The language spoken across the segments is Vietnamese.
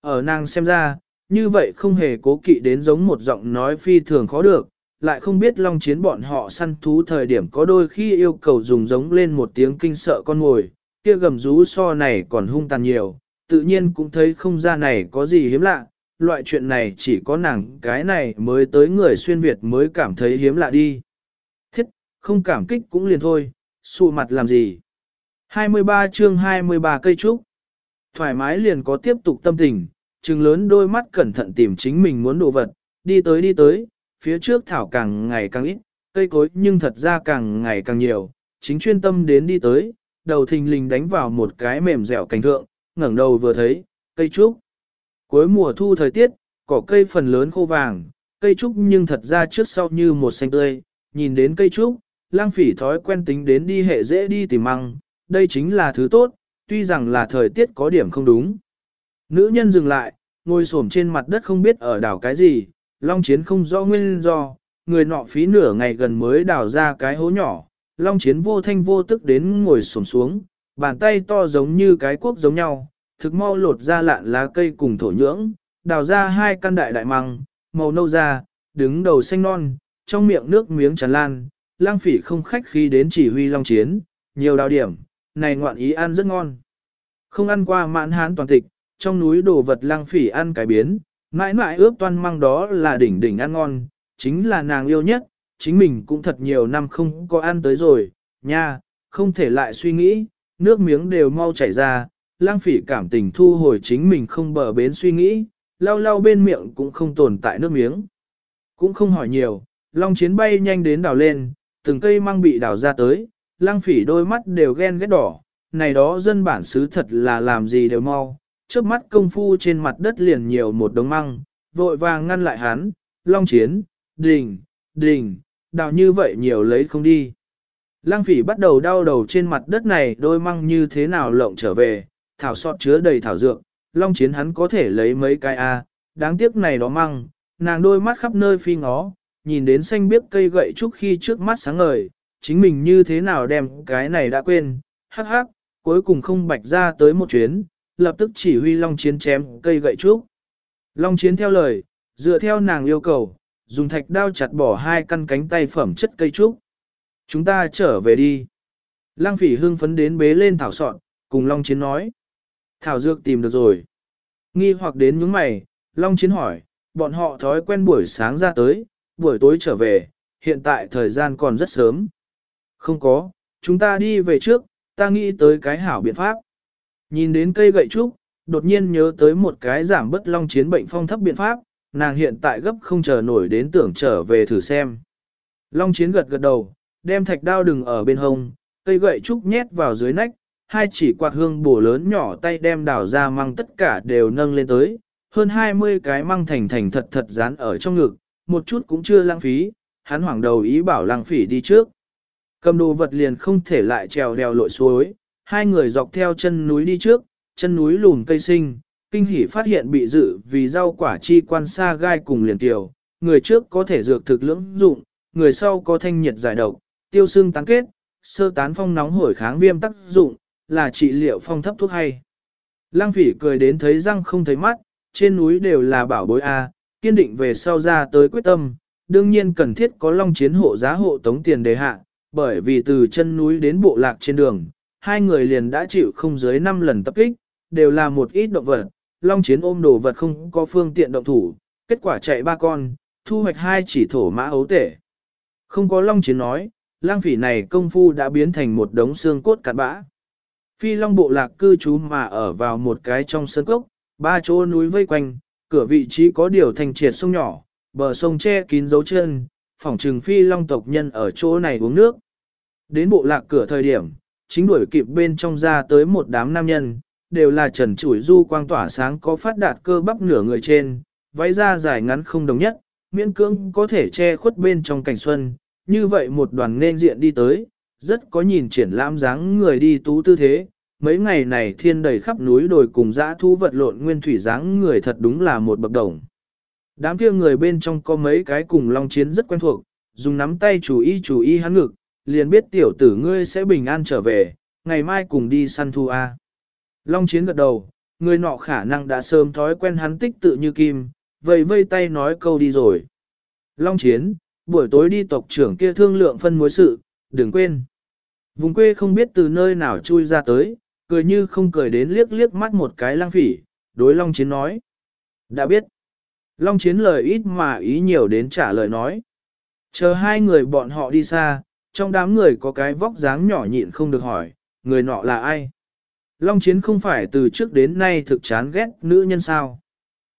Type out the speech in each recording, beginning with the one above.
Ở nàng xem ra, như vậy không hề cố kỵ đến giống một giọng nói phi thường khó được, lại không biết long chiến bọn họ săn thú thời điểm có đôi khi yêu cầu dùng giống lên một tiếng kinh sợ con ngồi, kia gầm rú so này còn hung tàn nhiều, tự nhiên cũng thấy không ra này có gì hiếm lạ, loại chuyện này chỉ có nàng cái này mới tới người xuyên Việt mới cảm thấy hiếm lạ đi. Thiết, không cảm kích cũng liền thôi, xù mặt làm gì. 23 chương 23 cây trúc. Thoải mái liền có tiếp tục tâm tình, trừng lớn đôi mắt cẩn thận tìm chính mình muốn đồ vật, đi tới đi tới, phía trước thảo càng ngày càng ít, cây cối nhưng thật ra càng ngày càng nhiều, chính chuyên tâm đến đi tới, đầu thình lình đánh vào một cái mềm dẻo cành thượng, ngẩng đầu vừa thấy, cây trúc. Cuối mùa thu thời tiết, cỏ cây phần lớn khô vàng, cây trúc nhưng thật ra trước sau như một xanh tươi, nhìn đến cây trúc, lang phỉ thói quen tính đến đi hệ dễ đi tìm măng, đây chính là thứ tốt, tuy rằng là thời tiết có điểm không đúng. Nữ nhân dừng lại, ngồi xổm trên mặt đất không biết ở đảo cái gì, Long Chiến không rõ nguyên do, người nọ phí nửa ngày gần mới đào ra cái hố nhỏ, Long Chiến vô thanh vô tức đến ngồi xổm xuống, bàn tay to giống như cái cuốc giống nhau, thực mau lột ra lạn lá cây cùng thổ nhưỡng, đào ra hai căn đại đại măng, màu nâu da, đứng đầu xanh non, trong miệng nước miếng tràn lan, lang phỉ không khách khi đến chỉ huy Long Chiến, nhiều đào điểm, này ngoạn ý ăn rất ngon. Không ăn qua mãn hán toàn tịch, trong núi đồ vật lang phỉ ăn cải biến, mãi mãi ướp toan măng đó là đỉnh đỉnh ăn ngon, chính là nàng yêu nhất, chính mình cũng thật nhiều năm không có ăn tới rồi, nha, không thể lại suy nghĩ, nước miếng đều mau chảy ra, lang phỉ cảm tình thu hồi chính mình không bờ bến suy nghĩ, lau lau bên miệng cũng không tồn tại nước miếng. Cũng không hỏi nhiều, long chiến bay nhanh đến đào lên, từng cây măng bị đào ra tới, lang phỉ đôi mắt đều ghen ghét đỏ, này đó dân bản xứ thật là làm gì đều mau, trước mắt công phu trên mặt đất liền nhiều một đống măng, vội vàng ngăn lại hắn, long chiến, đình, đình, đào như vậy nhiều lấy không đi. Lang phỉ bắt đầu đau đầu trên mặt đất này đôi măng như thế nào lộng trở về, thảo sọt chứa đầy thảo dược, long chiến hắn có thể lấy mấy cái a, đáng tiếc này đó măng, nàng đôi mắt khắp nơi phi ngó, nhìn đến xanh biếc cây gậy trúc khi trước mắt sáng ngời, chính mình như thế nào đem cái này đã quên, hắc hắc, cuối cùng không bạch ra tới một chuyến, lập tức chỉ huy Long Chiến chém cây gậy trúc. Long Chiến theo lời, dựa theo nàng yêu cầu, dùng thạch đao chặt bỏ hai căn cánh tay phẩm chất cây trúc. Chúng ta trở về đi. Lăng phỉ hưng phấn đến bế lên thảo sọn, cùng Long Chiến nói. Thảo dược tìm được rồi. Nghi hoặc đến những mày, Long Chiến hỏi, bọn họ thói quen buổi sáng ra tới, buổi tối trở về, hiện tại thời gian còn rất sớm. Không có, chúng ta đi về trước, ta nghĩ tới cái hảo biện pháp. Nhìn đến cây gậy trúc, đột nhiên nhớ tới một cái giảm bất long chiến bệnh phong thấp biện pháp, nàng hiện tại gấp không chờ nổi đến tưởng trở về thử xem. Long chiến gật gật đầu, đem thạch đao đừng ở bên hông, cây gậy trúc nhét vào dưới nách, hai chỉ quạt hương bổ lớn nhỏ tay đem đảo ra măng tất cả đều nâng lên tới, hơn 20 cái măng thành thành thật thật dán ở trong ngực, một chút cũng chưa lãng phí, hắn hoảng đầu ý bảo lăng phỉ đi trước. Cầm đồ vật liền không thể lại trèo đèo lội suối, hai người dọc theo chân núi đi trước, chân núi lùn cây sinh, kinh hỉ phát hiện bị dự vì rau quả chi quan xa gai cùng liền tiểu, người trước có thể dược thực lưỡng dụng, người sau có thanh nhiệt giải độc, tiêu xương tán kết, sơ tán phong nóng hổi kháng viêm tác dụng, là trị liệu phong thấp thuốc hay. Lăng phỉ cười đến thấy răng không thấy mắt, trên núi đều là bảo bối A, kiên định về sau ra tới quyết tâm, đương nhiên cần thiết có long chiến hộ giá hộ tống tiền đề hạ, bởi vì từ chân núi đến bộ lạc trên đường, hai người liền đã chịu không dưới 5 lần tập kích, đều là một ít động vật, long chiến ôm đồ vật không có phương tiện động thủ, kết quả chạy ba con, thu hoạch hai chỉ thổ mã ấu tể. Không có long chiến nói, lang phỉ này công phu đã biến thành một đống xương cốt cạn bã. Phi long bộ lạc cư trú mà ở vào một cái trong sân cốc, ba chỗ núi vây quanh, cửa vị trí có điều thành triệt sông nhỏ, bờ sông che kín dấu chân, phỏng trừng phi long tộc nhân ở chỗ này uống nước. Đến bộ lạc cửa thời điểm, chính đuổi kịp bên trong ra tới một đám nam nhân, đều là trần chủi du quang tỏa sáng có phát đạt cơ bắp nửa người trên, váy da dài ngắn không đồng nhất, miễn cưỡng có thể che khuất bên trong cảnh xuân, như vậy một đoàn nên diện đi tới, rất có nhìn triển lãm dáng người đi tú tư thế. Mấy ngày này thiên đầy khắp núi đồi cùng dã thu vật lộn nguyên thủy dáng người thật đúng là một bậc đồng. Đám kia người bên trong có mấy cái cùng long chiến rất quen thuộc, dùng nắm tay chủ y chủ y hắn ngực, liền biết tiểu tử ngươi sẽ bình an trở về, ngày mai cùng đi săn thu A. Long chiến gật đầu, người nọ khả năng đã sớm thói quen hắn tích tự như kim, vậy vây tay nói câu đi rồi. Long chiến, buổi tối đi tộc trưởng kia thương lượng phân mối sự, đừng quên. Vùng quê không biết từ nơi nào chui ra tới, cười như không cười đến liếc liếc mắt một cái lang phỉ, đối Long Chiến nói. Đã biết. Long Chiến lời ít mà ý nhiều đến trả lời nói. Chờ hai người bọn họ đi xa, trong đám người có cái vóc dáng nhỏ nhịn không được hỏi, người nọ là ai? Long Chiến không phải từ trước đến nay thực chán ghét nữ nhân sao.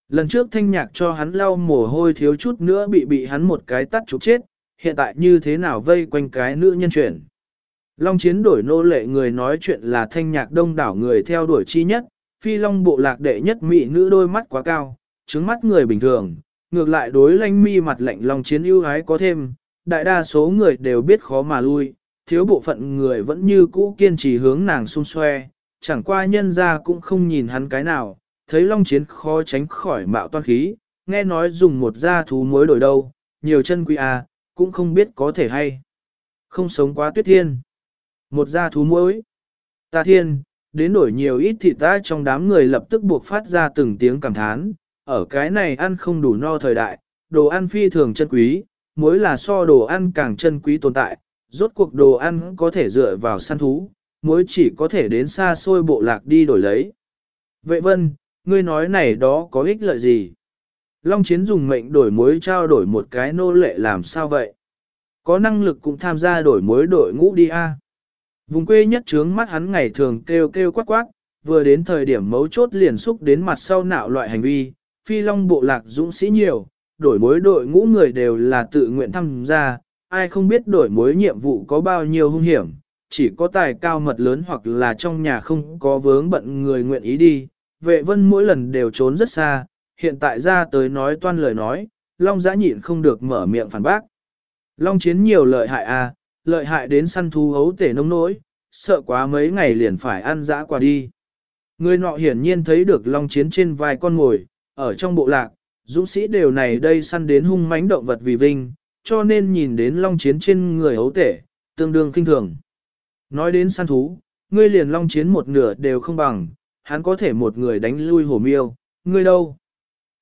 Lần trước thanh nhạc cho hắn lau mồ hôi thiếu chút nữa bị bị hắn một cái tắt chụp chết, hiện tại như thế nào vây quanh cái nữ nhân chuyển. Long Chiến đổi nô lệ người nói chuyện là thanh nhạc đông đảo người theo đuổi chi nhất, phi long bộ lạc đệ nhất mỹ nữ đôi mắt quá cao, trứng mắt người bình thường, ngược lại đối lanh mi mặt lạnh Long Chiến ưu ái có thêm, đại đa số người đều biết khó mà lui, thiếu bộ phận người vẫn như cũ kiên trì hướng nàng xung xoe, chẳng qua nhân ra cũng không nhìn hắn cái nào, thấy Long Chiến khó tránh khỏi mạo toan khí, nghe nói dùng một da thú muối đổi đâu, nhiều chân quý à, cũng không biết có thể hay. Không sống quá tuyết thiên. Một da thú muối. Ta thiên, đến đổi nhiều ít thịt ta trong đám người lập tức buộc phát ra từng tiếng cảm thán, ở cái này ăn không đủ no thời đại, đồ ăn phi thường chân quý, muối là so đồ ăn càng chân quý tồn tại, rốt cuộc đồ ăn có thể dựa vào săn thú, muối chỉ có thể đến xa xôi bộ lạc đi đổi lấy. Vệ vân, ngươi nói này đó có ích lợi gì? Long Chiến dùng mệnh đổi muối trao đổi một cái nô lệ làm sao vậy? Có năng lực cũng tham gia đổi muối đội ngũ đi a. Vùng quê nhất trướng mắt hắn ngày thường kêu kêu quát quát, vừa đến thời điểm mấu chốt liền xúc đến mặt sau nạo loại hành vi, phi long bộ lạc dũng sĩ nhiều, đổi mối đội ngũ người đều là tự nguyện tham gia, ai không biết đổi mối nhiệm vụ có bao nhiêu hung hiểm, chỉ có tài cao mật lớn hoặc là trong nhà không có vướng bận người nguyện ý đi, vệ vân mỗi lần đều trốn rất xa, hiện tại ra tới nói toan lời nói, Long giã nhịn không được mở miệng phản bác. Long chiến nhiều lợi hại à, lợi hại đến săn thú hấu tể nông nỗi, sợ quá mấy ngày liền phải ăn dã qua đi. Người nọ hiển nhiên thấy được long chiến trên vai con ngồi, ở trong bộ lạc, dũng sĩ đều này đây săn đến hung mãnh động vật vì vinh, cho nên nhìn đến long chiến trên người hấu tể, tương đương kinh thường. Nói đến săn thú, ngươi liền long chiến một nửa đều không bằng, hắn có thể một người đánh lui hổ miêu, ngươi đâu?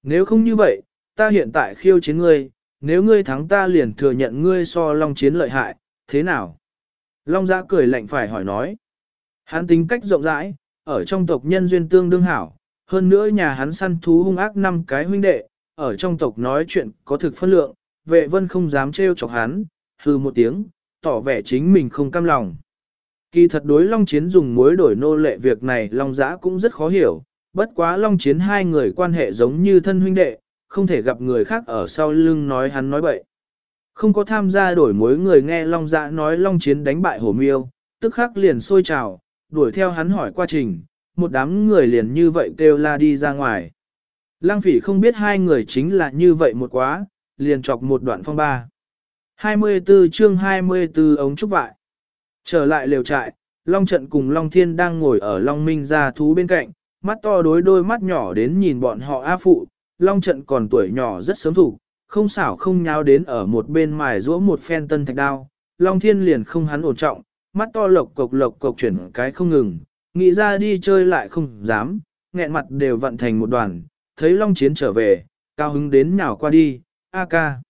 Nếu không như vậy, ta hiện tại khiêu chiến ngươi, nếu ngươi thắng ta liền thừa nhận ngươi so long chiến lợi hại, thế nào? Long giã cười lạnh phải hỏi nói. Hắn tính cách rộng rãi, ở trong tộc nhân duyên tương đương hảo, hơn nữa nhà hắn săn thú hung ác năm cái huynh đệ, ở trong tộc nói chuyện có thực phân lượng, vệ vân không dám trêu chọc hắn, hư một tiếng, tỏ vẻ chính mình không cam lòng. Kỳ thật đối Long Chiến dùng mối đổi nô lệ việc này Long Giã cũng rất khó hiểu, bất quá Long Chiến hai người quan hệ giống như thân huynh đệ, không thể gặp người khác ở sau lưng nói hắn nói bậy. Không có tham gia đổi mối người nghe Long Giã nói Long Chiến đánh bại hổ miêu, tức khắc liền sôi trào, đuổi theo hắn hỏi qua trình, một đám người liền như vậy kêu la đi ra ngoài. Lang phỉ không biết hai người chính là như vậy một quá, liền chọc một đoạn phong ba. 24 chương 24 ống trúc vại. Trở lại liều trại, Long Trận cùng Long Thiên đang ngồi ở Long Minh gia thú bên cạnh, mắt to đối đôi mắt nhỏ đến nhìn bọn họ A phụ, Long Trận còn tuổi nhỏ rất sớm thủ, không xảo không nháo đến ở một bên mài rũa một phen tân thạch đao, Long Thiên liền không hắn ổn trọng, mắt to lộc cộc lộc cộc chuyển cái không ngừng, nghĩ ra đi chơi lại không dám, nghẹn mặt đều vận thành một đoàn, thấy Long Chiến trở về, cao hứng đến nhào qua đi, a ca.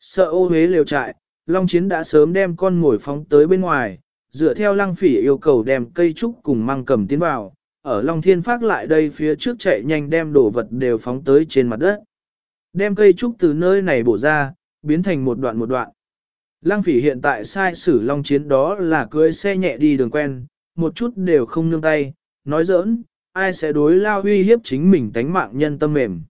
Sợ ô hế liều trại, Long Chiến đã sớm đem con ngồi phóng tới bên ngoài, dựa theo lăng phỉ yêu cầu đem cây trúc cùng mang cầm tiến vào, ở Long Thiên phát lại đây phía trước chạy nhanh đem đồ vật đều phóng tới trên mặt đất. Đem cây trúc từ nơi này bổ ra, biến thành một đoạn một đoạn. Lăng phỉ hiện tại sai sử long chiến đó là cưới xe nhẹ đi đường quen, một chút đều không nương tay, nói giỡn, ai sẽ đối lao uy hiếp chính mình tánh mạng nhân tâm mềm.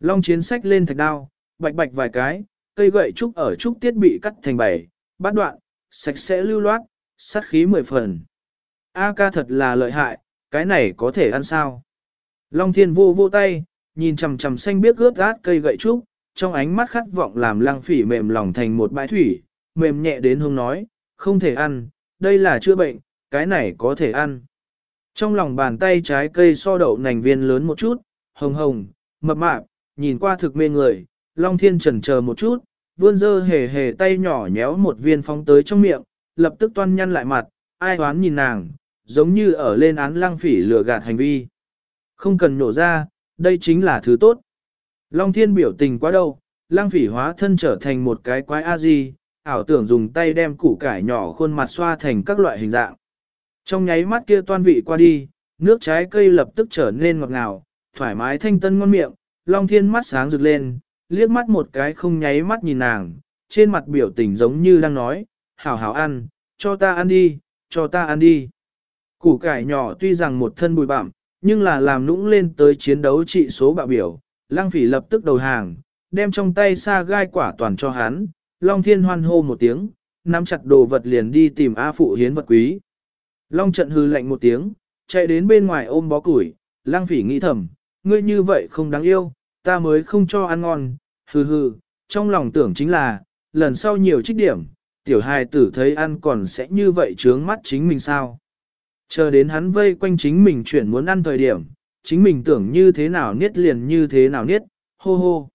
Long chiến sách lên thạch đao, bạch bạch vài cái, cây gậy trúc ở trúc tiết bị cắt thành bảy, bát đoạn, sạch sẽ lưu loát, sát khí mười phần. A ca thật là lợi hại, cái này có thể ăn sao? Long thiên vô vô tay, nhìn chằm chằm xanh biếc ướt át cây gậy trúc, trong ánh mắt khát vọng làm lăng phỉ mềm lòng thành một bãi thủy, mềm nhẹ đến hông nói, không thể ăn, đây là chữa bệnh, cái này có thể ăn. Trong lòng bàn tay trái cây so đậu nành viên lớn một chút, hồng hồng, mập mạp, nhìn qua thực mê người, Long Thiên chần chờ một chút, vươn dơ hề hề tay nhỏ nhéo một viên phóng tới trong miệng, lập tức toan nhăn lại mặt, ai hoán nhìn nàng, giống như ở lên án Lang phỉ lừa gạt hành vi. Không cần nổ ra, đây chính là thứ tốt. Long thiên biểu tình quá đâu, lang phỉ hóa thân trở thành một cái quái a-di, ảo tưởng dùng tay đem củ cải nhỏ khuôn mặt xoa thành các loại hình dạng. Trong nháy mắt kia toan vị qua đi, nước trái cây lập tức trở nên ngọt ngào, thoải mái thanh tân ngon miệng, Long Thiên mắt sáng rực lên, liếc mắt một cái không nháy mắt nhìn nàng, trên mặt biểu tình giống như đang nói, hảo hảo ăn, cho ta ăn đi, cho ta ăn đi. Củ cải nhỏ tuy rằng một thân bụi bặm, nhưng là làm nũng lên tới chiến đấu trị số bạo biểu, lang phỉ lập tức đầu hàng, đem trong tay xa gai quả toàn cho hắn, Long Thiên hoan hô một tiếng, nắm chặt đồ vật liền đi tìm A Phụ hiến vật quý. Long trận hư lạnh một tiếng, chạy đến bên ngoài ôm bó củi, lang phỉ nghĩ thầm, ngươi như vậy không đáng yêu, ta mới không cho ăn ngon, hừ hừ, trong lòng tưởng chính là, lần sau nhiều trích điểm, tiểu hài tử thấy ăn còn sẽ như vậy trướng mắt chính mình sao. Chờ đến hắn vây quanh chính mình chuyển muốn ăn thời điểm, chính mình tưởng như thế nào niết liền như thế nào niết, hô hô.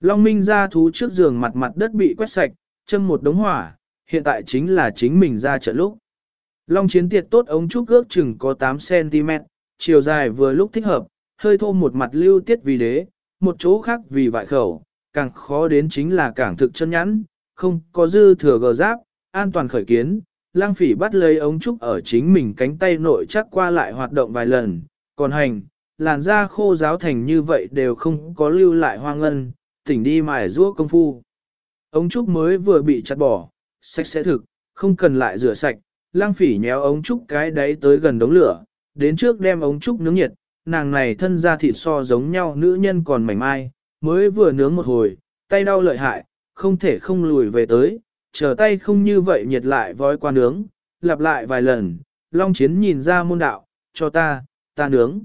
Long Minh ra thú trước giường mặt mặt đất bị quét sạch, châm một đống hỏa, hiện tại chính là chính mình ra trận lúc. Long chiến tiệt tốt ống trúc ước chừng có 8cm, chiều dài vừa lúc thích hợp, hơi thô một mặt lưu tiết vì đế, một chỗ khác vì vại khẩu, càng khó đến chính là càng thực chân nhắn, không có dư thừa gờ giáp, an toàn khởi kiến. Lang phỉ bắt lấy ống trúc ở chính mình cánh tay nội chắc qua lại hoạt động vài lần, còn hành, làn da khô giáo thành như vậy đều không có lưu lại hoa ngân, tỉnh đi mài rũa công phu. Ống trúc mới vừa bị chặt bỏ, sạch sẽ thực, không cần lại rửa sạch, lang phỉ nhéo ống trúc cái đáy tới gần đống lửa, đến trước đem ống trúc nướng nhiệt, nàng này thân da thịt so giống nhau nữ nhân còn mảnh mai, mới vừa nướng một hồi, tay đau lợi hại, không thể không lùi về tới, chờ tay không như vậy nhiệt lại vói qua nướng, lặp lại vài lần, Long Chiến nhìn ra môn đạo, cho ta, ta nướng.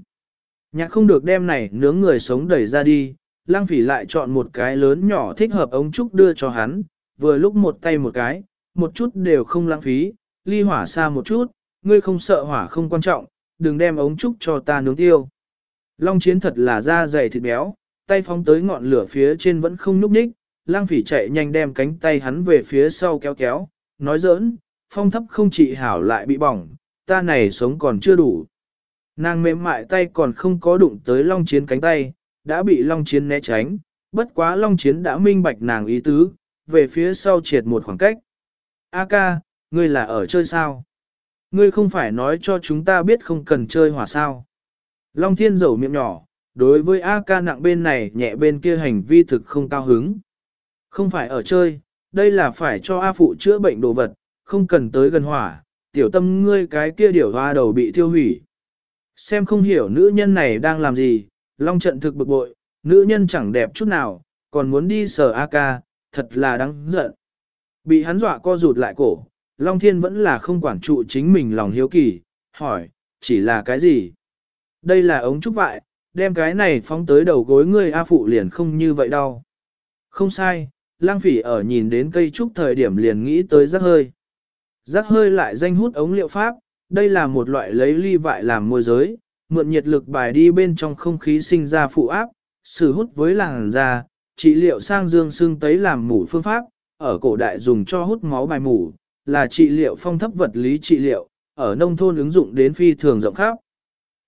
Nhạc không được đem này nướng người sống đẩy ra đi, lang phỉ lại chọn một cái lớn nhỏ thích hợp ống trúc đưa cho hắn, vừa lúc một tay một cái, một chút đều không lãng phí, ly hỏa xa một chút, ngươi không sợ hỏa không quan trọng, đừng đem ống trúc cho ta nướng tiêu. Long chiến thật là da dày thịt béo, tay phóng tới ngọn lửa phía trên vẫn không núp ních, lang phỉ chạy nhanh đem cánh tay hắn về phía sau kéo kéo, nói giỡn, phong thấp không chỉ hảo lại bị bỏng, ta này sống còn chưa đủ. Nàng mềm mại tay còn không có đụng tới long chiến cánh tay, đã bị long chiến né tránh, bất quá long chiến đã minh bạch nàng ý tứ, về phía sau triệt một khoảng cách. A ca, ngươi là ở chơi sao? Ngươi không phải nói cho chúng ta biết không cần chơi hỏa sao. Long thiên dầu miệng nhỏ, đối với A ca nặng bên này nhẹ bên kia hành vi thực không cao hứng. Không phải ở chơi, đây là phải cho A phụ chữa bệnh đồ vật, không cần tới gần hỏa, tiểu tâm ngươi cái kia điểu hoa đầu bị thiêu hủy. Xem không hiểu nữ nhân này đang làm gì, Long trận thực bực bội, nữ nhân chẳng đẹp chút nào, còn muốn đi sờ A ca, thật là đáng giận. Bị hắn dọa co rụt lại cổ, Long Thiên vẫn là không quản trụ chính mình lòng hiếu kỳ, hỏi, chỉ là cái gì? Đây là ống trúc vại, đem cái này phóng tới đầu gối ngươi A phụ liền không như vậy đâu. Không sai, lang phỉ ở nhìn đến cây trúc thời điểm liền nghĩ tới rắc hơi. Rắc hơi lại danh hút ống liệu pháp, đây là một loại lấy ly vại làm môi giới, mượn nhiệt lực bài đi bên trong không khí sinh ra phụ áp, sử hút với làn da, trị liệu sang dương xương tấy làm mủ phương pháp, ở cổ đại dùng cho hút máu bài mủ, là trị liệu phong thấp vật lý trị liệu, ở nông thôn ứng dụng đến phi thường rộng khắp.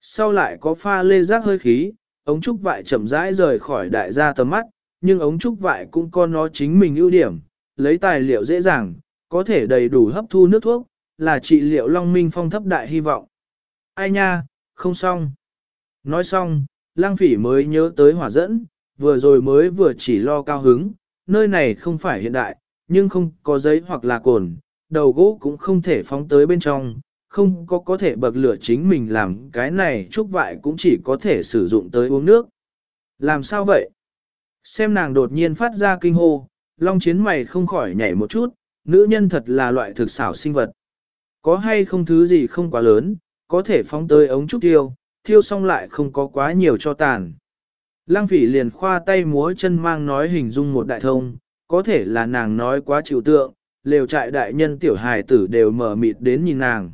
Sau lại có pha lê rác hơi khí, ống trúc vại chậm rãi rời khỏi đại gia tầm mắt, nhưng ống trúc vại cũng có nó chính mình ưu điểm, lấy tài liệu dễ dàng, có thể đầy đủ hấp thu nước thuốc, là trị liệu long minh phong thấp đại hy vọng. Ai nha, không xong. Nói xong, lang phỉ mới nhớ tới hỏa dẫn, vừa rồi mới vừa chỉ lo cao hứng, nơi này không phải hiện đại, nhưng không có giấy hoặc là cồn, đầu gỗ cũng không thể phóng tới bên trong, không có có thể bậc lửa chính mình làm cái này trúc vại cũng chỉ có thể sử dụng tới uống nước. Làm sao vậy? Xem nàng đột nhiên phát ra kinh hô, long chiến mày không khỏi nhảy một chút, nữ nhân thật là loại thực xảo sinh vật. Có hay không thứ gì không quá lớn, có thể phóng tới ống trúc tiêu, thiêu xong lại không có quá nhiều cho tàn. Lăng phỉ liền khoa tay múa chân mang nói hình dung một đại thông, có thể là nàng nói quá chịu tượng, lều trại đại nhân tiểu hài tử đều mở mịt đến nhìn nàng.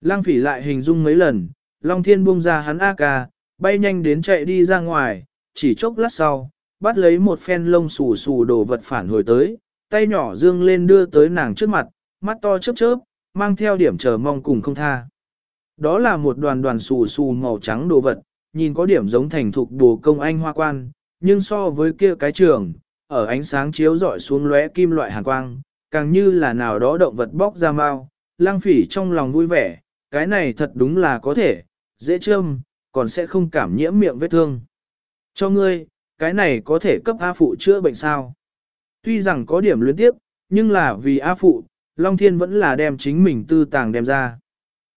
Lăng phỉ lại hình dung mấy lần, Long Thiên buông ra hắn A ca, bay nhanh đến chạy đi ra ngoài, chỉ chốc lát sau, bắt lấy một phen lông xù xù đồ vật phản hồi tới, tay nhỏ dương lên đưa tới nàng trước mặt, mắt to chớp chớp, mang theo điểm chờ mong cùng không tha. Đó là một đoàn đoàn xù xù màu trắng đồ vật, nhìn có điểm giống thành thục bồ công anh hoa quan, nhưng so với kia cái trường, ở ánh sáng chiếu rọi xuống lóe kim loại hàn quang, càng như là nào đó động vật bóc ra mau, lang phỉ trong lòng vui vẻ, cái này thật đúng là có thể, dễ châm, còn sẽ không cảm nhiễm miệng vết thương. Cho ngươi, cái này có thể cấp A phụ chữa bệnh sao? Tuy rằng có điểm luyến tiếp, nhưng là vì A phụ, Long Thiên vẫn là đem chính mình tư tàng đem ra.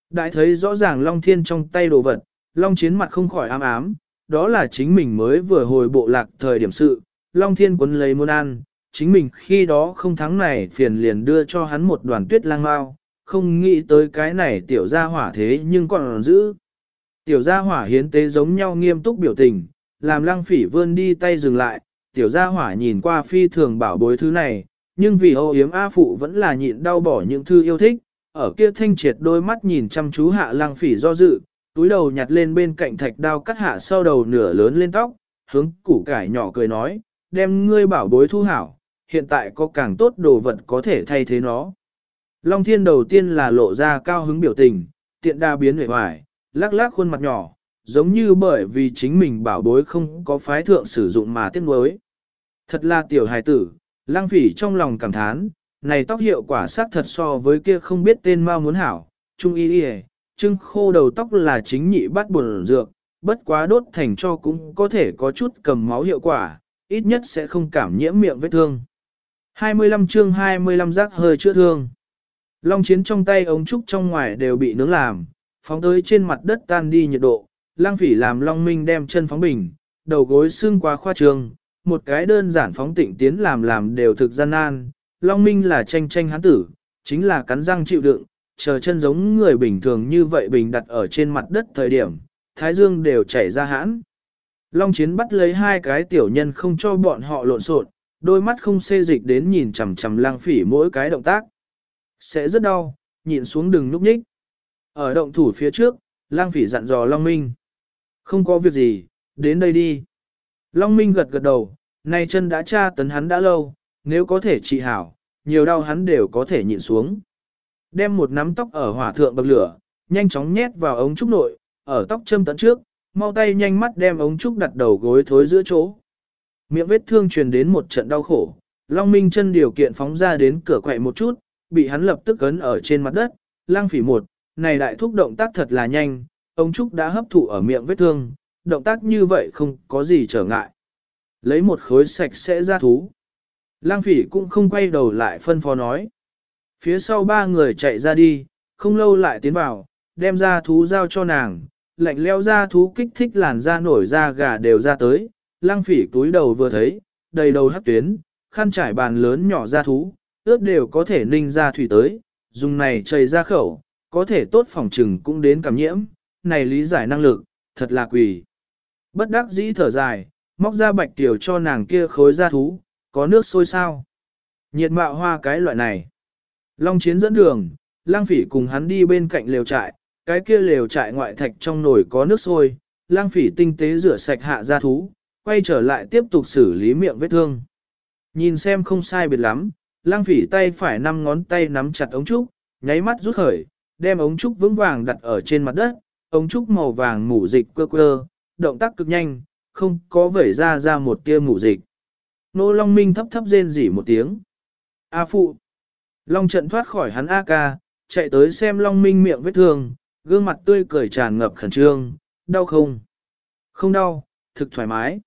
Đại thấy rõ ràng Long Thiên trong tay đồ vật, Long Chiến mặt không khỏi ám ám, đó là chính mình mới vừa hồi bộ lạc thời điểm sự, Long Thiên quấn lấy muốn ăn, chính mình khi đó không thắng này phiền liền đưa cho hắn một đoàn tuyết lang mau, không nghĩ tới cái này tiểu gia hỏa thế nhưng còn giữ. Tiểu gia hỏa hiến tế giống nhau nghiêm túc biểu tình, làm lăng phỉ vươn đi tay dừng lại, tiểu gia hỏa nhìn qua phi thường bảo bối thứ này, nhưng vì ô yếm A phụ vẫn là nhịn đau bỏ những thư yêu thích, ở kia thanh triệt đôi mắt nhìn chăm chú hạ lăng phỉ do dự, túi đầu nhặt lên bên cạnh thạch đao cắt hạ sau đầu nửa lớn lên tóc, hướng củ cải nhỏ cười nói, đem ngươi bảo bối thu hảo, hiện tại có càng tốt đồ vật có thể thay thế nó. Long thiên đầu tiên là lộ ra cao hứng biểu tình, tiện đa biến huệ hoài, lắc lắc khuôn mặt nhỏ, giống như bởi vì chính mình bảo bối không có phái thượng sử dụng mà tiếc nuối. Thật là tiểu hài tử, lang phỉ trong lòng cảm thán, này tóc hiệu quả sắc thật so với kia không biết tên mau muốn hảo, trung y y trưng khô đầu tóc là chính nhị bắt buồn dược, bất quá đốt thành cho cũng có thể có chút cầm máu hiệu quả, ít nhất sẽ không cảm nhiễm miệng vết thương. 25 chương 25 rác hơi chữa thương. Long chiến trong tay ống trúc trong ngoài đều bị nướng làm, phóng tới trên mặt đất tan đi nhiệt độ, lang phỉ làm Long Minh đem chân phóng bình, đầu gối xương qua khoa trường, một cái đơn giản phóng tịnh tiến làm làm đều thực gian nan, Long Minh là tranh tranh hán tử, chính là cắn răng chịu đựng, chờ chân giống người bình thường như vậy bình đặt ở trên mặt đất thời điểm, thái dương đều chảy ra hãn. Long chiến bắt lấy hai cái tiểu nhân không cho bọn họ lộn xộn, đôi mắt không xê dịch đến nhìn chằm chằm lang phỉ mỗi cái động tác. Sẽ rất đau, nhịn xuống đừng núp nhích. Ở động thủ phía trước, lang phỉ dặn dò Long Minh. Không có việc gì, đến đây đi. Long Minh gật gật đầu, nay chân đã tra tấn hắn đã lâu, nếu có thể trị hảo, nhiều đau hắn đều có thể nhịn xuống. Đem một nắm tóc ở hỏa thượng bậc lửa, nhanh chóng nhét vào ống trúc nội, ở tóc châm tận trước, mau tay nhanh mắt đem ống trúc đặt đầu gối thối giữa chỗ. Miệng vết thương truyền đến một trận đau khổ, Long Minh chân điều kiện phóng ra đến cửa quậy một chút, bị hắn lập tức ấn ở trên mặt đất, lang phỉ một, này đại thúc động tác thật là nhanh, ông trúc đã hấp thụ ở miệng vết thương, động tác như vậy không có gì trở ngại. Lấy một khối sạch sẽ ra thú. Lang phỉ cũng không quay đầu lại phân phó nói. Phía sau ba người chạy ra đi, không lâu lại tiến vào, đem ra thú giao cho nàng, lạnh leo ra thú kích thích làn da nổi da gà đều ra tới, lang phỉ túi đầu vừa thấy, đầy đầu hắc tuyến, khăn trải bàn lớn nhỏ ra thú, ướp đều có thể ninh ra thủy tới, dùng này chảy ra khẩu, có thể tốt phòng trừng cũng đến cảm nhiễm, này lý giải năng lực, thật là quỷ. Bất đắc dĩ thở dài, móc ra bạch tiểu cho nàng kia khối ra thú, có nước sôi sao. Nhiệt mạo hoa cái loại này. Long chiến dẫn đường, lang phỉ cùng hắn đi bên cạnh lều trại, cái kia lều trại ngoại thạch trong nồi có nước sôi, lang phỉ tinh tế rửa sạch hạ ra thú, quay trở lại tiếp tục xử lý miệng vết thương. Nhìn xem không sai biệt lắm, lang phỉ tay phải năm ngón tay nắm chặt ống trúc, nháy mắt rút khởi, đem ống trúc vững vàng đặt ở trên mặt đất, ống trúc màu vàng mủ dịch quơ quơ, động tác cực nhanh, không có vẩy ra ra một tia mủ dịch. Nô Long Minh thấp thấp rên rỉ một tiếng. A phụ. Long trận thoát khỏi hắn A ca, chạy tới xem Long Minh miệng vết thương, gương mặt tươi cười tràn ngập khẩn trương, đau không? Không đau, thực thoải mái.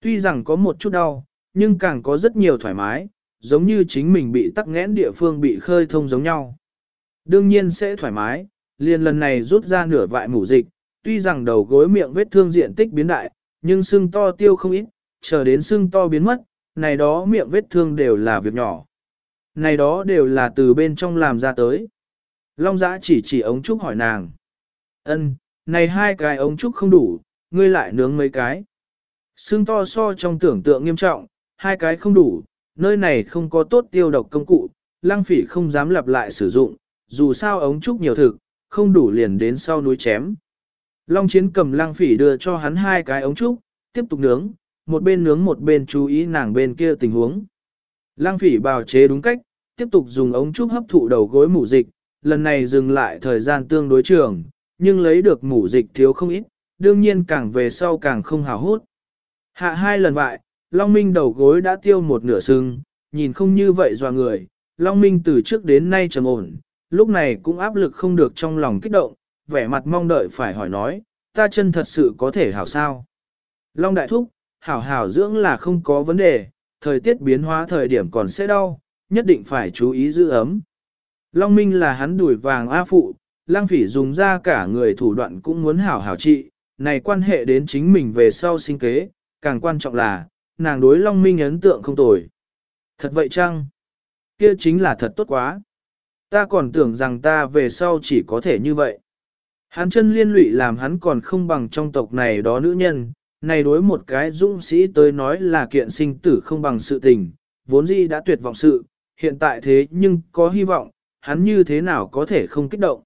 Tuy rằng có một chút đau, nhưng càng có rất nhiều thoải mái, giống như chính mình bị tắc nghẽn địa phương bị khơi thông giống nhau. Đương nhiên sẽ thoải mái, liền lần này rút ra nửa vại mủ dịch, tuy rằng đầu gối miệng vết thương diện tích biến đại, nhưng xương to tiêu không ít, chờ đến xương to biến mất, này đó miệng vết thương đều là việc nhỏ. Này đó đều là từ bên trong làm ra tới. Long giã chỉ chỉ ống trúc hỏi nàng. ân này hai cái ống trúc không đủ, ngươi lại nướng mấy cái. Xương to so trong tưởng tượng nghiêm trọng, hai cái không đủ, nơi này không có tốt tiêu độc công cụ, lăng phỉ không dám lặp lại sử dụng, dù sao ống trúc nhiều thực, không đủ liền đến sau núi chém. Long chiến cầm lăng phỉ đưa cho hắn hai cái ống trúc, tiếp tục nướng, một bên nướng một bên chú ý nàng bên kia tình huống. Lăng phỉ bào chế đúng cách, tiếp tục dùng ống trúc hấp thụ đầu gối mủ dịch, lần này dừng lại thời gian tương đối trường, nhưng lấy được mủ dịch thiếu không ít, đương nhiên càng về sau càng không hào hút. Hạ hai lần vại, Long Minh đầu gối đã tiêu một nửa sưng, nhìn không như vậy dò người, Long Minh từ trước đến nay trầm ổn, lúc này cũng áp lực không được trong lòng kích động, vẻ mặt mong đợi phải hỏi nói, ta chân thật sự có thể hảo sao. Long Đại Thúc, hảo hảo dưỡng là không có vấn đề, thời tiết biến hóa thời điểm còn sẽ đau, nhất định phải chú ý giữ ấm. Long Minh là hắn đuổi vàng A Phụ, lang phỉ dùng ra cả người thủ đoạn cũng muốn hảo hảo trị, này quan hệ đến chính mình về sau sinh kế, càng quan trọng là, nàng đối Long Minh ấn tượng không tồi. Thật vậy chăng? Kia chính là thật tốt quá. Ta còn tưởng rằng ta về sau chỉ có thể như vậy. Hắn chân liên lụy làm hắn còn không bằng trong tộc này đó nữ nhân, này đối một cái dũng sĩ tới nói là kiện sinh tử không bằng sự tình, vốn dĩ đã tuyệt vọng sự, hiện tại thế nhưng có hy vọng, hắn như thế nào có thể không kích động.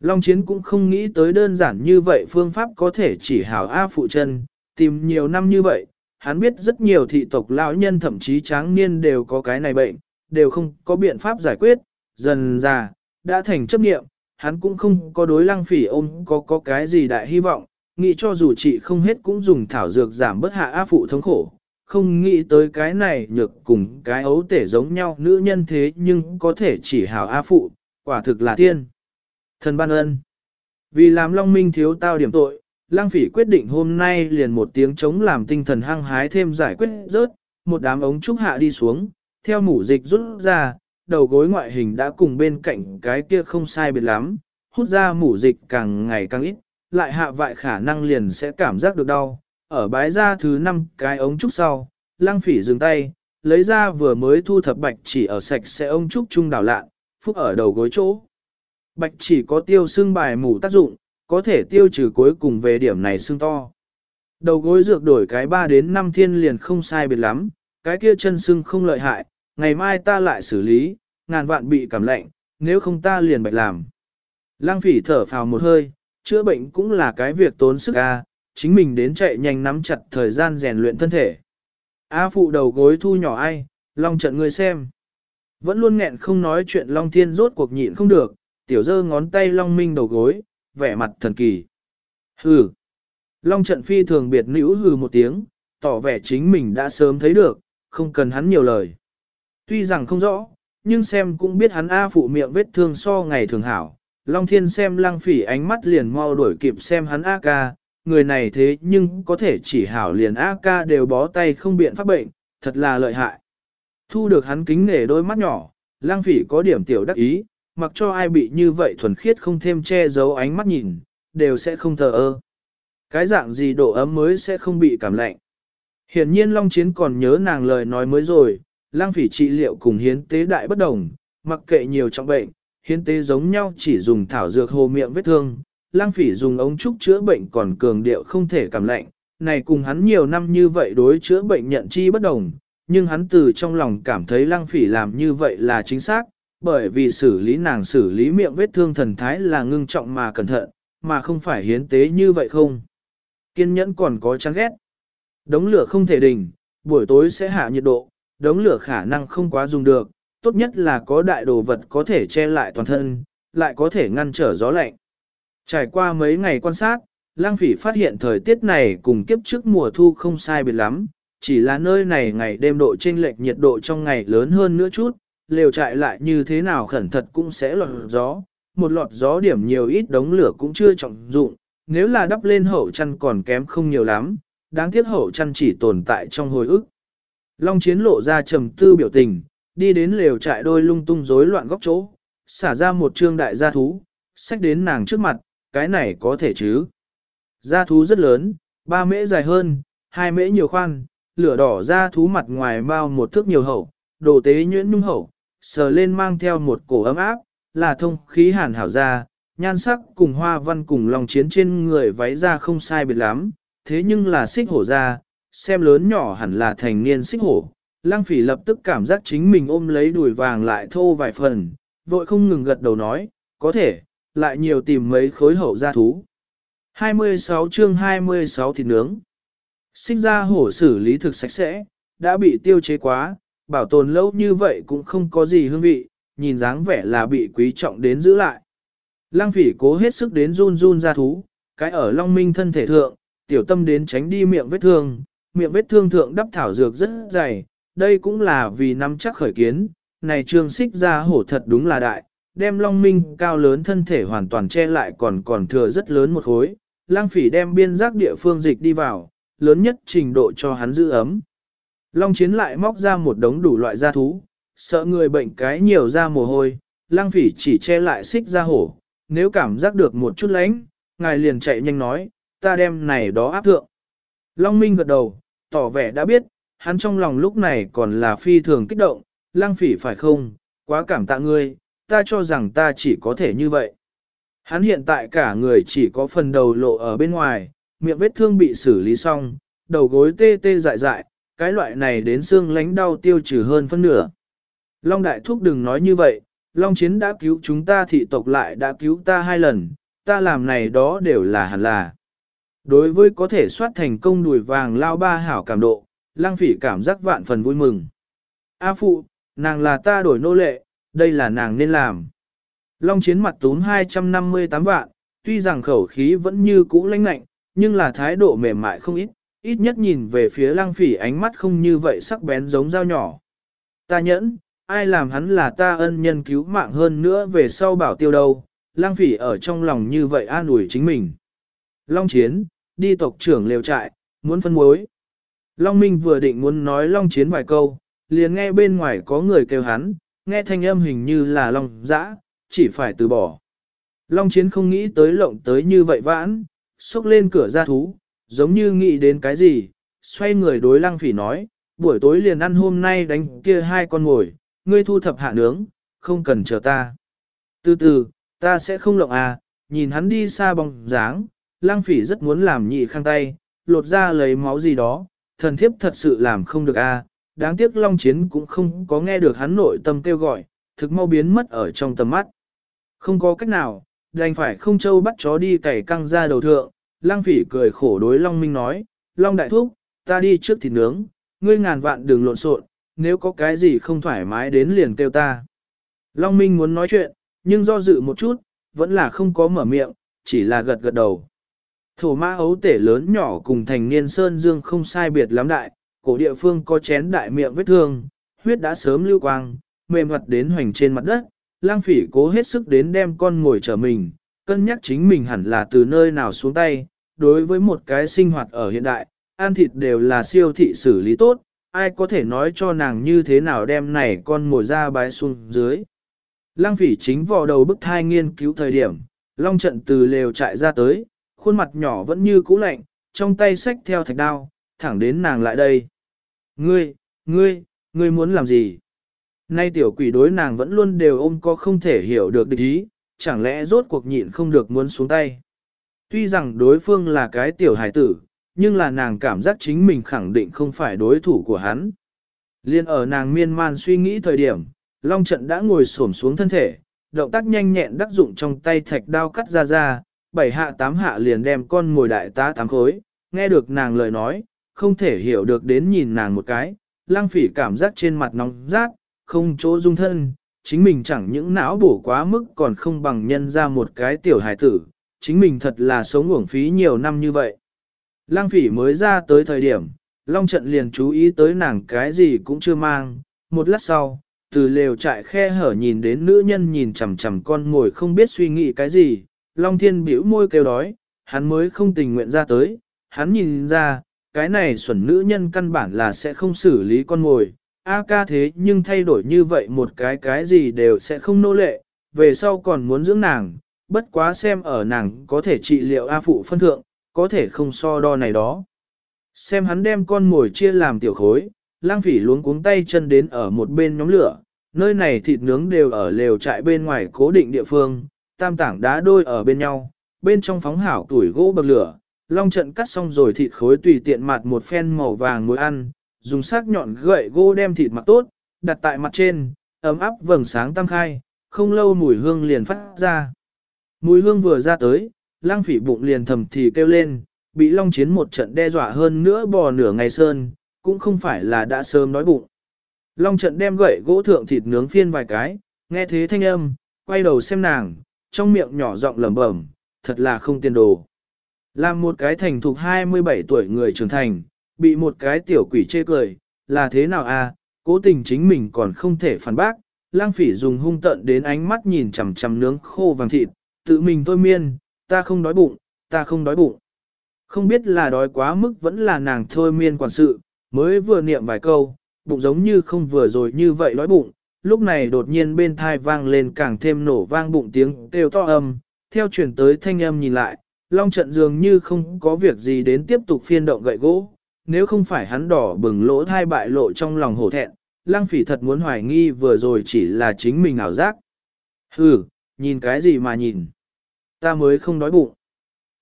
Long Chiến cũng không nghĩ tới đơn giản như vậy phương pháp có thể chỉ hảo A phụ chân, tìm nhiều năm như vậy, hắn biết rất nhiều thị tộc lão nhân thậm chí tráng niên đều có cái này bệnh, đều không có biện pháp giải quyết, dần già, đã thành chấp niệm, hắn cũng không có đối lăng phỉ ôm có có cái gì đại hy vọng, nghĩ cho dù chị không hết cũng dùng thảo dược giảm bớt hạ A phụ thống khổ, không nghĩ tới cái này nhược cùng cái ấu tể giống nhau nữ nhân thế nhưng có thể chỉ hảo A phụ, quả thực là tiên. Thần ban ân. Vì làm Long Minh thiếu tao điểm tội, Lang Phỉ quyết định hôm nay liền một tiếng chống làm tinh thần hăng hái thêm giải quyết rớt, một đám ống trúc hạ đi xuống, theo mủ dịch rút ra, đầu gối ngoại hình đã cùng bên cạnh cái kia không sai biệt lắm, hút ra mủ dịch càng ngày càng ít, lại hạ vại khả năng liền sẽ cảm giác được đau. Ở bái ra thứ năm cái ống trúc sau, Lang Phỉ dừng tay, lấy ra vừa mới thu thập bạch chỉ ở sạch sẽ ống trúc trung đảo lạ, phúc ở đầu gối chỗ. Bạch chỉ có tiêu xương bài mủ tác dụng, có thể tiêu trừ cuối cùng về điểm này xương to. Đầu gối dược đổi cái 3 đến 5 thiên liền không sai biệt lắm, cái kia chân xương không lợi hại, ngày mai ta lại xử lý, ngàn vạn bị cảm lạnh, nếu không ta liền bạch làm. Lang phỉ thở phào một hơi, chữa bệnh cũng là cái việc tốn sức a, chính mình đến chạy nhanh nắm chặt thời gian rèn luyện thân thể. A phụ đầu gối thu nhỏ ai, long trận ngươi xem. Vẫn luôn nghẹn không nói chuyện long thiên rốt cuộc nhịn không được, tiểu dơ ngón tay long minh đầu gối, vẻ mặt thần kỳ. Hừ. Long trận phi thường biệt nữ hừ một tiếng, tỏ vẻ chính mình đã sớm thấy được, không cần hắn nhiều lời. Tuy rằng không rõ, nhưng xem cũng biết hắn A phụ miệng vết thương so ngày thường hảo. Long thiên xem lăng phỉ ánh mắt liền mau đuổi kịp xem hắn A ca, người này thế nhưng có thể chỉ hảo liền A ca đều bó tay không biện pháp bệnh, thật là lợi hại. Thu được hắn kính nể đôi mắt nhỏ, lang phỉ có điểm tiểu đắc ý, mặc cho ai bị như vậy thuần khiết không thêm che giấu ánh mắt nhìn, đều sẽ không thờ ơ. Cái dạng gì độ ấm mới sẽ không bị cảm lạnh. Hiển nhiên Long Chiến còn nhớ nàng lời nói mới rồi, lang phỉ trị liệu cùng hiến tế đại bất đồng, mặc kệ nhiều trọng bệnh, hiến tế giống nhau chỉ dùng thảo dược hồ miệng vết thương, lang phỉ dùng ống trúc chữa bệnh còn cường điệu không thể cảm lạnh, này cùng hắn nhiều năm như vậy đối chữa bệnh nhận chi bất đồng, nhưng hắn từ trong lòng cảm thấy lang phỉ làm như vậy là chính xác, bởi vì xử lý nàng xử lý miệng vết thương thần thái là ngưng trọng mà cẩn thận, mà không phải hiến tế như vậy không. Kiên nhẫn còn có chán ghét. Đống lửa không thể đình, buổi tối sẽ hạ nhiệt độ, đống lửa khả năng không quá dùng được, tốt nhất là có đại đồ vật có thể che lại toàn thân, lại có thể ngăn trở gió lạnh. Trải qua mấy ngày quan sát, lang phỉ phát hiện thời tiết này cùng kiếp trước mùa thu không sai biệt lắm, chỉ là nơi này ngày đêm độ chênh lệch nhiệt độ trong ngày lớn hơn nữa chút, lều trại lại như thế nào khẩn thật cũng sẽ lọt gió, một lọt gió điểm nhiều ít đống lửa cũng chưa trọng dụng, nếu là đắp lên hậu chăn còn kém không nhiều lắm, đáng tiếc hậu chăn chỉ tồn tại trong hồi ức. Long chiến lộ ra trầm tư biểu tình, đi đến lều trại đôi lung tung rối loạn góc chỗ, xả ra một trương đại gia thú, xách đến nàng trước mặt, cái này có thể chứ. Gia thú rất lớn, ba mễ dài hơn, hai mễ nhiều khoan, lửa đỏ gia thú mặt ngoài bao một thước nhiều hậu, đồ tế nhuyễn nhung hậu, sờ lên mang theo một cổ ấm áp, là thông khí hàn hảo ra, nhan sắc cùng hoa văn cùng lòng chiến trên người váy ra không sai biệt lắm, thế nhưng là xích hổ ra, xem lớn nhỏ hẳn là thành niên xích hổ. Lăng phỉ lập tức cảm giác chính mình ôm lấy đùi vàng lại thô vài phần, vội không ngừng gật đầu nói, có thể, lại nhiều tìm mấy khối hậu gia thú. 26 chương 26 thịt nướng. Xích ra hổ xử lý thực sạch sẽ, đã bị tiêu chế quá, bảo tồn lâu như vậy cũng không có gì hương vị, nhìn dáng vẻ là bị quý trọng đến giữ lại. Lăng phỉ cố hết sức đến run run ra thú, cái ở Long Minh thân thể thượng, tiểu tâm đến tránh đi miệng vết thương, miệng vết thương thượng đắp thảo dược rất dày, đây cũng là vì nắm chắc khởi kiến, này trương xích ra hổ thật đúng là đại, đem Long Minh cao lớn thân thể hoàn toàn che lại còn còn thừa rất lớn một khối, lang phỉ đem biên giác địa phương dịch đi vào, lớn nhất trình độ cho hắn giữ ấm. Long chiến lại móc ra một đống đủ loại gia thú, sợ người bệnh cái nhiều ra mồ hôi, lang phỉ chỉ che lại xích ra hổ, nếu cảm giác được một chút lánh, ngài liền chạy nhanh nói, ta đem này đó áp thượng. Long Minh gật đầu, tỏ vẻ đã biết, hắn trong lòng lúc này còn là phi thường kích động, lang phỉ phải không, quá cảm tạ ngươi, ta cho rằng ta chỉ có thể như vậy. Hắn hiện tại cả người chỉ có phần đầu lộ ở bên ngoài, miệng vết thương bị xử lý xong, đầu gối tê tê dại dại, cái loại này đến xương lánh đau tiêu trừ hơn phân nửa. Long đại thúc đừng nói như vậy, Long chiến đã cứu chúng ta thị tộc lại đã cứu ta hai lần, ta làm này đó đều là hẳn là. Đối với có thể soát thành công đùi vàng lao ba hảo cảm độ, lang phỉ cảm giác vạn phần vui mừng. A phụ, nàng là ta đổi nô lệ, đây là nàng nên làm. Long chiến mặt túm 258 vạn, tuy rằng khẩu khí vẫn như cũ lãnh lạnh, nhưng là thái độ mềm mại không ít, ít nhất nhìn về phía lang phỉ ánh mắt không như vậy sắc bén giống dao nhỏ. Ta nhẫn, ai làm hắn là ta ân nhân cứu mạng hơn nữa về sau bảo tiêu đâu, lang phỉ ở trong lòng như vậy an ủi chính mình. Long chiến, đi tộc trưởng liều trại, muốn phân mối. Long Minh vừa định muốn nói Long chiến vài câu, liền nghe bên ngoài có người kêu hắn, nghe thanh âm hình như là Long dã, chỉ phải từ bỏ. Long chiến không nghĩ tới lộng tới như vậy vãn, xúc lên cửa ra thú, giống như nghĩ đến cái gì, xoay người đối lăng phỉ nói, buổi tối liền ăn hôm nay đánh kia hai con ngồi, ngươi thu thập hạ nướng, không cần chờ ta. Từ từ, ta sẽ không lộng à, nhìn hắn đi xa bóng dáng, lang phỉ rất muốn làm nhị khang tay, lột ra lấy máu gì đó, thần thiếp thật sự làm không được à, đáng tiếc Long Chiến cũng không có nghe được hắn nội tâm kêu gọi, thực mau biến mất ở trong tầm mắt. Không có cách nào, đành phải không châu bắt chó đi cày căng ra đầu thượng, lang phỉ cười khổ đối Long Minh nói, Long Đại Thúc, ta đi trước thịt nướng, ngươi ngàn vạn đừng lộn xộn, nếu có cái gì không thoải mái đến liền kêu ta. Long Minh muốn nói chuyện, nhưng do dự một chút, vẫn là không có mở miệng, chỉ là gật gật đầu. Thổ ma ấu tể lớn nhỏ cùng thành niên sơn dương không sai biệt lắm đại, cổ địa phương có chén đại miệng vết thương, huyết đã sớm lưu quang, mềm mặt đến hoành trên mặt đất, lang phỉ cố hết sức đến đem con ngồi trở mình, cân nhắc chính mình hẳn là từ nơi nào xuống tay, đối với một cái sinh hoạt ở hiện đại, ăn thịt đều là siêu thị xử lý tốt, ai có thể nói cho nàng như thế nào đem này con ngồi ra bái xuống dưới. Lăng phỉ chính vò đầu bức thai nghiên cứu thời điểm, long trận từ lều chạy ra tới, khuôn mặt nhỏ vẫn như cũ lạnh, trong tay xách theo thạch đao, thẳng đến nàng lại đây. Ngươi, ngươi, ngươi muốn làm gì? Nay tiểu quỷ đối nàng vẫn luôn đều ôm có không thể hiểu được địch ý, chẳng lẽ rốt cuộc nhịn không được muốn xuống tay. Tuy rằng đối phương là cái tiểu hải tử, nhưng là nàng cảm giác chính mình khẳng định không phải đối thủ của hắn. Liên ở nàng miên man suy nghĩ thời điểm, Long trận đã ngồi xổm xuống thân thể, động tác nhanh nhẹn đắc dụng trong tay thạch đao cắt ra ra, bảy hạ tám hạ liền đem con ngồi đại tá tám khối, nghe được nàng lời nói, không thể hiểu được đến nhìn nàng một cái, lang phỉ cảm giác trên mặt nóng rát, không chỗ dung thân, chính mình chẳng những não bổ quá mức còn không bằng nhân ra một cái tiểu hài tử, chính mình thật là sống uổng phí nhiều năm như vậy. Lang phỉ mới ra tới thời điểm, Long trận liền chú ý tới nàng cái gì cũng chưa mang, một lát sau, từ lều trại khe hở nhìn đến nữ nhân nhìn chằm chằm con ngồi không biết suy nghĩ cái gì, Long thiên bĩu môi kêu đói, hắn mới không tình nguyện ra tới, hắn nhìn ra, cái này xuẩn nữ nhân căn bản là sẽ không xử lý con ngồi, A ca thế nhưng thay đổi như vậy một cái cái gì đều sẽ không nô lệ, về sau còn muốn dưỡng nàng, bất quá xem ở nàng có thể trị liệu A phụ phân thượng, có thể không so đo này đó. Xem hắn đem con mồi chia làm tiểu khối, lang phỉ luống cuống tay chân đến ở một bên nhóm lửa, nơi này thịt nướng đều ở lều trại bên ngoài cố định địa phương, tam tảng đá đôi ở bên nhau, bên trong phóng hảo tuổi gỗ bậc lửa, long trận cắt xong rồi thịt khối tùy tiện mặt một phen màu vàng muối ăn, dùng sắc nhọn gậy gỗ đem thịt mặt tốt, đặt tại mặt trên, ấm áp vầng sáng tăng khai, không lâu mùi hương liền phát ra. Mùi hương vừa ra tới, lang phỉ bụng liền thầm thì kêu lên, bị long chiến một trận đe dọa hơn nữa bò nửa ngày sơn, cũng không phải là đã sớm nói bụng. Long trận đem gậy gỗ thượng thịt nướng phiên vài cái, nghe thế thanh âm, quay đầu xem nàng, trong miệng nhỏ giọng lẩm bẩm, thật là không tiền đồ. Làm một cái thành thục 27 tuổi người trưởng thành, bị một cái tiểu quỷ chê cười, là thế nào à, cố tình chính mình còn không thể phản bác, lang phỉ dùng hung tận đến ánh mắt nhìn chằm chằm nướng khô vàng thịt, tự mình thôi miên, ta không đói bụng, ta không đói bụng. Không biết là đói quá mức vẫn là nàng thôi miên quản sự, mới vừa niệm vài câu, bụng giống như không vừa rồi như vậy đói bụng, lúc này đột nhiên bên thai vang lên càng thêm nổ vang bụng tiếng kêu to âm, theo chuyển tới thanh âm nhìn lại, long trận dường như không có việc gì đến tiếp tục phiên động gậy gỗ, nếu không phải hắn đỏ bừng lỗ thai bại lộ trong lòng hổ thẹn, lang phỉ thật muốn hoài nghi vừa rồi chỉ là chính mình ảo giác. Hừ, nhìn cái gì mà nhìn? Ta mới không đói bụng.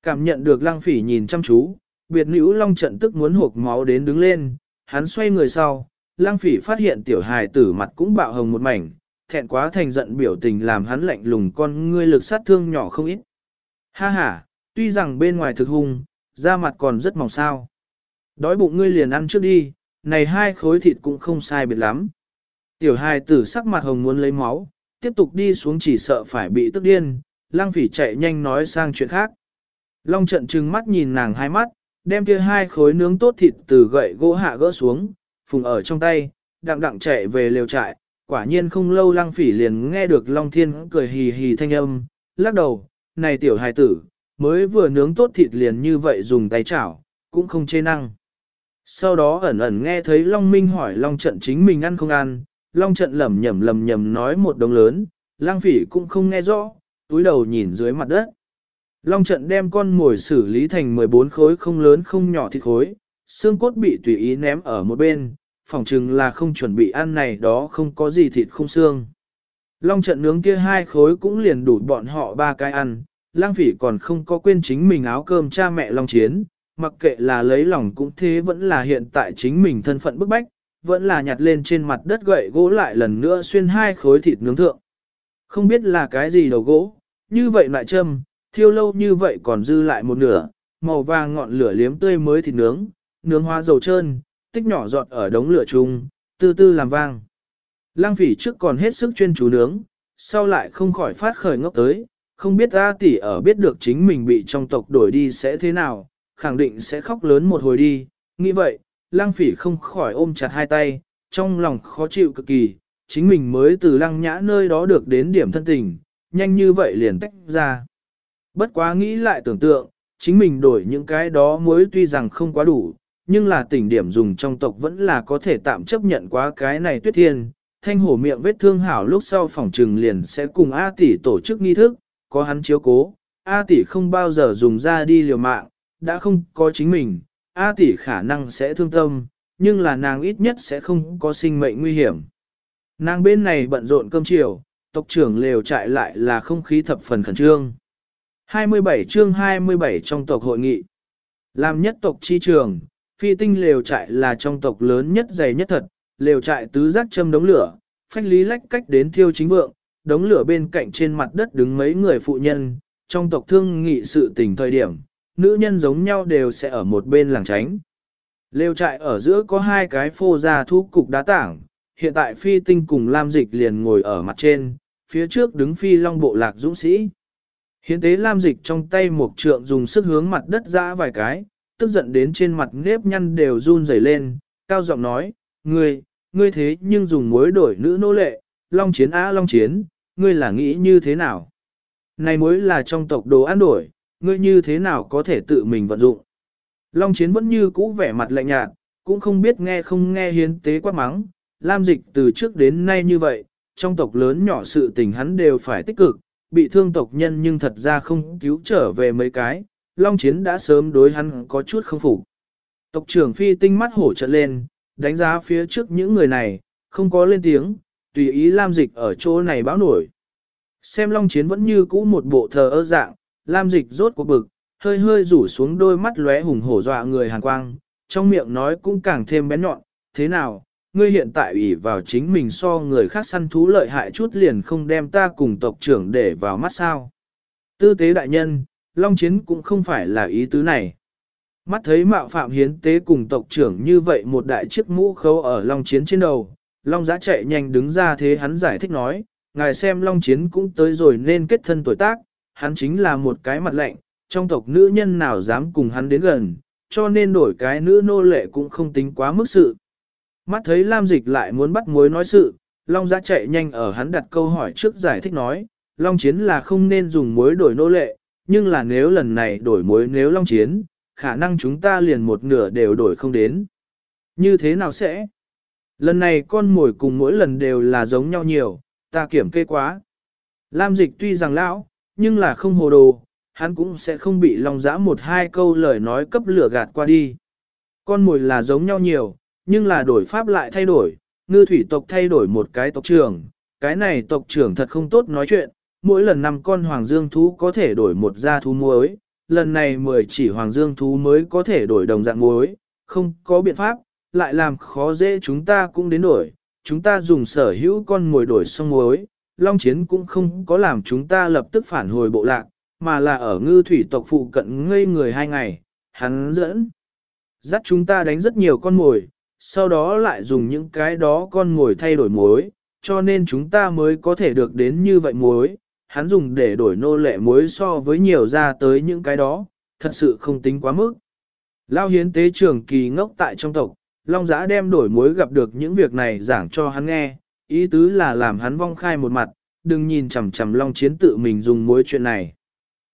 Cảm nhận được lang phỉ nhìn chăm chú, biệt nữ long trận tức muốn hộp máu đến đứng lên, hắn xoay người sau, lang phỉ phát hiện tiểu hài tử mặt cũng bạo hồng một mảnh, thẹn quá thành giận biểu tình làm hắn lạnh lùng con ngươi lực sát thương nhỏ không ít. Ha ha, tuy rằng bên ngoài thực hung, da mặt còn rất mỏng sao. Đói bụng ngươi liền ăn trước đi, này hai khối thịt cũng không sai biệt lắm. Tiểu hài tử sắc mặt hồng muốn lấy máu, tiếp tục đi xuống chỉ sợ phải bị tức điên, lang phỉ chạy nhanh nói sang chuyện khác. Long trận trừng mắt nhìn nàng hai mắt, đem kia hai khối nướng tốt thịt từ gậy gỗ hạ gỡ xuống, phùng ở trong tay, đặng đặng chạy về lều trại. Quả nhiên không lâu lang phỉ liền nghe được Long Thiên cười hì hì thanh âm, lắc đầu, này tiểu hài tử, mới vừa nướng tốt thịt liền như vậy dùng tay chảo, cũng không chê năng. Sau đó ẩn ẩn nghe thấy Long Minh hỏi Long Trận chính mình ăn không ăn, Long Trận lẩm nhẩm lẩm nhẩm nói một đồng lớn, lang phỉ cũng không nghe rõ, túi đầu nhìn dưới mặt đất. Long Trận đem con mồi xử lý thành 14 khối không lớn không nhỏ thịt khối, xương cốt bị tùy ý ném ở một bên, phỏng chừng là không chuẩn bị ăn này đó không có gì thịt không xương. Long trận nướng kia hai khối cũng liền đủ bọn họ ba cái ăn, lang phỉ còn không có quên chính mình áo cơm cha mẹ long chiến, mặc kệ là lấy lòng cũng thế vẫn là hiện tại chính mình thân phận bức bách, vẫn là nhặt lên trên mặt đất gậy gỗ lại lần nữa xuyên hai khối thịt nướng thượng. Không biết là cái gì đầu gỗ, như vậy lại châm, thiêu lâu như vậy còn dư lại một nửa, màu vàng ngọn lửa liếm tươi mới thịt nướng, nướng hoa dầu trơn, tích nhỏ giọt ở đống lửa chung, từ từ làm vang. Lăng phỉ trước còn hết sức chuyên chú nướng, sau lại không khỏi phát khởi ngốc tới, không biết A tỷ ở biết được chính mình bị trong tộc đổi đi sẽ thế nào, khẳng định sẽ khóc lớn một hồi đi, nghĩ vậy, lăng phỉ không khỏi ôm chặt hai tay, trong lòng khó chịu cực kỳ, chính mình mới từ lăng nhã nơi đó được đến điểm thân tình, nhanh như vậy liền tách ra. Bất quá nghĩ lại tưởng tượng, chính mình đổi những cái đó mới tuy rằng không quá đủ, nhưng là tỉnh điểm dùng trong tộc vẫn là có thể tạm chấp nhận quá cái này tuyết thiên. Thanh hổ miệng vết thương hảo lúc sau phòng trừng liền sẽ cùng A tỷ tổ chức nghi thức, có hắn chiếu cố, A tỷ không bao giờ dùng ra đi liều mạng, đã không có chính mình, A tỷ khả năng sẽ thương tâm, nhưng là nàng ít nhất sẽ không có sinh mệnh nguy hiểm. Nàng bên này bận rộn cơm chiều, tộc trưởng lều trại lại là không khí thập phần khẩn trương. 27 chương 27 trong tộc hội nghị. Làm nhất tộc chi trường, phi tinh lều trại là trong tộc lớn nhất dày nhất thật, lều trại tứ giác châm đống lửa, phách lý lách cách đến thiêu chính vượng, đống lửa bên cạnh trên mặt đất đứng mấy người phụ nhân, trong tộc thương nghị sự tình thời điểm, nữ nhân giống nhau đều sẽ ở một bên làng tránh. Lều trại ở giữa có hai cái phô ra thu cục đá tảng, hiện tại phi tinh cùng Lam Dịch liền ngồi ở mặt trên, phía trước đứng phi long bộ lạc dũng sĩ. Hiện tế Lam Dịch trong tay một trượng dùng sức hướng mặt đất ra vài cái, tức giận đến trên mặt nếp nhăn đều run rẩy lên, cao giọng nói, ngươi, ngươi thế nhưng dùng mối đổi nữ nô lệ, long chiến á long chiến, ngươi là nghĩ như thế nào? Này mối là trong tộc đồ ăn đổi, ngươi như thế nào có thể tự mình vận dụng? Long chiến vẫn như cũ vẻ mặt lạnh nhạt, cũng không biết nghe không nghe hiến tế quát mắng, Lam dịch từ trước đến nay như vậy, trong tộc lớn nhỏ sự tình hắn đều phải tích cực, bị thương tộc nhân nhưng thật ra không cứu trở về mấy cái, Long Chiến đã sớm đối hắn có chút không phục. Tộc trưởng phi tinh mắt hổ trận lên, đánh giá phía trước những người này, không có lên tiếng, tùy ý Lam Dịch ở chỗ này báo nổi. Xem Long Chiến vẫn như cũ một bộ thờ ơ dạng, Lam Dịch rốt cuộc bực, hơi hơi rủ xuống đôi mắt lóe hùng hổ dọa người hàn quang, trong miệng nói cũng càng thêm bén nhọn, thế nào, ngươi hiện tại ủy vào chính mình so người khác săn thú lợi hại chút liền không đem ta cùng tộc trưởng để vào mắt sao. Tư tế đại nhân, Long Chiến cũng không phải là ý tứ này. Mắt thấy mạo phạm hiến tế cùng tộc trưởng như vậy một đại chiếc mũ khấu ở Long Chiến trên đầu, Long Giã chạy nhanh đứng ra thế hắn giải thích nói, ngài xem Long Chiến cũng tới rồi nên kết thân tuổi tác, hắn chính là một cái mặt lạnh, trong tộc nữ nhân nào dám cùng hắn đến gần, cho nên đổi cái nữ nô lệ cũng không tính quá mức sự. Mắt thấy Lam Dịch lại muốn bắt mối nói sự, Long Giã chạy nhanh ở hắn đặt câu hỏi trước giải thích nói, Long Chiến là không nên dùng mối đổi nô lệ, nhưng là nếu lần này đổi mối nếu Long Chiến, khả năng chúng ta liền một nửa đều đổi không đến. Như thế nào sẽ? Lần này con mồi cùng mỗi lần đều là giống nhau nhiều, ta kiểm kê quá. Lam Dịch tuy rằng lão, nhưng là không hồ đồ, hắn cũng sẽ không bị lòng dã một hai câu lời nói cấp lửa gạt qua đi. Con mồi là giống nhau nhiều, nhưng là đổi pháp lại thay đổi, ngư thủy tộc thay đổi một cái tộc trưởng, cái này tộc trưởng thật không tốt nói chuyện, mỗi lần năm con hoàng dương thú có thể đổi một gia thú muối, lần này 10 chỉ hoàng dương thú mới có thể đổi đồng dạng muối, không có biện pháp, lại làm khó dễ chúng ta cũng đến đổi, chúng ta dùng sở hữu con mồi đổi xong muối, Long Chiến cũng không có làm chúng ta lập tức phản hồi bộ lạc, mà là ở ngư thủy tộc phụ cận ngây người hai ngày, hắn dẫn. Dắt chúng ta đánh rất nhiều con mồi, sau đó lại dùng những cái đó con mồi thay đổi muối, cho nên chúng ta mới có thể được đến như vậy muối. Hắn dùng để đổi nô lệ muối so với nhiều ra tới những cái đó, thật sự không tính quá mức. Lao hiến tế trường kỳ ngốc tại trong tộc, Long Giã đem đổi muối gặp được những việc này giảng cho hắn nghe, ý tứ là làm hắn vong khai một mặt, đừng nhìn chằm chằm Long Chiến tự mình dùng muối chuyện này.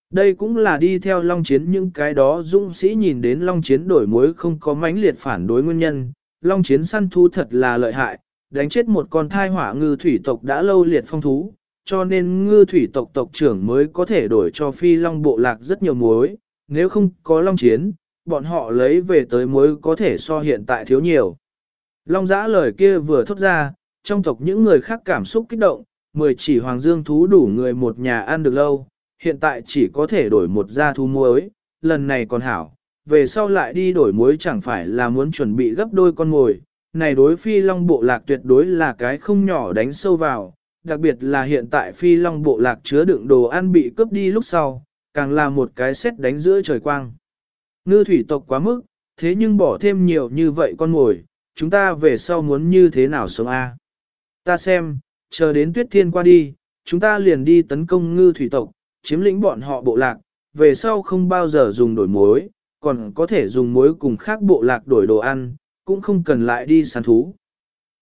Đây cũng là đi theo Long Chiến những cái đó dũng sĩ nhìn đến Long Chiến đổi muối không có mãnh liệt phản đối nguyên nhân, long chiến săn thú thật là lợi hại, đánh chết một con thai hỏa ngư thủy tộc đã lâu liệt phong thú, cho nên ngư thủy tộc tộc trưởng mới có thể đổi cho phi long bộ lạc rất nhiều muối, nếu không có long chiến, bọn họ lấy về tới muối có thể so hiện tại thiếu nhiều. Long giã lời kia vừa thốt ra, trong tộc những người khác cảm xúc kích động, mười chỉ hoàng dương thú đủ người một nhà ăn được lâu, hiện tại chỉ có thể đổi một gia thú muối, lần này còn hảo, về sau lại đi đổi muối chẳng phải là muốn chuẩn bị gấp đôi con ngồi, này đối phi long bộ lạc tuyệt đối là cái không nhỏ đánh sâu vào, đặc biệt là hiện tại phi long bộ lạc chứa đựng đồ ăn bị cướp đi lúc sau, càng là một cái xét đánh giữa trời quang. Ngư thủy tộc quá mức, thế nhưng bỏ thêm nhiều như vậy con ngồi, chúng ta về sau muốn như thế nào sống a? Ta xem, chờ đến tuyết thiên qua đi, chúng ta liền đi tấn công ngư thủy tộc, chiếm lĩnh bọn họ bộ lạc, về sau không bao giờ dùng đổi mối, còn có thể dùng muối cùng khác bộ lạc đổi đồ ăn, cũng không cần lại đi săn thú.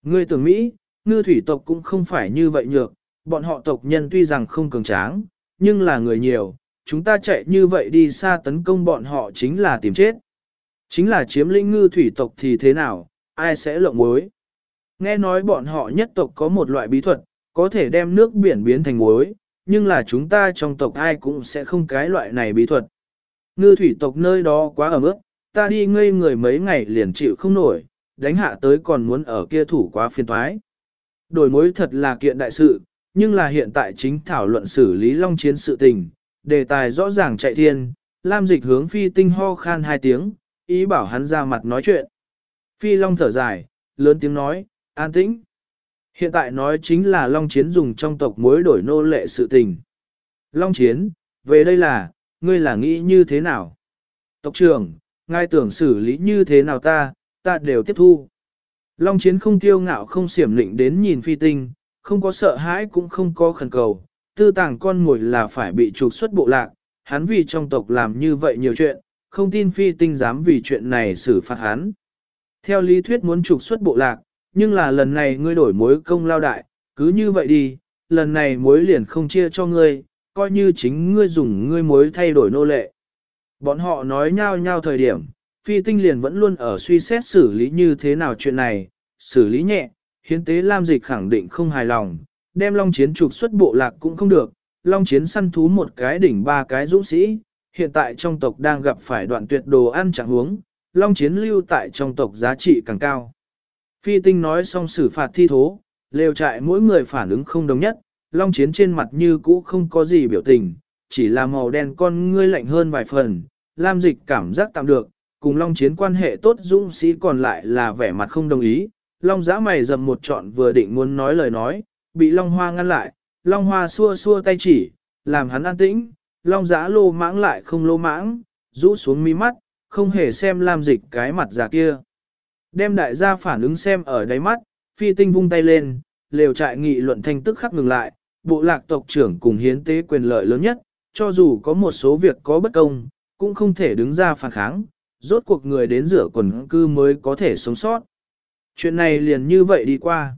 Ngươi tưởng Mỹ, ngư thủy tộc cũng không phải như vậy nhược, bọn họ tộc nhân tuy rằng không cường tráng, nhưng là người nhiều, chúng ta chạy như vậy đi xa tấn công bọn họ chính là tìm chết. Chính là chiếm lĩnh ngư thủy tộc thì thế nào, ai sẽ lộng muối. Nghe nói bọn họ nhất tộc có một loại bí thuật, có thể đem nước biển biến thành muối, nhưng là chúng ta trong tộc ai cũng sẽ không cái loại này bí thuật. Ngư thủy tộc nơi đó quá ẩm ướt, ta đi ngây người mấy ngày liền chịu không nổi, đánh hạ tới còn muốn ở kia thủ quá phiền thoái. Đổi mối thật là kiện đại sự, nhưng là hiện tại chính thảo luận xử lý long chiến sự tình, đề tài rõ ràng chạy thiên, Lam dịch hướng phi tinh ho khan hai tiếng, ý bảo hắn ra mặt nói chuyện. Phi long thở dài, lớn tiếng nói, an tĩnh. Hiện tại nói chính là long chiến dùng trong tộc mối đổi nô lệ sự tình. Long chiến, về đây là, ngươi là nghĩ như thế nào? Tộc trưởng, ngài tưởng xử lý như thế nào ta, ta đều tiếp thu. Long chiến không tiêu ngạo không xiểm lịnh đến nhìn phi tinh, không có sợ hãi cũng không có khẩn cầu, tư tàng con ngồi là phải bị trục xuất bộ lạc, hắn vì trong tộc làm như vậy nhiều chuyện, không tin phi tinh dám vì chuyện này xử phạt hắn. Theo lý thuyết muốn trục xuất bộ lạc, nhưng là lần này ngươi đổi mối công lao đại, cứ như vậy đi, lần này mối liền không chia cho ngươi, coi như chính ngươi dùng ngươi mối thay đổi nô lệ. Bọn họ nói nhau nhau thời điểm, phi tinh liền vẫn luôn ở suy xét xử lý như thế nào chuyện này, xử lý nhẹ, hiến tế Lam Dịch khẳng định không hài lòng, đem Long Chiến trục xuất bộ lạc cũng không được, Long Chiến săn thú một cái đỉnh ba cái dũng sĩ, hiện tại trong tộc đang gặp phải đoạn tuyệt đồ ăn chẳng huống, Long Chiến lưu tại trong tộc giá trị càng cao. Phi tinh nói xong xử phạt thi thố, lều trại mỗi người phản ứng không đồng nhất, long chiến trên mặt như cũ không có gì biểu tình, chỉ là màu đen con ngươi lạnh hơn vài phần, Lam dịch cảm giác tạm được, cùng long chiến quan hệ tốt dũng sĩ còn lại là vẻ mặt không đồng ý, long giã mày dầm một trọn vừa định muốn nói lời nói, bị long hoa ngăn lại, long hoa xua xua tay chỉ, làm hắn an tĩnh, long giã lô mãng lại không lô mãng, rũ xuống mi mắt, không hề xem Lam dịch cái mặt già kia. Đem đại gia phản ứng xem ở đáy mắt, phi tinh vung tay lên, lều trại nghị luận thanh tức khắc ngừng lại, bộ lạc tộc trưởng cùng hiến tế quyền lợi lớn nhất, cho dù có một số việc có bất công, cũng không thể đứng ra phản kháng, rốt cuộc người đến rửa quần cư mới có thể sống sót. Chuyện này liền như vậy đi qua.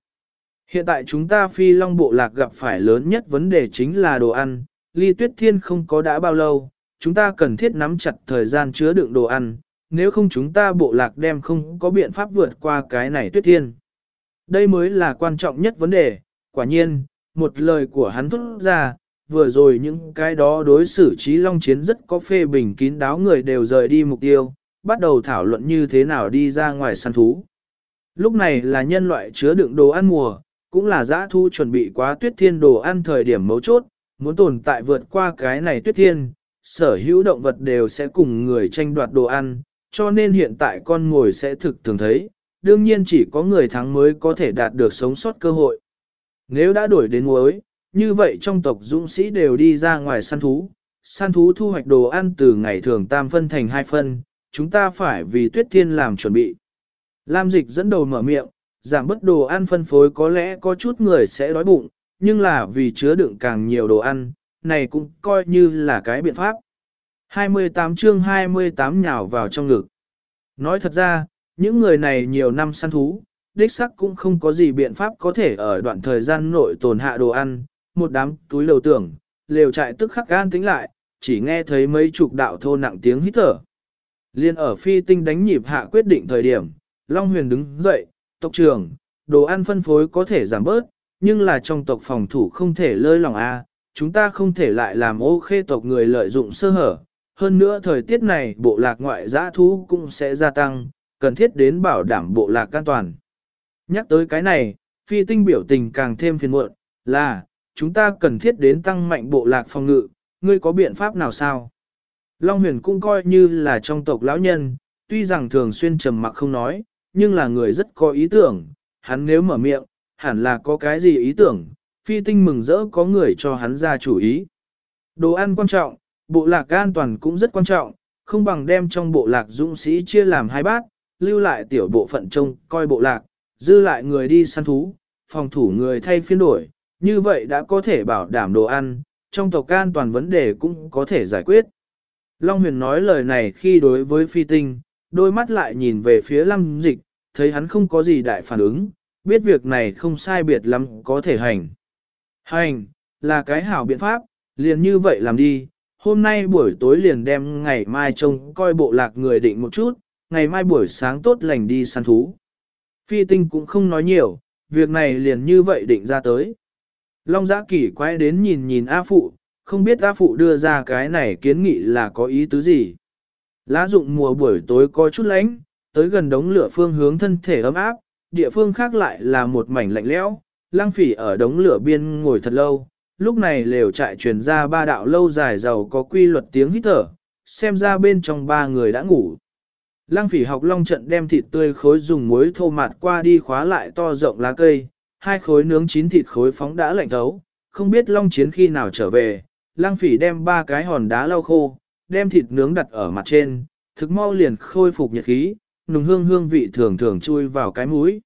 Hiện tại chúng ta phi long bộ lạc gặp phải lớn nhất vấn đề chính là đồ ăn, ly tuyết thiên không có đã bao lâu, chúng ta cần thiết nắm chặt thời gian chứa đựng đồ ăn, nếu không chúng ta bộ lạc đem không có biện pháp vượt qua cái này tuyết thiên. Đây mới là quan trọng nhất vấn đề, quả nhiên, một lời của hắn thốt ra, vừa rồi những cái đó đối xử trí long chiến rất có phê bình kín đáo người đều rời đi mục tiêu, bắt đầu thảo luận như thế nào đi ra ngoài săn thú. Lúc này là nhân loại chứa đựng đồ ăn mùa, cũng là giã thu chuẩn bị quá tuyết thiên đồ ăn thời điểm mấu chốt, muốn tồn tại vượt qua cái này tuyết thiên, sở hữu động vật đều sẽ cùng người tranh đoạt đồ ăn, cho nên hiện tại con ngồi sẽ thực thường thấy, đương nhiên chỉ có người thắng mới có thể đạt được sống sót cơ hội. Nếu đã đổi đến muối, như vậy trong tộc dũng sĩ đều đi ra ngoài săn thú, săn thú thu hoạch đồ ăn từ ngày thường tam phân thành hai phân, chúng ta phải vì tuyết thiên làm chuẩn bị. Lam dịch dẫn đầu mở miệng, giảm bất đồ ăn phân phối có lẽ có chút người sẽ đói bụng, nhưng là vì chứa đựng càng nhiều đồ ăn, này cũng coi như là cái biện pháp. 28 chương 28 nhào vào trong ngực. Nói thật ra, những người này nhiều năm săn thú, đích sắc cũng không có gì biện pháp có thể ở đoạn thời gian nội tồn hạ đồ ăn, một đám túi lầu tưởng, lều trại tức khắc gan tính lại, chỉ nghe thấy mấy chục đạo thô nặng tiếng hít thở. Liên ở phi tinh đánh nhịp hạ quyết định thời điểm, Long Huyền đứng dậy, tộc trưởng, đồ ăn phân phối có thể giảm bớt, nhưng là trong tộc phòng thủ không thể lơi lòng A, à, chúng ta không thể lại làm ô khê tộc người lợi dụng sơ hở. Hơn nữa thời tiết này bộ lạc ngoại giã thú cũng sẽ gia tăng, cần thiết đến bảo đảm bộ lạc an toàn. Nhắc tới cái này, phi tinh biểu tình càng thêm phiền muộn, là, chúng ta cần thiết đến tăng mạnh bộ lạc phòng ngự, ngươi có biện pháp nào sao? Long huyền cũng coi như là trong tộc lão nhân, tuy rằng thường xuyên trầm mặc không nói, nhưng là người rất có ý tưởng, hắn nếu mở miệng, hẳn là có cái gì ý tưởng, phi tinh mừng rỡ có người cho hắn ra chủ ý. Đồ ăn quan trọng, bộ lạc an toàn cũng rất quan trọng, không bằng đem trong bộ lạc dũng sĩ chia làm hai bát, lưu lại tiểu bộ phận trông coi bộ lạc, dư lại người đi săn thú, phòng thủ người thay phiên đổi, như vậy đã có thể bảo đảm đồ ăn, trong tộc an toàn vấn đề cũng có thể giải quyết. Long huyền nói lời này khi đối với phi tinh, đôi mắt lại nhìn về phía lâm dịch, thấy hắn không có gì đại phản ứng, biết việc này không sai biệt lắm có thể hành. Hành, là cái hảo biện pháp, liền như vậy làm đi, hôm nay buổi tối liền đem ngày mai trông coi bộ lạc người định một chút, ngày mai buổi sáng tốt lành đi săn thú. Phi tinh cũng không nói nhiều, việc này liền như vậy định ra tới. Long giã kỳ quay đến nhìn nhìn A Phụ, không biết A Phụ đưa ra cái này kiến nghị là có ý tứ gì. Lá dụng mùa buổi tối có chút lạnh, tới gần đống lửa phương hướng thân thể ấm áp, địa phương khác lại là một mảnh lạnh lẽo. Lăng phỉ ở đống lửa biên ngồi thật lâu, lúc này lều trại truyền ra ba đạo lâu dài giàu có quy luật tiếng hít thở, xem ra bên trong ba người đã ngủ. Lăng phỉ học long trận đem thịt tươi khối dùng muối thô mạt qua đi khóa lại to rộng lá cây, hai khối nướng chín thịt khối phóng đã lạnh thấu, không biết long chiến khi nào trở về. Lăng phỉ đem ba cái hòn đá lau khô, đem thịt nướng đặt ở mặt trên, thực mau liền khôi phục nhiệt khí, nùng hương hương vị thường thường chui vào cái mũi.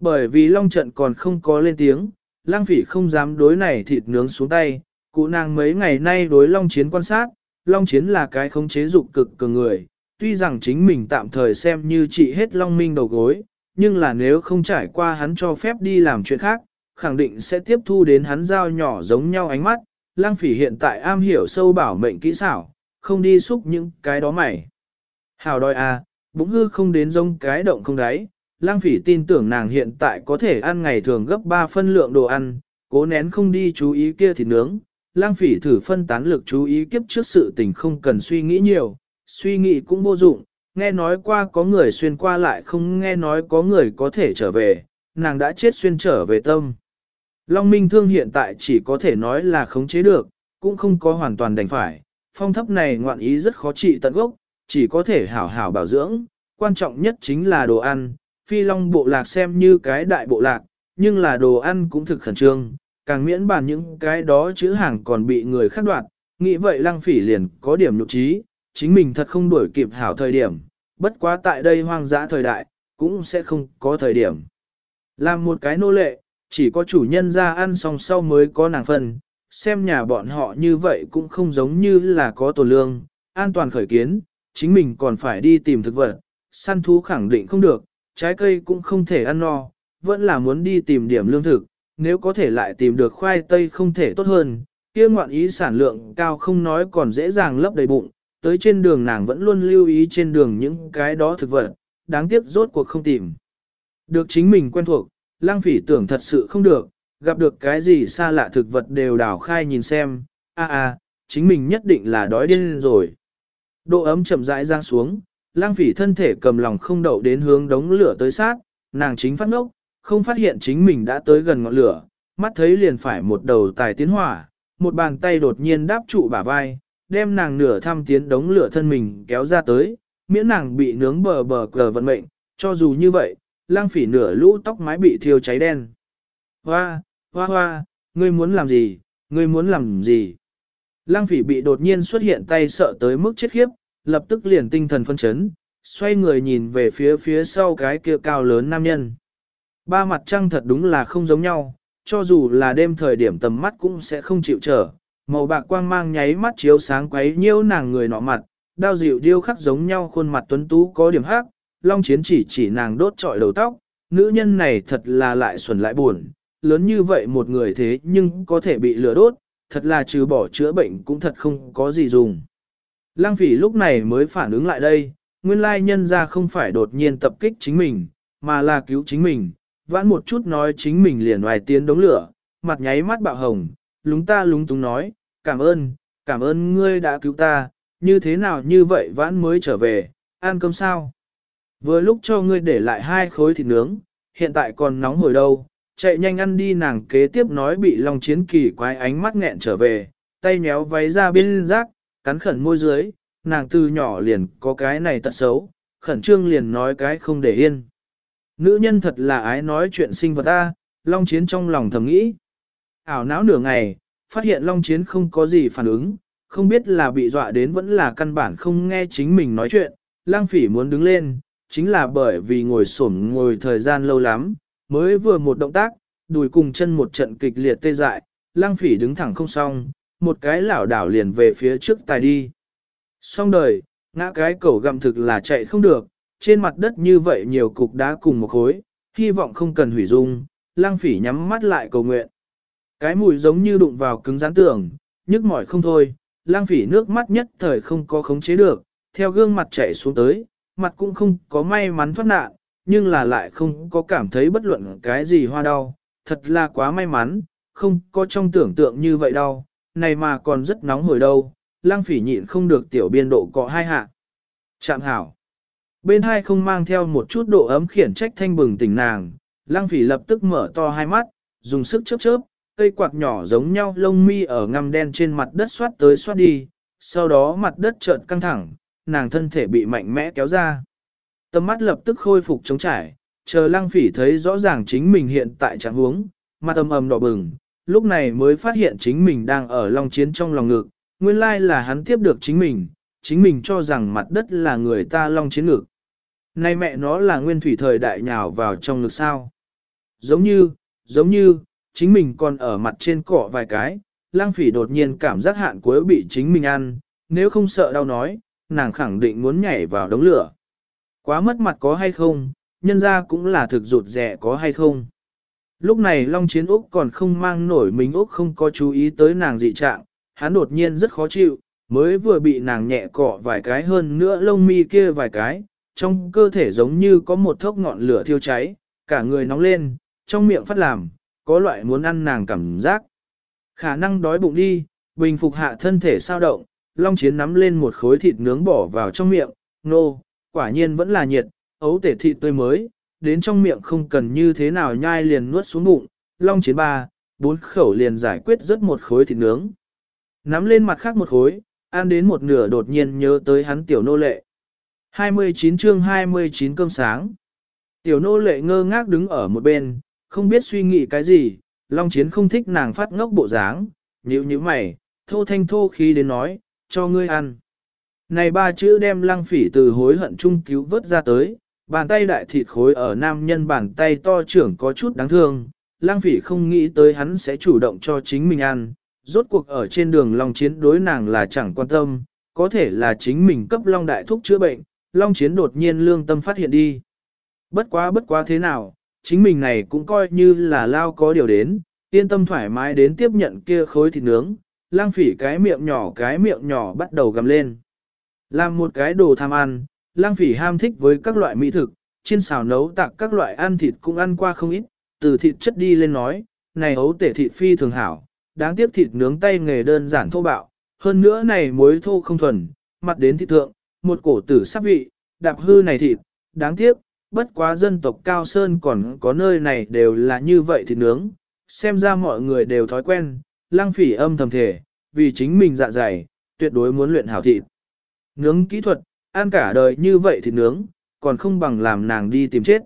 Bởi vì long trận còn không có lên tiếng, lang phỉ không dám đối này thịt nướng xuống tay, cụ nàng mấy ngày nay đối long chiến quan sát, long chiến là cái không chế dục cực cường người, tuy rằng chính mình tạm thời xem như trị hết long minh đầu gối, nhưng là nếu không trải qua hắn cho phép đi làm chuyện khác, khẳng định sẽ tiếp thu đến hắn giao nhỏ giống nhau ánh mắt, lang phỉ hiện tại am hiểu sâu bảo mệnh kỹ xảo, không đi xúc những cái đó mày. Hào đòi à, bụng hư không đến giống cái động không đáy, lang phỉ tin tưởng nàng hiện tại có thể ăn ngày thường gấp 3 phân lượng đồ ăn, cố nén không đi chú ý kia thịt nướng. Lang phỉ thử phân tán lực chú ý kiếp trước sự tình không cần suy nghĩ nhiều, suy nghĩ cũng vô dụng, nghe nói qua có người xuyên qua lại không nghe nói có người có thể trở về, nàng đã chết xuyên trở về tâm. Long Minh Thương hiện tại chỉ có thể nói là khống chế được, cũng không có hoàn toàn đành phải, phong thấp này ngoạn ý rất khó trị tận gốc, chỉ có thể hảo hảo bảo dưỡng, quan trọng nhất chính là đồ ăn, phi long bộ lạc xem như cái đại bộ lạc, nhưng là đồ ăn cũng thực khẩn trương, càng miễn bàn những cái đó chữ hàng còn bị người khác đoạt, nghĩ vậy lăng phỉ liền có điểm nhục trí, chính mình thật không đuổi kịp hảo thời điểm, bất quá tại đây hoang dã thời đại, cũng sẽ không có thời điểm. Làm một cái nô lệ, chỉ có chủ nhân ra ăn xong sau mới có nàng phân, xem nhà bọn họ như vậy cũng không giống như là có tổ lương, an toàn khởi kiến, chính mình còn phải đi tìm thực vật, săn thú khẳng định không được, trái cây cũng không thể ăn no, vẫn là muốn đi tìm điểm lương thực, nếu có thể lại tìm được khoai tây không thể tốt hơn, kia ngoạn ý sản lượng cao không nói còn dễ dàng lấp đầy bụng, tới trên đường nàng vẫn luôn lưu ý trên đường những cái đó thực vật, đáng tiếc rốt cuộc không tìm. Được chính mình quen thuộc, lang phỉ tưởng thật sự không được, gặp được cái gì xa lạ thực vật đều đảo khai nhìn xem, a a, chính mình nhất định là đói điên rồi. Độ ấm chậm rãi giang xuống, lang phỉ thân thể cầm lòng không đậu đến hướng đống lửa tới sát, nàng chính phát ngốc, không phát hiện chính mình đã tới gần ngọn lửa, mắt thấy liền phải một đầu tài tiến hỏa, một bàn tay đột nhiên đáp trụ bả vai, đem nàng nửa thăm tiến đống lửa thân mình kéo ra tới, miễn nàng bị nướng bờ bờ cờ vận mệnh, cho dù như vậy, lang phỉ nửa lũ tóc mái bị thiêu cháy đen. Hoa, hoa hoa, ngươi muốn làm gì, ngươi muốn làm gì? Lang phỉ bị đột nhiên xuất hiện tay sợ tới mức chết khiếp, lập tức liền tinh thần phân chấn, xoay người nhìn về phía phía sau cái kia cao lớn nam nhân. Ba mặt trăng thật đúng là không giống nhau, cho dù là đêm thời điểm tầm mắt cũng sẽ không chịu trở, màu bạc quang mang nháy mắt chiếu sáng quấy nhiễu nàng người nọ mặt, đao dịu điêu khắc giống nhau khuôn mặt tuấn tú có điểm hắc, long chiến chỉ chỉ nàng đốt trọi đầu tóc, nữ nhân này thật là lại xuẩn lại buồn, lớn như vậy một người thế nhưng có thể bị lửa đốt, thật là trừ bỏ chữa bệnh cũng thật không có gì dùng. Lăng phỉ lúc này mới phản ứng lại đây, nguyên lai nhân ra không phải đột nhiên tập kích chính mình, mà là cứu chính mình, vãn một chút nói chính mình liền ngoài tiến đống lửa, mặt nháy mắt bạo hồng, lúng ta lúng túng nói, cảm ơn, cảm ơn ngươi đã cứu ta, như thế nào như vậy vãn mới trở về, ăn cơm sao? Vừa lúc cho ngươi để lại hai khối thịt nướng, hiện tại còn nóng hồi đâu, chạy nhanh ăn đi nàng kế tiếp nói bị Long Chiến kỳ quái ánh mắt nghẹn trở về, tay nhéo váy ra bên rác, cắn khẩn môi dưới, nàng từ nhỏ liền có cái này tật xấu, khẩn trương liền nói cái không để yên. Nữ nhân thật là ái nói chuyện sinh vật ta, Long Chiến trong lòng thầm nghĩ. Ảo não nửa ngày, phát hiện Long Chiến không có gì phản ứng, không biết là bị dọa đến vẫn là căn bản không nghe chính mình nói chuyện, lang phỉ muốn đứng lên, chính là bởi vì ngồi xổm ngồi thời gian lâu lắm, mới vừa một động tác, đùi cùng chân một trận kịch liệt tê dại, lang phỉ đứng thẳng không xong, một cái lảo đảo liền về phía trước tài đi. Xong đời, ngã cái cầu gặm thực là chạy không được, trên mặt đất như vậy nhiều cục đá cùng một khối, hy vọng không cần hủy dung, lang phỉ nhắm mắt lại cầu nguyện. Cái mùi giống như đụng vào cứng rắn tường, nhức mỏi không thôi, lang phỉ nước mắt nhất thời không có khống chế được, theo gương mặt chảy xuống tới, mặt cũng không có may mắn thoát nạn, nhưng là lại không có cảm thấy bất luận cái gì hoa đau, thật là quá may mắn, không có trong tưởng tượng như vậy đâu, này mà còn rất nóng hồi đâu, lang phỉ nhịn không được tiểu biên độ có hai hạ. Chạm hảo. Bên hai không mang theo một chút độ ấm khiển trách thanh bừng tỉnh nàng, lang phỉ lập tức mở to hai mắt, dùng sức chớp chớp, cây quạt nhỏ giống nhau lông mi ở ngăm đen trên mặt đất xoát tới xoát đi, sau đó mặt đất chợt căng thẳng, nàng thân thể bị mạnh mẽ kéo ra. Tầm mắt lập tức khôi phục chống trải, chờ lăng phỉ thấy rõ ràng chính mình hiện tại trạng huống, mặt âm ầm đỏ bừng, lúc này mới phát hiện chính mình đang ở long chiến trong lòng ngực, nguyên lai là hắn tiếp được chính mình, chính mình cho rằng mặt đất là người ta long chiến ngực. Nay mẹ nó là nguyên thủy thời đại nhào vào trong ngực sao. Giống như, giống như, chính mình còn ở mặt trên cỏ vài cái, lang phỉ đột nhiên cảm giác hạn cuối bị chính mình ăn, nếu không sợ đau nói, nàng khẳng định muốn nhảy vào đống lửa. Quá mất mặt có hay không, nhân ra cũng là thực rụt rẻ có hay không. Lúc này Long Chiến Úc còn không mang nổi mình Úc không có chú ý tới nàng dị trạng, hắn đột nhiên rất khó chịu, mới vừa bị nàng nhẹ cọ vài cái hơn nữa lông mi kia vài cái, trong cơ thể giống như có một thốc ngọn lửa thiêu cháy, cả người nóng lên, trong miệng phát làm, có loại muốn ăn nàng cảm giác. Khả năng đói bụng đi, bình phục hạ thân thể sao động, Long Chiến nắm lên một khối thịt nướng bỏ vào trong miệng, nô, quả nhiên vẫn là nhiệt, ấu tể thịt tươi mới, đến trong miệng không cần như thế nào nhai liền nuốt xuống bụng, Long Chiến ba, bốn khẩu liền giải quyết rất một khối thịt nướng. Nắm lên mặt khác một khối, ăn đến một nửa đột nhiên nhớ tới hắn tiểu nô lệ. 29 chương 29 cơm sáng. Tiểu nô lệ ngơ ngác đứng ở một bên, không biết suy nghĩ cái gì, Long Chiến không thích nàng phát ngốc bộ dáng, nhíu nhíu mày, thô thanh thô khí đến nói, cho ngươi ăn. Này ba chữ đem lăng phỉ từ hối hận chung cứu vớt ra tới, bàn tay đại thịt khối ở nam nhân bàn tay to trưởng có chút đáng thương, lang phỉ không nghĩ tới hắn sẽ chủ động cho chính mình ăn, rốt cuộc ở trên đường Long Chiến đối nàng là chẳng quan tâm, có thể là chính mình cấp Long Đại Thúc chữa bệnh, Long Chiến đột nhiên lương tâm phát hiện đi. Bất quá bất quá thế nào, chính mình này cũng coi như là lao có điều đến, yên tâm thoải mái đến tiếp nhận kia khối thịt nướng, lang phỉ cái miệng nhỏ cái miệng nhỏ bắt đầu gầm lên. Làm một cái đồ tham ăn, lang phỉ ham thích với các loại mỹ thực, trên xào nấu tạc các loại ăn thịt cũng ăn qua không ít, từ thịt chất đi lên nói, này ấu tể thịt phi thường hảo, đáng tiếc thịt nướng tay nghề đơn giản thô bạo, hơn nữa này muối thô không thuần, mặt đến thịt thượng, một cổ tử sắc vị, đạp hư này thịt, đáng tiếc, bất quá dân tộc Cao Sơn còn có nơi này đều là như vậy thịt nướng, xem ra mọi người đều thói quen, Lang phỉ âm thầm thể, vì chính mình dạ dày, tuyệt đối muốn luyện hảo thịt. Nướng kỹ thuật, ăn cả đời như vậy thịt nướng, còn không bằng làm nàng đi tìm chết.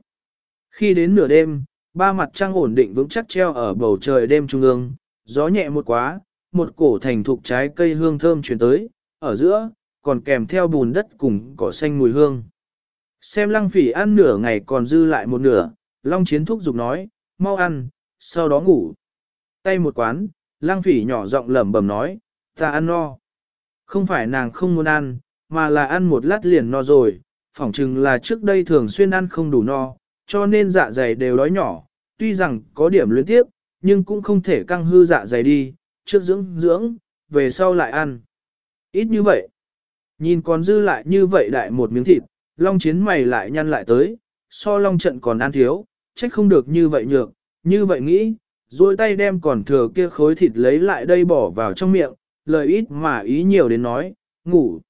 Khi đến nửa đêm, ba mặt trăng ổn định vững chắc treo ở bầu trời đêm trung ương, gió nhẹ một quá, một cổ thành thục trái cây hương thơm truyền tới, ở giữa, còn kèm theo bùn đất cùng cỏ xanh mùi hương. Xem lăng phỉ ăn nửa ngày còn dư lại một nửa, long chiến thúc giục nói, mau ăn, sau đó ngủ. Tay một quán, lăng phỉ nhỏ giọng lẩm bẩm nói, ta ăn no. Không phải nàng không muốn ăn, mà là ăn một lát liền no rồi, phỏng chừng là trước đây thường xuyên ăn không đủ no, cho nên dạ dày đều đói nhỏ, tuy rằng có điểm luyến tiếp, nhưng cũng không thể căng hư dạ dày đi, trước dưỡng dưỡng, về sau lại ăn. Ít như vậy. Nhìn còn dư lại như vậy đại một miếng thịt, long chiến mày lại nhăn lại tới, so long trận còn ăn thiếu, trách không được như vậy nhược, như vậy nghĩ, rồi tay đem còn thừa kia khối thịt lấy lại đây bỏ vào trong miệng, lời ít mà ý nhiều đến nói, ngủ.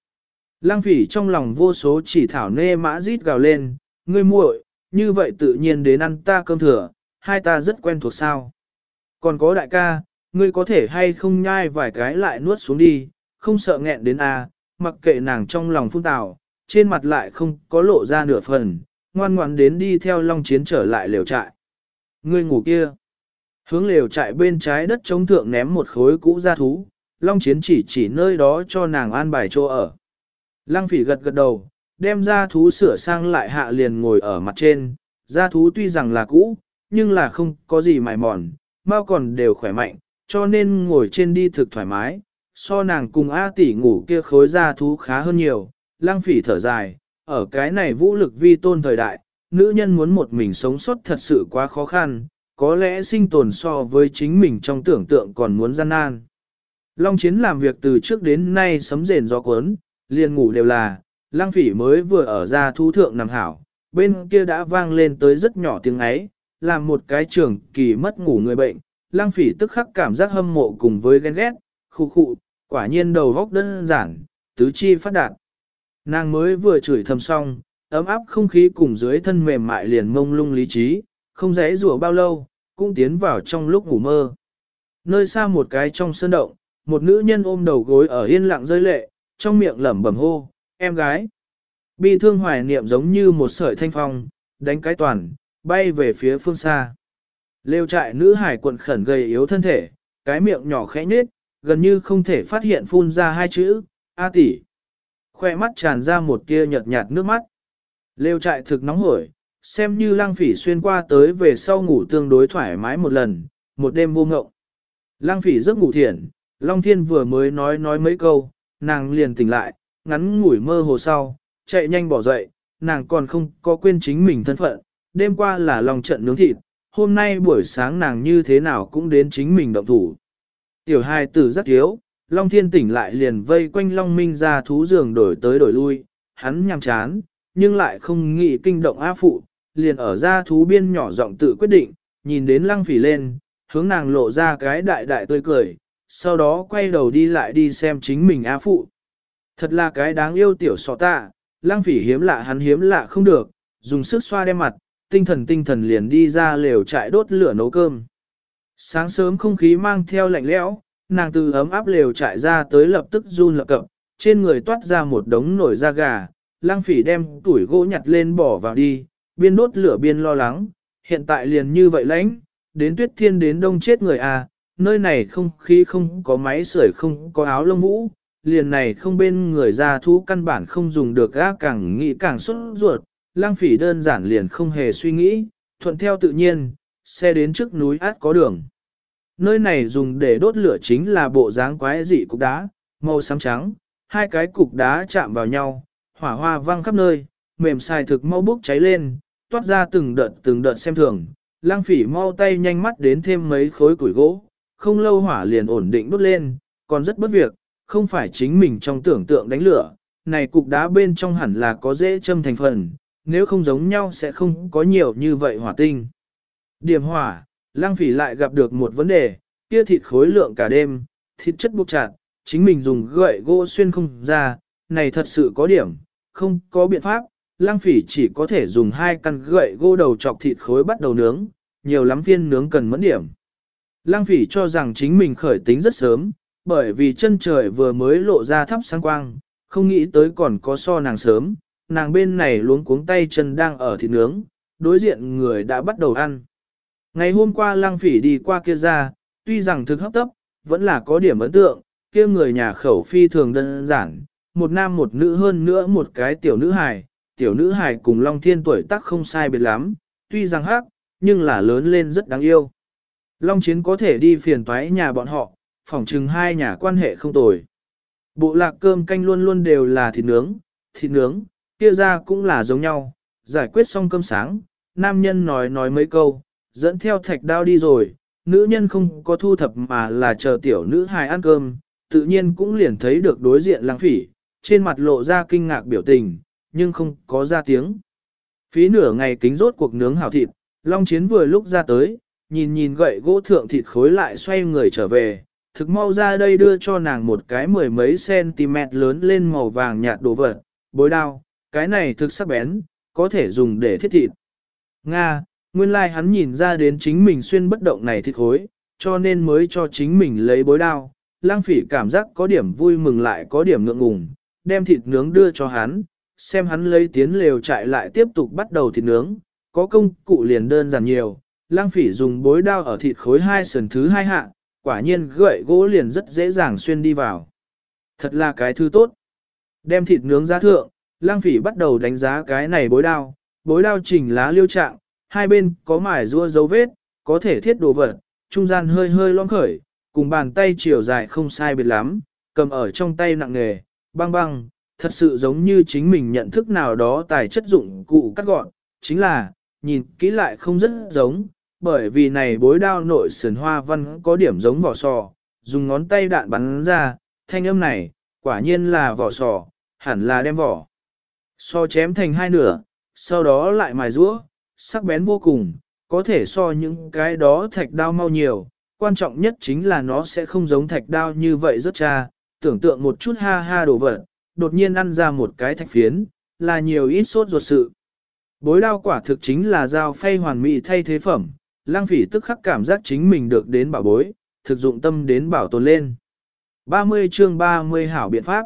Lăng phỉ trong lòng vô số chỉ thảo nê mã rít gào lên, ngươi muội, như vậy tự nhiên đến ăn ta cơm thừa, hai ta rất quen thuộc sao. Còn có đại ca, ngươi có thể hay không nhai vài cái lại nuốt xuống đi, không sợ nghẹn đến a, à, mặc kệ nàng trong lòng phun tào, trên mặt lại không có lộ ra nửa phần, ngoan ngoãn đến đi theo Long Chiến trở lại lều trại. Ngươi ngủ kia. Hướng lều trại bên trái đất chống thượng ném một khối cũ ra thú, Long Chiến chỉ chỉ nơi đó cho nàng an bài chỗ ở. Lăng phỉ gật gật đầu, đem ra thú sửa sang lại hạ liền ngồi ở mặt trên, ra thú tuy rằng là cũ, nhưng là không có gì mài mòn, mau còn đều khỏe mạnh, cho nên ngồi trên đi thực thoải mái, so nàng cùng A tỷ ngủ kia khối ra thú khá hơn nhiều, lang phỉ thở dài, ở cái này vũ lực vi tôn thời đại, nữ nhân muốn một mình sống sót thật sự quá khó khăn, có lẽ sinh tồn so với chính mình trong tưởng tượng còn muốn gian nan. Long chiến làm việc từ trước đến nay sấm rền gió cuốn, liền ngủ đều là, lang phỉ mới vừa ở ra thú thượng nằm hảo, bên kia đã vang lên tới rất nhỏ tiếng ấy, làm một cái trường kỳ mất ngủ người bệnh, lang phỉ tức khắc cảm giác hâm mộ cùng với ghen ghét, khu khụ, quả nhiên đầu góc đơn giản, tứ chi phát đạt. Nàng mới vừa chửi thầm xong, ấm áp không khí cùng dưới thân mềm mại liền mông lung lý trí, không dễ rủa bao lâu, cũng tiến vào trong lúc ngủ mơ. Nơi xa một cái trong sân động, một nữ nhân ôm đầu gối ở yên lặng rơi lệ, trong miệng lẩm bẩm hô, em gái. Bi thương hoài niệm giống như một sợi thanh phong, đánh cái toàn, bay về phía phương xa. Lêu trại nữ hải quận khẩn gầy yếu thân thể, cái miệng nhỏ khẽ nhết, gần như không thể phát hiện phun ra hai chữ, A tỷ. Khoe mắt tràn ra một tia nhợt nhạt nước mắt. Lêu trại thực nóng hổi, xem như lang phỉ xuyên qua tới về sau ngủ tương đối thoải mái một lần, một đêm vô ngộng. Lang phỉ giấc ngủ thiện, Long Thiên vừa mới nói nói mấy câu, nàng liền tỉnh lại, ngắn ngủi mơ hồ sau, chạy nhanh bỏ dậy, nàng còn không có quên chính mình thân phận, đêm qua là lòng trận nướng thịt, hôm nay buổi sáng nàng như thế nào cũng đến chính mình động thủ. Tiểu hai tử rất thiếu, Long Thiên tỉnh lại liền vây quanh Long Minh ra thú giường đổi tới đổi lui, hắn nhằm chán, nhưng lại không nghĩ kinh động A Phụ, liền ở ra thú biên nhỏ giọng tự quyết định, nhìn đến lăng phỉ lên, hướng nàng lộ ra cái đại đại tươi cười, sau đó quay đầu đi lại đi xem chính mình á Phụ. Thật là cái đáng yêu tiểu sọ tạ, lang phỉ hiếm lạ hắn hiếm lạ không được, dùng sức xoa đem mặt, tinh thần tinh thần liền đi ra lều trại đốt lửa nấu cơm. Sáng sớm không khí mang theo lạnh lẽo, nàng từ ấm áp lều trại ra tới lập tức run lập cập, trên người toát ra một đống nổi da gà, lang phỉ đem tuổi gỗ nhặt lên bỏ vào đi, biên đốt lửa biên lo lắng, hiện tại liền như vậy lãnh, đến tuyết thiên đến đông chết người à, nơi này không khí không có máy sưởi không có áo lông vũ, liền này không bên người ra thú căn bản không dùng được gác càng nghĩ càng xuất ruột, lang phỉ đơn giản liền không hề suy nghĩ, thuận theo tự nhiên, xe đến trước núi át có đường. Nơi này dùng để đốt lửa chính là bộ dáng quái dị cục đá, màu xám trắng, hai cái cục đá chạm vào nhau, hỏa hoa văng khắp nơi, mềm xài thực mau bốc cháy lên, toát ra từng đợt từng đợt xem thường. Lang phỉ mau tay nhanh mắt đến thêm mấy khối củi gỗ, không lâu hỏa liền ổn định đốt lên, còn rất bất việc, không phải chính mình trong tưởng tượng đánh lửa, này cục đá bên trong hẳn là có dễ châm thành phần, nếu không giống nhau sẽ không có nhiều như vậy hỏa tinh. Điểm hỏa, lang phỉ lại gặp được một vấn đề, kia thịt khối lượng cả đêm, thịt chất buộc chặt, chính mình dùng gậy gỗ xuyên không ra, này thật sự có điểm, không có biện pháp, lang phỉ chỉ có thể dùng hai căn gậy gỗ đầu chọc thịt khối bắt đầu nướng, nhiều lắm viên nướng cần mẫn điểm. Lang phỉ cho rằng chính mình khởi tính rất sớm, bởi vì chân trời vừa mới lộ ra thắp sáng quang, không nghĩ tới còn có so nàng sớm, nàng bên này luống cuống tay chân đang ở thịt nướng, đối diện người đã bắt đầu ăn. Ngày hôm qua lang phỉ đi qua kia ra, tuy rằng thực hấp tấp, vẫn là có điểm ấn tượng, kia người nhà khẩu phi thường đơn giản, một nam một nữ hơn nữa một cái tiểu nữ hài, tiểu nữ hài cùng Long Thiên tuổi tác không sai biệt lắm, tuy rằng hắc, nhưng là lớn lên rất đáng yêu. Long Chiến có thể đi phiền toái nhà bọn họ, phỏng chừng hai nhà quan hệ không tồi. Bộ lạc cơm canh luôn luôn đều là thịt nướng, thịt nướng, kia ra cũng là giống nhau, giải quyết xong cơm sáng, nam nhân nói nói mấy câu, dẫn theo thạch đao đi rồi, nữ nhân không có thu thập mà là chờ tiểu nữ hài ăn cơm, tự nhiên cũng liền thấy được đối diện lang phỉ, trên mặt lộ ra kinh ngạc biểu tình, nhưng không có ra tiếng. Phí nửa ngày kính rốt cuộc nướng hảo thịt, Long Chiến vừa lúc ra tới, nhìn nhìn gậy gỗ thượng thịt khối lại xoay người trở về, thực mau ra đây đưa cho nàng một cái mười mấy cm lớn lên màu vàng nhạt đồ vật, bối đao, cái này thực sắc bén, có thể dùng để thiết thịt. Nga, nguyên lai like hắn nhìn ra đến chính mình xuyên bất động này thịt khối, cho nên mới cho chính mình lấy bối đao. Lang phỉ cảm giác có điểm vui mừng lại có điểm ngượng ngùng, đem thịt nướng đưa cho hắn, xem hắn lấy tiến lều chạy lại tiếp tục bắt đầu thịt nướng, có công cụ liền đơn giản nhiều. Lang phỉ dùng bối đao ở thịt khối hai sườn thứ hai hạ, quả nhiên gậy gỗ liền rất dễ dàng xuyên đi vào. Thật là cái thứ tốt. Đem thịt nướng ra thượng, lang phỉ bắt đầu đánh giá cái này bối đao, bối đao chỉnh lá liêu trạng, hai bên có mải rua dấu vết, có thể thiết đồ vật, trung gian hơi hơi lon khởi, cùng bàn tay chiều dài không sai biệt lắm, cầm ở trong tay nặng nghề, băng băng, thật sự giống như chính mình nhận thức nào đó tài chất dụng cụ cắt gọn, chính là, nhìn kỹ lại không rất giống, bởi vì này bối đao nội sườn hoa văn có điểm giống vỏ sò, dùng ngón tay đạn bắn ra, thanh âm này, quả nhiên là vỏ sò, hẳn là đem vỏ. So chém thành hai nửa, sau đó lại mài rũa, sắc bén vô cùng, có thể so những cái đó thạch đao mau nhiều, quan trọng nhất chính là nó sẽ không giống thạch đao như vậy rất cha, tưởng tượng một chút ha ha đồ vật, đột nhiên ăn ra một cái thạch phiến, là nhiều ít sốt ruột sự. Bối đao quả thực chính là dao phay hoàn mỹ thay thế phẩm, lang phỉ tức khắc cảm giác chính mình được đến bảo bối, thực dụng tâm đến bảo tồn lên. 30 chương 30 hảo biện pháp.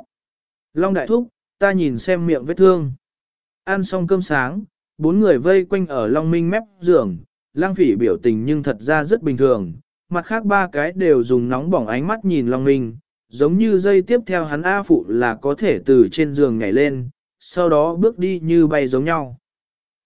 Long đại thúc, ta nhìn xem miệng vết thương. Ăn xong cơm sáng, bốn người vây quanh ở Long Minh mép giường, lang phỉ biểu tình nhưng thật ra rất bình thường, mặt khác ba cái đều dùng nóng bỏng ánh mắt nhìn Long Minh, giống như dây tiếp theo hắn A phụ là có thể từ trên giường nhảy lên, sau đó bước đi như bay giống nhau.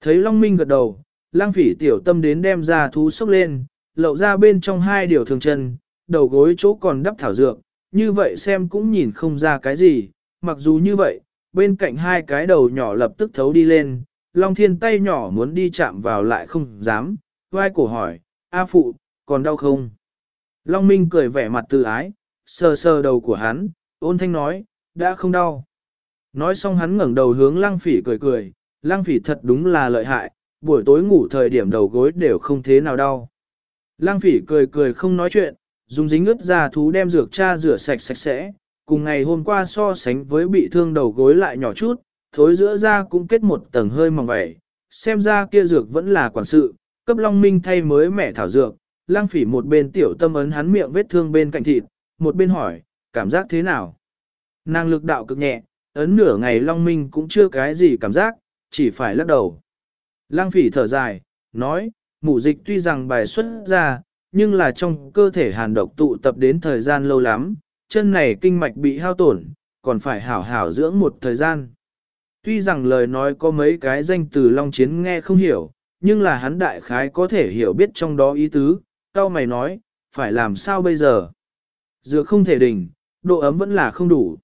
Thấy Long Minh gật đầu, lang phỉ tiểu tâm đến đem ra thú sốc lên, lậu ra bên trong hai điều thường chân, đầu gối chỗ còn đắp thảo dược, như vậy xem cũng nhìn không ra cái gì, mặc dù như vậy, bên cạnh hai cái đầu nhỏ lập tức thấu đi lên, Long Thiên tay nhỏ muốn đi chạm vào lại không dám, vai cổ hỏi, A phụ, còn đau không? Long Minh cười vẻ mặt tự ái, sờ sờ đầu của hắn, ôn thanh nói, đã không đau. Nói xong hắn ngẩng đầu hướng lăng phỉ cười cười, lăng phỉ thật đúng là lợi hại, buổi tối ngủ thời điểm đầu gối đều không thế nào đau. Lăng phỉ cười cười không nói chuyện, dùng dính ướt ra thú đem dược cha rửa sạch sạch sẽ, cùng ngày hôm qua so sánh với bị thương đầu gối lại nhỏ chút, thối giữa da cũng kết một tầng hơi mỏng vậy. xem ra kia dược vẫn là quản sự, cấp Long Minh thay mới mẹ thảo dược, lang phỉ một bên tiểu tâm ấn hắn miệng vết thương bên cạnh thịt, một bên hỏi, cảm giác thế nào? Nàng lực đạo cực nhẹ, ấn nửa ngày Long Minh cũng chưa cái gì cảm giác, chỉ phải lắc đầu. Lang phỉ thở dài, nói, mụ dịch tuy rằng bài xuất ra, nhưng là trong cơ thể hàn độc tụ tập đến thời gian lâu lắm, chân này kinh mạch bị hao tổn, còn phải hảo hảo dưỡng một thời gian. Tuy rằng lời nói có mấy cái danh từ Long Chiến nghe không hiểu, nhưng là hắn đại khái có thể hiểu biết trong đó ý tứ, cao mày nói, phải làm sao bây giờ? Dược không thể đỉnh, độ ấm vẫn là không đủ.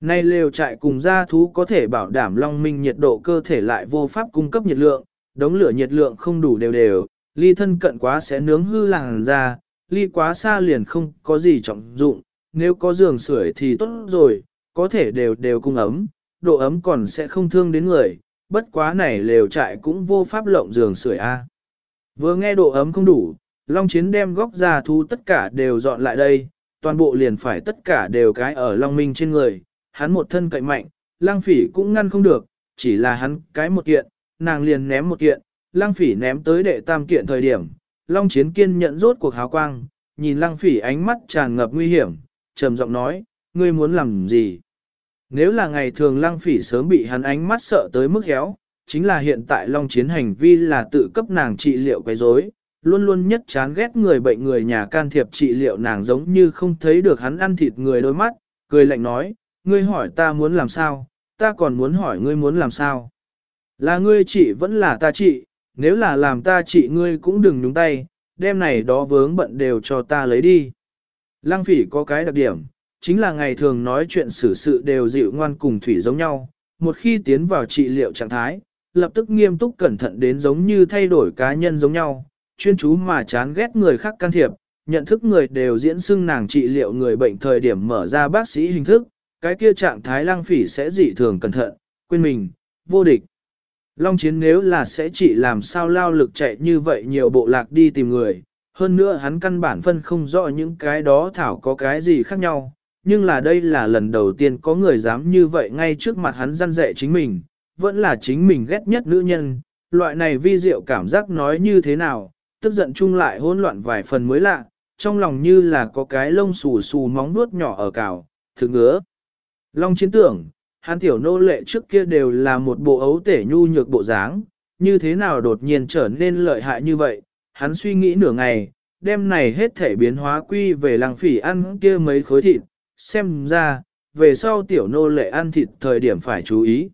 Nay lều trại cùng gia thú có thể bảo đảm long minh nhiệt độ cơ thể lại vô pháp cung cấp nhiệt lượng, đống lửa nhiệt lượng không đủ đều đều, ly thân cận quá sẽ nướng hư làng ra, ly quá xa liền không có gì trọng dụng, nếu có giường sưởi thì tốt rồi, có thể đều đều cung ấm, độ ấm còn sẽ không thương đến người, bất quá này lều trại cũng vô pháp lộng giường sưởi a. Vừa nghe độ ấm không đủ, Long Chiến đem góc ra thu tất cả đều dọn lại đây, toàn bộ liền phải tất cả đều cái ở Long Minh trên người, hắn một thân cậy mạnh, lang phỉ cũng ngăn không được, chỉ là hắn cái một kiện, nàng liền ném một kiện, lang phỉ ném tới đệ tam kiện thời điểm, Long Chiến kiên nhận rốt cuộc háo quang, nhìn lang phỉ ánh mắt tràn ngập nguy hiểm, trầm giọng nói, ngươi muốn làm gì? Nếu là ngày thường lăng phỉ sớm bị hắn ánh mắt sợ tới mức héo, chính là hiện tại Long Chiến hành vi là tự cấp nàng trị liệu quấy rối, luôn luôn nhất chán ghét người bệnh người nhà can thiệp trị liệu nàng giống như không thấy được hắn ăn thịt người đôi mắt, cười lạnh nói, ngươi hỏi ta muốn làm sao, ta còn muốn hỏi ngươi muốn làm sao. Là ngươi chị vẫn là ta chị nếu là làm ta chị ngươi cũng đừng nhúng tay, đêm này đó vướng bận đều cho ta lấy đi. Lăng phỉ có cái đặc điểm, chính là ngày thường nói chuyện xử sự đều dịu ngoan cùng thủy giống nhau, một khi tiến vào trị liệu trạng thái, lập tức nghiêm túc cẩn thận đến giống như thay đổi cá nhân giống nhau, chuyên chú mà chán ghét người khác can thiệp, nhận thức người đều diễn xưng nàng trị liệu người bệnh thời điểm mở ra bác sĩ hình thức, cái kia trạng thái lăng phỉ sẽ dị thường cẩn thận, quên mình, vô địch. Long chiến nếu là sẽ chỉ làm sao lao lực chạy như vậy nhiều bộ lạc đi tìm người, hơn nữa hắn căn bản phân không rõ những cái đó thảo có cái gì khác nhau, nhưng là đây là lần đầu tiên có người dám như vậy ngay trước mặt hắn răn dạy chính mình, vẫn là chính mình ghét nhất nữ nhân, loại này vi diệu cảm giác nói như thế nào, tức giận chung lại hỗn loạn vài phần mới lạ, trong lòng như là có cái lông xù xù móng nuốt nhỏ ở cào, thực ngứa. Long chiến tưởng, hắn tiểu nô lệ trước kia đều là một bộ ấu tể nhu nhược bộ dáng, như thế nào đột nhiên trở nên lợi hại như vậy, hắn suy nghĩ nửa ngày, đêm này hết thể biến hóa quy về làng phỉ ăn kia mấy khối thịt, xem ra, về sau tiểu nô lệ ăn thịt thời điểm phải chú ý.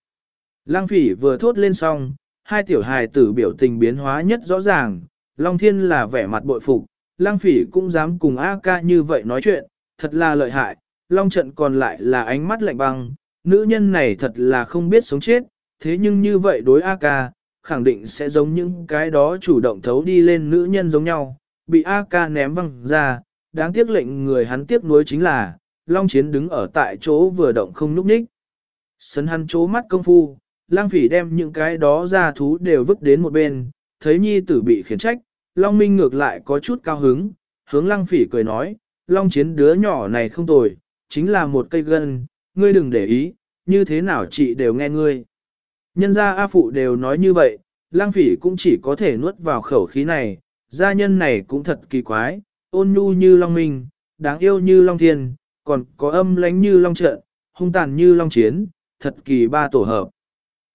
Lăng phỉ vừa thốt lên xong, hai tiểu hài tử biểu tình biến hóa nhất rõ ràng, Long Thiên là vẻ mặt bội phục, Lăng phỉ cũng dám cùng A ca như vậy nói chuyện, thật là lợi hại, Long trận còn lại là ánh mắt lạnh băng, nữ nhân này thật là không biết sống chết, thế nhưng như vậy đối A ca, khẳng định sẽ giống những cái đó chủ động thấu đi lên nữ nhân giống nhau, bị A ca ném văng ra, đáng tiếc lệnh người hắn tiếc nuối chính là, Long Chiến đứng ở tại chỗ vừa động không núp ních. Sấn hắn chố mắt công phu, lang phỉ đem những cái đó ra thú đều vứt đến một bên, thấy nhi tử bị khiển trách, Long Minh ngược lại có chút cao hứng, hướng lang phỉ cười nói, Long Chiến đứa nhỏ này không tồi, chính là một cây gân, ngươi đừng để ý, như thế nào chị đều nghe ngươi. Nhân gia A Phụ đều nói như vậy, lang phỉ cũng chỉ có thể nuốt vào khẩu khí này, gia nhân này cũng thật kỳ quái, ôn nhu như Long Minh, đáng yêu như Long Thiên, còn có âm lánh như long trận, hung tàn như long chiến, thật kỳ ba tổ hợp.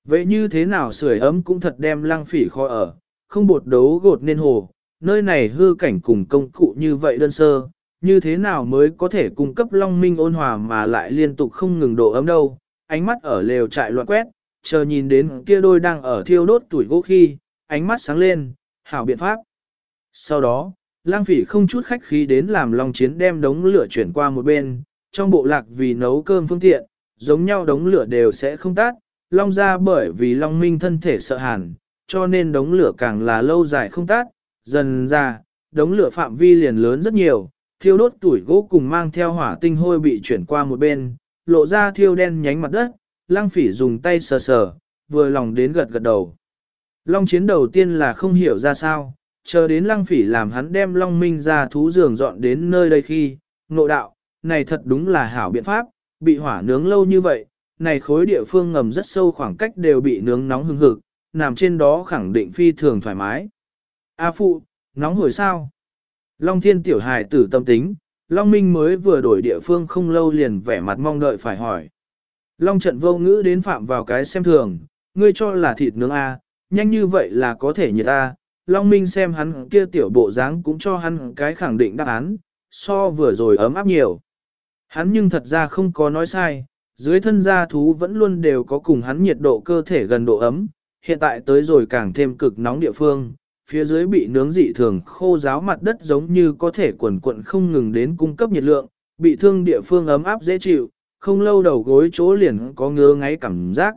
Vậy như thế nào sưởi ấm cũng thật đem Lang phỉ kho ở, không bột đấu gột nên hồ, nơi này hư cảnh cùng công cụ như vậy đơn sơ, như thế nào mới có thể cung cấp long minh ôn hòa mà lại liên tục không ngừng độ ấm đâu, ánh mắt ở lều trại loạn quét, chờ nhìn đến kia đôi đang ở thiêu đốt tuổi gỗ khi, ánh mắt sáng lên, hảo biện pháp. Sau đó, lang phỉ không chút khách khí đến làm long chiến đem đống lửa chuyển qua một bên, trong bộ lạc vì nấu cơm phương tiện, giống nhau đống lửa đều sẽ không tắt, long ra bởi vì long minh thân thể sợ hàn, cho nên đống lửa càng là lâu dài không tắt, dần ra, đống lửa phạm vi liền lớn rất nhiều, thiêu đốt tuổi gỗ cùng mang theo hỏa tinh hôi bị chuyển qua một bên, lộ ra thiêu đen nhánh mặt đất, lăng phỉ dùng tay sờ sờ, vừa lòng đến gật gật đầu. Long chiến đầu tiên là không hiểu ra sao, chờ đến lăng phỉ làm hắn đem long minh ra thú giường dọn đến nơi đây khi, nộ đạo, này thật đúng là hảo biện pháp, bị hỏa nướng lâu như vậy, này khối địa phương ngầm rất sâu khoảng cách đều bị nướng nóng hừng hực, nằm trên đó khẳng định phi thường thoải mái. A phụ, nóng hồi sao? Long thiên tiểu hài tử tâm tính, Long Minh mới vừa đổi địa phương không lâu liền vẻ mặt mong đợi phải hỏi. Long trận vô ngữ đến phạm vào cái xem thường, ngươi cho là thịt nướng A, nhanh như vậy là có thể nhiệt A, Long Minh xem hắn kia tiểu bộ dáng cũng cho hắn cái khẳng định đáp án, so vừa rồi ấm áp nhiều. Hắn nhưng thật ra không có nói sai, dưới thân gia thú vẫn luôn đều có cùng hắn nhiệt độ cơ thể gần độ ấm, hiện tại tới rồi càng thêm cực nóng địa phương, phía dưới bị nướng dị thường khô ráo mặt đất giống như có thể quần quận không ngừng đến cung cấp nhiệt lượng, bị thương địa phương ấm áp dễ chịu, không lâu đầu gối chỗ liền có ngứa ngáy cảm giác.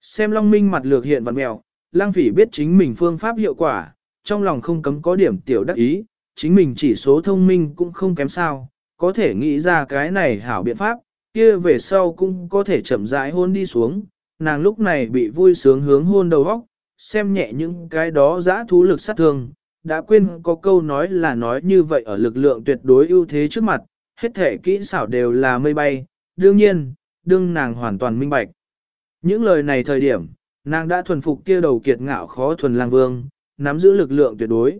Xem Long Minh mặt lược hiện vật mèo, lang phỉ biết chính mình phương pháp hiệu quả, trong lòng không cấm có điểm tiểu đắc ý, chính mình chỉ số thông minh cũng không kém sao, có thể nghĩ ra cái này hảo biện pháp, kia về sau cũng có thể chậm rãi hôn đi xuống, nàng lúc này bị vui sướng hướng hôn đầu óc, xem nhẹ những cái đó giã thú lực sát thương, đã quên có câu nói là nói như vậy ở lực lượng tuyệt đối ưu thế trước mặt, hết thể kỹ xảo đều là mây bay, đương nhiên, đương nàng hoàn toàn minh bạch. Những lời này thời điểm, nàng đã thuần phục kia đầu kiệt ngạo khó thuần lang vương, nắm giữ lực lượng tuyệt đối.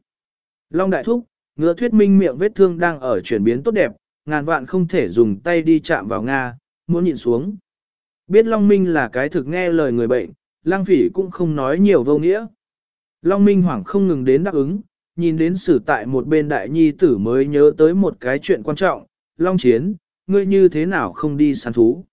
Long đại thúc, ngựa thuyết minh miệng vết thương đang ở chuyển biến tốt đẹp, ngàn vạn không thể dùng tay đi chạm vào Nga, muốn nhìn xuống. Biết Long Minh là cái thực nghe lời người bệnh, lang phỉ cũng không nói nhiều vô nghĩa. Long Minh Hoàng không ngừng đến đáp ứng, nhìn đến sử tại một bên đại nhi tử mới nhớ tới một cái chuyện quan trọng, Long Chiến, ngươi như thế nào không đi săn thú.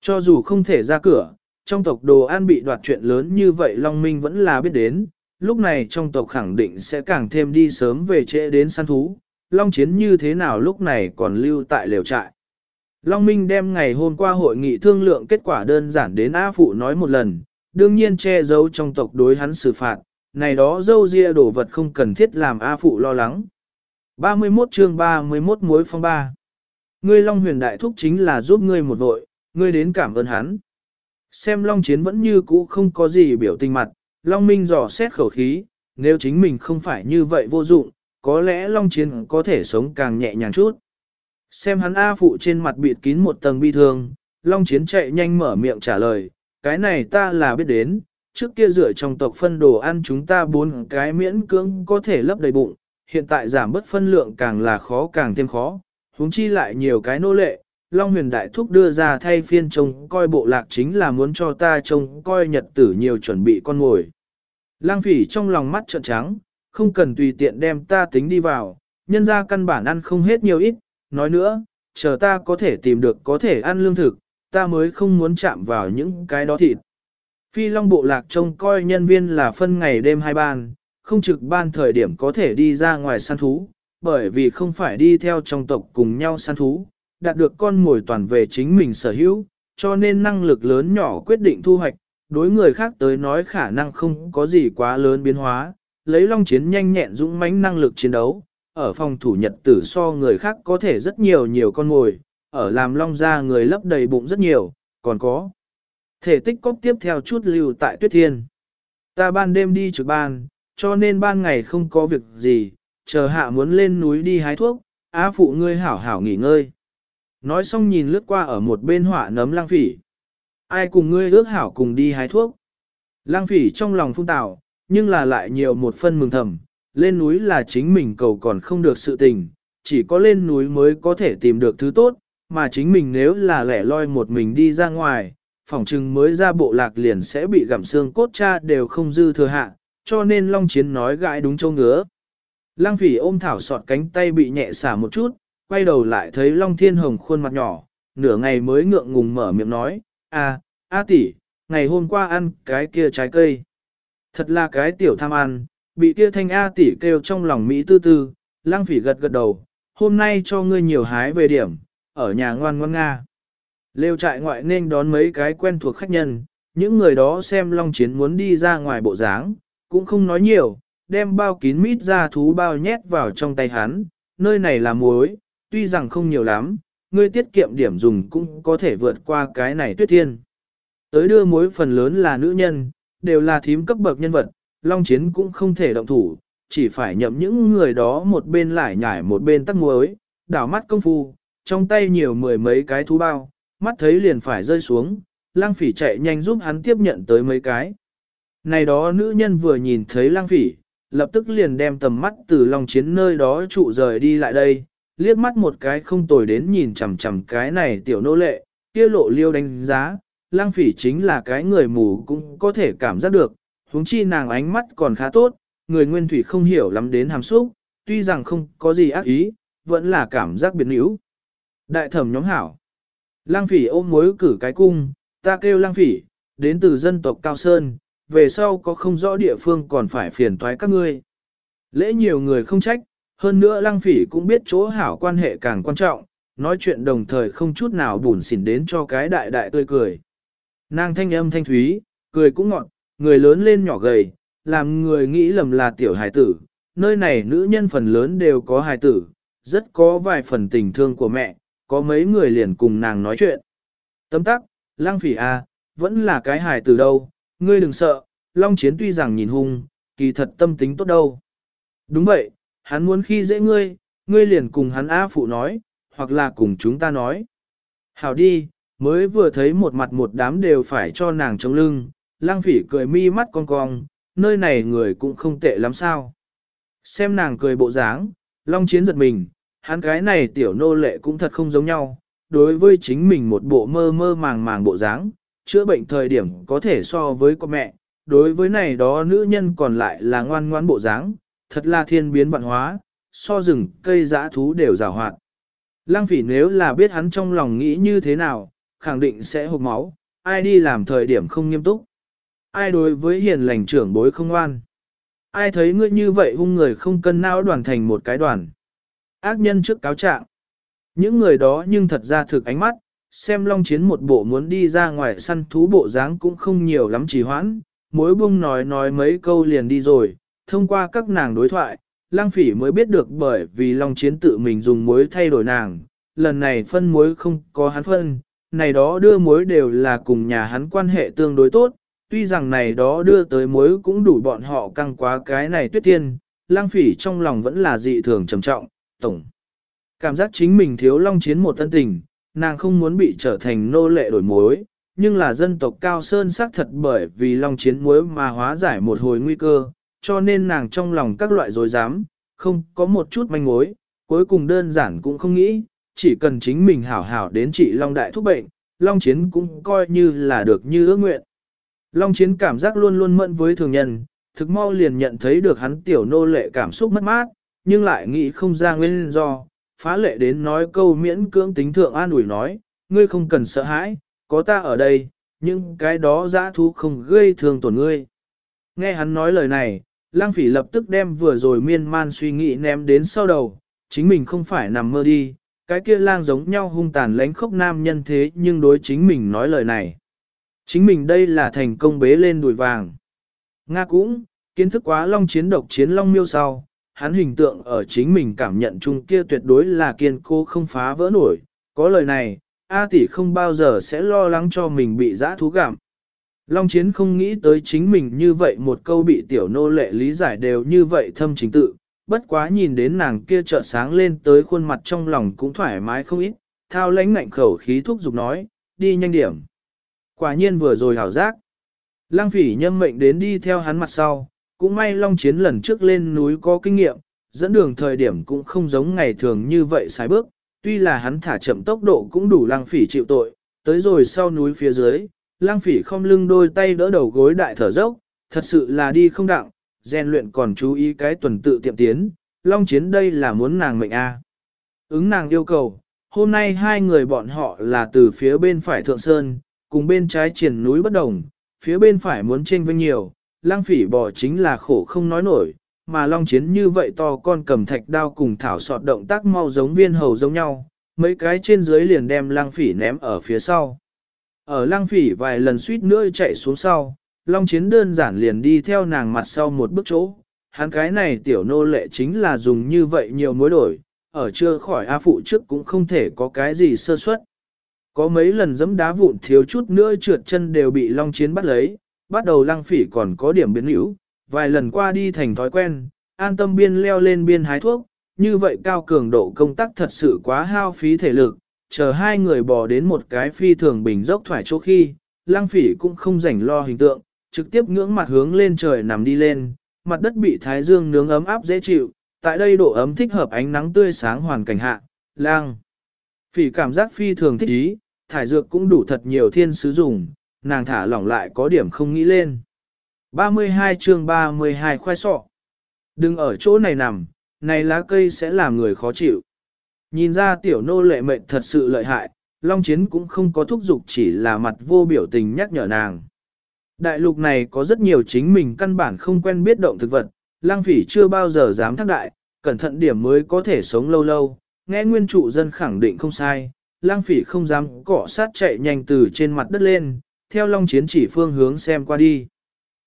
Cho dù không thể ra cửa, trong tộc đồ ăn bị đoạt chuyện lớn như vậy Long Minh vẫn là biết đến, lúc này trong tộc khẳng định sẽ càng thêm đi sớm về trễ đến săn thú, Long Chiến như thế nào lúc này còn lưu tại lều trại. Long Minh đem ngày hôm qua hội nghị thương lượng kết quả đơn giản đến A Phụ nói một lần, đương nhiên che giấu trong tộc đối hắn xử phạt, này đó dâu ria đổ vật không cần thiết làm A Phụ lo lắng. 31 chương 31 mối phong ba. Ngươi Long huyền đại thúc chính là giúp ngươi một vội, ngươi đến cảm ơn hắn. Xem Long Chiến vẫn như cũ không có gì biểu tình mặt, Long Minh dò xét khẩu khí, nếu chính mình không phải như vậy vô dụng, có lẽ Long Chiến có thể sống càng nhẹ nhàng chút. Xem hắn A phụ trên mặt bịt kín một tầng bi thương, Long Chiến chạy nhanh mở miệng trả lời, cái này ta là biết đến, trước kia dựa trong tộc phân đồ ăn chúng ta bốn cái miễn cưỡng có thể lấp đầy bụng, hiện tại giảm bớt phân lượng càng là khó càng thêm khó, huống chi lại nhiều cái nô lệ, Long huyền đại thúc đưa ra thay phiên trông coi bộ lạc chính là muốn cho ta trông coi nhật tử nhiều chuẩn bị con ngồi. Lang phỉ trong lòng mắt trợn trắng, không cần tùy tiện đem ta tính đi vào, nhân ra căn bản ăn không hết nhiều ít, nói nữa, chờ ta có thể tìm được có thể ăn lương thực, ta mới không muốn chạm vào những cái đó thịt. Phi Long bộ lạc trông coi nhân viên là phân ngày đêm hai ban, không trực ban thời điểm có thể đi ra ngoài săn thú, bởi vì không phải đi theo trong tộc cùng nhau săn thú, đạt được con mồi toàn về chính mình sở hữu, cho nên năng lực lớn nhỏ quyết định thu hoạch, đối người khác tới nói khả năng không có gì quá lớn biến hóa, lấy long chiến nhanh nhẹn dũng mãnh năng lực chiến đấu, ở phòng thủ nhật tử so người khác có thể rất nhiều nhiều con mồi, ở làm long ra người lấp đầy bụng rất nhiều, còn có thể tích cốc tiếp theo chút lưu tại tuyết thiên. Ta ban đêm đi trực ban, cho nên ban ngày không có việc gì, chờ hạ muốn lên núi đi hái thuốc, á phụ ngươi hảo hảo nghỉ ngơi. Nói xong nhìn lướt qua ở một bên họa nấm lang phỉ. Ai cùng ngươi ước hảo cùng đi hái thuốc. Lang phỉ trong lòng phung tạo, nhưng là lại nhiều một phân mừng thầm. Lên núi là chính mình cầu còn không được sự tình, chỉ có lên núi mới có thể tìm được thứ tốt, mà chính mình nếu là lẻ loi một mình đi ra ngoài, phỏng chừng mới ra bộ lạc liền sẽ bị gặm xương cốt cha đều không dư thừa hạ, cho nên Long Chiến nói gãi đúng châu ngứa. Lang phỉ ôm thảo sọt cánh tay bị nhẹ xả một chút, quay đầu lại thấy Long Thiên Hồng khuôn mặt nhỏ, nửa ngày mới ngượng ngùng mở miệng nói, a, A tỷ, ngày hôm qua ăn cái kia trái cây. Thật là cái tiểu tham ăn, bị kia thanh A tỷ kêu trong lòng Mỹ tư tư, lang phỉ gật gật đầu, hôm nay cho ngươi nhiều hái về điểm, ở nhà ngoan ngoan Nga. Lêu trại ngoại nên đón mấy cái quen thuộc khách nhân, những người đó xem Long Chiến muốn đi ra ngoài bộ dáng, cũng không nói nhiều, đem bao kín mít ra thú bao nhét vào trong tay hắn, nơi này là muối, tuy rằng không nhiều lắm, ngươi tiết kiệm điểm dùng cũng có thể vượt qua cái này tuyết thiên. Tới đưa mối phần lớn là nữ nhân, đều là thím cấp bậc nhân vật, Long Chiến cũng không thể động thủ, chỉ phải nhậm những người đó một bên lại nhảy một bên tắt muối, đảo mắt công phu, trong tay nhiều mười mấy cái thú bao, mắt thấy liền phải rơi xuống, lang phỉ chạy nhanh giúp hắn tiếp nhận tới mấy cái. Này đó nữ nhân vừa nhìn thấy lang phỉ, lập tức liền đem tầm mắt từ Long Chiến nơi đó trụ rời đi lại đây, liếc mắt một cái không tồi đến nhìn chằm chằm cái này tiểu nô lệ, kia lộ liêu đánh giá, lang phỉ chính là cái người mù cũng có thể cảm giác được, huống chi nàng ánh mắt còn khá tốt, người nguyên thủy không hiểu lắm đến hàm xúc, tuy rằng không có gì ác ý, vẫn là cảm giác biến yếu. Đại thẩm nhóm hảo. Lang phỉ ôm mối cử cái cung, ta kêu lang phỉ, đến từ dân tộc Cao Sơn, về sau có không rõ địa phương còn phải phiền toái các ngươi, Lễ nhiều người không trách, hơn nữa lăng phỉ cũng biết chỗ hảo quan hệ càng quan trọng, nói chuyện đồng thời không chút nào bùn xỉn đến cho cái đại đại tươi cười. Nàng thanh âm thanh thúy, cười cũng ngọn, người lớn lên nhỏ gầy, làm người nghĩ lầm là tiểu hài tử, nơi này nữ nhân phần lớn đều có hài tử, rất có vài phần tình thương của mẹ, có mấy người liền cùng nàng nói chuyện. Tấm tắc, lang phỉ à, vẫn là cái hài từ đâu, ngươi đừng sợ, Long Chiến tuy rằng nhìn hung, kỳ thật tâm tính tốt đâu. Đúng vậy, hắn muốn khi dễ ngươi, ngươi liền cùng hắn á phụ nói, hoặc là cùng chúng ta nói. Hảo đi, mới vừa thấy một mặt một đám đều phải cho nàng chống lưng, lang phỉ cười mi mắt con cong, nơi này người cũng không tệ lắm sao. Xem nàng cười bộ dáng, Long Chiến giật mình, hắn cái này tiểu nô lệ cũng thật không giống nhau, đối với chính mình một bộ mơ mơ màng màng bộ dáng, chữa bệnh thời điểm có thể so với con mẹ, đối với này đó nữ nhân còn lại là ngoan ngoãn bộ dáng, thật là thiên biến vạn hóa, so rừng cây dã thú đều rào hoạt. Lăng phỉ nếu là biết hắn trong lòng nghĩ như thế nào, khẳng định sẽ hộp máu, ai đi làm thời điểm không nghiêm túc. Ai đối với hiền lành trưởng bối không ngoan. Ai thấy ngươi như vậy hung người không cân não đoàn thành một cái đoàn. Ác nhân trước cáo trạng. Những người đó nhưng thật ra thực ánh mắt, xem long chiến một bộ muốn đi ra ngoài săn thú bộ dáng cũng không nhiều lắm trì hoãn, mối bung nói nói mấy câu liền đi rồi, thông qua các nàng đối thoại, lang phỉ mới biết được bởi vì long chiến tự mình dùng muối thay đổi nàng, lần này phân muối không có hắn phân, này đó đưa muối đều là cùng nhà hắn quan hệ tương đối tốt, tuy rằng này đó đưa tới muối cũng đủ bọn họ căng quá cái này tuyết tiên, lang phỉ trong lòng vẫn là dị thường trầm trọng, tổng. Cảm giác chính mình thiếu long chiến một tân tình, nàng không muốn bị trở thành nô lệ đổi muối, nhưng là dân tộc cao sơn xác thật bởi vì long chiến muối mà hóa giải một hồi nguy cơ, cho nên nàng trong lòng các loại dối dám, không có một chút manh mối, cuối cùng đơn giản cũng không nghĩ, chỉ cần chính mình hảo hảo đến trị long đại thúc bệnh, long chiến cũng coi như là được như ước nguyện. Long chiến cảm giác luôn luôn mẫn với thường nhân, thực mau liền nhận thấy được hắn tiểu nô lệ cảm xúc mất mát, nhưng lại nghĩ không ra nguyên do, phá lệ đến nói câu miễn cưỡng tính thượng an ủi nói, ngươi không cần sợ hãi, có ta ở đây, nhưng cái đó dã thú không gây thương tổn ngươi. Nghe hắn nói lời này, lang phỉ lập tức đem vừa rồi miên man suy nghĩ ném đến sau đầu, chính mình không phải nằm mơ đi, cái kia lang giống nhau hung tàn lánh khốc nam nhân thế nhưng đối chính mình nói lời này. Chính mình đây là thành công bế lên đùi vàng. Nga cũng, kiến thức quá long chiến độc chiến long miêu sau, hắn hình tượng ở chính mình cảm nhận chung kia tuyệt đối là kiên cố không phá vỡ nổi. Có lời này, A tỷ không bao giờ sẽ lo lắng cho mình bị giã thú gặm. Long chiến không nghĩ tới chính mình như vậy một câu bị tiểu nô lệ lý giải đều như vậy thâm chính tự, bất quá nhìn đến nàng kia chợt sáng lên tới khuôn mặt trong lòng cũng thoải mái không ít, thao lãnh ngạnh khẩu khí thúc giục nói, đi nhanh điểm. Quả nhiên vừa rồi hảo giác. Lăng phỉ nhâm mệnh đến đi theo hắn mặt sau, cũng may Long Chiến lần trước lên núi có kinh nghiệm, dẫn đường thời điểm cũng không giống ngày thường như vậy sai bước, tuy là hắn thả chậm tốc độ cũng đủ Lang phỉ chịu tội, tới rồi sau núi phía dưới, Lang phỉ không lưng đôi tay đỡ đầu gối đại thở dốc, thật sự là đi không đặng, rèn luyện còn chú ý cái tuần tự tiệm tiến, Long Chiến đây là muốn nàng mệnh A. Ứng nàng yêu cầu, hôm nay hai người bọn họ là từ phía bên phải thượng sơn, cùng bên trái triển núi bất đồng, phía bên phải muốn tranh vinh nhiều, lang phỉ bò chính là khổ không nói nổi, mà long chiến như vậy to con cầm thạch đao cùng thảo sọt động tác mau giống viên hầu giống nhau, mấy cái trên dưới liền đem lang phỉ ném ở phía sau. Ở lang phỉ vài lần suýt nữa chạy xuống sau, long chiến đơn giản liền đi theo nàng mặt sau một bước chỗ, hắn cái này tiểu nô lệ chính là dùng như vậy nhiều mối đổi, ở chưa khỏi A phụ trước cũng không thể có cái gì sơ suất. Có mấy lần giẫm đá vụn thiếu chút nữa trượt chân đều bị long chiến bắt lấy, bắt đầu lăng phỉ còn có điểm biến hữu, vài lần qua đi thành thói quen, an tâm biên leo lên biên hái thuốc, như vậy cao cường độ công tác thật sự quá hao phí thể lực, chờ hai người bò đến một cái phi thường bình dốc thoải chỗ khi, lăng phỉ cũng không rảnh lo hình tượng, trực tiếp ngưỡng mặt hướng lên trời nằm đi lên, mặt đất bị thái dương nướng ấm áp dễ chịu, tại đây độ ấm thích hợp ánh nắng tươi sáng hoàn cảnh hạ, lang. Phỉ cảm giác phi thường thích ý, thải dược cũng đủ thật nhiều thiên sứ dùng, nàng thả lỏng lại có điểm không nghĩ lên. 32 chương 32 khoai sọ. Đừng ở chỗ này nằm, này lá cây sẽ làm người khó chịu. Nhìn ra tiểu nô lệ mệnh thật sự lợi hại, Long Chiến cũng không có thúc giục chỉ là mặt vô biểu tình nhắc nhở nàng. Đại lục này có rất nhiều chính mình căn bản không quen biết động thực vật, lang phỉ chưa bao giờ dám thác đại, cẩn thận điểm mới có thể sống lâu lâu, nghe nguyên trụ dân khẳng định không sai, lang phỉ không dám cọ sát chạy nhanh từ trên mặt đất lên, theo long chiến chỉ phương hướng xem qua đi.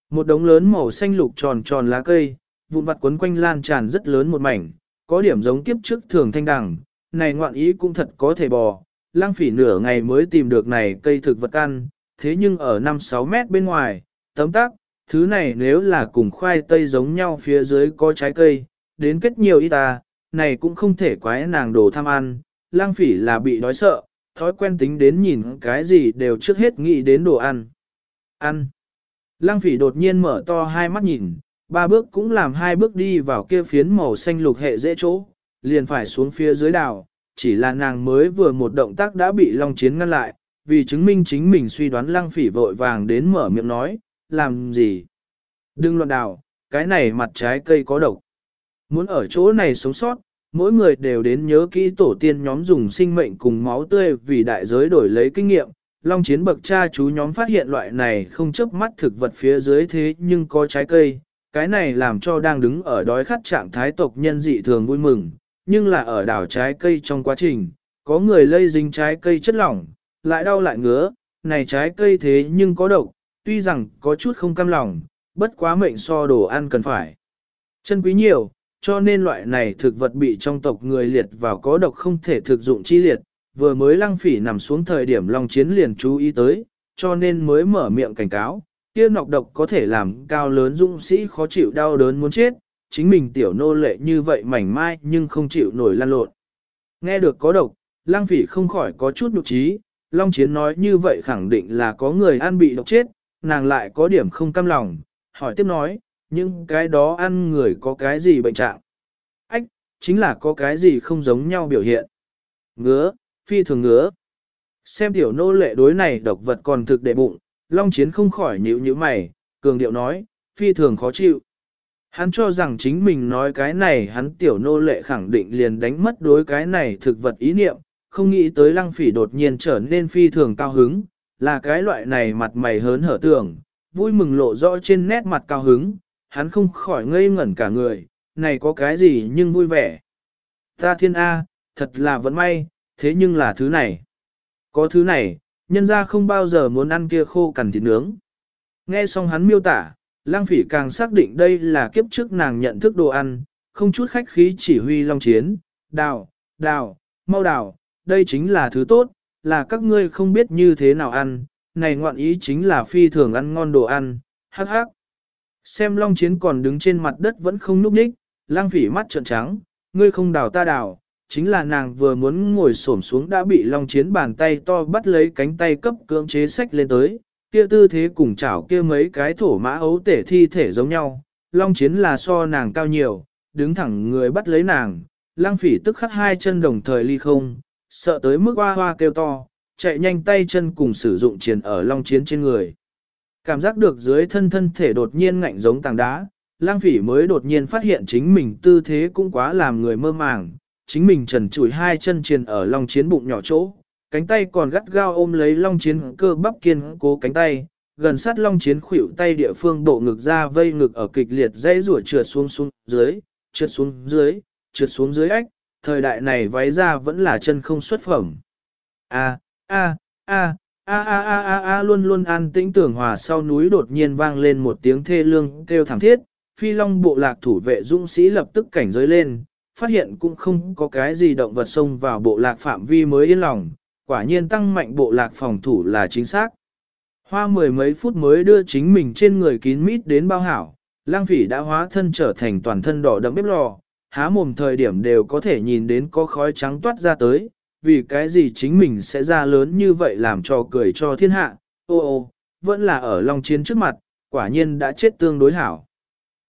Một đống lớn màu xanh lục tròn tròn lá cây, vụn vặt quấn quanh lan tràn rất lớn một mảnh, có điểm giống kiếp trước thường thanh đẳng. này ngoạn ý cũng thật có thể bò, lang phỉ nửa ngày mới tìm được này cây thực vật ăn, thế nhưng ở 5-6 mét bên ngoài, tấm tắc, thứ này nếu là cùng khoai tây giống nhau phía dưới có trái cây, đến kết nhiều ít ta, này cũng không thể quái nàng đồ tham ăn, lang phỉ là bị đói sợ, thói quen tính đến nhìn cái gì đều trước hết nghĩ đến đồ ăn. Ăn. Lang phỉ đột nhiên mở to hai mắt nhìn, ba bước cũng làm hai bước đi vào kia phiến màu xanh lục hệ dễ chỗ, liền phải xuống phía dưới đảo, chỉ là nàng mới vừa một động tác đã bị Long Chiến ngăn lại, vì chứng minh chính mình suy đoán lăng phỉ vội vàng đến mở miệng nói, làm gì? Đừng loạn đào, cái này mặt trái cây có độc. Muốn ở chỗ này sống sót, mỗi người đều đến nhớ kỹ tổ tiên nhóm dùng sinh mệnh cùng máu tươi vì đại giới đổi lấy kinh nghiệm. Long chiến bậc cha chú nhóm phát hiện loại này không chấp mắt thực vật phía dưới thế nhưng có trái cây, cái này làm cho đang đứng ở đói khát trạng thái tộc nhân dị thường vui mừng, nhưng là ở đảo trái cây trong quá trình, có người lây dính trái cây chất lỏng, lại đau lại ngứa, này trái cây thế nhưng có độc, tuy rằng có chút không cam lòng, bất quá mệnh so đồ ăn cần phải. Chân quý nhiều, cho nên loại này thực vật bị trong tộc người liệt vào có độc không thể thực dụng chi liệt, vừa mới lăng phỉ nằm xuống thời điểm Long Chiến liền chú ý tới, cho nên mới mở miệng cảnh cáo, kia nọc độc có thể làm cao lớn dũng sĩ khó chịu đau đớn muốn chết, chính mình tiểu nô lệ như vậy mảnh mai nhưng không chịu nổi lan lộn. Nghe được có độc, lăng phỉ không khỏi có chút nhục trí, Long Chiến nói như vậy khẳng định là có người ăn bị độc chết, nàng lại có điểm không cam lòng, hỏi tiếp nói, nhưng cái đó ăn người có cái gì bệnh trạng? Ách, chính là có cái gì không giống nhau biểu hiện. Ngứa, phi thường ngứa. Xem tiểu nô lệ đối này độc vật còn thực đệ bụng, Long Chiến không khỏi nhíu nhíu mày, cường điệu nói, phi thường khó chịu. Hắn cho rằng chính mình nói cái này hắn tiểu nô lệ khẳng định liền đánh mất đối cái này thực vật ý niệm, không nghĩ tới lăng phỉ đột nhiên trở nên phi thường cao hứng, là cái loại này mặt mày hớn hở tưởng, vui mừng lộ rõ trên nét mặt cao hứng, hắn không khỏi ngây ngẩn cả người, này có cái gì nhưng vui vẻ. Ta thiên A, thật là vẫn may, thế nhưng là thứ này. Có thứ này, nhân ra không bao giờ muốn ăn kia khô cằn thịt nướng. Nghe xong hắn miêu tả, lang phỉ càng xác định đây là kiếp trước nàng nhận thức đồ ăn, không chút khách khí chỉ huy long chiến, đào, đào, mau đào, đây chính là thứ tốt, là các ngươi không biết như thế nào ăn, này ngoạn ý chính là phi thường ăn ngon đồ ăn, hắc hắc. Xem long chiến còn đứng trên mặt đất vẫn không núp ních, lang phỉ mắt trợn trắng, ngươi không đào ta đào, chính là nàng vừa muốn ngồi xổm xuống đã bị long chiến bàn tay to bắt lấy cánh tay cấp cưỡng chế sách lên tới, kia tư thế cùng chảo kia mấy cái thổ mã ấu tể thi thể giống nhau, long chiến là so nàng cao nhiều, đứng thẳng người bắt lấy nàng, lang phỉ tức khắc hai chân đồng thời ly không, sợ tới mức hoa hoa kêu to, chạy nhanh tay chân cùng sử dụng chiến ở long chiến trên người. Cảm giác được dưới thân thân thể đột nhiên ngạnh giống tảng đá, lang phỉ mới đột nhiên phát hiện chính mình tư thế cũng quá làm người mơ màng, chính mình trần trụi hai chân triền ở long chiến bụng nhỏ chỗ, cánh tay còn gắt gao ôm lấy long chiến cơ bắp kiên cố cánh tay, gần sát long chiến khuỷu tay địa phương bộ ngực ra vây ngực ở kịch liệt dây rủa trượt xuống xuống dưới, trượt xuống dưới, trượt xuống dưới ách, thời đại này váy ra vẫn là chân không xuất phẩm. A, a, a, a a a a a luôn luôn an tĩnh tưởng hòa sau núi đột nhiên vang lên một tiếng thê lương kêu thảm thiết, phi long bộ lạc thủ vệ dũng sĩ lập tức cảnh giới lên, phát hiện cũng không có cái gì động vật xông vào bộ lạc phạm vi mới yên lòng, quả nhiên tăng mạnh bộ lạc phòng thủ là chính xác. Hoa mười mấy phút mới đưa chính mình trên người kín mít đến bao hảo, lang phỉ đã hóa thân trở thành toàn thân đỏ đậm bếp lò, há mồm thời điểm đều có thể nhìn đến có khói trắng toát ra tới, vì cái gì chính mình sẽ ra lớn như vậy làm cho cười cho thiên hạ, ô ô, vẫn là ở Long Chiến trước mặt, quả nhiên đã chết tương đối hảo.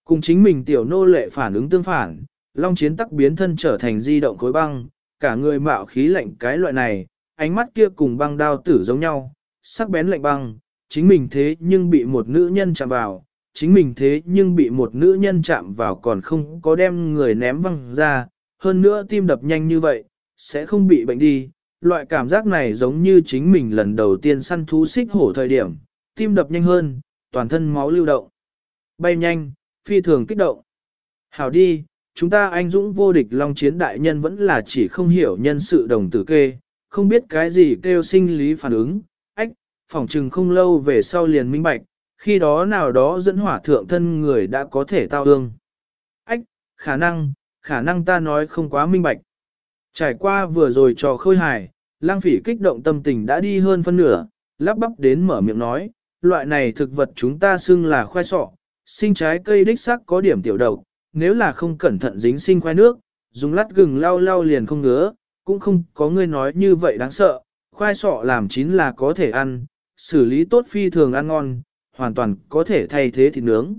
Cùng chính mình tiểu nô lệ phản ứng tương phản, Long Chiến tắc biến thân trở thành di động khối băng, cả người mạo khí lạnh cái loại này, ánh mắt kia cùng băng đao tử giống nhau, sắc bén lạnh băng, chính mình thế nhưng bị một nữ nhân chạm vào, chính mình thế nhưng bị một nữ nhân chạm vào còn không có đem người ném văng ra, hơn nữa tim đập nhanh như vậy, sẽ không bị bệnh đi. Loại cảm giác này giống như chính mình lần đầu tiên săn thú xích hổ thời điểm, tim đập nhanh hơn, toàn thân máu lưu động. Bay nhanh, phi thường kích động. Hảo đi, chúng ta anh dũng vô địch long chiến đại nhân vẫn là chỉ không hiểu nhân sự đồng tử kê, không biết cái gì kêu sinh lý phản ứng, ách, phỏng chừng không lâu về sau liền minh bạch, khi đó nào đó dẫn hỏa thượng thân người đã có thể tao ương. Ách, khả năng, khả năng ta nói không quá minh bạch. Trải qua vừa rồi trò khôi hài, lang phỉ kích động tâm tình đã đi hơn phân nửa, lắp bắp đến mở miệng nói, loại này thực vật chúng ta xưng là khoai sọ, sinh trái cây đích sắc có điểm tiểu độc, nếu là không cẩn thận dính sinh khoai nước, dùng lát gừng lau lau liền không ngứa, cũng không có người nói như vậy đáng sợ, khoai sọ làm chín là có thể ăn, xử lý tốt phi thường ăn ngon, hoàn toàn có thể thay thế thịt nướng.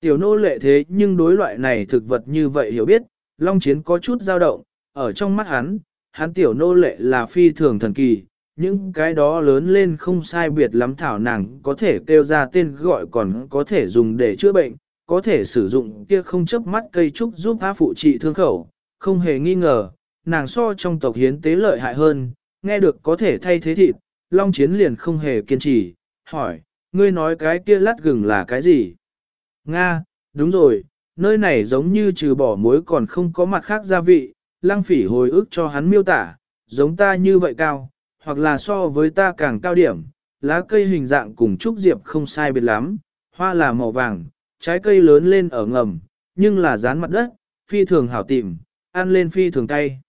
Tiểu nô lệ thế nhưng đối loại này thực vật như vậy hiểu biết, Long Chiến có chút dao động, ở trong mắt hắn, hắn tiểu nô lệ là phi thường thần kỳ, những cái đó lớn lên không sai biệt lắm thảo nàng có thể kêu ra tên gọi còn có thể dùng để chữa bệnh, có thể sử dụng kia không chấp mắt cây trúc giúp áp phụ trị thương khẩu, không hề nghi ngờ, nàng so trong tộc hiến tế lợi hại hơn, nghe được có thể thay thế thịt, Long Chiến liền không hề kiên trì, hỏi, ngươi nói cái kia lát gừng là cái gì? Nga, đúng rồi, nơi này giống như trừ bỏ muối còn không có mặt khác gia vị, lăng phỉ hồi ức cho hắn miêu tả, giống ta như vậy cao, hoặc là so với ta càng cao điểm, lá cây hình dạng cùng trúc diệp không sai biệt lắm, hoa là màu vàng, trái cây lớn lên ở ngầm, nhưng là dán mặt đất, phi thường hảo tìm, ăn lên phi thường cay.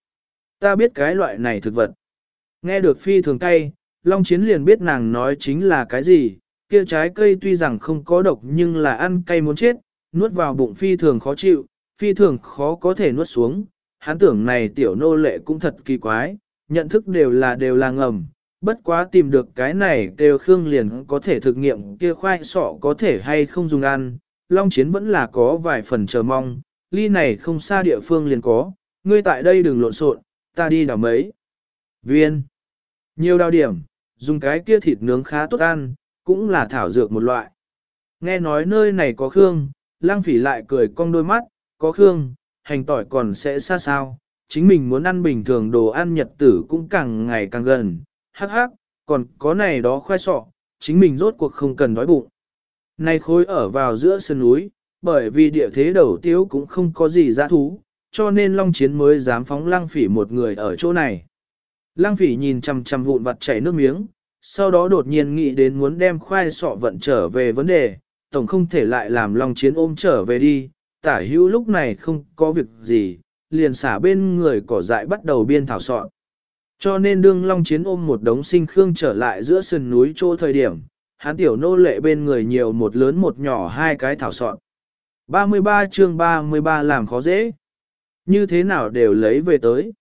Ta biết cái loại này thực vật. Nghe được phi thường cay, Long Chiến liền biết nàng nói chính là cái gì, kia trái cây tuy rằng không có độc nhưng là ăn cay muốn chết, nuốt vào bụng phi thường khó chịu, phi thường khó có thể nuốt xuống. Hắn tưởng này tiểu nô lệ cũng thật kỳ quái, nhận thức đều là đều là ngầm, bất quá tìm được cái này đều Khương liền có thể thực nghiệm kia khoai sọ có thể hay không dùng ăn, Long Chiến vẫn là có vài phần chờ mong, ly này không xa địa phương liền có, ngươi tại đây đừng lộn xộn, ta đi đào mấy. Viên. Nhiều đào điểm, dùng cái kia thịt nướng khá tốt ăn, cũng là thảo dược một loại. Nghe nói nơi này có Khương, lang phỉ lại cười cong đôi mắt, có Khương, hành tỏi còn sẽ xa sao, chính mình muốn ăn bình thường đồ ăn nhật tử cũng càng ngày càng gần, hắc hắc, còn có này đó khoai sọ, chính mình rốt cuộc không cần đói bụng. Này khối ở vào giữa sân núi, bởi vì địa thế đầu tiếu cũng không có gì dã thú, cho nên Long Chiến mới dám phóng lang phỉ một người ở chỗ này. Lang phỉ nhìn chằm chằm vụn vặt chảy nước miếng, sau đó đột nhiên nghĩ đến muốn đem khoai sọ vận trở về vấn đề, tổng không thể lại làm Long Chiến ôm trở về đi, tả hữu lúc này không có việc gì, liền xả bên người cỏ dại bắt đầu biên thảo sọn. Cho nên đương Long Chiến ôm một đống sinh khương trở lại giữa sườn núi chỗ thời điểm, hắn tiểu nô lệ bên người nhiều một lớn một nhỏ hai cái thảo sọn. 33 chương 33 làm khó dễ. Như thế nào đều lấy về tới.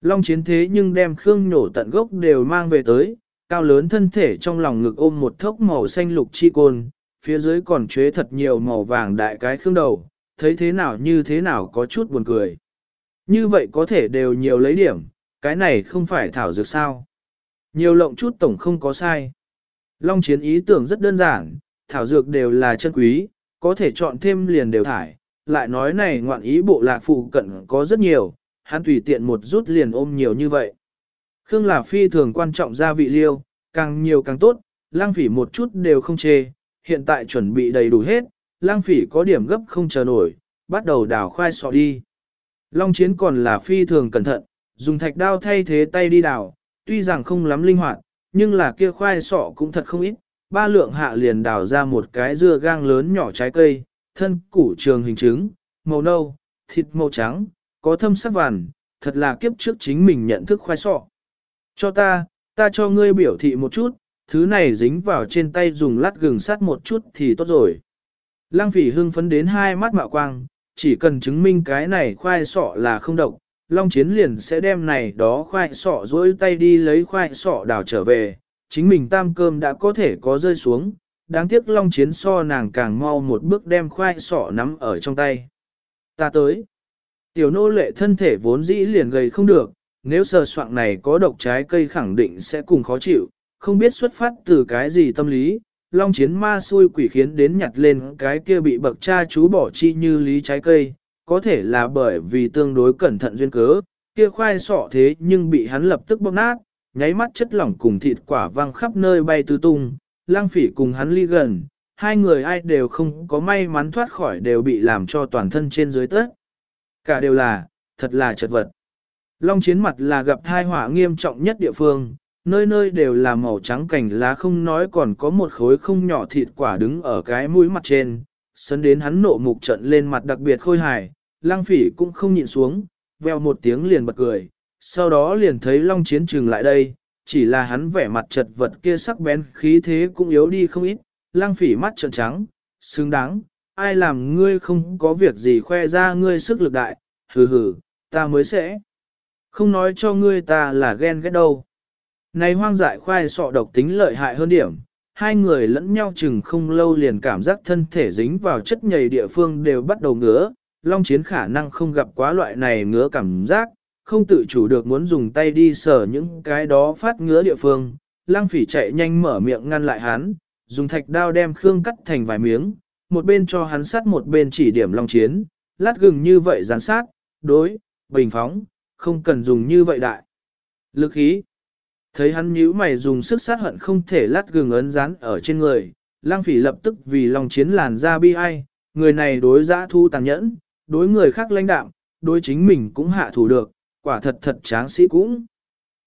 Long chiến thế nhưng đem khương nhổ tận gốc đều mang về tới, cao lớn thân thể trong lòng ngực ôm một thốc màu xanh lục chi côn, phía dưới còn chế thật nhiều màu vàng đại cái khương đầu, thấy thế nào như thế nào có chút buồn cười. Như vậy có thể đều nhiều lấy điểm, cái này không phải thảo dược sao. Nhiều lộng chút tổng không có sai. Long chiến ý tưởng rất đơn giản, thảo dược đều là chân quý, có thể chọn thêm liền đều thải, lại nói này ngoạn ý bộ lạc phụ cận có rất nhiều, hắn tùy tiện một rút liền ôm nhiều như vậy. Khương là phi thường quan trọng gia vị liêu, càng nhiều càng tốt, lang phỉ một chút đều không chê, hiện tại chuẩn bị đầy đủ hết, lang phỉ có điểm gấp không chờ nổi, bắt đầu đào khoai sọ đi. Long chiến còn là phi thường cẩn thận, dùng thạch đao thay thế tay đi đào, tuy rằng không lắm linh hoạt, nhưng là kia khoai sọ cũng thật không ít, ba lượng hạ liền đào ra một cái dưa gang lớn nhỏ trái cây, thân củ trường hình trứng, màu nâu, thịt màu trắng, có thâm sắc vằn, thật là kiếp trước chính mình nhận thức khoai sọ. Cho ta, ta cho ngươi biểu thị một chút, thứ này dính vào trên tay dùng lát gừng sắt một chút thì tốt rồi. Lăng phỉ hưng phấn đến hai mắt mạo quang, chỉ cần chứng minh cái này khoai sọ là không độc, Long Chiến liền sẽ đem này đó khoai sọ dối tay đi lấy khoai sọ đào trở về, chính mình tam cơm đã có thể có rơi xuống, đáng tiếc Long Chiến so nàng càng mau một bước đem khoai sọ nắm ở trong tay. Ta tới. Tiểu nô lệ thân thể vốn dĩ liền gầy không được, nếu sờ soạn này có độc trái cây khẳng định sẽ cùng khó chịu, không biết xuất phát từ cái gì tâm lý. Long chiến ma xui quỷ khiến đến nhặt lên cái kia bị bậc cha chú bỏ chi như lý trái cây, có thể là bởi vì tương đối cẩn thận duyên cớ, kia khoai sọ thế nhưng bị hắn lập tức bóp nát, nháy mắt chất lỏng cùng thịt quả văng khắp nơi bay tứ tung, lang phỉ cùng hắn ly gần, hai người ai đều không có may mắn thoát khỏi đều bị làm cho toàn thân trên dưới tất. Cả đều là, thật là chật vật. Long chiến mặt là gặp thai họa nghiêm trọng nhất địa phương, nơi nơi đều là màu trắng cành lá không nói còn có một khối không nhỏ thịt quả đứng ở cái mũi mặt trên, sấn đến hắn nộ mục trận lên mặt đặc biệt khôi hài, lang phỉ cũng không nhịn xuống, veo một tiếng liền bật cười, sau đó liền thấy long chiến trừng lại đây, chỉ là hắn vẻ mặt chật vật kia sắc bén khí thế cũng yếu đi không ít, lang phỉ mắt trợn trắng, xứng đáng, ai làm ngươi không có việc gì khoe ra ngươi sức lực đại, hừ hừ, ta mới sẽ. Không nói cho ngươi ta là ghen ghét đâu. Này hoang dại khoai sọ độc tính lợi hại hơn điểm, hai người lẫn nhau chừng không lâu liền cảm giác thân thể dính vào chất nhầy địa phương đều bắt đầu ngứa, Long Chiến khả năng không gặp quá loại này ngứa cảm giác, không tự chủ được muốn dùng tay đi sờ những cái đó phát ngứa địa phương. Lang phỉ chạy nhanh mở miệng ngăn lại hắn, dùng thạch đao đem Khương cắt thành vài miếng, một bên cho hắn sát một bên chỉ điểm Long Chiến, lát gừng như vậy gián sát, đối, bình phóng, không cần dùng như vậy đại. Lực khí. Thấy hắn nhíu mày dùng sức sát hận không thể lát gừng ấn dán ở trên người, lang phỉ lập tức vì lòng chiến làn ra bi ai, người này đối giã thu tàn nhẫn, đối người khác lãnh đạm, đối chính mình cũng hạ thủ được, quả thật thật tráng sĩ cũng.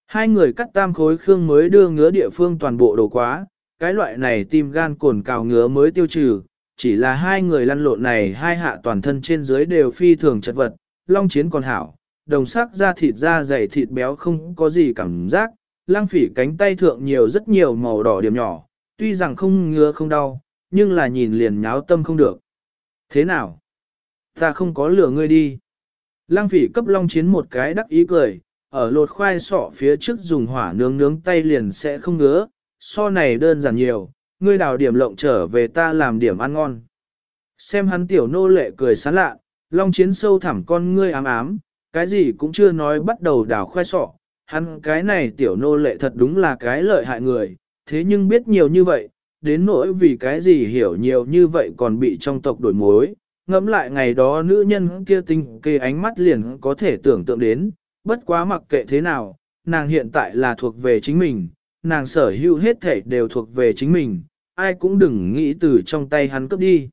Hai người cắt tam khối khương mới đưa ngứa địa phương toàn bộ đồ quá, cái loại này tim gan cồn cào ngứa mới tiêu trừ, chỉ là hai người lăn lộn này hai hạ toàn thân trên dưới đều phi thường chật vật, long chiến còn hảo, đồng sắc da thịt da dày thịt béo không có gì cảm giác, lang phỉ cánh tay thượng nhiều rất nhiều màu đỏ điểm nhỏ, tuy rằng không ngứa không đau, nhưng là nhìn liền nháo tâm không được. Thế nào? Ta không có lửa ngươi đi. Lang phỉ cấp long chiến một cái đắc ý cười, ở lột khoai sọ phía trước dùng hỏa nướng nướng tay liền sẽ không ngứa, so này đơn giản nhiều, ngươi đào điểm lộng trở về ta làm điểm ăn ngon. Xem hắn tiểu nô lệ cười sán lạ, long chiến sâu thẳm con ngươi ám ám, cái gì cũng chưa nói bắt đầu đào khoai sọ, hắn cái này tiểu nô lệ thật đúng là cái lợi hại người, thế nhưng biết nhiều như vậy, đến nỗi vì cái gì hiểu nhiều như vậy còn bị trong tộc đổi mối, ngẫm lại ngày đó nữ nhân kia tinh kê ánh mắt liền có thể tưởng tượng đến, bất quá mặc kệ thế nào, nàng hiện tại là thuộc về chính mình, nàng sở hữu hết thể đều thuộc về chính mình, ai cũng đừng nghĩ từ trong tay hắn cướp đi.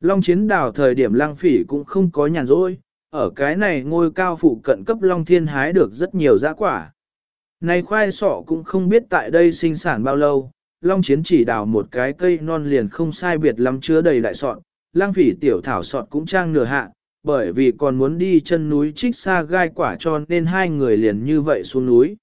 Long chiến đảo thời điểm lang phỉ cũng không có nhàn rỗi, ở cái này ngôi cao phụ cận cấp Long Thiên hái được rất nhiều giá quả. Này khoai sọ cũng không biết tại đây sinh sản bao lâu, Long Chiến chỉ đào một cái cây non liền không sai biệt lắm chứa đầy đại sọt, lang phỉ tiểu thảo sọt cũng trang nửa hạ, bởi vì còn muốn đi chân núi trích xa gai quả cho nên hai người liền như vậy xuống núi.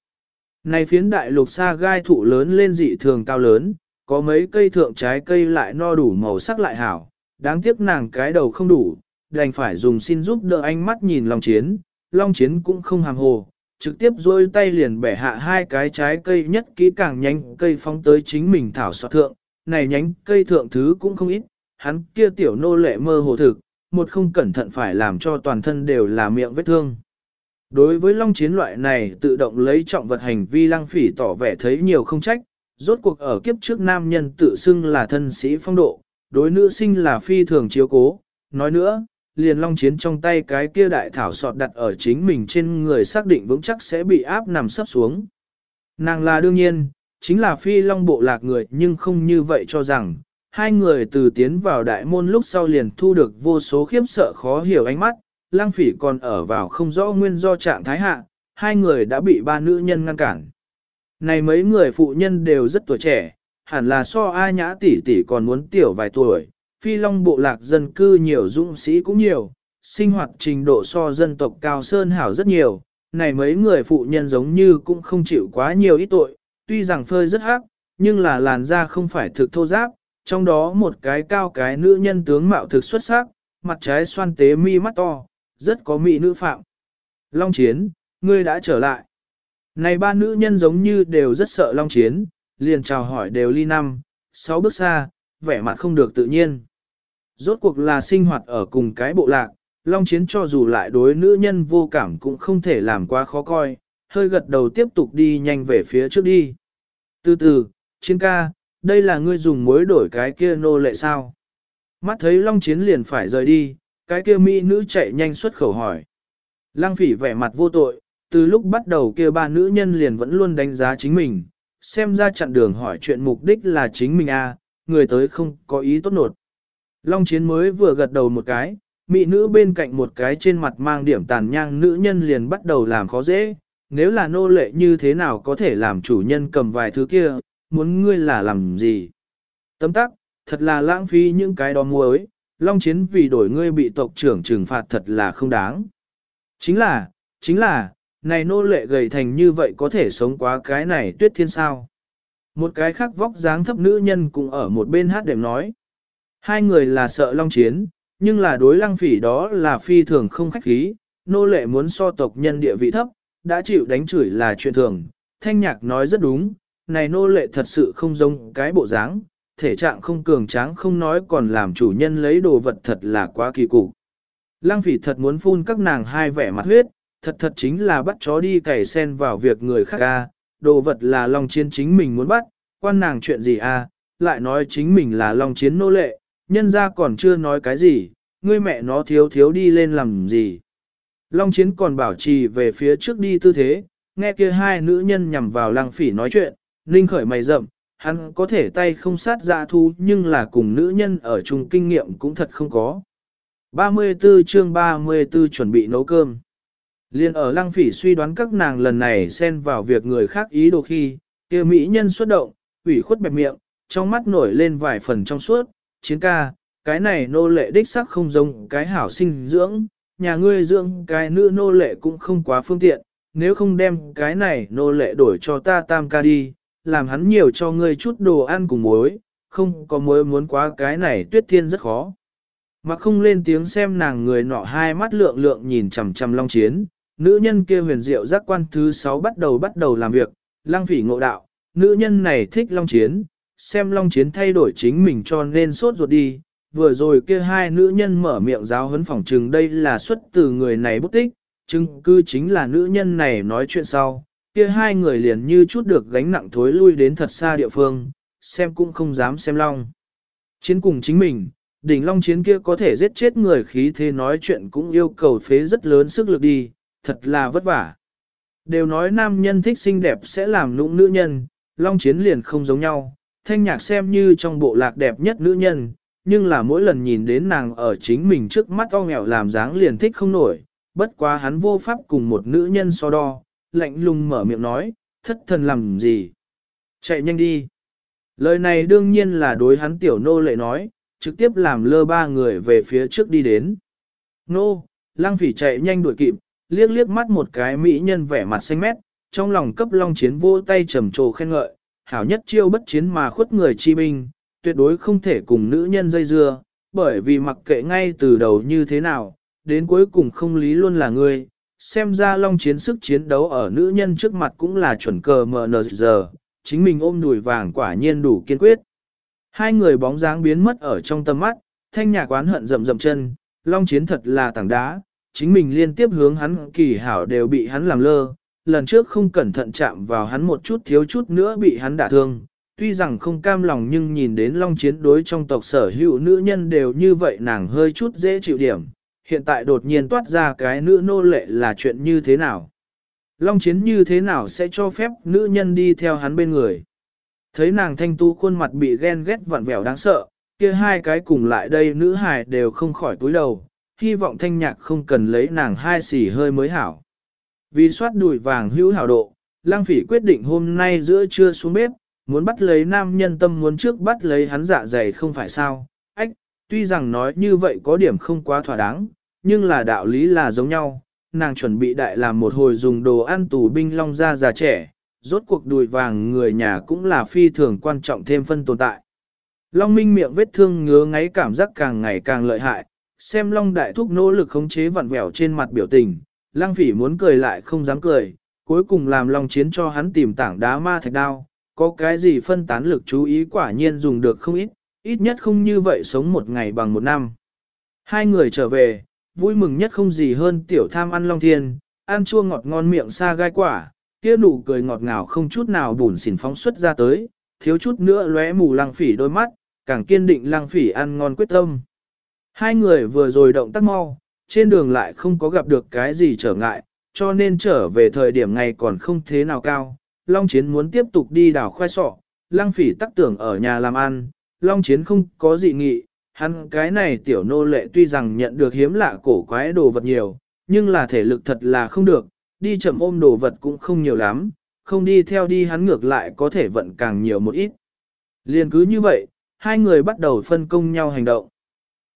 Này phiến đại lục xa gai thụ lớn lên dị thường cao lớn, có mấy cây thượng trái cây lại no đủ màu sắc lại hảo, đáng tiếc nàng cái đầu không đủ, đành phải dùng xin giúp đỡ ánh mắt nhìn Long Chiến, Long Chiến cũng không hàm hồ, trực tiếp rôi tay liền bẻ hạ hai cái trái cây nhất kỹ càng nhanh cây phóng tới chính mình thảo soạn thượng, này nhánh cây thượng thứ cũng không ít, hắn kia tiểu nô lệ mơ hồ thực, một không cẩn thận phải làm cho toàn thân đều là miệng vết thương. Đối với long chiến loại này tự động lấy trọng vật hành vi lăng phỉ tỏ vẻ thấy nhiều không trách, rốt cuộc ở kiếp trước nam nhân tự xưng là thân sĩ phong độ, đối nữ sinh là phi thường chiếu cố. Nói nữa, liền long chiến trong tay cái kia đại thảo sọt đặt ở chính mình trên người xác định vững chắc sẽ bị áp nằm sấp xuống. Nàng là đương nhiên, chính là phi long bộ lạc người nhưng không như vậy cho rằng, hai người từ tiến vào đại môn lúc sau liền thu được vô số khiếp sợ khó hiểu ánh mắt, lang phỉ còn ở vào không rõ nguyên do trạng thái hạ, hai người đã bị ba nữ nhân ngăn cản. Này mấy người phụ nhân đều rất tuổi trẻ, hẳn là so A nhã tỷ tỷ còn muốn tiểu vài tuổi, phi long bộ lạc dân cư nhiều dũng sĩ cũng nhiều, sinh hoạt trình độ so dân tộc cao sơn hảo rất nhiều, này mấy người phụ nhân giống như cũng không chịu quá nhiều ít tội, tuy rằng phơi rất hắc, nhưng là làn da không phải thực thô giáp, trong đó một cái cao cái nữ nhân tướng mạo thực xuất sắc, mặt trái xoan tế mi mắt to, rất có mỹ nữ phạm. Long Chiến, ngươi đã trở lại. Này ba nữ nhân giống như đều rất sợ Long Chiến, liền chào hỏi đều ly năm, sáu bước xa, vẻ mặt không được tự nhiên. Rốt cuộc là sinh hoạt ở cùng cái bộ lạc, Long Chiến cho dù lại đối nữ nhân vô cảm cũng không thể làm quá khó coi, hơi gật đầu tiếp tục đi nhanh về phía trước đi. Từ từ, Chiến ca, đây là ngươi dùng mối đổi cái kia nô lệ sao? Mắt thấy Long Chiến liền phải rời đi, cái kia mỹ nữ chạy nhanh xuất khẩu hỏi. Lăng phỉ vẻ mặt vô tội, từ lúc bắt đầu kia ba nữ nhân liền vẫn luôn đánh giá chính mình, xem ra chặn đường hỏi chuyện mục đích là chính mình a, à, người tới không có ý tốt nột. Long chiến mới vừa gật đầu một cái, mỹ nữ bên cạnh một cái trên mặt mang điểm tàn nhang nữ nhân liền bắt đầu làm khó dễ, nếu là nô lệ như thế nào có thể làm chủ nhân cầm vài thứ kia, muốn ngươi là làm gì? Tấm tắc, thật là lãng phí những cái đó muối, long chiến vì đổi ngươi bị tộc trưởng trừng phạt thật là không đáng. Chính là, chính là, này nô lệ gầy thành như vậy có thể sống quá cái này tuyết thiên sao. Một cái khác vóc dáng thấp nữ nhân cũng ở một bên hát đệm nói. Hai người là sợ long chiến, nhưng là đối lăng phỉ đó là phi thường không khách khí, nô lệ muốn so tộc nhân địa vị thấp, đã chịu đánh chửi là chuyện thường. Thanh nhạc nói rất đúng, này nô lệ thật sự không giống cái bộ dáng, thể trạng không cường tráng không nói còn làm chủ nhân lấy đồ vật thật là quá kỳ cục. Lăng phỉ thật muốn phun các nàng hai vẻ mặt huyết, thật thật chính là bắt chó đi cày sen vào việc người khác a, đồ vật là long chiến chính mình muốn bắt, quan nàng chuyện gì a, lại nói chính mình là long chiến nô lệ, nhân ra còn chưa nói cái gì, ngươi mẹ nó thiếu thiếu đi lên làm gì. Long chiến còn bảo trì về phía trước đi tư thế, nghe kia hai nữ nhân nhằm vào lăng phỉ nói chuyện, ninh khởi mày rậm, hắn có thể tay không sát dạ thu nhưng là cùng nữ nhân ở chung kinh nghiệm cũng thật không có. 34 chương 34 chuẩn bị nấu cơm. Liên ở lăng phỉ suy đoán các nàng lần này xen vào việc người khác ý đồ khi, kia mỹ nhân xuất động, ủy khuất bẹp miệng, trong mắt nổi lên vài phần trong suốt, chiến ca, cái này nô lệ đích sắc không giống cái hảo sinh dưỡng, nhà ngươi dưỡng cái nữ nô lệ cũng không quá phương tiện, nếu không đem cái này nô lệ đổi cho ta tam ca đi, làm hắn nhiều cho ngươi chút đồ ăn cùng muối, không có muối muốn quá cái này tuyết thiên rất khó. Mà không lên tiếng xem nàng người nọ hai mắt lượng lượng nhìn chằm chằm long chiến, nữ nhân kia huyền diệu giác quan thứ sáu bắt đầu bắt đầu làm việc, lang phỉ ngộ đạo, nữ nhân này thích long chiến, xem long chiến thay đổi chính mình cho nên sốt ruột đi, vừa rồi kia hai nữ nhân mở miệng giáo huấn phỏng trừng đây là xuất từ người này bút tích, chứng cư chính là nữ nhân này nói chuyện sau, kia hai người liền như chút được gánh nặng thối lui đến thật xa địa phương, xem cũng không dám xem long. Chiến cùng chính mình, đỉnh long chiến kia có thể giết chết người khí thế nói chuyện cũng yêu cầu phế rất lớn sức lực đi, thật là vất vả. Đều nói nam nhân thích xinh đẹp sẽ làm nũng nữ nhân, long chiến liền không giống nhau, thanh nhạc xem như trong bộ lạc đẹp nhất nữ nhân, nhưng là mỗi lần nhìn đến nàng ở chính mình trước mắt o nghèo làm dáng liền thích không nổi, bất quá hắn vô pháp cùng một nữ nhân so đo, lạnh lùng mở miệng nói, thất thần làm gì? Chạy nhanh đi. Lời này đương nhiên là đối hắn tiểu nô lệ nói, trực tiếp làm lơ ba người về phía trước đi đến. Nô, lang phỉ chạy nhanh đuổi kịp, liếc liếc mắt một cái mỹ nhân vẻ mặt xanh mét, trong lòng cấp long chiến vô tay trầm trồ khen ngợi, hảo nhất chiêu bất chiến mà khuất người chi binh, tuyệt đối không thể cùng nữ nhân dây dưa, bởi vì mặc kệ ngay từ đầu như thế nào, đến cuối cùng không lý luôn là ngươi. Xem ra long chiến sức chiến đấu ở nữ nhân trước mặt cũng là chuẩn cờ mờ giờ, chính mình ôm đùi vàng quả nhiên đủ kiên quyết. Hai người bóng dáng biến mất ở trong tầm mắt, thanh nhà quán hận rậm rậm chân, long chiến thật là tảng đá, chính mình liên tiếp hướng hắn kỳ hảo đều bị hắn làm lơ, lần trước không cẩn thận chạm vào hắn một chút thiếu chút nữa bị hắn đả thương. Tuy rằng không cam lòng nhưng nhìn đến long chiến đối trong tộc sở hữu nữ nhân đều như vậy nàng hơi chút dễ chịu điểm, hiện tại đột nhiên toát ra cái nữ nô lệ là chuyện như thế nào. Long chiến như thế nào sẽ cho phép nữ nhân đi theo hắn bên người. Thấy nàng thanh tu khuôn mặt bị ghen ghét vặn vẹo đáng sợ, kia hai cái cùng lại đây nữ hài đều không khỏi túi đầu, hy vọng thanh nhạc không cần lấy nàng hai xỉ hơi mới hảo. Vì soát đùi vàng hữu hảo độ, lang phỉ quyết định hôm nay giữa trưa xuống bếp, muốn bắt lấy nam nhân tâm muốn trước bắt lấy hắn dạ dày không phải sao. Ách, tuy rằng nói như vậy có điểm không quá thỏa đáng, nhưng là đạo lý là giống nhau. Nàng chuẩn bị đại làm một hồi dùng đồ ăn tù binh long ra già trẻ, rốt cuộc đùi vàng người nhà cũng là phi thường quan trọng thêm phân tồn tại. Long Minh miệng vết thương ngứa ngáy cảm giác càng ngày càng lợi hại, xem Long Đại Thúc nỗ lực khống chế vặn vẹo trên mặt biểu tình, lang phỉ muốn cười lại không dám cười, cuối cùng làm Long Chiến cho hắn tìm tảng đá ma thạch đao, có cái gì phân tán lực chú ý quả nhiên dùng được không ít, ít nhất không như vậy sống một ngày bằng một năm. Hai người trở về, vui mừng nhất không gì hơn tiểu tham ăn Long Thiên, ăn chua ngọt ngon miệng xa gai quả, kia nụ cười ngọt ngào không chút nào bùn xỉn phóng xuất ra tới, thiếu chút nữa lóe mù lăng phỉ đôi mắt, càng kiên định lăng phỉ ăn ngon quyết tâm. Hai người vừa rồi động tác mau, trên đường lại không có gặp được cái gì trở ngại, cho nên trở về thời điểm ngày còn không thế nào cao. Long Chiến muốn tiếp tục đi đảo khoai sọ, lăng phỉ tắc tưởng ở nhà làm ăn, Long Chiến không có dị nghị, hắn cái này tiểu nô lệ tuy rằng nhận được hiếm lạ cổ quái đồ vật nhiều, nhưng là thể lực thật là không được, đi chậm ôm đồ vật cũng không nhiều lắm, không đi theo đi hắn ngược lại có thể vận càng nhiều một ít. Liên cứ như vậy, hai người bắt đầu phân công nhau hành động.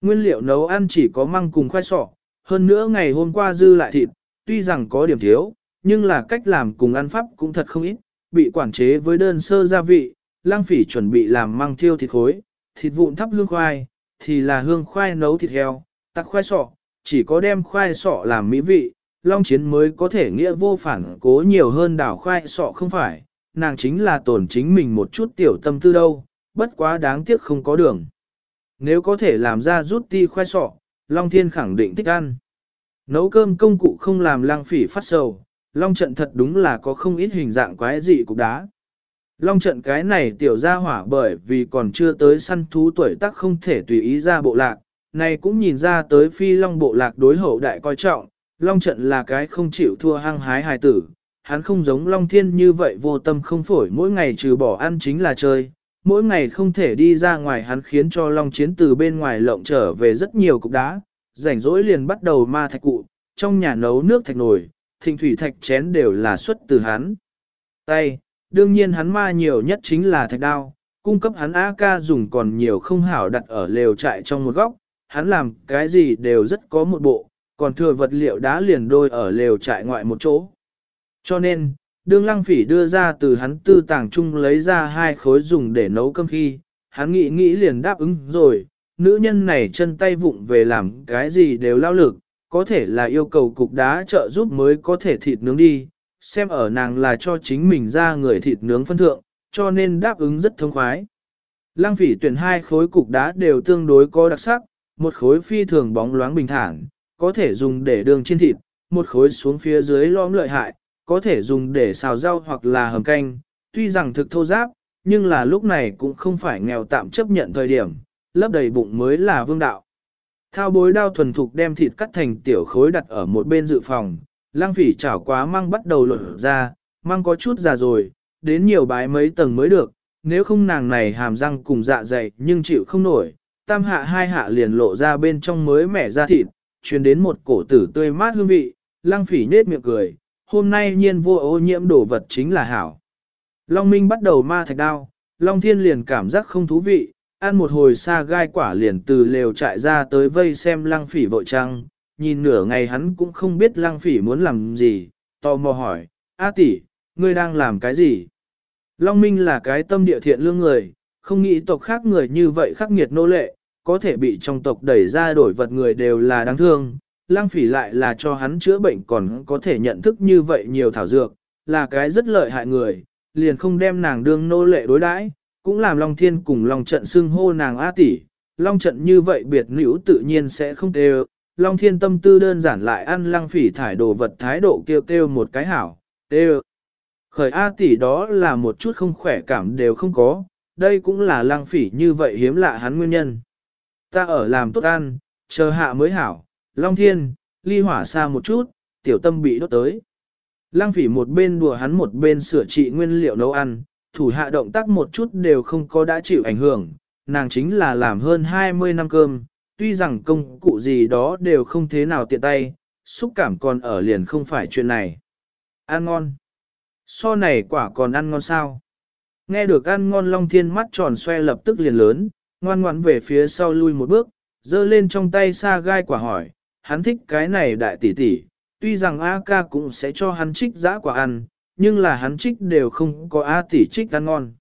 Nguyên liệu nấu ăn chỉ có măng cùng khoai sọ, hơn nữa ngày hôm qua dư lại thịt, tuy rằng có điểm thiếu, nhưng là cách làm cùng ăn pháp cũng thật không ít, bị quản chế với đơn sơ gia vị, lang phỉ chuẩn bị làm măng thiêu thịt khối, thịt vụn thắp hương khoai, thì là hương khoai nấu thịt heo, tắc khoai sọ, chỉ có đem khoai sọ làm mỹ vị, long chiến mới có thể nghĩa vô phản cố nhiều hơn đảo khoai sọ không phải, nàng chính là tổn chính mình một chút tiểu tâm tư đâu, bất quá đáng tiếc không có đường. Nếu có thể làm ra rút ti khoai sọ, Long Thiên khẳng định thích ăn. Nấu cơm công cụ không làm lang phỉ phát sầu, Long trận thật đúng là có không ít hình dạng quái dị cục đá. Long trận cái này tiểu ra hỏa bởi vì còn chưa tới săn thú tuổi tác không thể tùy ý ra bộ lạc, này cũng nhìn ra tới phi long bộ lạc đối hậu đại coi trọng, long trận là cái không chịu thua hăng hái hài tử, hắn không giống long thiên như vậy vô tâm không phổi mỗi ngày trừ bỏ ăn chính là chơi, mỗi ngày không thể đi ra ngoài hắn khiến cho long chiến từ bên ngoài lộng trở về rất nhiều cục đá, rảnh rỗi liền bắt đầu ma thạch cụ, trong nhà nấu nước thạch nồi, thịnh thủy thạch chén đều là xuất từ hắn. Tay, đương nhiên hắn ma nhiều nhất chính là thạch đao, cung cấp hắn AK dùng còn nhiều không hảo đặt ở lều trại trong một góc, hắn làm cái gì đều rất có một bộ, còn thừa vật liệu đá liền đôi ở lều trại ngoại một chỗ. Cho nên, đương lăng phỉ đưa ra từ hắn tư tàng chung lấy ra hai khối dùng để nấu cơm khi, hắn nghĩ nghĩ liền đáp ứng rồi, nữ nhân này chân tay vụng về làm cái gì đều lao lực, có thể là yêu cầu cục đá trợ giúp mới có thể thịt nướng đi, xem ở nàng là cho chính mình ra người thịt nướng phân thượng, cho nên đáp ứng rất thông khoái. Lăng phỉ tuyển hai khối cục đá đều tương đối có đặc sắc, một khối phi thường bóng loáng bình thản, có thể dùng để đường trên thịt, một khối xuống phía dưới lõm lợi hại, có thể dùng để xào rau hoặc là hầm canh, tuy rằng thực thô giáp, nhưng là lúc này cũng không phải nghèo tạm chấp nhận thời điểm, lấp đầy bụng mới là vương đạo. Thao bối đao thuần thục đem thịt cắt thành tiểu khối đặt ở một bên dự phòng, lang phỉ chảo quá măng bắt đầu lột ra, măng có chút già rồi, đến nhiều bái mấy tầng mới được, nếu không nàng này hàm răng cùng dạ dày nhưng chịu không nổi, tam hạ hai hạ liền lộ ra bên trong mới mẻ ra thịt, truyền đến một cổ tử tươi mát hương vị, lang phỉ nết miệng cười, hôm nay nhiên vô ô nhiễm đồ vật chính là hảo. Long Minh bắt đầu ma thạch đao, Long Thiên liền cảm giác không thú vị, ăn một hồi xa gai quả liền từ lều trại ra tới vây xem lăng phỉ vội trăng, nhìn nửa ngày hắn cũng không biết lăng phỉ muốn làm gì, tò mò hỏi, A tỷ, ngươi đang làm cái gì? Long Minh là cái tâm địa thiện lương người, không nghĩ tộc khác người như vậy khắc nghiệt nô lệ, có thể bị trong tộc đẩy ra đổi vật người đều là đáng thương. Lang phỉ lại là cho hắn chữa bệnh còn có thể nhận thức như vậy nhiều thảo dược, là cái rất lợi hại người, liền không đem nàng đương nô lệ đối đãi, cũng làm Long Thiên cùng Long Trận xưng hô nàng A tỷ. Long Trận như vậy biệt nữ tự nhiên sẽ không đều, Long Thiên tâm tư đơn giản lại ăn Lang phỉ thải đồ vật thái độ kêu kêu một cái hảo, đều. Khởi A tỷ đó là một chút không khỏe cảm đều không có, đây cũng là Lang phỉ như vậy hiếm lạ hắn nguyên nhân. Ta ở làm tốt ăn, chờ hạ mới hảo, Long Thiên, ly hỏa xa một chút, tiểu tâm bị đốt tới. Lăng phỉ một bên đùa hắn một bên sửa trị nguyên liệu nấu ăn, thủ hạ động tác một chút đều không có đã chịu ảnh hưởng, nàng chính là làm hơn 20 năm cơm, tuy rằng công cụ gì đó đều không thế nào tiện tay, xúc cảm còn ở liền không phải chuyện này. Ăn ngon. So này quả còn ăn ngon sao? Nghe được ăn ngon Long Thiên mắt tròn xoe lập tức liền lớn, ngoan ngoãn về phía sau lui một bước, giơ lên trong tay xa gai quả hỏi, hắn thích cái này đại tỷ tỷ, tuy rằng A ca cũng sẽ cho hắn trích giã quả ăn, nhưng là hắn trích đều không có A tỷ trích ăn ngon.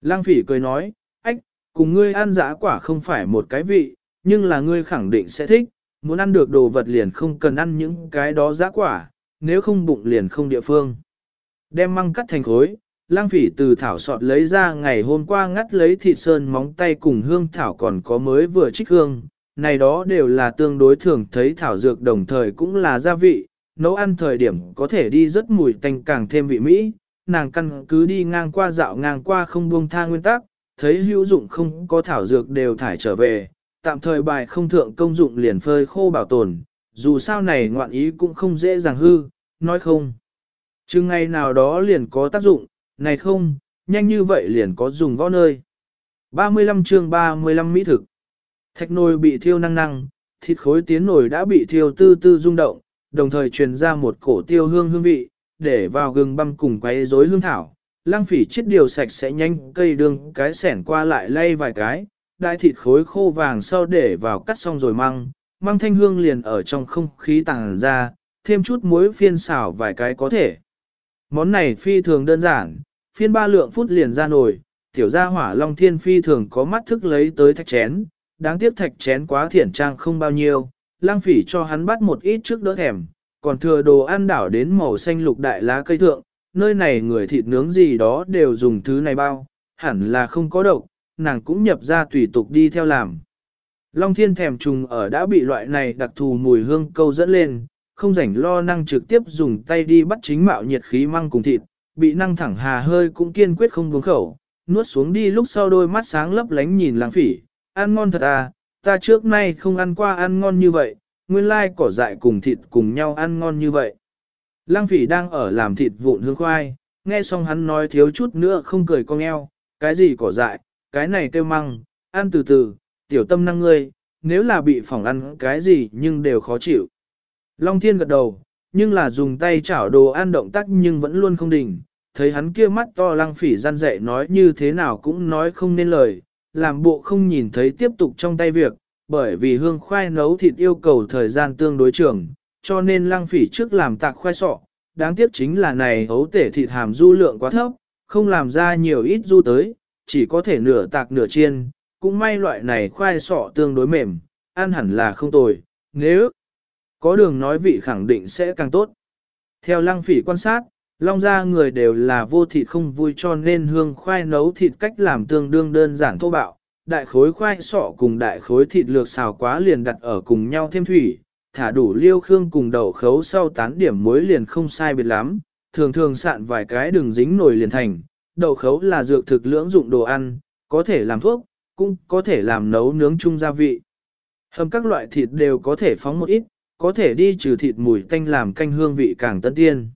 Lang phỉ cười nói, ách, cùng ngươi ăn giã quả không phải một cái vị, nhưng là ngươi khẳng định sẽ thích, muốn ăn được đồ vật liền không cần ăn những cái đó giã quả, nếu không bụng liền không địa phương. Đem măng cắt thành khối, lang phỉ từ thảo sọt lấy ra ngày hôm qua ngắt lấy thịt sơn móng tay cùng hương thảo còn có mới vừa trích hương, này đó đều là tương đối thường thấy thảo dược đồng thời cũng là gia vị, nấu ăn thời điểm có thể đi rất mùi tanh càng thêm vị mỹ, nàng căn cứ đi ngang qua dạo ngang qua không buông tha nguyên tắc, thấy hữu dụng không có thảo dược đều thải trở về, tạm thời bài không thượng công dụng liền phơi khô bảo tồn, dù sao này ngoạn ý cũng không dễ dàng hư, nói không. Chứ ngày nào đó liền có tác dụng, này không, nhanh như vậy liền có dùng võ nơi. 35 chương 35 mỹ thực. Thạch nồi bị thiêu năng năng, thịt khối tiến nồi đã bị thiêu tư tư rung động, đồng thời truyền ra một cổ tiêu hương hương vị, để vào gừng băm cùng quấy rối hương thảo. Lăng phỉ chết điều sạch sẽ nhanh cây đường cái sẻn qua lại lay vài cái, đại thịt khối khô vàng sau để vào cắt xong rồi măng, măng thanh hương liền ở trong không khí tàng ra, thêm chút muối phiên xào vài cái có thể. Món này phi thường đơn giản, phiên ba lượng phút liền ra nồi, tiểu gia hỏa long thiên phi thường có mắt thức lấy tới thạch chén, đáng tiếc thạch chén quá thiển trang không bao nhiêu, lang phỉ cho hắn bắt một ít trước đỡ thèm, còn thừa đồ ăn đảo đến màu xanh lục đại lá cây thượng, nơi này người thịt nướng gì đó đều dùng thứ này bao, hẳn là không có độc, nàng cũng nhập ra tùy tục đi theo làm. Long thiên thèm trùng ở đã bị loại này đặc thù mùi hương câu dẫn lên, không rảnh lo năng trực tiếp dùng tay đi bắt chính mạo nhiệt khí măng cùng thịt, bị năng thẳng hà hơi cũng kiên quyết không buông khẩu, nuốt xuống đi lúc sau đôi mắt sáng lấp lánh nhìn lang phỉ, ăn ngon thật à, ta trước nay không ăn qua ăn ngon như vậy, nguyên lai cỏ dại cùng thịt cùng nhau ăn ngon như vậy. lăng phỉ đang ở làm thịt vụn hương khoai, nghe xong hắn nói thiếu chút nữa không cười cong eo, cái gì cỏ dại, cái này kêu măng, ăn từ từ, tiểu tâm năng ngươi, nếu là bị phỏng ăn cái gì nhưng đều khó chịu. Long thiên gật đầu, nhưng là dùng tay chảo đồ ăn động tác nhưng vẫn luôn không đỉnh, thấy hắn kia mắt to lăng phỉ gian dạy nói như thế nào cũng nói không nên lời, làm bộ không nhìn thấy tiếp tục trong tay việc, bởi vì hương khoai nấu thịt yêu cầu thời gian tương đối trường, cho nên lăng phỉ trước làm tạc khoai sọ, đáng tiếc chính là này hấu tể thịt hàm du lượng quá thấp, không làm ra nhiều ít du tới, chỉ có thể nửa tạc nửa chiên, cũng may loại này khoai sọ tương đối mềm, ăn hẳn là không tồi, nếu có đường nói vị khẳng định sẽ càng tốt. Theo lăng phỉ quan sát, long gia người đều là vô thịt không vui cho nên hương khoai nấu thịt cách làm tương đương đơn giản thô bạo. Đại khối khoai sọ cùng đại khối thịt lược xào quá liền đặt ở cùng nhau thêm thủy, thả đủ liêu khương cùng đậu khấu sau tán điểm muối liền không sai biệt lắm, thường thường sạn vài cái đường dính nồi liền thành. Đậu khấu là dược thực lưỡng dụng đồ ăn, có thể làm thuốc, cũng có thể làm nấu nướng chung gia vị. Hầm các loại thịt đều có thể phóng một ít, có thể đi trừ thịt mùi tanh làm canh hương vị càng tân tiên.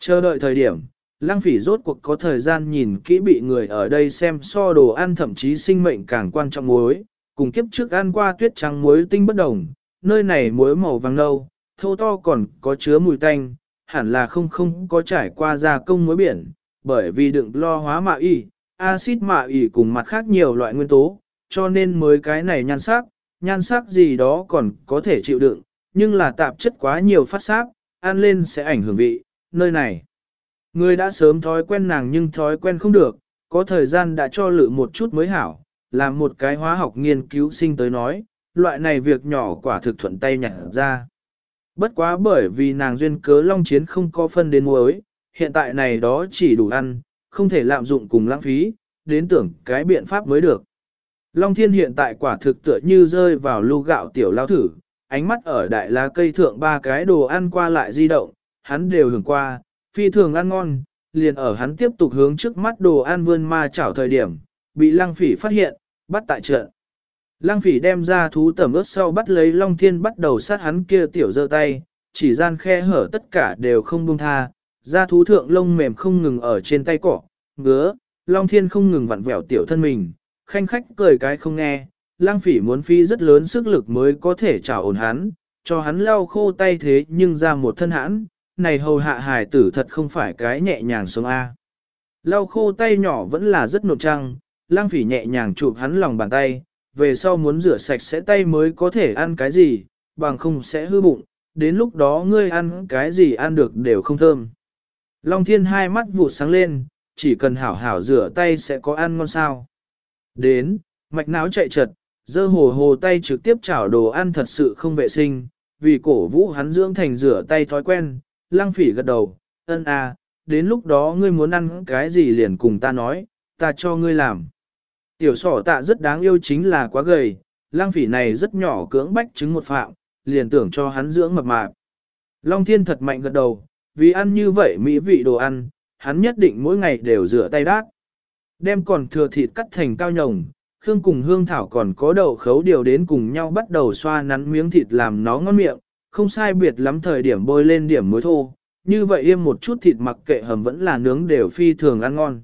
Chờ đợi thời điểm, lăng phỉ rốt cuộc có thời gian nhìn kỹ bị người ở đây xem so đồ ăn thậm chí sinh mệnh càng quan trọng muối, cùng kiếp trước ăn qua tuyết trắng muối tinh bất đồng, nơi này muối màu vàng nâu, thô to còn có chứa mùi tanh, hẳn là không không có trải qua gia công muối biển, bởi vì đựng lo hóa mạ y, axit mạ y cùng mặt khác nhiều loại nguyên tố, cho nên mới cái này nhan sắc, nhan sắc gì đó còn có thể chịu đựng, nhưng là tạp chất quá nhiều phát sáp, ăn lên sẽ ảnh hưởng vị, nơi này. Người đã sớm thói quen nàng nhưng thói quen không được, có thời gian đã cho lự một chút mới hảo, làm một cái hóa học nghiên cứu sinh tới nói, loại này việc nhỏ quả thực thuận tay nhặt ra. Bất quá bởi vì nàng duyên cớ long chiến không có phân đến muối, hiện tại này đó chỉ đủ ăn, không thể lạm dụng cùng lãng phí, đến tưởng cái biện pháp mới được. Long thiên hiện tại quả thực tựa như rơi vào lưu gạo tiểu lao thử, ánh mắt ở đại lá cây thượng ba cái đồ ăn qua lại di động, hắn đều hưởng qua, phi thường ăn ngon, liền ở hắn tiếp tục hướng trước mắt đồ ăn vươn ma chảo thời điểm, bị lăng phỉ phát hiện, bắt tại trận. Lăng phỉ đem ra thú tẩm ướt sau bắt lấy Long Thiên bắt đầu sát hắn kia tiểu giơ tay, chỉ gian khe hở tất cả đều không buông tha, ra thú thượng lông mềm không ngừng ở trên tay cỏ, ngứa, Long Thiên không ngừng vặn vẹo tiểu thân mình, khanh khách cười cái không nghe, lang phỉ muốn phi rất lớn sức lực mới có thể trả ổn hắn, cho hắn lau khô tay thế nhưng ra một thân hãn, này hầu hạ hài tử thật không phải cái nhẹ nhàng sống A. Lau khô tay nhỏ vẫn là rất nộn trăng, lang phỉ nhẹ nhàng chụp hắn lòng bàn tay, về sau muốn rửa sạch sẽ tay mới có thể ăn cái gì, bằng không sẽ hư bụng, đến lúc đó ngươi ăn cái gì ăn được đều không thơm. Long thiên hai mắt vụ sáng lên, chỉ cần hảo hảo rửa tay sẽ có ăn ngon sao. Đến, mạch não chạy chật dơ hồ hồ tay trực tiếp chảo đồ ăn thật sự không vệ sinh, vì cổ vũ hắn dưỡng thành rửa tay thói quen, lăng phỉ gật đầu, ân à, đến lúc đó ngươi muốn ăn cái gì liền cùng ta nói, ta cho ngươi làm. Tiểu sỏ tạ rất đáng yêu chính là quá gầy, lăng phỉ này rất nhỏ cưỡng bách chứng một phạm, liền tưởng cho hắn dưỡng mập mạp. Long thiên thật mạnh gật đầu, vì ăn như vậy mỹ vị đồ ăn, hắn nhất định mỗi ngày đều rửa tay đát. Đem còn thừa thịt cắt thành cao nhồng, Khương cùng hương thảo còn có đậu khấu điều đến cùng nhau bắt đầu xoa nắn miếng thịt làm nó ngon miệng, không sai biệt lắm thời điểm bôi lên điểm muối thô, như vậy im một chút thịt mặc kệ hầm vẫn là nướng đều phi thường ăn ngon.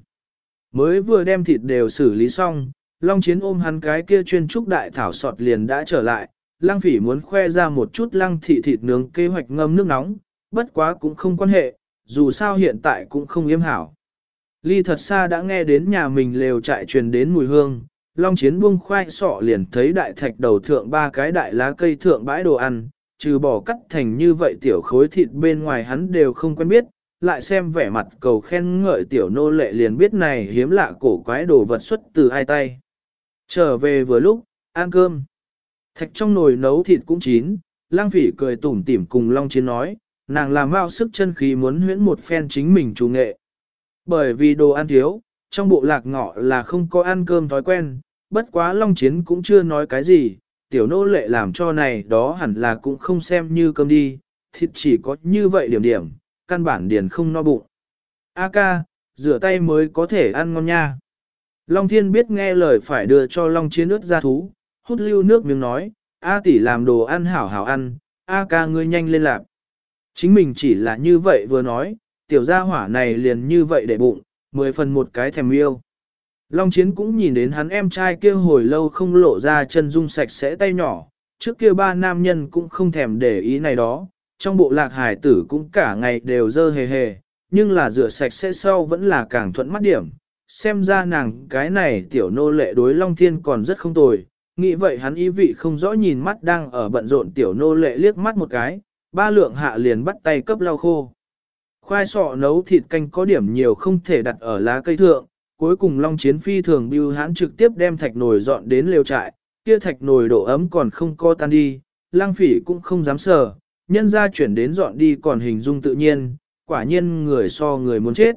Mới vừa đem thịt đều xử lý xong, Long chiến ôm hắn cái kia chuyên trúc đại thảo sọt liền đã trở lại, lăng phỉ muốn khoe ra một chút lăng thị thịt nướng kế hoạch ngâm nước nóng, bất quá cũng không quan hệ, dù sao hiện tại cũng không yêm hảo. Ly thật xa đã nghe đến nhà mình lều trại truyền đến mùi hương, Long Chiến buông khoai sọ liền thấy đại thạch đầu thượng ba cái đại lá cây thượng bãi đồ ăn, trừ bỏ cắt thành như vậy tiểu khối thịt bên ngoài hắn đều không quen biết, lại xem vẻ mặt cầu khen ngợi tiểu nô lệ liền biết này hiếm lạ cổ quái đồ vật xuất từ hai tay. Trở về vừa lúc, ăn cơm. Thạch trong nồi nấu thịt cũng chín, lang phỉ cười tủm tỉm cùng Long Chiến nói, nàng làm mau sức chân khí muốn huyễn một phen chính mình chủ nghệ. Bởi vì đồ ăn thiếu, trong bộ lạc ngọ là không có ăn cơm thói quen, bất quá Long Chiến cũng chưa nói cái gì, tiểu nô lệ làm cho này đó hẳn là cũng không xem như cơm đi, thịt chỉ có như vậy điểm điểm, căn bản điền không no bụng. A ca, rửa tay mới có thể ăn ngon nha. Long Thiên biết nghe lời phải đưa cho Long Chiến ướt ra thú, hút lưu nước miếng nói, A tỷ làm đồ ăn hảo hảo ăn, A ca ngươi nhanh lên lạp. Chính mình chỉ là như vậy vừa nói, tiểu gia hỏa này liền như vậy để bụng, mười phần một cái thèm yêu. Long Chiến cũng nhìn đến hắn em trai kia hồi lâu không lộ ra chân dung sạch sẽ tay nhỏ, trước kia ba nam nhân cũng không thèm để ý này đó, trong bộ lạc hải tử cũng cả ngày đều dơ hề hề, nhưng là rửa sạch sẽ sau vẫn là càng thuận mắt điểm. Xem ra nàng cái này tiểu nô lệ đối Long Thiên còn rất không tồi, nghĩ vậy hắn ý vị không rõ nhìn mắt đang ở bận rộn tiểu nô lệ liếc mắt một cái, ba lượng hạ liền bắt tay cấp lau khô. Khoai sọ nấu thịt canh có điểm nhiều không thể đặt ở lá cây thượng, cuối cùng Long Chiến Phi thường bưu hãn trực tiếp đem thạch nồi dọn đến lều trại, kia thạch nồi độ ấm còn không co tan đi, lang phỉ cũng không dám sờ, nhân ra chuyển đến dọn đi còn hình dung tự nhiên, quả nhiên người so người muốn chết.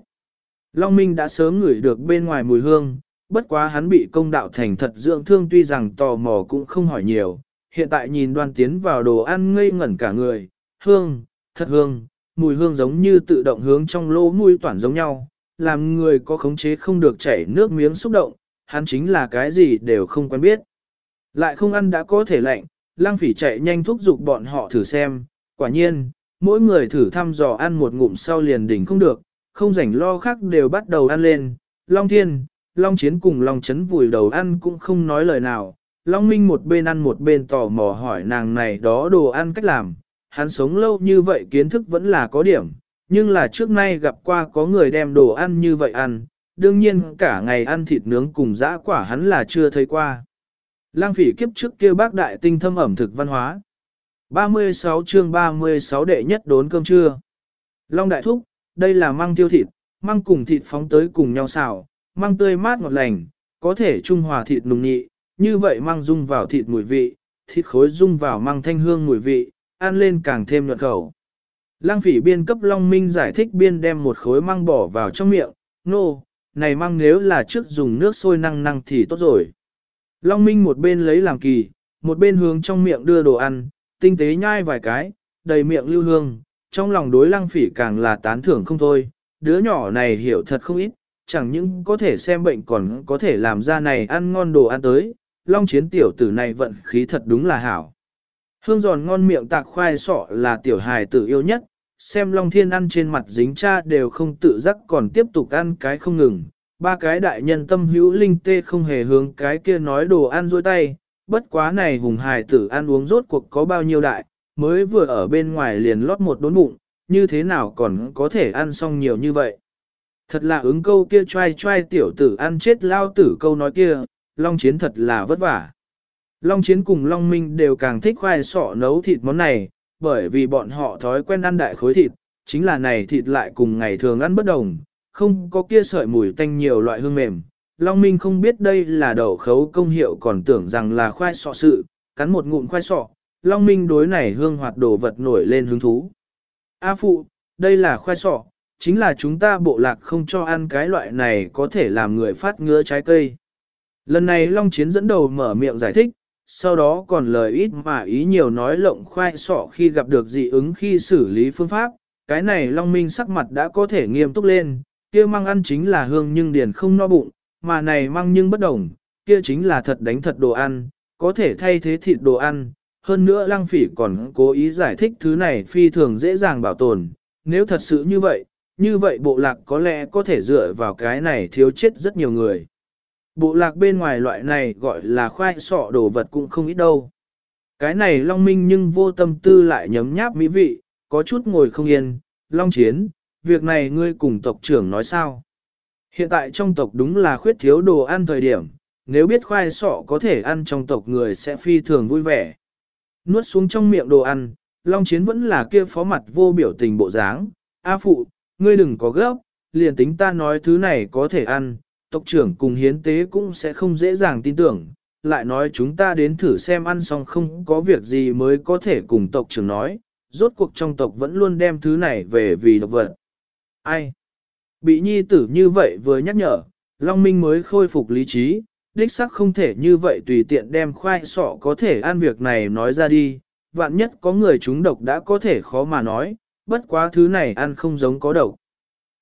Long Minh đã sớm ngửi được bên ngoài mùi hương, bất quá hắn bị công đạo thành thật dưỡng thương tuy rằng tò mò cũng không hỏi nhiều, hiện tại nhìn đoan tiến vào đồ ăn ngây ngẩn cả người, hương, thật hương, mùi hương giống như tự động hướng trong lỗ mũi toàn giống nhau, làm người có khống chế không được chảy nước miếng xúc động, hắn chính là cái gì đều không quen biết. Lại không ăn đã có thể lạnh, lang phỉ chạy nhanh thúc giục bọn họ thử xem, quả nhiên, mỗi người thử thăm dò ăn một ngụm sau liền đỉnh không được, không rảnh lo khác đều bắt đầu ăn lên, Long Thiên, Long Chiến cùng Long Chấn vùi đầu ăn cũng không nói lời nào, Long Minh một bên ăn một bên tò mò hỏi nàng này đó đồ ăn cách làm, hắn sống lâu như vậy kiến thức vẫn là có điểm, nhưng là trước nay gặp qua có người đem đồ ăn như vậy ăn, đương nhiên cả ngày ăn thịt nướng cùng dã quả hắn là chưa thấy qua. Lang phỉ kiếp trước kia bác đại tinh thâm ẩm thực văn hóa. 36 chương 36 đệ nhất đốn cơm trưa. Long đại thúc, đây là măng tiêu thịt, măng cùng thịt phóng tới cùng nhau xào, măng tươi mát ngọt lành, có thể trung hòa thịt nùng nhị, như vậy măng dung vào thịt mùi vị, thịt khối dung vào măng thanh hương mùi vị, ăn lên càng thêm nhuận khẩu. Lăng phỉ biên cấp Long Minh giải thích biên đem một khối măng bỏ vào trong miệng, nô, no, này măng nếu là trước dùng nước sôi năng năng thì tốt rồi. Long Minh một bên lấy làm kỳ, một bên hướng trong miệng đưa đồ ăn, tinh tế nhai vài cái, đầy miệng lưu hương, trong lòng đối lăng phỉ càng là tán thưởng không thôi, đứa nhỏ này hiểu thật không ít, chẳng những có thể xem bệnh còn có thể làm ra này ăn ngon đồ ăn tới, long chiến tiểu tử này vận khí thật đúng là hảo. Hương giòn ngon miệng tạc khoai sọ là tiểu hài tử yêu nhất, xem Long Thiên ăn trên mặt dính cha đều không tự giác còn tiếp tục ăn cái không ngừng. Ba cái đại nhân tâm hữu linh tê không hề hướng cái kia nói đồ ăn dôi tay, bất quá này hùng hài tử ăn uống rốt cuộc có bao nhiêu đại, mới vừa ở bên ngoài liền lót một đốn bụng, như thế nào còn có thể ăn xong nhiều như vậy. Thật là ứng câu kia trai trai tiểu tử ăn chết lao tử câu nói kia, Long Chiến thật là vất vả. Long Chiến cùng Long Minh đều càng thích khoai sọ nấu thịt món này, bởi vì bọn họ thói quen ăn đại khối thịt, chính là này thịt lại cùng ngày thường ăn bất đồng, không có kia sợi mùi tanh nhiều loại hương mềm. Long Minh không biết đây là đậu khấu công hiệu còn tưởng rằng là khoai sọ sự, cắn một ngụm khoai sọ, Long Minh đối này hương hoạt đồ vật nổi lên hứng thú. A phụ, đây là khoai sọ, chính là chúng ta bộ lạc không cho ăn cái loại này có thể làm người phát ngứa trái cây. Lần này Long Chiến dẫn đầu mở miệng giải thích, sau đó còn lời ít mà ý nhiều nói lộng khoai sọ khi gặp được dị ứng khi xử lý phương pháp, cái này Long Minh sắc mặt đã có thể nghiêm túc lên, kia măng ăn chính là hương nhưng điền không no bụng, mà này măng nhưng bất đồng, kia chính là thật đánh thật đồ ăn, có thể thay thế thịt đồ ăn, hơn nữa lăng phỉ còn cố ý giải thích thứ này phi thường dễ dàng bảo tồn, nếu thật sự như vậy, như vậy bộ lạc có lẽ có thể dựa vào cái này thiếu chết rất nhiều người. Bộ lạc bên ngoài loại này gọi là khoai sọ đồ vật cũng không ít đâu. Cái này Long Minh nhưng vô tâm tư lại nhấm nháp mỹ vị, có chút ngồi không yên, Long Chiến, việc này ngươi cùng tộc trưởng nói sao? Hiện tại trong tộc đúng là khuyết thiếu đồ ăn thời điểm, nếu biết khoai sọ có thể ăn trong tộc người sẽ phi thường vui vẻ. Nuốt xuống trong miệng đồ ăn, Long Chiến vẫn là kia phó mặt vô biểu tình bộ dáng. A phụ, ngươi đừng có gấp, liền tính ta nói thứ này có thể ăn, tộc trưởng cùng hiến tế cũng sẽ không dễ dàng tin tưởng. Lại nói chúng ta đến thử xem ăn xong không có việc gì mới có thể cùng tộc trưởng nói, rốt cuộc trong tộc vẫn luôn đem thứ này về vì độc vật. Ai? Bị nhi tử như vậy vừa nhắc nhở, Long Minh mới khôi phục lý trí, đích sắc không thể như vậy tùy tiện đem khoai sọ có thể ăn việc này nói ra đi, vạn nhất có người chúng độc đã có thể khó mà nói, bất quá thứ này ăn không giống có độc.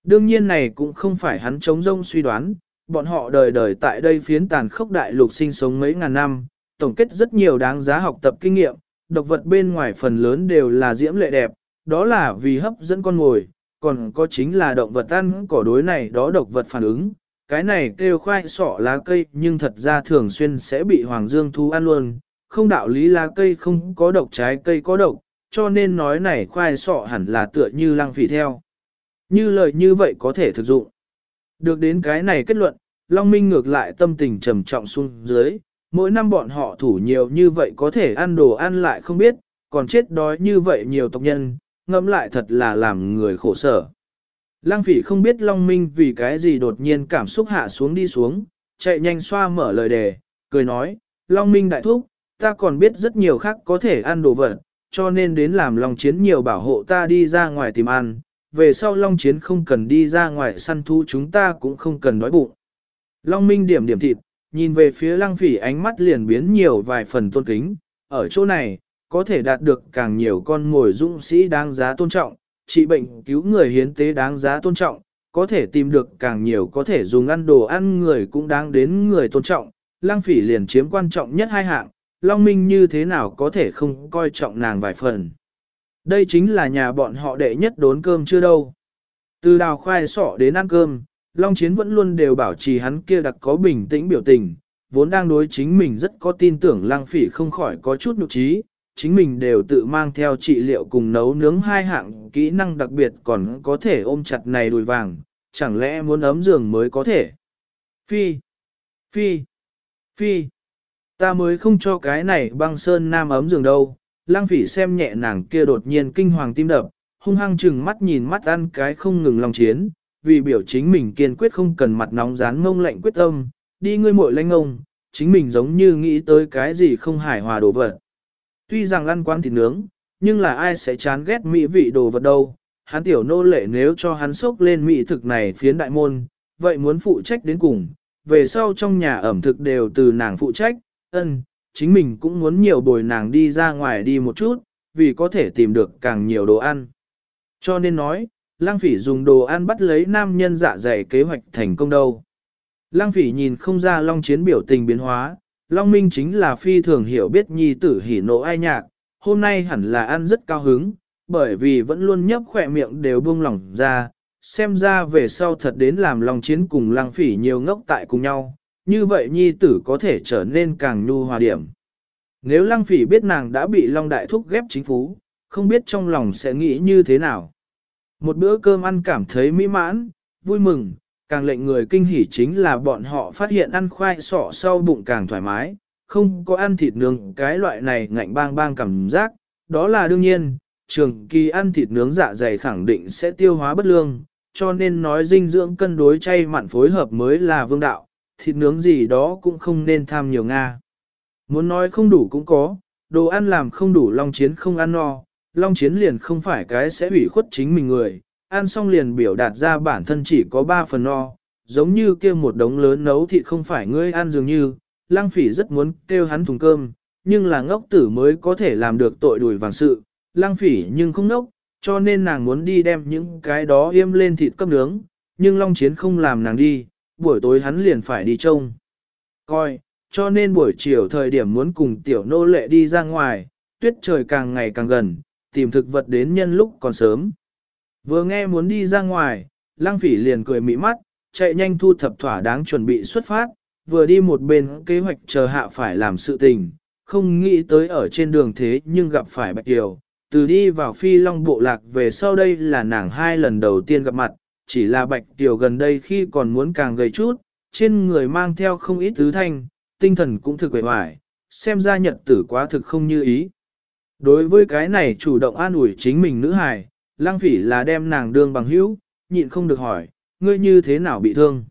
Đương nhiên này cũng không phải hắn chống rông suy đoán, bọn họ đời đời tại đây phiến tàn khốc đại lục sinh sống mấy ngàn năm, tổng kết rất nhiều đáng giá học tập kinh nghiệm, độc vật bên ngoài phần lớn đều là diễm lệ đẹp, đó là vì hấp dẫn con mồi, còn có chính là động vật ăn cỏ đối này đó độc vật phản ứng. Cái này kêu khoai sọ lá cây nhưng thật ra thường xuyên sẽ bị hoàng dương thu ăn luôn, không đạo lý lá cây không có độc trái cây có độc, cho nên nói này khoai sọ hẳn là tựa như lăng phỉ theo. Như lời như vậy có thể thực dụng. Được đến cái này kết luận, Long Minh ngược lại tâm tình trầm trọng xuống dưới, mỗi năm bọn họ thủ nhiều như vậy có thể ăn đồ ăn lại không biết, còn chết đói như vậy nhiều tộc nhân, ngẫm lại thật là làm người khổ sở. Lăng phỉ không biết Long Minh vì cái gì đột nhiên cảm xúc hạ xuống đi xuống, chạy nhanh xoa mở lời đề, cười nói, Long Minh đại thúc, ta còn biết rất nhiều khác có thể ăn đồ vật, cho nên đến làm Long Chiến nhiều bảo hộ ta đi ra ngoài tìm ăn, về sau Long Chiến không cần đi ra ngoài săn thu chúng ta cũng không cần đói bụng. Long Minh điểm điểm thịt, nhìn về phía lăng phỉ ánh mắt liền biến nhiều vài phần tôn kính, ở chỗ này, có thể đạt được càng nhiều con ngồi dũng sĩ đáng giá tôn trọng, trị bệnh cứu người hiến tế đáng giá tôn trọng, có thể tìm được càng nhiều có thể dùng ăn đồ ăn người cũng đáng đến người tôn trọng, lăng phỉ liền chiếm quan trọng nhất hai hạng, Long Minh như thế nào có thể không coi trọng nàng vài phần. Đây chính là nhà bọn họ đệ nhất đốn cơm chưa đâu. Từ đào khoai sọ đến ăn cơm, Long Chiến vẫn luôn đều bảo trì hắn kia đặc có bình tĩnh biểu tình, vốn đang đối chính mình rất có tin tưởng Lang phỉ không khỏi có chút nhục trí, chính mình đều tự mang theo trị liệu cùng nấu nướng hai hạng kỹ năng đặc biệt còn có thể ôm chặt này đùi vàng, chẳng lẽ muốn ấm giường mới có thể. Phi, phi, phi, ta mới không cho cái này băng sơn nam ấm giường đâu, lang phỉ xem nhẹ nàng kia đột nhiên kinh hoàng tim đập, hung hăng chừng mắt nhìn mắt ăn cái không ngừng lòng chiến, vì biểu chính mình kiên quyết không cần mặt nóng rán ngông lạnh quyết tâm, đi ngươi muội lanh ngông, chính mình giống như nghĩ tới cái gì không hài hòa đồ vật. Tuy rằng ăn quán thịt nướng, nhưng là ai sẽ chán ghét mỹ vị đồ vật đâu, hắn tiểu nô lệ nếu cho hắn sốc lên mỹ thực này phiến đại môn, vậy muốn phụ trách đến cùng, về sau trong nhà ẩm thực đều từ nàng phụ trách, ân, chính mình cũng muốn nhiều bồi nàng đi ra ngoài đi một chút, vì có thể tìm được càng nhiều đồ ăn. Cho nên nói, lang phỉ dùng đồ ăn bắt lấy nam nhân dạ dày kế hoạch thành công đâu. Lang phỉ nhìn không ra long chiến biểu tình biến hóa, long minh chính là phi thường hiểu biết nhi tử hỉ nộ ai nhạc, hôm nay hẳn là ăn rất cao hứng, bởi vì vẫn luôn nhấp khỏe miệng đều buông lỏng ra, xem ra về sau thật đến làm long chiến cùng lang phỉ nhiều ngốc tại cùng nhau, như vậy nhi tử có thể trở nên càng nhu hòa điểm. Nếu lăng phỉ biết nàng đã bị long đại thúc ghép chính phú, không biết trong lòng sẽ nghĩ như thế nào. Một bữa cơm ăn cảm thấy mỹ mãn, vui mừng, càng lệnh người kinh hỉ chính là bọn họ phát hiện ăn khoai sọ sau bụng càng thoải mái, không có ăn thịt nướng cái loại này ngạnh bang bang cảm giác, đó là đương nhiên, trường kỳ ăn thịt nướng dạ dày khẳng định sẽ tiêu hóa bất lương, cho nên nói dinh dưỡng cân đối chay mặn phối hợp mới là vương đạo, thịt nướng gì đó cũng không nên tham nhiều Nga. Muốn nói không đủ cũng có, đồ ăn làm không đủ Long Chiến không ăn no, Long Chiến liền không phải cái sẽ ủy khuất chính mình người, ăn xong liền biểu đạt ra bản thân chỉ có 3 phần no, giống như kia một đống lớn nấu thịt không phải ngươi ăn dường như, Lăng Phỉ rất muốn kêu hắn thùng cơm, nhưng là ngốc tử mới có thể làm được tội đùi vàng sự, Lăng Phỉ nhưng không nốc cho nên nàng muốn đi đem những cái đó yêm lên thịt cấp nướng, nhưng Long Chiến không làm nàng đi, buổi tối hắn liền phải đi trông. Coi, cho nên buổi chiều thời điểm muốn cùng tiểu nô lệ đi ra ngoài, tuyết trời càng ngày càng gần, tìm thực vật đến nhân lúc còn sớm. Vừa nghe muốn đi ra ngoài, lang phỉ liền cười mỹ mắt, chạy nhanh thu thập thỏa đáng chuẩn bị xuất phát, vừa đi một bên kế hoạch chờ hạ phải làm sự tình, không nghĩ tới ở trên đường thế nhưng gặp phải Bạch Kiều. Từ đi vào phi long bộ lạc về sau đây là nàng hai lần đầu tiên gặp mặt, chỉ là Bạch tiểu gần đây khi còn muốn càng gầy chút, trên người mang theo không ít tứ thanh, tinh thần cũng thực vẻ hoài, xem ra nhật tử quá thực không như ý. Đối với cái này chủ động an ủi chính mình nữ hài, lang phỉ là đem nàng đương bằng hữu, nhịn không được hỏi, ngươi như thế nào bị thương.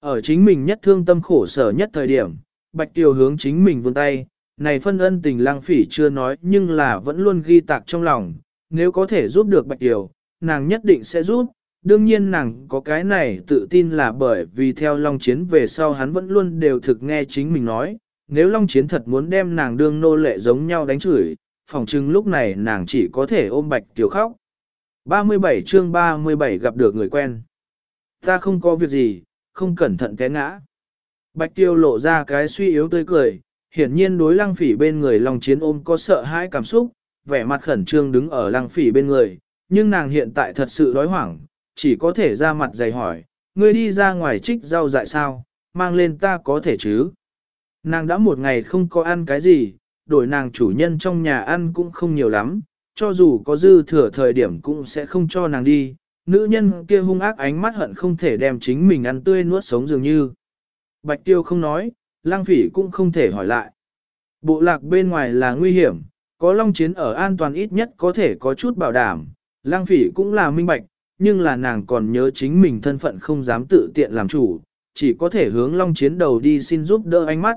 Ở chính mình nhất thương tâm khổ sở nhất thời điểm, Bạch tiểu hướng chính mình vươn tay, này phân ân tình lang phỉ chưa nói nhưng là vẫn luôn ghi tạc trong lòng, nếu có thể giúp được Bạch tiểu nàng nhất định sẽ giúp, đương nhiên nàng có cái này tự tin là bởi vì theo Long Chiến về sau hắn vẫn luôn đều thực nghe chính mình nói, nếu Long Chiến thật muốn đem nàng đương nô lệ giống nhau đánh chửi, phòng chừng lúc này nàng chỉ có thể ôm Bạch Kiều khóc. 37 chương 37 gặp được người quen. Ta không có việc gì, không cẩn thận té ngã. Bạch Tiêu lộ ra cái suy yếu tươi cười, hiển nhiên đối lăng phỉ bên người Long Chiến ôm có sợ hãi cảm xúc, vẻ mặt khẩn trương đứng ở lăng phỉ bên người, nhưng nàng hiện tại thật sự đói hoảng, chỉ có thể ra mặt dày hỏi, ngươi đi ra ngoài trích rau dại sao, mang lên ta có thể chứ. Nàng đã một ngày không có ăn cái gì, đổi nàng chủ nhân trong nhà ăn cũng không nhiều lắm, cho dù có dư thừa thời điểm cũng sẽ không cho nàng đi. Nữ nhân kia hung ác ánh mắt hận không thể đem chính mình ăn tươi nuốt sống dường như. Bạch tiêu không nói, lang phỉ cũng không thể hỏi lại. Bộ lạc bên ngoài là nguy hiểm, có long chiến ở an toàn ít nhất có thể có chút bảo đảm. Lang phỉ cũng là minh bạch, nhưng là nàng còn nhớ chính mình thân phận không dám tự tiện làm chủ, chỉ có thể hướng Long Chiến đầu đi xin giúp đỡ ánh mắt.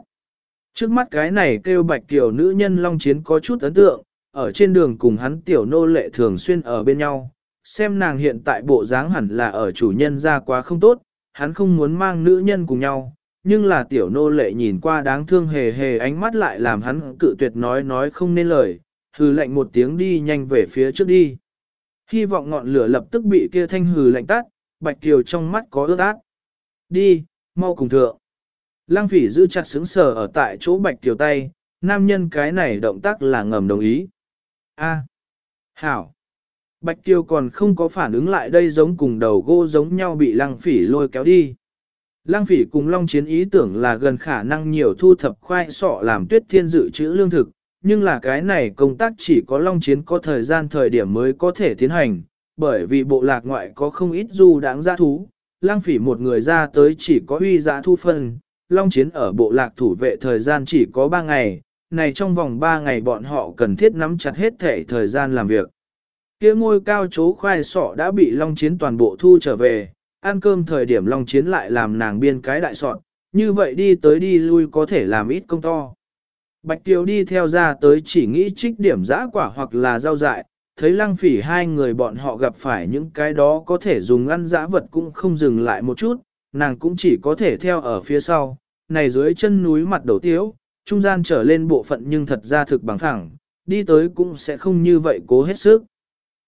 Trước mắt cái này kêu bạch tiểu nữ nhân Long Chiến có chút ấn tượng, ở trên đường cùng hắn tiểu nô lệ thường xuyên ở bên nhau, xem nàng hiện tại bộ dáng hẳn là ở chủ nhân ra quá không tốt, hắn không muốn mang nữ nhân cùng nhau, nhưng là tiểu nô lệ nhìn qua đáng thương hề hề ánh mắt lại làm hắn cự tuyệt nói nói không nên lời, hư lệnh một tiếng đi nhanh về phía trước đi. Hy vọng ngọn lửa lập tức bị kia thanh hừ lạnh tắt, Bạch Kiều trong mắt có ướt át. Đi, mau cùng thượng. Lăng phỉ giữ chặt sững sờ ở tại chỗ Bạch Kiều tay, nam nhân cái này động tác là ngầm đồng ý. A, Hảo. Bạch Kiều còn không có phản ứng lại đây giống cùng đầu gỗ giống nhau bị lăng phỉ lôi kéo đi. Lăng phỉ cùng Long Chiến ý tưởng là gần khả năng nhiều thu thập khoai sọ làm tuyết thiên dự trữ lương thực, nhưng là cái này công tác chỉ có Long Chiến có thời gian thời điểm mới có thể tiến hành, bởi vì bộ lạc ngoại có không ít du đáng giã thú, lang phỉ một người ra tới chỉ có uy giã thu phân, Long Chiến ở bộ lạc thủ vệ thời gian chỉ có 3 ngày, này trong vòng 3 ngày bọn họ cần thiết nắm chặt hết thể thời gian làm việc. Kia ngôi cao chố khoai sọ đã bị Long Chiến toàn bộ thu trở về, ăn cơm thời điểm Long Chiến lại làm nàng biên cái đại sọt, như vậy đi tới đi lui có thể làm ít công to. Bạch Kiều đi theo ra tới chỉ nghĩ trích điểm giã quả hoặc là rau dại, thấy lăng phỉ hai người bọn họ gặp phải những cái đó có thể dùng ăn giã vật cũng không dừng lại một chút, nàng cũng chỉ có thể theo ở phía sau, này dưới chân núi mặt đầu tiếu, trung gian trở lên bộ phận nhưng thật ra thực bằng thẳng, đi tới cũng sẽ không như vậy cố hết sức.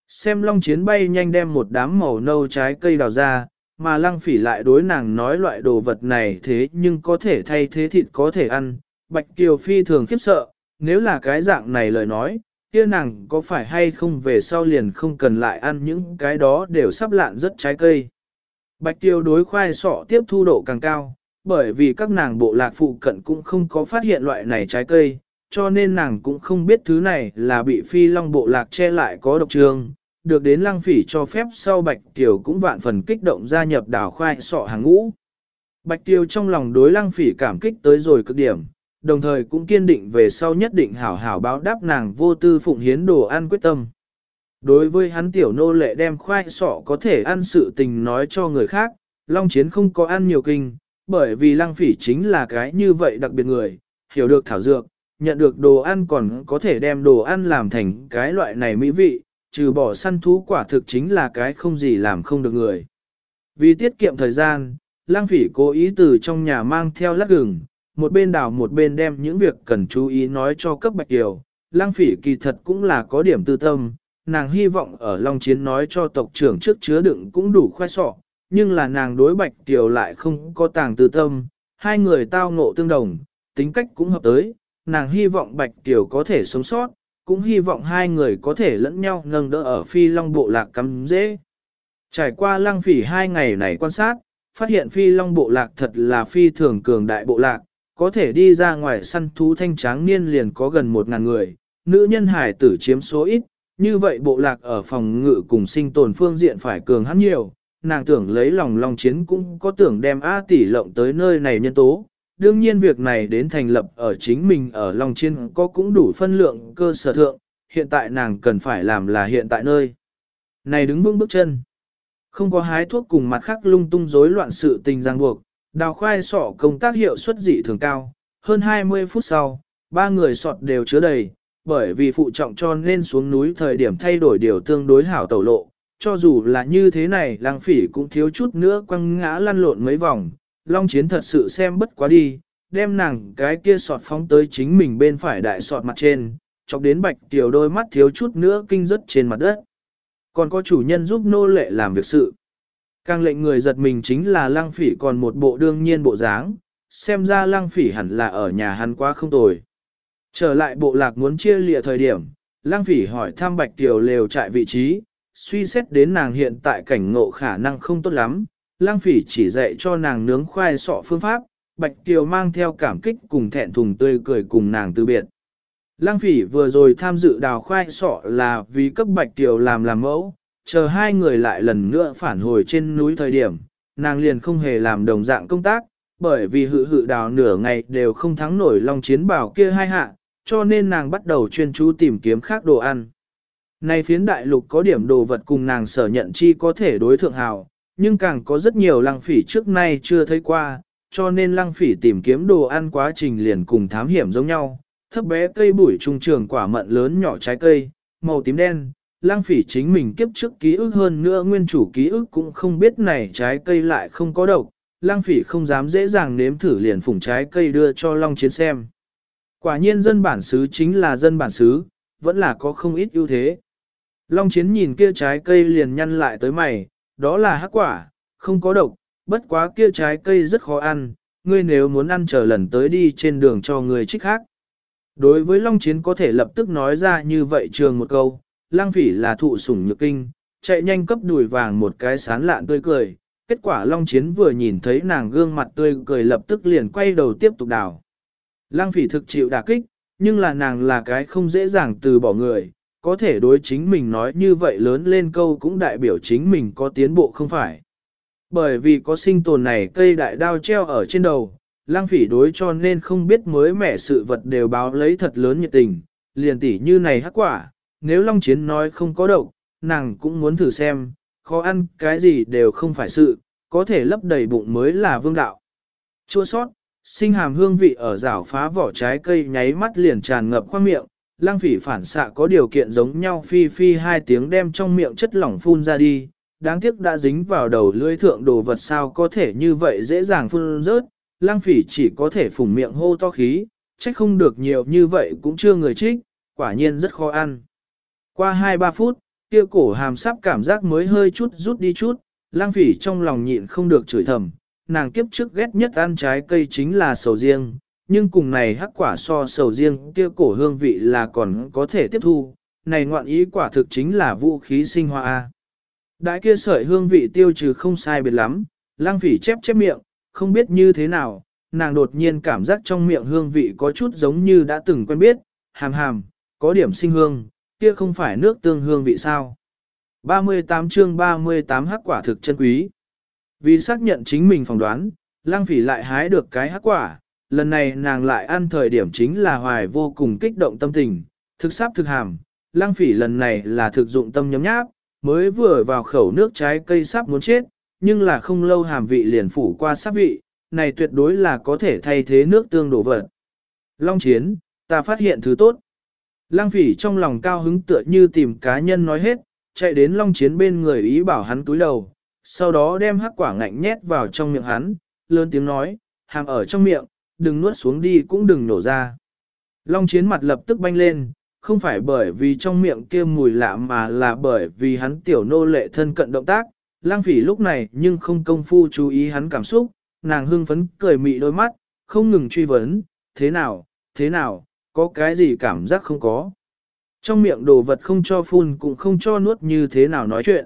Xem long chiến bay nhanh đem một đám màu nâu trái cây đào ra, mà lăng phỉ lại đối nàng nói loại đồ vật này thế nhưng có thể thay thế thịt có thể ăn, Bạch Kiều Phi thường khiếp sợ, nếu là cái dạng này lời nói, kia nàng có phải hay không về sau liền không cần lại ăn những cái đó đều sắp lạn rất trái cây. Bạch Kiều đối khoai sọ tiếp thu độ càng cao, bởi vì các nàng bộ lạc phụ cận cũng không có phát hiện loại này trái cây, cho nên nàng cũng không biết thứ này là bị phi long bộ lạc che lại có độc trường. Được đến lăng phỉ cho phép sau Bạch Kiều cũng vạn phần kích động gia nhập đảo khoai sọ hàng ngũ. Bạch Kiều trong lòng đối lăng phỉ cảm kích tới rồi cực điểm, đồng thời cũng kiên định về sau nhất định hảo hảo báo đáp nàng vô tư phụng hiến đồ ăn quyết tâm. Đối với hắn tiểu nô lệ đem khoai sọ có thể ăn sự tình nói cho người khác, Long Chiến không có ăn nhiều kinh, bởi vì Lăng Phỉ chính là cái như vậy đặc biệt người, hiểu được thảo dược, nhận được đồ ăn còn có thể đem đồ ăn làm thành cái loại này mỹ vị, trừ bỏ săn thú quả thực chính là cái không gì làm không được người. Vì tiết kiệm thời gian, Lăng Phỉ cố ý từ trong nhà mang theo lát gừng, một bên đào một bên đem những việc cần chú ý nói cho cấp bạch kiều. Lăng phỉ kỳ thật cũng là có điểm tư tâm, nàng hy vọng ở Long Chiến nói cho tộc trưởng trước chứa đựng cũng đủ khoai sọ, nhưng là nàng đối bạch kiều lại không có tàng tư tâm, hai người tao ngộ tương đồng, tính cách cũng hợp tới, nàng hy vọng bạch kiều có thể sống sót, cũng hy vọng hai người có thể lẫn nhau nâng đỡ ở phi long bộ lạc cắm dễ. Trải qua lăng phỉ hai ngày này quan sát, phát hiện phi long bộ lạc thật là phi thường cường đại bộ lạc, có thể đi ra ngoài săn thú thanh tráng niên liền có gần một ngàn người, nữ nhân hải tử chiếm số ít, như vậy bộ lạc ở phòng ngự cùng sinh tồn phương diện phải cường hắn nhiều, nàng tưởng lấy lòng long chiến cũng có tưởng đem A tỷ lộng tới nơi này nhân tố. Đương nhiên việc này đến thành lập ở chính mình ở Long Chiến có cũng đủ phân lượng cơ sở thượng, hiện tại nàng cần phải làm là hiện tại nơi. Này đứng vững bước chân. Không có hái thuốc cùng mặt khác lung tung rối loạn sự tình ràng buộc, đào khoai sọ công tác hiệu suất dị thường cao. Hơn 20 phút sau, ba người sọt đều chứa đầy, bởi vì phụ trọng cho nên xuống núi thời điểm thay đổi điều tương đối hảo tẩu lộ. Cho dù là như thế này, lang phỉ cũng thiếu chút nữa quăng ngã lăn lộn mấy vòng. Long chiến thật sự xem bất quá đi, đem nàng cái kia sọt phóng tới chính mình bên phải đại sọt mặt trên, chọc đến bạch tiểu đôi mắt thiếu chút nữa kinh rớt trên mặt đất. Còn có chủ nhân giúp nô lệ làm việc sự. Càng lệnh người giật mình chính là lăng phỉ còn một bộ đương nhiên bộ dáng, xem ra lăng phỉ hẳn là ở nhà hắn quá không tồi. Trở lại bộ lạc muốn chia lịa thời điểm, lăng phỉ hỏi thăm bạch tiểu lều trại vị trí, suy xét đến nàng hiện tại cảnh ngộ khả năng không tốt lắm, lăng phỉ chỉ dạy cho nàng nướng khoai sọ phương pháp, bạch tiểu mang theo cảm kích cùng thẹn thùng tươi cười cùng nàng từ biệt. Lăng phỉ vừa rồi tham dự đào khoai sọ là vì cấp bạch tiểu làm làm mẫu, chờ hai người lại lần nữa phản hồi trên núi thời điểm, nàng liền không hề làm đồng dạng công tác, bởi vì hự hự đào nửa ngày đều không thắng nổi long chiến bảo kia hai hạ, cho nên nàng bắt đầu chuyên chú tìm kiếm khác đồ ăn. Này phiến đại lục có điểm đồ vật cùng nàng sở nhận chi có thể đối thượng hào, nhưng càng có rất nhiều lăng phỉ trước nay chưa thấy qua, cho nên lăng phỉ tìm kiếm đồ ăn quá trình liền cùng thám hiểm giống nhau, thấp bé cây bụi trung trường quả mận lớn nhỏ trái cây, màu tím đen, lang phỉ chính mình kiếp trước ký ức hơn nữa nguyên chủ ký ức cũng không biết này trái cây lại không có độc, lang phỉ không dám dễ dàng nếm thử liền phủng trái cây đưa cho Long Chiến xem. Quả nhiên dân bản xứ chính là dân bản xứ, vẫn là có không ít ưu thế. Long Chiến nhìn kia trái cây liền nhăn lại tới mày, đó là hắc quả, không có độc, bất quá kia trái cây rất khó ăn, ngươi nếu muốn ăn chờ lần tới đi trên đường cho người trích khác. Đối với Long Chiến có thể lập tức nói ra như vậy trường một câu, lang phỉ là thụ sủng nhược kinh, chạy nhanh cấp đùi vàng một cái sán lạn tươi cười. Kết quả Long Chiến vừa nhìn thấy nàng gương mặt tươi cười lập tức liền quay đầu tiếp tục đào. Lang phỉ thực chịu đả kích, nhưng là nàng là cái không dễ dàng từ bỏ người, có thể đối chính mình nói như vậy lớn lên câu cũng đại biểu chính mình có tiến bộ không phải. Bởi vì có sinh tồn này cây đại đao treo ở trên đầu, lang phỉ đối cho nên không biết mới mẻ sự vật đều báo lấy thật lớn nhiệt tình, liền tỉ như này hắc quả, nếu Long Chiến nói không có độc, nàng cũng muốn thử xem, khó ăn cái gì đều không phải sự, có thể lấp đầy bụng mới là vương đạo. Chua sót, sinh hàm hương vị ở rảo phá vỏ trái cây nháy mắt liền tràn ngập khoang miệng, lang phỉ phản xạ có điều kiện giống nhau phi phi hai tiếng đem trong miệng chất lỏng phun ra đi, đáng tiếc đã dính vào đầu lưỡi thượng đồ vật sao có thể như vậy dễ dàng phun rớt, lang phỉ chỉ có thể phủng miệng hô to khí, trách không được nhiều như vậy cũng chưa người trích, quả nhiên rất khó ăn. Qua 2-3 phút, kia cổ hàm sắp cảm giác mới hơi chút rút đi chút, lang phỉ trong lòng nhịn không được chửi thầm, nàng kiếp trước ghét nhất ăn trái cây chính là sầu riêng, nhưng cùng này hắc quả so sầu riêng kia cổ hương vị là còn có thể tiếp thu, này ngoạn ý quả thực chính là vũ khí sinh hoa. Đại kia sợi hương vị tiêu trừ không sai biệt lắm, lang phỉ chép chép miệng, không biết như thế nào, nàng đột nhiên cảm giác trong miệng hương vị có chút giống như đã từng quen biết, hàm hàm, có điểm sinh hương, kia không phải nước tương hương vị sao. 38 chương 38 hắc quả thực chân quý. Vì xác nhận chính mình phỏng đoán, lang phỉ lại hái được cái hắc quả, lần này nàng lại ăn thời điểm chính là hoài vô cùng kích động tâm tình, thực sáp thực hàm, lang phỉ lần này là thực dụng tâm nhấm nháp, mới vừa vào khẩu nước trái cây sắp muốn chết, nhưng là không lâu hàm vị liền phủ qua sắp vị, này tuyệt đối là có thể thay thế nước tương đổ vật. Long chiến, ta phát hiện thứ tốt. Lăng phỉ trong lòng cao hứng tựa như tìm cá nhân nói hết, chạy đến long chiến bên người ý bảo hắn túi đầu, sau đó đem hắc quả ngạnh nhét vào trong miệng hắn, lớn tiếng nói, hàm ở trong miệng, đừng nuốt xuống đi cũng đừng nổ ra. Long chiến mặt lập tức banh lên, không phải bởi vì trong miệng kia mùi lạ mà là bởi vì hắn tiểu nô lệ thân cận động tác. Lang phỉ lúc này nhưng không công phu chú ý hắn cảm xúc, nàng hưng phấn cười mị đôi mắt, không ngừng truy vấn, thế nào, thế nào, có cái gì cảm giác không có. Trong miệng đồ vật không cho phun cũng không cho nuốt như thế nào nói chuyện.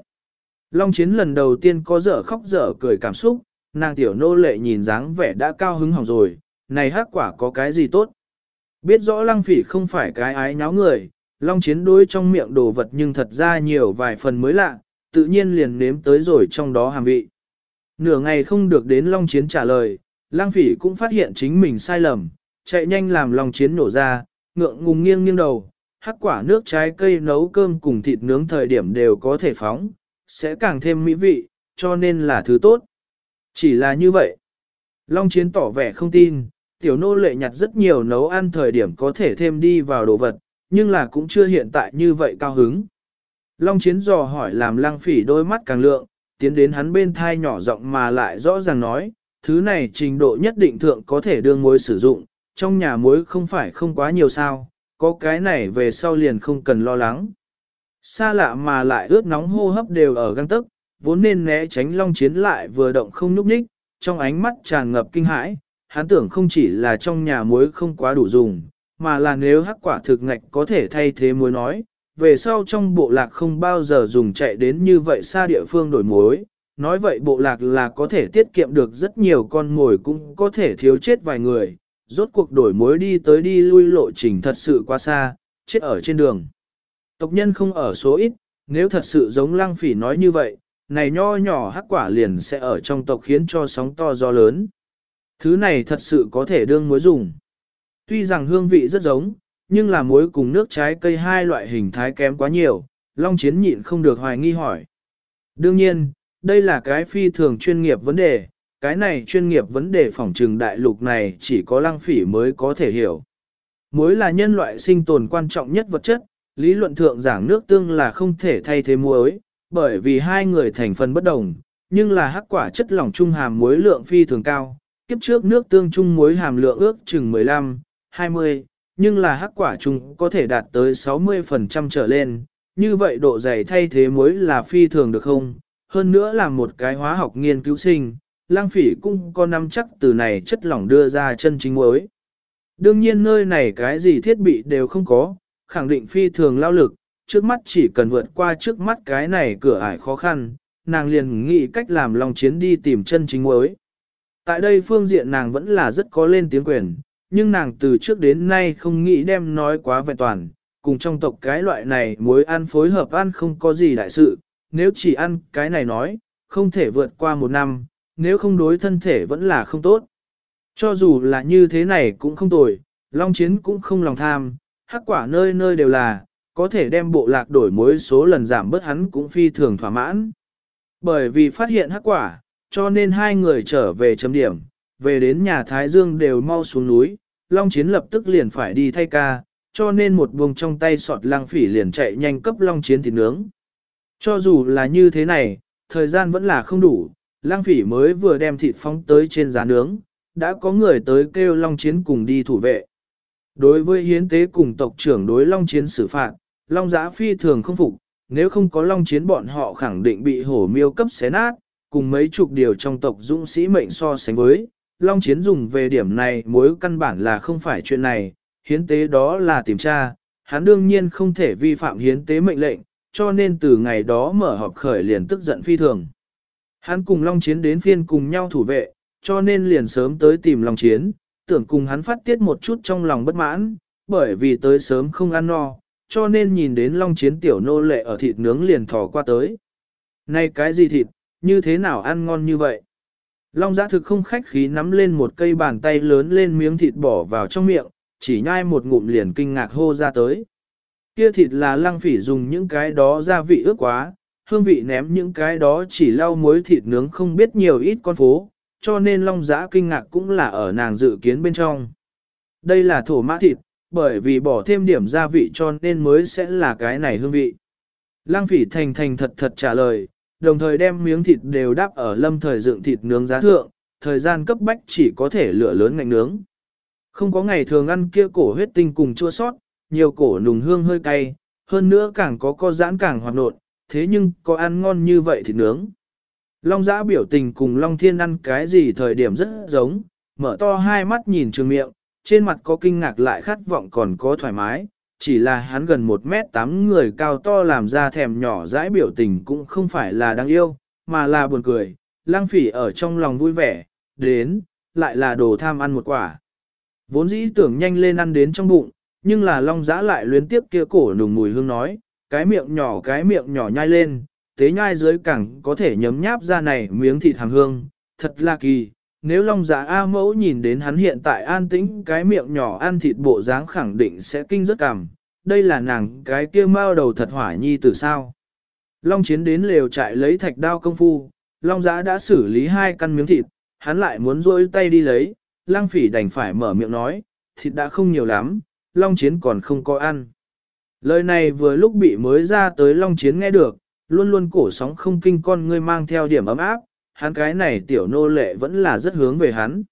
Long chiến lần đầu tiên có dở khóc dở cười cảm xúc, nàng tiểu nô lệ nhìn dáng vẻ đã cao hứng hỏng rồi, này hắc quả có cái gì tốt. Biết rõ lăng phỉ không phải cái ái nháo người, long chiến đối trong miệng đồ vật nhưng thật ra nhiều vài phần mới lạ, tự nhiên liền nếm tới rồi trong đó hàm vị. Nửa ngày không được đến long chiến trả lời, lang phỉ cũng phát hiện chính mình sai lầm, chạy nhanh làm long chiến nổ ra, ngượng ngùng nghiêng nghiêng đầu, hắc quả nước trái cây nấu cơm cùng thịt nướng thời điểm đều có thể phóng, sẽ càng thêm mỹ vị, cho nên là thứ tốt. Chỉ là như vậy. Long chiến tỏ vẻ không tin, tiểu nô lệ nhặt rất nhiều nấu ăn thời điểm có thể thêm đi vào đồ vật, nhưng là cũng chưa hiện tại như vậy cao hứng. Long chiến dò hỏi làm lăng phỉ đôi mắt càng lượng, tiến đến hắn bên thai nhỏ giọng mà lại rõ ràng nói, thứ này trình độ nhất định thượng có thể đương muối sử dụng, trong nhà muối không phải không quá nhiều sao, có cái này về sau liền không cần lo lắng. Xa lạ mà lại ướt nóng hô hấp đều ở găng tức, vốn nên né tránh long chiến lại vừa động không nhúc nhích, trong ánh mắt tràn ngập kinh hãi, hắn tưởng không chỉ là trong nhà muối không quá đủ dùng, mà là nếu hắc quả thực ngạch có thể thay thế muối nói, về sau trong bộ lạc không bao giờ dùng chạy đến như vậy xa địa phương đổi muối, nói vậy bộ lạc là có thể tiết kiệm được rất nhiều con mồi cũng có thể thiếu chết vài người, rốt cuộc đổi muối đi tới đi lui lộ trình thật sự quá xa, chết ở trên đường. Tộc nhân không ở số ít, nếu thật sự giống lăng phỉ nói như vậy, này nho nhỏ hắc quả liền sẽ ở trong tộc khiến cho sóng to gió lớn. Thứ này thật sự có thể đương muối dùng. Tuy rằng hương vị rất giống, nhưng là muối cùng nước trái cây hai loại hình thái kém quá nhiều, Long Chiến nhịn không được hoài nghi hỏi. Đương nhiên, đây là cái phi thường chuyên nghiệp vấn đề, cái này chuyên nghiệp vấn đề phòng trừng đại lục này chỉ có lăng phỉ mới có thể hiểu. Muối là nhân loại sinh tồn quan trọng nhất vật chất, lý luận thượng giảng nước tương là không thể thay thế muối, bởi vì hai người thành phần bất đồng, nhưng là hắc quả chất lỏng trung hàm muối lượng phi thường cao, kiếp trước nước tương trung muối hàm lượng ước chừng 15, 20, nhưng là hắc quả trung có thể đạt tới 60% trở lên, như vậy độ dày thay thế muối là phi thường được không? Hơn nữa là một cái hóa học nghiên cứu sinh, lang phỉ cũng có nắm chắc từ này chất lỏng đưa ra chân chính muối. Đương nhiên nơi này cái gì thiết bị đều không có, khẳng định phi thường lao lực, trước mắt chỉ cần vượt qua trước mắt cái này cửa ải khó khăn, nàng liền nghĩ cách làm lòng chiến đi tìm chân chính muối. Tại đây phương diện nàng vẫn là rất có lên tiếng quyền, nhưng nàng từ trước đến nay không nghĩ đem nói quá vẹn toàn, cùng trong tộc cái loại này muối ăn phối hợp ăn không có gì đại sự, nếu chỉ ăn cái này nói, không thể vượt qua một năm, nếu không đối thân thể vẫn là không tốt. Cho dù là như thế này cũng không tồi, Long Chiến cũng không lòng tham, hắc quả nơi nơi đều là, có thể đem bộ lạc đổi mối số lần giảm bớt hắn cũng phi thường thỏa mãn. Bởi vì phát hiện hắc quả, cho nên hai người trở về chấm điểm, về đến nhà Thái Dương đều mau xuống núi, Long Chiến lập tức liền phải đi thay ca, cho nên một buông trong tay sọt lang phỉ liền chạy nhanh cấp Long Chiến thịt nướng. Cho dù là như thế này, thời gian vẫn là không đủ, lang phỉ mới vừa đem thịt phóng tới trên giá nướng, đã có người tới kêu Long Chiến cùng đi thủ vệ. Đối với hiến tế cùng tộc trưởng đối Long Chiến xử phạt, Long Giã phi thường không phục, nếu không có Long Chiến bọn họ khẳng định bị hổ miêu cấp xé nát, cùng mấy chục điều trong tộc dũng sĩ mệnh so sánh với. Long Chiến dùng về điểm này mối căn bản là không phải chuyện này, hiến tế đó là tìm tra, hắn đương nhiên không thể vi phạm hiến tế mệnh lệnh, cho nên từ ngày đó mở họp khởi liền tức giận phi thường. Hắn cùng Long Chiến đến phiên cùng nhau thủ vệ, cho nên liền sớm tới tìm Long Chiến, tưởng cùng hắn phát tiết một chút trong lòng bất mãn, bởi vì tới sớm không ăn no, cho nên nhìn đến long chiến tiểu nô lệ ở thịt nướng liền thò qua tới. Này cái gì thịt, như thế nào ăn ngon như vậy? Long giã thực không khách khí nắm lên một cây bàn tay lớn lên miếng thịt bỏ vào trong miệng, chỉ nhai một ngụm liền kinh ngạc hô ra tới. Kia thịt là lăng phỉ dùng những cái đó gia vị ướp quá, hương vị ném những cái đó chỉ lau muối thịt nướng không biết nhiều ít con phố, cho nên long giã kinh ngạc cũng là ở nàng dự kiến bên trong. Đây là thổ mã thịt, bởi vì bỏ thêm điểm gia vị cho nên mới sẽ là cái này hương vị. Lăng phỉ thành thành thật thật trả lời, đồng thời đem miếng thịt đều đắp ở lâm thời dựng thịt nướng giá thượng, thời gian cấp bách chỉ có thể lửa lớn ngạnh nướng. Không có ngày thường ăn kia cổ huyết tinh cùng chua sót, nhiều cổ nùng hương hơi cay, hơn nữa càng có co giãn càng hoạt nộn, thế nhưng có ăn ngon như vậy thì nướng. Long giã biểu tình cùng Long Thiên ăn cái gì thời điểm rất giống, mở to hai mắt nhìn trường miệng, trên mặt có kinh ngạc lại khát vọng còn có thoải mái, chỉ là hắn gần 1 mét 8 người cao to làm ra thèm nhỏ dãi biểu tình cũng không phải là đáng yêu, mà là buồn cười, lang phỉ ở trong lòng vui vẻ, đến, lại là đồ tham ăn một quả. Vốn dĩ tưởng nhanh lên ăn đến trong bụng, nhưng là long giã lại luyến tiếp kia cổ nùng mùi hương nói, cái miệng nhỏ cái miệng nhỏ nhai lên, tế nhai dưới cẳng có thể nhấm nháp ra này miếng thịt hàng hương, thật là kỳ. Nếu long Dạ A mẫu nhìn đến hắn hiện tại an tĩnh cái miệng nhỏ ăn thịt bộ dáng khẳng định sẽ kinh rất cảm, đây là nàng cái kia mao đầu thật hỏa nhi từ sao. Long chiến đến lều trại lấy thạch đao công phu, long Dạ đã xử lý hai căn miếng thịt, hắn lại muốn rôi tay đi lấy, lang phỉ đành phải mở miệng nói, thịt đã không nhiều lắm, long chiến còn không có ăn. Lời này vừa lúc bị mới ra tới long chiến nghe được, luôn luôn cổ sóng không kinh con ngươi mang theo điểm ấm áp, hắn cái này tiểu nô lệ vẫn là rất hướng về hắn.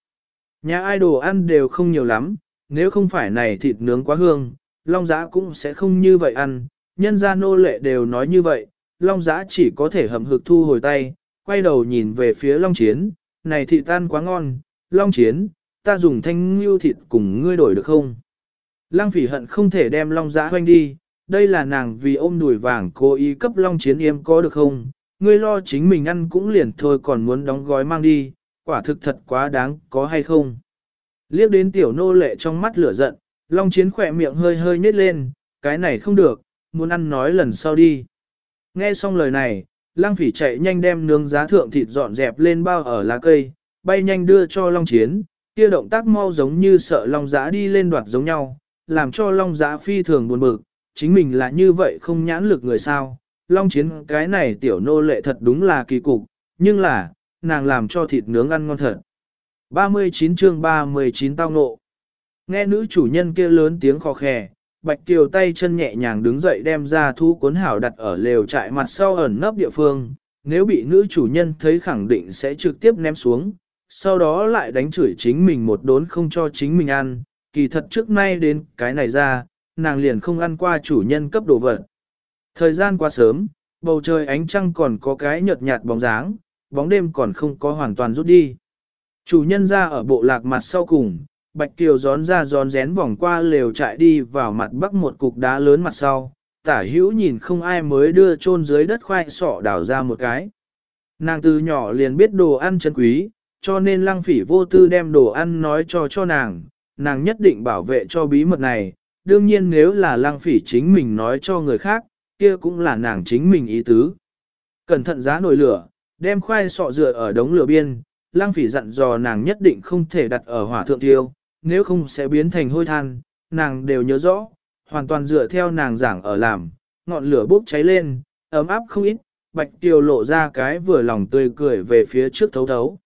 Nhà ai đồ ăn đều không nhiều lắm, nếu không phải này thịt nướng quá hương, long giã cũng sẽ không như vậy ăn, nhân gia nô lệ đều nói như vậy, long giã chỉ có thể hầm hực thu hồi tay, quay đầu nhìn về phía long chiến, này thịt tan quá ngon, long chiến, ta dùng thanh ngưu thịt cùng ngươi đổi được không? Lăng phỉ hận không thể đem long giã hoanh đi, đây là nàng vì ôm đùi vàng cố ý cấp long chiến yếm có được không? Ngươi lo chính mình ăn cũng liền thôi còn muốn đóng gói mang đi, quả thực thật quá đáng, có hay không? Liếc đến tiểu nô lệ trong mắt lửa giận, long chiến khỏe miệng hơi hơi nhếch lên, cái này không được, muốn ăn nói lần sau đi. Nghe xong lời này, lang phỉ chạy nhanh đem nướng giá thượng thịt dọn dẹp lên bao ở lá cây, bay nhanh đưa cho long chiến, kia động tác mau giống như sợ long Giá đi lên đoạt giống nhau, làm cho long Giá phi thường buồn bực, chính mình là như vậy không nhãn lực người sao, long chiến cái này tiểu nô lệ thật đúng là kỳ cục, nhưng là, nàng làm cho thịt nướng ăn ngon thật. 39 chương 39 tao nộ. Nghe nữ chủ nhân kia lớn tiếng khò khè, Bạch Kiều tay chân nhẹ nhàng đứng dậy đem ra thu cuốn hảo đặt ở lều trại mặt sau ẩn nấp địa phương, nếu bị nữ chủ nhân thấy khẳng định sẽ trực tiếp ném xuống, sau đó lại đánh chửi chính mình một đốn không cho chính mình ăn, kỳ thật trước nay đến cái này ra, nàng liền không ăn qua chủ nhân cấp đồ vật. Thời gian quá sớm, bầu trời ánh trăng còn có cái nhợt nhạt bóng dáng, bóng đêm còn không có hoàn toàn rút đi. Chủ nhân ra ở bộ lạc mặt sau cùng, Bạch Kiều gión ra gión rén vòng qua lều trại đi vào mặt bắc một cục đá lớn mặt sau, tả hữu nhìn không ai mới đưa chôn dưới đất khoai sọ đào ra một cái. Nàng từ nhỏ liền biết đồ ăn chân quý, cho nên lăng phỉ vô tư đem đồ ăn nói cho cho nàng, nàng nhất định bảo vệ cho bí mật này, đương nhiên nếu là Lang phỉ chính mình nói cho người khác, kia cũng là nàng chính mình ý tứ. Cẩn thận giá nồi lửa, đem khoai sọ dựa ở đống lửa biên, Lang phỉ dặn dò nàng nhất định không thể đặt ở hỏa thượng tiêu, nếu không sẽ biến thành hôi than, nàng đều nhớ rõ, hoàn toàn dựa theo nàng giảng ở làm, ngọn lửa bốc cháy lên, ấm áp không ít, bạch tiêu lộ ra cái vừa lòng tươi cười về phía trước thấu thấu.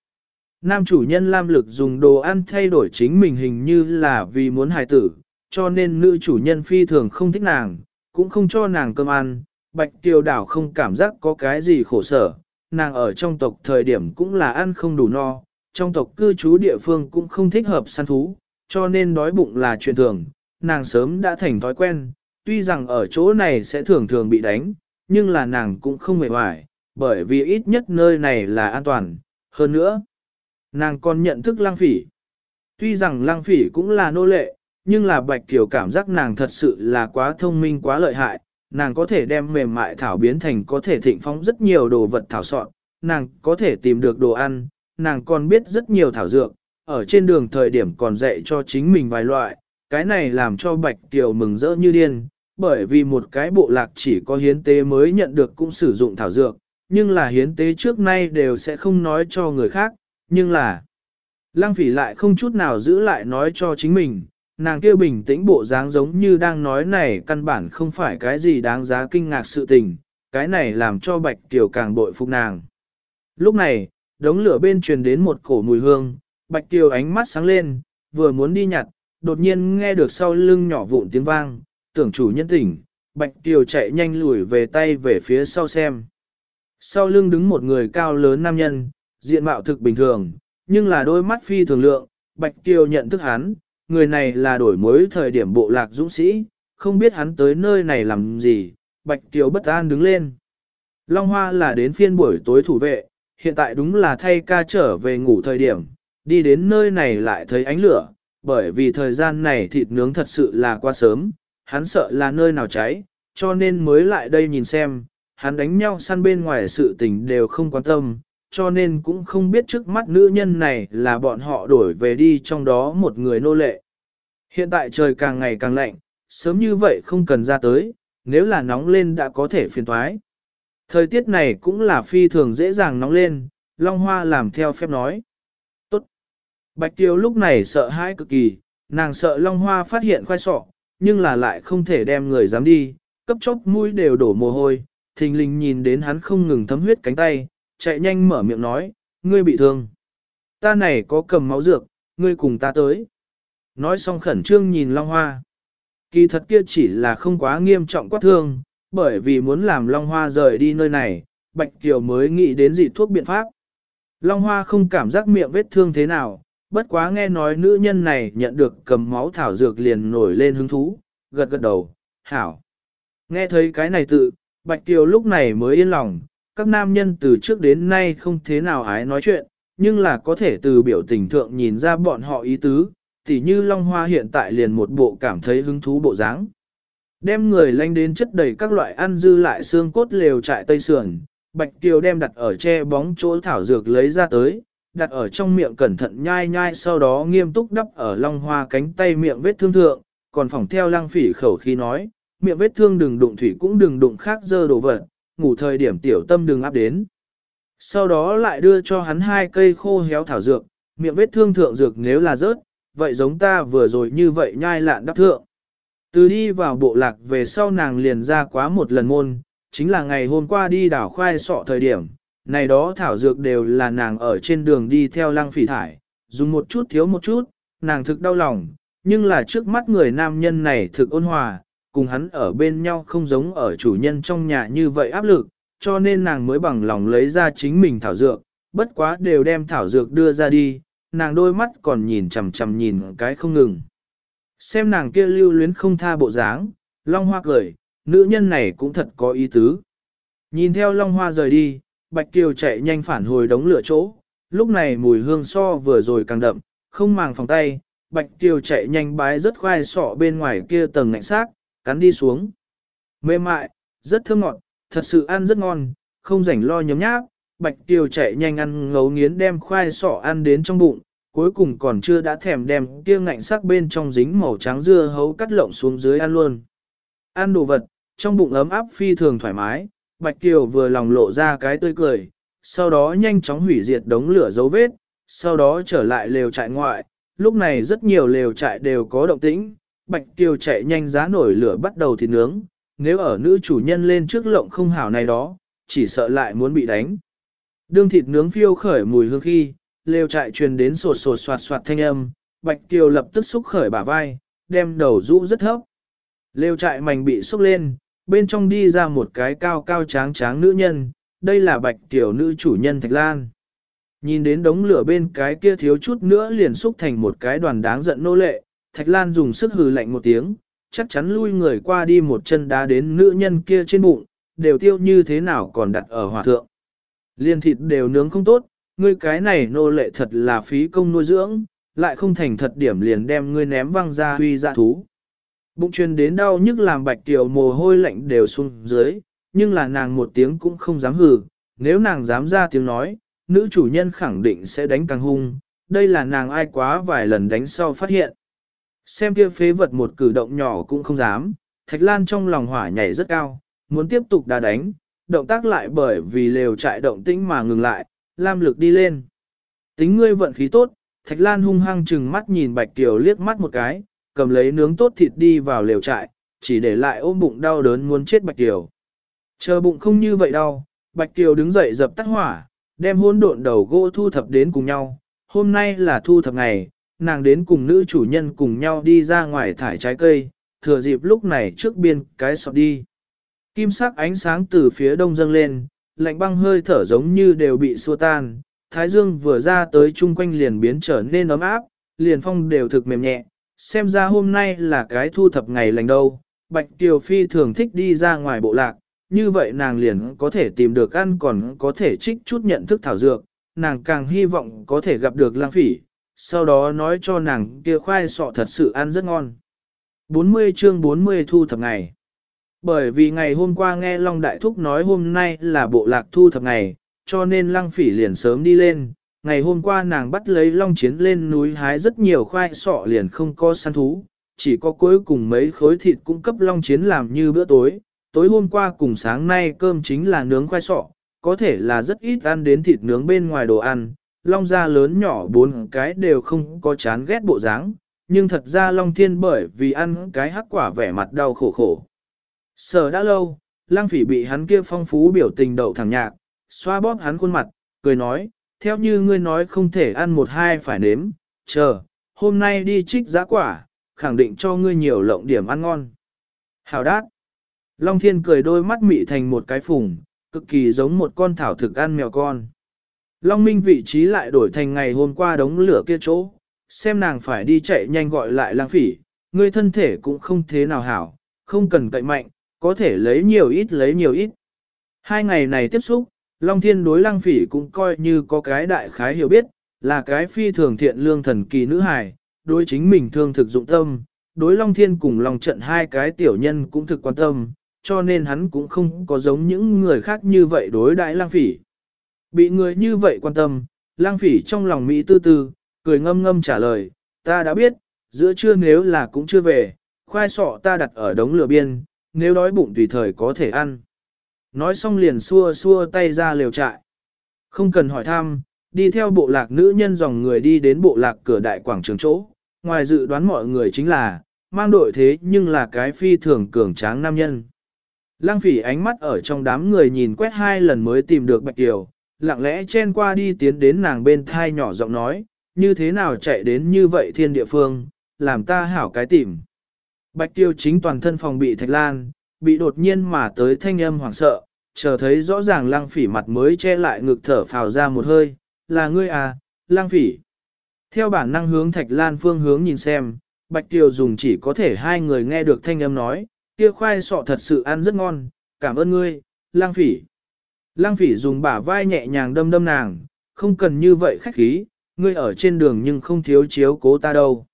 Nam chủ nhân Lam Lực dùng đồ ăn thay đổi chính mình hình như là vì muốn hài tử, cho nên nữ chủ nhân phi thường không thích nàng, cũng không cho nàng cơm ăn. Bạch Tiêu đảo không cảm giác có cái gì khổ sở, nàng ở trong tộc thời điểm cũng là ăn không đủ no, trong tộc cư trú địa phương cũng không thích hợp săn thú, cho nên đói bụng là chuyện thường, nàng sớm đã thành thói quen, tuy rằng ở chỗ này sẽ thường thường bị đánh, nhưng là nàng cũng không mệt mỏi, bởi vì ít nhất nơi này là an toàn, hơn nữa. Nàng còn nhận thức lang phỉ. Tuy rằng lang phỉ cũng là nô lệ, nhưng là Bạch Kiều cảm giác nàng thật sự là quá thông minh quá lợi hại, nàng có thể đem mềm mại thảo biến thành có thể thịnh phóng rất nhiều đồ vật thảo soạn, nàng có thể tìm được đồ ăn, nàng còn biết rất nhiều thảo dược, ở trên đường thời điểm còn dạy cho chính mình vài loại, cái này làm cho Bạch Kiều mừng rỡ như điên, bởi vì một cái bộ lạc chỉ có hiến tế mới nhận được cũng sử dụng thảo dược, nhưng là hiến tế trước nay đều sẽ không nói cho người khác, nhưng là Lăng phỉ lại không chút nào giữ lại nói cho chính mình, nàng kia bình tĩnh bộ dáng giống như đang nói này căn bản không phải cái gì đáng giá kinh ngạc sự tình, cái này làm cho Bạch tiểu càng bội phục nàng. Lúc này, đống lửa bên truyền đến một cổ mùi hương, Bạch tiểu ánh mắt sáng lên, vừa muốn đi nhặt, đột nhiên nghe được sau lưng nhỏ vụn tiếng vang, tưởng chủ nhân tỉnh, Bạch tiểu chạy nhanh lùi về tay về phía sau xem. Sau lưng đứng một người cao lớn nam nhân, diện mạo thực bình thường, nhưng là đôi mắt phi thường lượng, Bạch Kiều nhận thức hắn, người này là đổi mới thời điểm bộ lạc dũng sĩ, không biết hắn tới nơi này làm gì, Bạch Kiều bất an đứng lên. Long Hoa là đến phiên buổi tối thủ vệ, hiện tại đúng là thay ca trở về ngủ thời điểm, đi đến nơi này lại thấy ánh lửa, bởi vì thời gian này thịt nướng thật sự là quá sớm, hắn sợ là nơi nào cháy, cho nên mới lại đây nhìn xem, hắn đánh nhau săn bên ngoài sự tình đều không quan tâm, cho nên cũng không biết trước mắt nữ nhân này là bọn họ đổi về đi trong đó một người nô lệ. Hiện tại trời càng ngày càng lạnh, sớm như vậy không cần ra tới, nếu là nóng lên đã có thể phiền thoái. Thời tiết này cũng là phi thường dễ dàng nóng lên, Long Hoa làm theo phép nói. Tốt. Bạch Tiêu lúc này sợ hãi cực kỳ, nàng sợ Long Hoa phát hiện khoai sọ, nhưng là lại không thể đem người dám đi, cấp chốc mũi đều đổ mồ hôi, thình lình nhìn đến hắn không ngừng thấm huyết cánh tay, chạy nhanh mở miệng nói, ngươi bị thương. Ta này có cầm máu dược, ngươi cùng ta tới. Nói xong khẩn trương nhìn Long Hoa. Kỳ thật kia chỉ là không quá nghiêm trọng quát thương, bởi vì muốn làm Long Hoa rời đi nơi này, Bạch Kiều mới nghĩ đến dị thuốc biện pháp. Long Hoa không cảm giác miệng vết thương thế nào, bất quá nghe nói nữ nhân này nhận được cầm máu thảo dược liền nổi lên hứng thú, gật gật đầu, hảo. Nghe thấy cái này tự, Bạch Kiều lúc này mới yên lòng, các nam nhân từ trước đến nay không thế nào ái nói chuyện, nhưng là có thể từ biểu tình thượng nhìn ra bọn họ ý tứ, tỉ như Long Hoa hiện tại liền một bộ cảm thấy hứng thú bộ dáng. Đem người lanh đến chất đầy các loại ăn dư lại xương cốt lều trại tây sườn, Bạch Kiều đem đặt ở che bóng chỗ thảo dược lấy ra tới, đặt ở trong miệng cẩn thận nhai nhai sau đó nghiêm túc đắp ở Long Hoa cánh tay miệng vết thương thượng, còn phỏng theo lăng phỉ khẩu khi nói, miệng vết thương đừng đụng thủy cũng đừng đụng khác dơ đồ vật, ngủ thời điểm tiểu tâm đừng áp đến. Sau đó lại đưa cho hắn hai cây khô héo thảo dược, miệng vết thương thượng dược nếu là rớt, vậy giống ta vừa rồi như vậy nhai lạn đắp thượng. Từ đi vào bộ lạc về sau nàng liền ra quá một lần môn, chính là ngày hôm qua đi đảo khoai sọ thời điểm, này đó thảo dược đều là nàng ở trên đường đi theo lăng phỉ thải, dùng một chút thiếu một chút, nàng thực đau lòng, nhưng là trước mắt người nam nhân này thực ôn hòa, cùng hắn ở bên nhau không giống ở chủ nhân trong nhà như vậy áp lực, cho nên nàng mới bằng lòng lấy ra chính mình thảo dược, bất quá đều đem thảo dược đưa ra đi, nàng đôi mắt còn nhìn chằm chằm nhìn cái không ngừng. Xem nàng kia lưu luyến không tha bộ dáng, Long Hoa cười, nữ nhân này cũng thật có ý tứ. Nhìn theo Long Hoa rời đi, Bạch Kiều chạy nhanh phản hồi đống lửa chỗ, lúc này mùi hương so vừa rồi càng đậm, không màng phòng tay, Bạch Kiều chạy nhanh bái rất khoai sọ bên ngoài kia tầng ngạnh xác, cắn đi xuống. Mềm mại, rất thơm ngọt, thật sự ăn rất ngon, không rảnh lo nhấm nháp, Bạch Kiều chạy nhanh ăn ngấu nghiến đem khoai sọ ăn đến trong bụng, cuối cùng còn chưa đã thèm đem kia ngạnh sắc bên trong dính màu trắng dưa hấu cắt lộng xuống dưới ăn luôn. Ăn đồ vật, trong bụng ấm áp phi thường thoải mái, Bạch Kiều vừa lòng lộ ra cái tươi cười, sau đó nhanh chóng hủy diệt đống lửa dấu vết, sau đó trở lại lều trại ngoại, lúc này rất nhiều lều trại đều có động tĩnh, Bạch Kiều chạy nhanh giá nổi lửa bắt đầu thịt nướng, nếu ở nữ chủ nhân lên trước lộng không hảo này đó, chỉ sợ lại muốn bị đánh. Đương thịt nướng phiêu khởi mùi hương khi, lều trại truyền đến sột sột soạt soạt thanh âm, Bạch Kiều lập tức xúc khởi bả vai, đem đầu rũ rất thấp. Lều trại mảnh bị xúc lên, bên trong đi ra một cái cao cao tráng tráng nữ nhân, đây là Bạch Kiều nữ chủ nhân Thạch Lan. Nhìn đến đống lửa bên cái kia thiếu chút nữa liền xúc thành một cái đoàn đáng giận nô lệ, Thạch Lan dùng sức hừ lạnh một tiếng, chắc chắn lui người qua đi một chân đá đến nữ nhân kia trên bụng, đều tiêu như thế nào còn đặt ở hỏa thượng. Liên thịt đều nướng không tốt, ngươi cái này nô lệ thật là phí công nuôi dưỡng, lại không thành thật điểm liền đem ngươi ném văng ra huy dạ thú. Bụng truyền đến đau nhức làm bạch tiểu mồ hôi lạnh đều xuống dưới, nhưng là nàng một tiếng cũng không dám hừ, nếu nàng dám ra tiếng nói, nữ chủ nhân khẳng định sẽ đánh càng hung, đây là nàng ai quá vài lần đánh sau phát hiện. Xem kia phế vật một cử động nhỏ cũng không dám, Thạch Lan trong lòng hỏa nhảy rất cao, muốn tiếp tục đá đánh, động tác lại bởi vì lều trại động tĩnh mà ngừng lại, lam lực đi lên. Tính ngươi vận khí tốt, Thạch Lan hung hăng chừng mắt nhìn Bạch Kiều liếc mắt một cái, cầm lấy nướng tốt thịt đi vào lều trại, chỉ để lại ôm bụng đau đớn muốn chết Bạch Kiều. Chờ bụng không như vậy đâu, Bạch Kiều đứng dậy dập tắt hỏa, đem hỗn độn đầu gỗ thu thập đến cùng nhau. Hôm nay là thu thập ngày, nàng đến cùng nữ chủ nhân cùng nhau đi ra ngoài thải trái cây, thừa dịp lúc này trước biên cái sọt đi. Kim sắc ánh sáng từ phía đông dâng lên, lạnh băng hơi thở giống như đều bị xua tan, thái dương vừa ra tới chung quanh liền biến trở nên ấm áp, liền phong đều thực mềm nhẹ, xem ra hôm nay là cái thu thập ngày lành đâu. Bạch Kiều Phi thường thích đi ra ngoài bộ lạc, như vậy nàng liền có thể tìm được ăn còn có thể trích chút nhận thức thảo dược, nàng càng hy vọng có thể gặp được lang phỉ, sau đó nói cho nàng kia khoai sọ thật sự ăn rất ngon. 40 chương 40 thu thập ngày. Bởi vì ngày hôm qua nghe Long Đại Thúc nói hôm nay là bộ lạc thu thập ngày, cho nên lăng phỉ liền sớm đi lên. Ngày hôm qua nàng bắt lấy long chiến lên núi hái rất nhiều khoai sọ liền không có săn thú, chỉ có cuối cùng mấy khối thịt cung cấp long chiến làm như bữa tối. Tối hôm qua cùng sáng nay cơm chính là nướng khoai sọ, có thể là rất ít ăn đến thịt nướng bên ngoài đồ ăn, long gia lớn nhỏ bốn cái đều không có chán ghét bộ dáng, nhưng thật ra long thiên bởi vì ăn cái hắc quả vẻ mặt đau khổ khổ. Sở đã lâu, lang phỉ bị hắn kia phong phú biểu tình đậu thẳng nhạc, xoa bóp hắn khuôn mặt, cười nói, theo như ngươi nói không thể ăn một hai phải nếm, chờ, hôm nay đi trích giá quả, khẳng định cho ngươi nhiều lộng điểm ăn ngon. Hào đát. Long thiên cười đôi mắt mị thành một cái phùng, cực kỳ giống một con thảo thực ăn mèo con. Long Minh vị trí lại đổi thành ngày hôm qua đống lửa kia chỗ, xem nàng phải đi chạy nhanh gọi lại lang phỉ, ngươi thân thể cũng không thế nào hảo, không cần cậy mạnh, có thể lấy nhiều ít lấy nhiều ít. Hai ngày này tiếp xúc, Long Thiên đối lang phỉ cũng coi như có cái đại khái hiểu biết, là cái phi thường thiện lương thần kỳ nữ hài, đối chính mình thương thực dụng tâm, đối Long Thiên cùng Long trận hai cái tiểu nhân cũng thực quan tâm, cho nên hắn cũng không có giống những người khác như vậy đối đại lang phỉ. Bị người như vậy quan tâm, lang phỉ trong lòng Mỹ tư tư, cười ngâm ngâm trả lời, ta đã biết, giữa trưa nếu là cũng chưa về, khoai sọ ta đặt ở đống lửa biên, nếu đói bụng tùy thời có thể ăn. Nói xong liền xua xua tay ra liều trại. Không cần hỏi thăm, đi theo bộ lạc nữ nhân dòng người đi đến bộ lạc cửa đại quảng trường chỗ, ngoài dự đoán mọi người chính là, mang đội thế nhưng là cái phi thường cường tráng nam nhân. Lăng phỉ ánh mắt ở trong đám người nhìn quét hai lần mới tìm được Bạch Kiều, lặng lẽ chen qua đi tiến đến nàng bên thai nhỏ giọng nói, như thế nào chạy đến như vậy thiên địa phương, làm ta hảo cái tìm. Bạch Tiêu chính toàn thân phòng bị thạch lan, bị đột nhiên mà tới thanh âm hoảng sợ, chờ thấy rõ ràng lang phỉ mặt mới che lại ngực thở phào ra một hơi, là ngươi à, lang phỉ. Theo bản năng hướng thạch lan phương hướng nhìn xem, Bạch Tiêu dùng chỉ có thể hai người nghe được thanh âm nói, kia khoai sọ thật sự ăn rất ngon, cảm ơn ngươi, lang phỉ. Lang phỉ dùng bả vai nhẹ nhàng đâm đâm nàng, không cần như vậy khách khí, ngươi ở trên đường nhưng không thiếu chiếu cố ta đâu.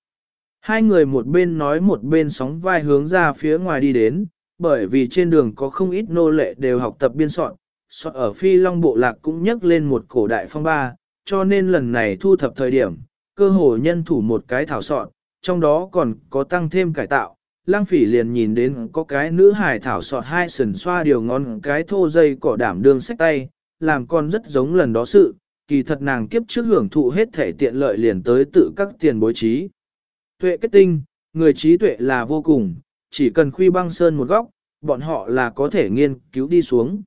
Hai người một bên nói một bên sóng vai hướng ra phía ngoài đi đến, bởi vì trên đường có không ít nô lệ đều học tập biên soạn, soạn ở phi long bộ lạc cũng nhắc lên một cổ đại phong ba, cho nên lần này thu thập thời điểm, cơ hồ nhân thủ một cái thảo soạn, trong đó còn có tăng thêm cải tạo, lang phỉ liền nhìn đến có cái nữ hài thảo sọt hai sần xoa điều ngón cái thô dây cỏ đảm đương sách tay, làm con rất giống lần đó sự, kỳ thật nàng kiếp trước hưởng thụ hết thể tiện lợi liền tới tự các tiền bối trí. Tuệ kết tinh, người trí tuệ là vô cùng, chỉ cần khuy băng sơn một góc, bọn họ là có thể nghiên cứu đi xuống.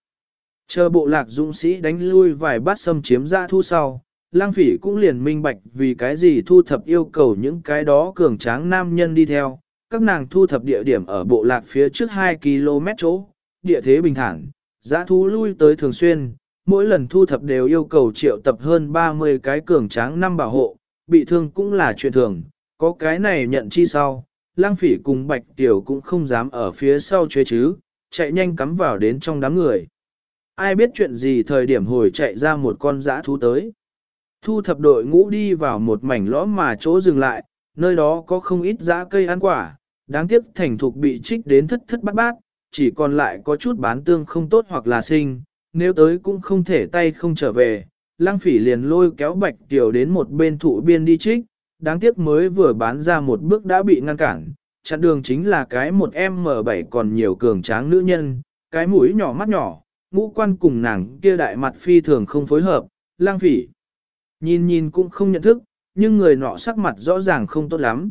Chờ bộ lạc dũng sĩ đánh lui vài bát xâm chiếm ra thu sau, lang phỉ cũng liền minh bạch vì cái gì thu thập yêu cầu những cái đó cường tráng nam nhân đi theo, các nàng thu thập địa điểm ở bộ lạc phía trước 2 km chỗ, địa thế bình thản, giã thú lui tới thường xuyên, mỗi lần thu thập đều yêu cầu triệu tập hơn 30 cái cường tráng năm bảo hộ, bị thương cũng là chuyện thường, có cái này nhận chi sau, lang phỉ cùng bạch tiểu cũng không dám ở phía sau chế chứ, chạy nhanh cắm vào đến trong đám người. Ai biết chuyện gì thời điểm hồi chạy ra một con dã thú tới. Thu thập đội ngũ đi vào một mảnh lõm mà chỗ dừng lại, nơi đó có không ít dã cây ăn quả, đáng tiếc thành thục bị trích đến thất thất bát bát, chỉ còn lại có chút bán tương không tốt hoặc là sinh, nếu tới cũng không thể tay không trở về. Lăng phỉ liền lôi kéo bạch tiểu đến một bên thụ biên đi trích, đáng tiếc mới vừa bán ra một bước đã bị ngăn cản, chặn đường chính là cái một em M7 còn nhiều cường tráng nữ nhân, cái mũi nhỏ mắt nhỏ, ngũ quan cùng nàng kia đại mặt phi thường không phối hợp, lang phỉ. Nhìn nhìn cũng không nhận thức, nhưng người nọ sắc mặt rõ ràng không tốt lắm.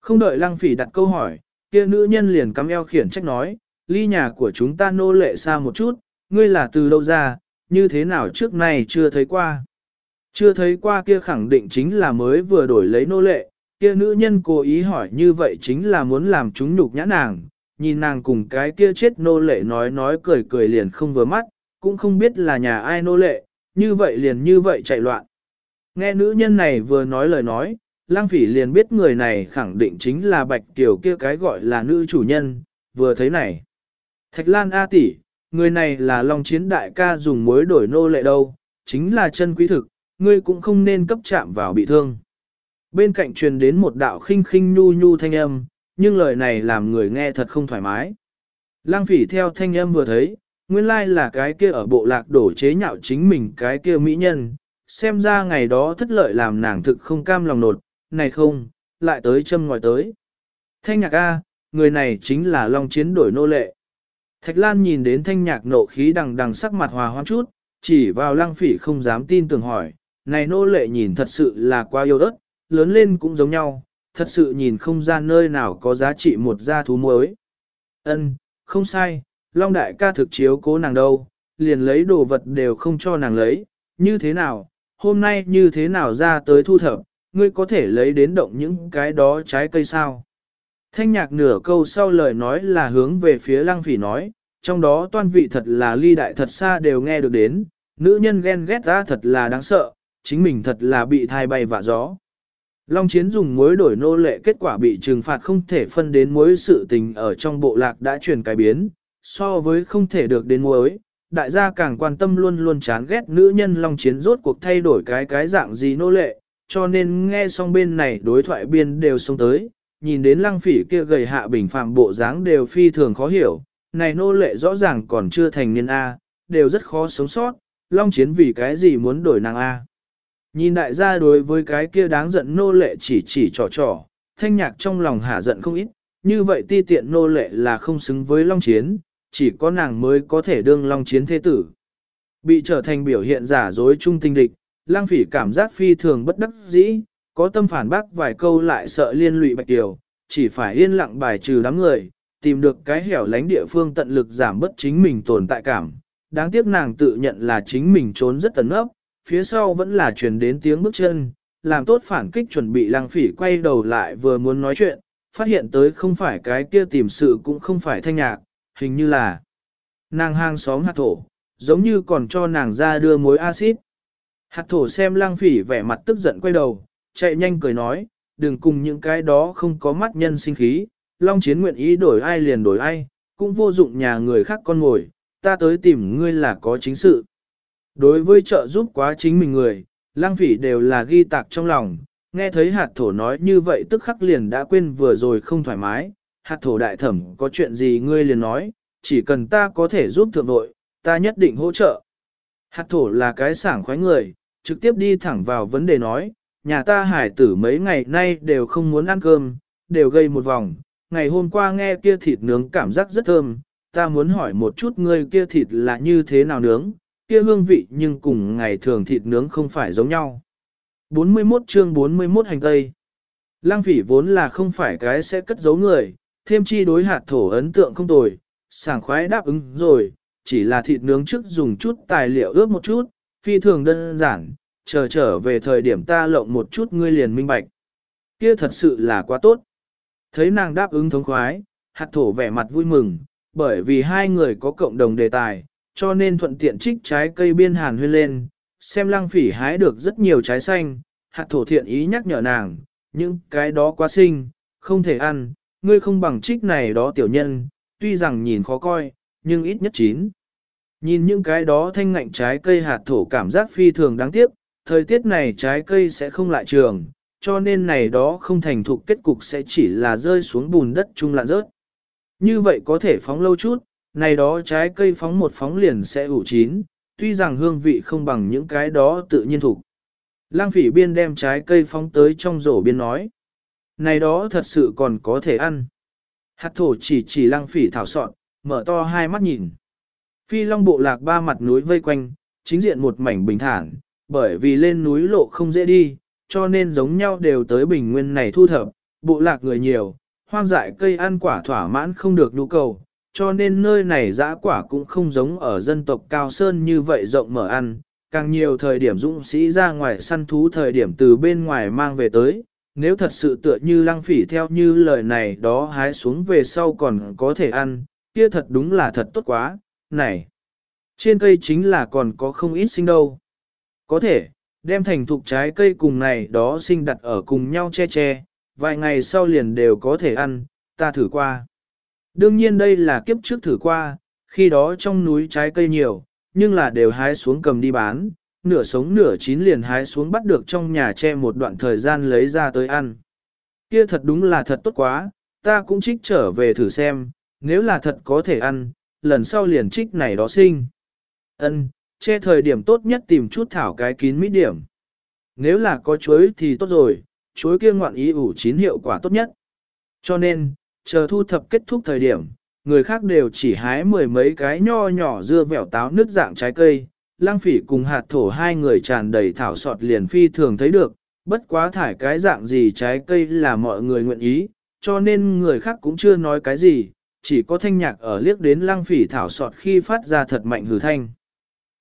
Không đợi lăng phỉ đặt câu hỏi, kia nữ nhân liền cắm eo khiển trách nói, ly nhà của chúng ta nô lệ xa một chút, ngươi là từ đâu ra, như thế nào trước này chưa thấy qua. Chưa thấy qua kia khẳng định chính là mới vừa đổi lấy nô lệ, kia nữ nhân cố ý hỏi như vậy chính là muốn làm chúng nhục nhã nàng, nhìn nàng cùng cái kia chết nô lệ nói nói cười cười liền không vừa mắt, cũng không biết là nhà ai nô lệ, như vậy liền như vậy chạy loạn. Nghe nữ nhân này vừa nói lời nói, lang phỉ liền biết người này khẳng định chính là bạch tiểu kia cái gọi là nữ chủ nhân, vừa thấy này. Thạch Lan A tỷ, người này là Long Chiến đại ca dùng mối đổi nô lệ đâu, chính là chân quý thực, ngươi cũng không nên cấp chạm vào bị thương. Bên cạnh truyền đến một đạo khinh khinh nhu nhu thanh âm, nhưng lời này làm người nghe thật không thoải mái. Lang phỉ theo thanh âm vừa thấy, nguyên lai là cái kia ở bộ lạc đổ chế nhạo chính mình cái kia mỹ nhân, xem ra ngày đó thất lợi làm nàng thực không cam lòng nột, này không, lại tới châm ngòi tới. Thanh nhạc A, người này chính là Long Chiến đổi nô lệ. Thạch Lan nhìn đến thanh nhạc nộ khí đằng đằng sắc mặt hòa hoãn chút, chỉ vào lăng phỉ không dám tin tưởng hỏi, này nô lệ nhìn thật sự là quá yêu đất, lớn lên cũng giống nhau, thật sự nhìn không ra nơi nào có giá trị một gia thú muối. Ân, không sai, Long đại ca thực chiếu cố nàng đâu, liền lấy đồ vật đều không cho nàng lấy, như thế nào, hôm nay như thế nào ra tới thu thập, ngươi có thể lấy đến động những cái đó trái cây sao. Thanh nhạc nửa câu sau lời nói là hướng về phía lăng phỉ nói, trong đó toan vị thật là ly đại thật xa đều nghe được đến, nữ nhân ghen ghét ra thật là đáng sợ, chính mình thật là bị thai bay vạ gió. Long chiến dùng mối đổi nô lệ kết quả bị trừng phạt không thể phân đến mối sự tình ở trong bộ lạc đã truyền cái biến, so với không thể được đến mối, đại gia càng quan tâm luôn luôn chán ghét nữ nhân Long chiến rốt cuộc thay đổi cái cái dạng gì nô lệ, cho nên nghe xong bên này đối thoại biên đều xông tới, nhìn đến lăng phỉ kia gầy hạ bình phàm bộ dáng đều phi thường khó hiểu, này nô lệ rõ ràng còn chưa thành niên A, đều rất khó sống sót, Long chiến vì cái gì muốn đổi nàng A. Nhìn đại gia đối với cái kia đáng giận nô lệ chỉ chỉ trò trò, thanh nhạc trong lòng hả giận không ít, như vậy ti tiện nô lệ là không xứng với Long Chiến, chỉ có nàng mới có thể đương Long Chiến thế tử. Bị trở thành biểu hiện giả dối trung tinh địch, lang phỉ cảm giác phi thường bất đắc dĩ, có tâm phản bác vài câu lại sợ liên lụy bạch tiểu, chỉ phải yên lặng bài trừ đám người, tìm được cái hẻo lánh địa phương tận lực giảm bất chính mình tồn tại cảm. Đáng tiếc nàng tự nhận là chính mình trốn rất tấn ấp, phía sau vẫn là truyền đến tiếng bước chân, làm tốt phản kích chuẩn bị lang phỉ quay đầu lại vừa muốn nói chuyện, phát hiện tới không phải cái kia tìm sự cũng không phải thanh nhạc, hình như là nàng hang xóm hạt thổ, giống như còn cho nàng ra đưa mối axit. Hạt thổ xem lang phỉ vẻ mặt tức giận quay đầu, chạy nhanh cười nói, đừng cùng những cái đó không có mắt nhân sinh khí, long chiến nguyện ý đổi ai liền đổi ai, cũng vô dụng nhà người khác con ngồi, ta tới tìm ngươi là có chính sự. Đối với trợ giúp quá chính mình người, lang phỉ đều là ghi tạc trong lòng, nghe thấy hạt thổ nói như vậy tức khắc liền đã quên vừa rồi không thoải mái, hạt thổ đại thẩm có chuyện gì ngươi liền nói, chỉ cần ta có thể giúp thượng đội, ta nhất định hỗ trợ. Hạt thổ là cái sảng khoái người, trực tiếp đi thẳng vào vấn đề nói, nhà ta hải tử mấy ngày nay đều không muốn ăn cơm, đều gây một vòng, ngày hôm qua nghe kia thịt nướng cảm giác rất thơm, ta muốn hỏi một chút ngươi kia thịt là như thế nào nướng, kia hương vị nhưng cùng ngày thường thịt nướng không phải giống nhau. 41 chương 41 hành tây Lăng phỉ vốn là không phải cái sẽ cất giấu người, thêm chi đối hạt thổ ấn tượng không tồi, sảng khoái đáp ứng rồi, chỉ là thịt nướng trước dùng chút tài liệu ướp một chút, phi thường đơn giản, chờ trở về thời điểm ta lộng một chút ngươi liền minh bạch. Kia thật sự là quá tốt. Thấy nàng đáp ứng thống khoái, hạt thổ vẻ mặt vui mừng, bởi vì hai người có cộng đồng đề tài, cho nên thuận tiện trích trái cây biên hàn huyên lên, xem lăng phỉ hái được rất nhiều trái xanh, hạt thổ thiện ý nhắc nhở nàng, những cái đó quá xinh, không thể ăn, ngươi không bằng trích này đó tiểu nhân, tuy rằng nhìn khó coi, nhưng ít nhất chín. Nhìn những cái đó thanh ngạnh trái cây hạt thổ cảm giác phi thường đáng tiếc, thời tiết này trái cây sẽ không lại trường, cho nên này đó không thành thục kết cục sẽ chỉ là rơi xuống bùn đất trung lạn rớt. Như vậy có thể phóng lâu chút, này đó trái cây phóng một phóng liền sẽ ủ chín, tuy rằng hương vị không bằng những cái đó tự nhiên thủ. Lang phỉ biên đem trái cây phóng tới trong rổ biên nói. Này đó thật sự còn có thể ăn. Hạt thổ chỉ chỉ lăng phỉ thảo sọn, mở to hai mắt nhìn. Phi long bộ lạc ba mặt núi vây quanh, chính diện một mảnh bình thản, bởi vì lên núi lộ không dễ đi, cho nên giống nhau đều tới bình nguyên này thu thập, bộ lạc người nhiều, hoang dại cây ăn quả thỏa mãn không được nhu cầu, cho nên nơi này dã quả cũng không giống ở dân tộc Cao Sơn như vậy rộng mở ăn, càng nhiều thời điểm dũng sĩ ra ngoài săn thú thời điểm từ bên ngoài mang về tới, nếu thật sự tựa như lăng phỉ theo như lời này đó hái xuống về sau còn có thể ăn, kia thật đúng là thật tốt quá, này. Trên cây chính là còn có không ít sinh đâu. Có thể, đem thành thục trái cây cùng này đó sinh đặt ở cùng nhau che che, vài ngày sau liền đều có thể ăn, ta thử qua. Đương nhiên đây là kiếp trước thử qua, khi đó trong núi trái cây nhiều, nhưng là đều hái xuống cầm đi bán, nửa sống nửa chín liền hái xuống bắt được trong nhà che một đoạn thời gian lấy ra tới ăn. Kia thật đúng là thật tốt quá, ta cũng trích trở về thử xem, nếu là thật có thể ăn, lần sau liền trích này đó sinh. Ân, che thời điểm tốt nhất tìm chút thảo cái kín mít điểm. Nếu là có chuối thì tốt rồi, chuối kia ngoạn ý ủ chín hiệu quả tốt nhất. Cho nên, chờ thu thập kết thúc thời điểm, người khác đều chỉ hái mười mấy cái nho nhỏ dưa vẻo táo nước dạng trái cây, lang phỉ cùng hạt thổ hai người tràn đầy thảo sọt liền phi thường thấy được, bất quá thải cái dạng gì trái cây là mọi người nguyện ý, cho nên người khác cũng chưa nói cái gì, chỉ có thanh nhạc ở liếc đến lang phỉ thảo sọt khi phát ra thật mạnh hừ thanh.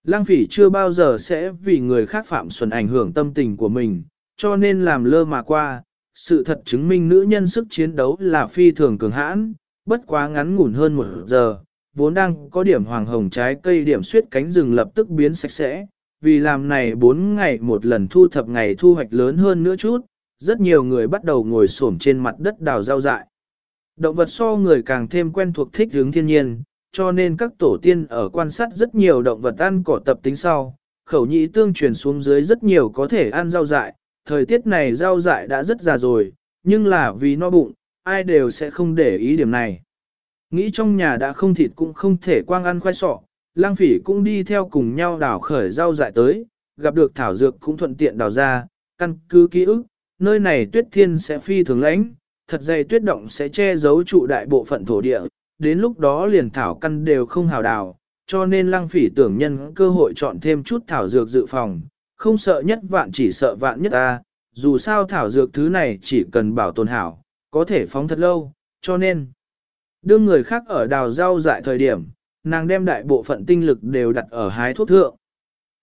Lang phỉ chưa bao giờ sẽ vì người khác phạm xuẩn ảnh hưởng tâm tình của mình, cho nên làm lơ mà qua, sự thật chứng minh nữ nhân sức chiến đấu là phi thường cường hãn, bất quá ngắn ngủn hơn một giờ, vốn đang có điểm hoàng hồng trái cây điểm suyết cánh rừng lập tức biến sạch sẽ, vì làm này 4 ngày một lần thu thập ngày thu hoạch lớn hơn nữa chút, rất nhiều người bắt đầu ngồi xổm trên mặt đất đào rau dại. Động vật so người càng thêm quen thuộc thích hướng thiên nhiên, cho nên các tổ tiên ở quan sát rất nhiều động vật ăn cỏ tập tính sau, khẩu nhị tương truyền xuống dưới rất nhiều có thể ăn rau dại, thời tiết này rau dại đã rất già rồi, nhưng là vì no bụng, ai đều sẽ không để ý điểm này. Nghĩ trong nhà đã không thịt cũng không thể quang ăn khoai sọ, lang phỉ cũng đi theo cùng nhau đào khởi rau dại tới, gặp được thảo dược cũng thuận tiện đào ra, căn cứ ký ức, nơi này tuyết thiên sẽ phi thường lãnh, thật dày tuyết động sẽ che giấu trụ đại bộ phận thổ địa, đến lúc đó liền thảo căn đều không hào đào, cho nên lăng phỉ tưởng nhân cơ hội chọn thêm chút thảo dược dự phòng, không sợ nhất vạn chỉ sợ vạn nhất ta, dù sao thảo dược thứ này chỉ cần bảo tồn hảo, có thể phóng thật lâu, cho nên đương người khác ở đào rau dại thời điểm, nàng đem đại bộ phận tinh lực đều đặt ở hái thuốc thượng.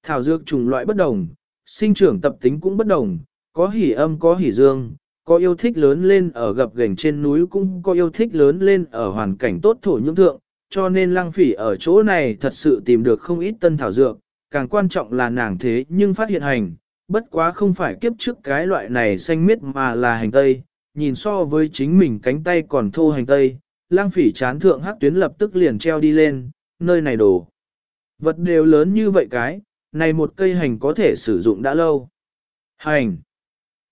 Thảo dược trùng loại bất đồng, sinh trưởng tập tính cũng bất đồng, có hỉ âm có hỉ dương, có yêu thích lớn lên ở gập gành trên núi cũng có yêu thích lớn lên ở hoàn cảnh tốt thổ nhưỡng thượng, cho nên lăng phỉ ở chỗ này thật sự tìm được không ít tân thảo dược, càng quan trọng là nàng thế nhưng phát hiện hành, bất quá không phải kiếp trước cái loại này xanh miết mà là hành tây, nhìn so với chính mình cánh tay còn thô hành tây, lang phỉ chán thượng hắc tuyến lập tức liền treo đi lên, nơi này đổ. Vật đều lớn như vậy cái, này một cây hành có thể sử dụng đã lâu. Hành.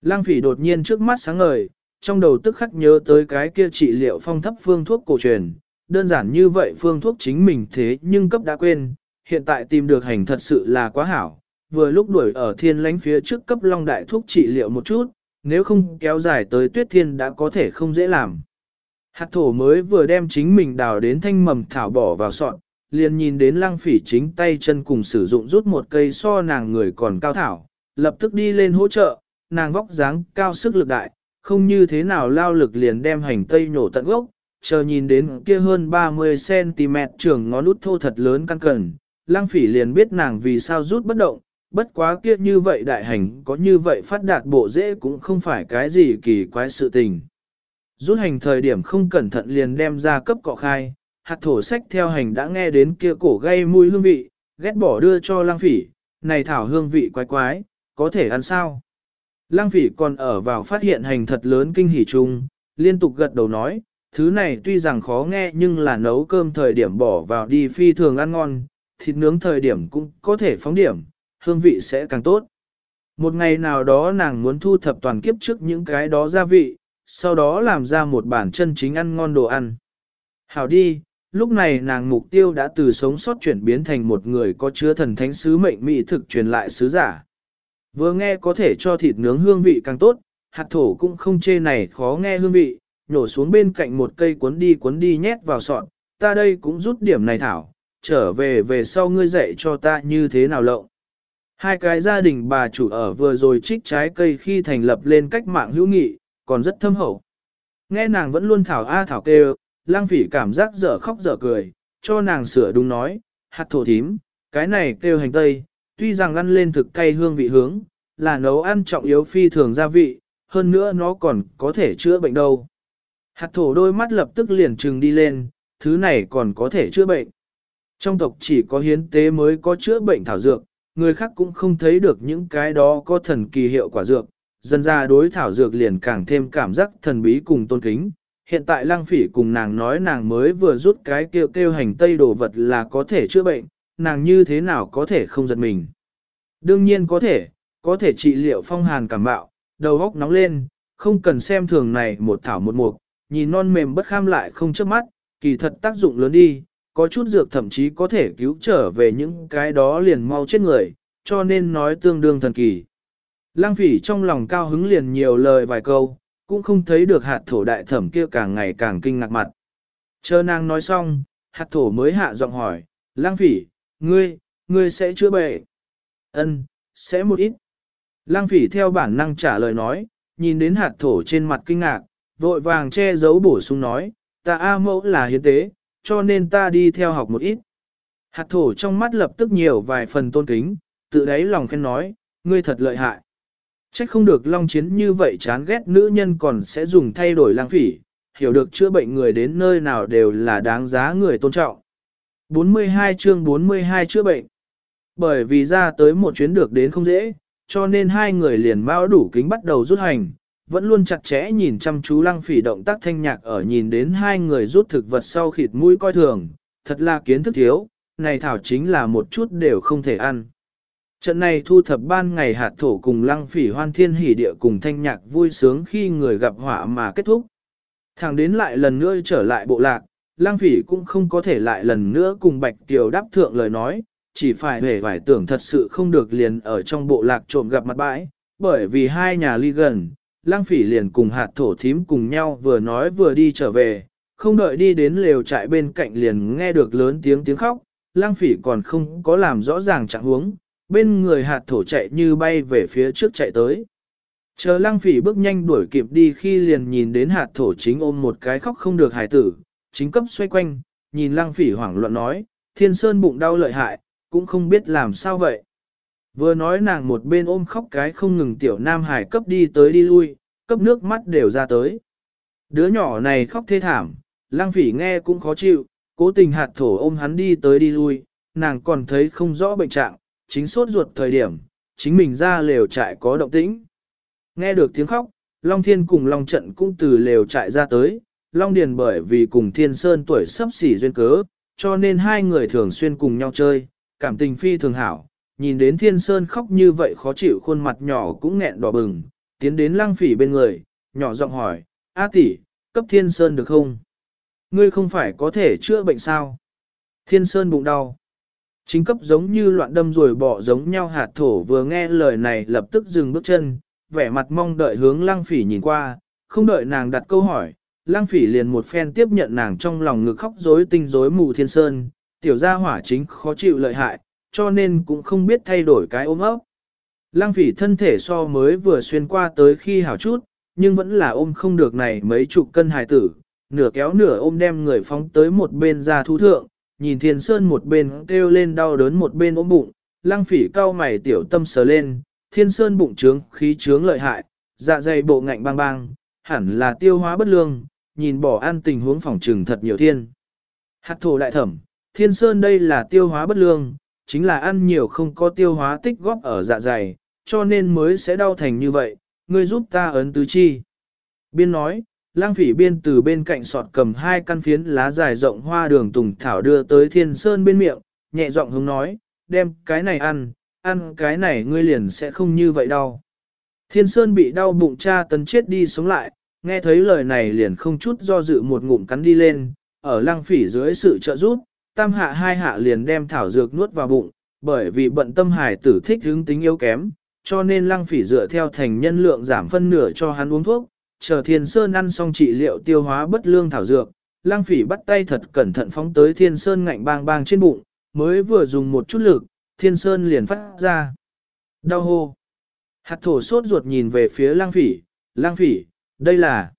Lang phỉ đột nhiên trước mắt sáng ngời, trong đầu tức khắc nhớ tới cái kia trị liệu phong thấp phương thuốc cổ truyền, đơn giản như vậy phương thuốc chính mình thế nhưng cấp đã quên, hiện tại tìm được hành thật sự là quá hảo, vừa lúc đuổi ở thiên lánh phía trước cấp long đại thuốc trị liệu một chút, nếu không kéo dài tới tuyết thiên đã có thể không dễ làm. Hạt thổ mới vừa đem chính mình đào đến thanh mầm thảo bỏ vào sọn, liền nhìn đến lăng phỉ chính tay chân cùng sử dụng rút một cây so nàng người còn cao thảo, lập tức đi lên hỗ trợ, nàng vóc dáng cao sức lực đại, không như thế nào lao lực liền đem hành tây nhổ tận gốc, chờ nhìn đến kia hơn 30cm trưởng ngón út thô thật lớn căn cần, lăng phỉ liền biết nàng vì sao rút bất động, bất quá kia như vậy đại hành có như vậy phát đạt bộ dễ cũng không phải cái gì kỳ quái sự tình. Rút hành thời điểm không cẩn thận liền đem ra cấp cọ khai, hạt thổ sách theo hành đã nghe đến kia cổ gây mùi hương vị, ghét bỏ đưa cho lang phỉ, này thảo hương vị quái quái, có thể ăn sao? Lang phỉ còn ở vào phát hiện hành thật lớn kinh hỉ chung, liên tục gật đầu nói, thứ này tuy rằng khó nghe nhưng là nấu cơm thời điểm bỏ vào đi phi thường ăn ngon, thịt nướng thời điểm cũng có thể phóng điểm, hương vị sẽ càng tốt. Một ngày nào đó nàng muốn thu thập toàn kiếp trước những cái đó gia vị, sau đó làm ra một bản chân chính ăn ngon đồ ăn. Hảo đi, lúc này nàng mục tiêu đã từ sống sót chuyển biến thành một người có chứa thần thánh sứ mệnh mỹ thực truyền lại sứ giả. Vừa nghe có thể cho thịt nướng hương vị càng tốt, hạt thổ cũng không chê này khó nghe hương vị, nhổ xuống bên cạnh một cây cuốn đi cuốn đi nhét vào sọn, ta đây cũng rút điểm này thảo, trở về về sau ngươi dạy cho ta như thế nào lộng. Hai cái gia đình bà chủ ở vừa rồi trích trái cây khi thành lập lên cách mạng hữu nghị, còn rất thâm hậu. Nghe nàng vẫn luôn thảo a thảo kêu, lang phỉ cảm giác dở khóc dở cười, cho nàng sửa đúng nói, hạt thổ thím, cái này kêu hành tây, tuy rằng ăn lên thực cay hương vị hướng, là nấu ăn trọng yếu phi thường gia vị, hơn nữa nó còn có thể chữa bệnh đâu. Hạt thổ đôi mắt lập tức liền trừng đi lên, thứ này còn có thể chữa bệnh. Trong tộc chỉ có hiến tế mới có chữa bệnh thảo dược, người khác cũng không thấy được những cái đó có thần kỳ hiệu quả dược, dần ra đối thảo dược liền càng thêm cảm giác thần bí cùng tôn kính. Hiện tại lang phỉ cùng nàng nói nàng mới vừa rút cái kêu kêu hành tây đồ vật là có thể chữa bệnh, nàng như thế nào có thể không giật mình. Đương nhiên có thể, có thể trị liệu phong hàn cảm bạo, đầu góc nóng lên, không cần xem thường này một thảo một mục, nhìn non mềm bất kham lại không chớp mắt, kỳ thật tác dụng lớn đi, có chút dược thậm chí có thể cứu trở về những cái đó liền mau chết người, cho nên nói tương đương thần kỳ. Lăng phỉ trong lòng cao hứng liền nhiều lời vài câu, cũng không thấy được hạt thổ đại thẩm kia càng ngày càng kinh ngạc mặt. Chờ nàng nói xong, hạt thổ mới hạ giọng hỏi, lang phỉ, ngươi, ngươi sẽ chữa bệnh? Ân, sẽ một ít. Lang phỉ theo bản năng trả lời nói, nhìn đến hạt thổ trên mặt kinh ngạc, vội vàng che giấu bổ sung nói, ta A mẫu là hiến tế, cho nên ta đi theo học một ít. Hạt thổ trong mắt lập tức nhiều vài phần tôn kính, tự đáy lòng khen nói, ngươi thật lợi hại. Trách không được long chiến như vậy chán ghét nữ nhân còn sẽ dùng thay đổi lang phỉ, hiểu được chữa bệnh người đến nơi nào đều là đáng giá người tôn trọng. 42 chương 42 chữa bệnh Bởi vì ra tới một chuyến được đến không dễ, cho nên hai người liền bao đủ kính bắt đầu rút hành, vẫn luôn chặt chẽ nhìn chăm chú lăng phỉ động tác thanh nhạc ở nhìn đến hai người rút thực vật sau khịt mũi coi thường, thật là kiến thức thiếu, này thảo chính là một chút đều không thể ăn. Trận này thu thập ban ngày hạt thổ cùng lăng phỉ hoan thiên hỉ địa cùng thanh nhạc vui sướng khi người gặp họa mà kết thúc. Thẳng đến lại lần nữa trở lại bộ lạc, lăng phỉ cũng không có thể lại lần nữa cùng bạch tiểu đáp thượng lời nói, chỉ phải hề phải tưởng thật sự không được liền ở trong bộ lạc trộm gặp mặt bãi, bởi vì hai nhà ly gần, lăng phỉ liền cùng hạt thổ thím cùng nhau vừa nói vừa đi trở về, không đợi đi đến lều trại bên cạnh liền nghe được lớn tiếng tiếng khóc, lăng phỉ còn không có làm rõ ràng trạng huống, bên người hạt thổ chạy như bay về phía trước chạy tới. Chờ lăng phỉ bước nhanh đuổi kịp đi khi liền nhìn đến hạt thổ chính ôm một cái khóc không được hài tử, chính cấp xoay quanh, nhìn lăng phỉ hoảng loạn nói, thiên sơn bụng đau lợi hại, cũng không biết làm sao vậy. Vừa nói nàng một bên ôm khóc cái không ngừng tiểu nam hải cấp đi tới đi lui, cấp nước mắt đều ra tới. Đứa nhỏ này khóc thê thảm, lang phỉ nghe cũng khó chịu, cố tình hạt thổ ôm hắn đi tới đi lui, nàng còn thấy không rõ bệnh trạng, chính sốt ruột thời điểm, chính mình ra lều trại có động tĩnh. Nghe được tiếng khóc, Long Thiên cùng Long Trận cũng từ lều trại ra tới, Long Điền bởi vì cùng Thiên Sơn tuổi sắp xỉ duyên cớ, cho nên hai người thường xuyên cùng nhau chơi, cảm tình phi thường hảo, nhìn đến Thiên Sơn khóc như vậy khó chịu khuôn mặt nhỏ cũng nghẹn đỏ bừng, tiến đến lăng phỉ bên người, nhỏ giọng hỏi, A tỷ, cấp Thiên Sơn được không? Ngươi không phải có thể chữa bệnh sao? Thiên Sơn bụng đau. Chính cấp giống như loạn đâm rồi bỏ giống nhau hạt thổ vừa nghe lời này lập tức dừng bước chân, vẻ mặt mong đợi hướng lăng phỉ nhìn qua, không đợi nàng đặt câu hỏi, lăng phỉ liền một phen tiếp nhận nàng trong lòng ngực khóc rối tinh rối mù thiên sơn, tiểu gia hỏa chính khó chịu lợi hại, cho nên cũng không biết thay đổi cái ôm ấp. Lăng phỉ thân thể so mới vừa xuyên qua tới khi hảo chút, nhưng vẫn là ôm không được này mấy chục cân hài tử, nửa kéo nửa ôm đem người phóng tới một bên ra thu thượng, nhìn thiên sơn một bên kêu lên đau đớn một bên ốm bụng, lăng phỉ cao mày tiểu tâm sờ lên, thiên sơn bụng trướng khí trướng lợi hại, dạ dày bộ ngạnh bang bang, hẳn là tiêu hóa bất lương, nhìn bỏ ăn tình huống phòng trừng thật nhiều thiên. Hạt thổ đại thẩm, thiên sơn đây là tiêu hóa bất lương, chính là ăn nhiều không có tiêu hóa tích góp ở dạ dày, cho nên mới sẽ đau thành như vậy, ngươi giúp ta ấn tứ chi. Biên nói, lang phỉ biên từ bên cạnh sọt cầm hai căn phiến lá dài rộng hoa đường tùng thảo đưa tới thiên sơn bên miệng, nhẹ giọng hướng nói, đem cái này ăn, ăn cái này ngươi liền sẽ không như vậy đau. Thiên sơn bị đau bụng cha tấn chết đi sống lại, nghe thấy lời này liền không chút do dự một ngụm cắn đi lên, ở Lang phỉ dưới sự trợ giúp, tam hạ hai hạ liền đem thảo dược nuốt vào bụng, bởi vì bận tâm hải tử thích hướng tính yếu kém, cho nên lăng phỉ dựa theo thành nhân lượng giảm phân nửa cho hắn uống thuốc, chờ thiên sơn ăn xong trị liệu tiêu hóa bất lương thảo dược, Lang phỉ bắt tay thật cẩn thận phóng tới thiên sơn ngạnh bang bang trên bụng, mới vừa dùng một chút lực, thiên sơn liền phát ra. Đau hô. Hạt thổ sốt ruột nhìn về phía Lang phỉ, Lang phỉ, đây là...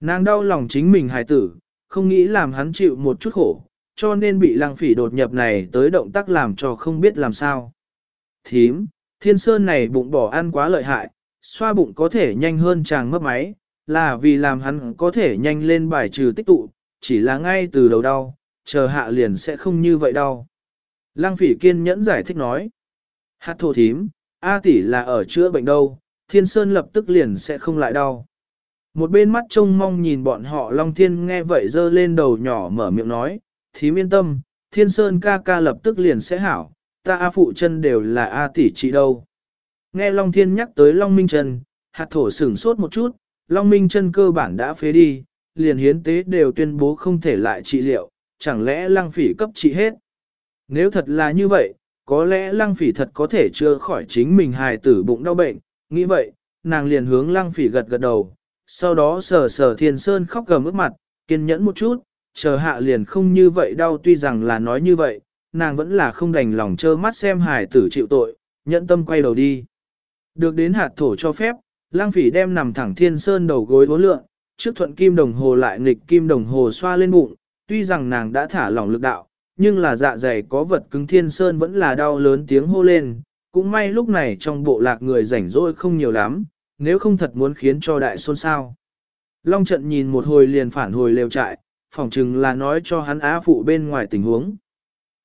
Nàng đau lòng chính mình hài tử, không nghĩ làm hắn chịu một chút khổ, cho nên bị Lang phỉ đột nhập này tới động tác làm cho không biết làm sao. Thím, thiên sơn này bụng bỏ ăn quá lợi hại, xoa bụng có thể nhanh hơn chàng mất máy, là vì làm hắn có thể nhanh lên bài trừ tích tụ, chỉ là ngay từ đầu đau, chờ hạ liền sẽ không như vậy đau. Lăng phỉ kiên nhẫn giải thích nói. Hát thổ thím, A tỷ là ở chữa bệnh đâu, thiên sơn lập tức liền sẽ không lại đau. Một bên mắt trông mong nhìn bọn họ Long Thiên nghe vậy dơ lên đầu nhỏ mở miệng nói, thím yên tâm, thiên sơn ca ca lập tức liền sẽ hảo, ta A phụ chân đều là A tỷ trị đâu. Nghe Long Thiên nhắc tới Long Minh Trần, hạt thổ sửng sốt một chút, Long Minh chân cơ bản đã phế đi, liền hiến tế đều tuyên bố không thể lại trị liệu, chẳng lẽ lăng phỉ cấp trị hết? Nếu thật là như vậy, có lẽ lăng phỉ thật có thể chưa khỏi chính mình hài tử bụng đau bệnh, nghĩ vậy, nàng liền hướng lăng phỉ gật gật đầu, sau đó sờ sờ thiên sơn khóc gầm ướt mặt, kiên nhẫn một chút, chờ hạ liền không như vậy đau tuy rằng là nói như vậy, nàng vẫn là không đành lòng trơ mắt xem hài tử chịu tội, nhẫn tâm quay đầu đi. Được đến hạt thổ cho phép, lang phỉ đem nằm thẳng thiên sơn đầu gối vốn lượng, trước thuận kim đồng hồ lại nghịch kim đồng hồ xoa lên bụng, tuy rằng nàng đã thả lỏng lực đạo, nhưng là dạ dày có vật cứng thiên sơn vẫn là đau lớn tiếng hô lên, cũng may lúc này trong bộ lạc người rảnh rỗi không nhiều lắm, nếu không thật muốn khiến cho đại xôn sao. Long trận nhìn một hồi liền phản hồi lều trại, phỏng chừng là nói cho hắn á phụ bên ngoài tình huống.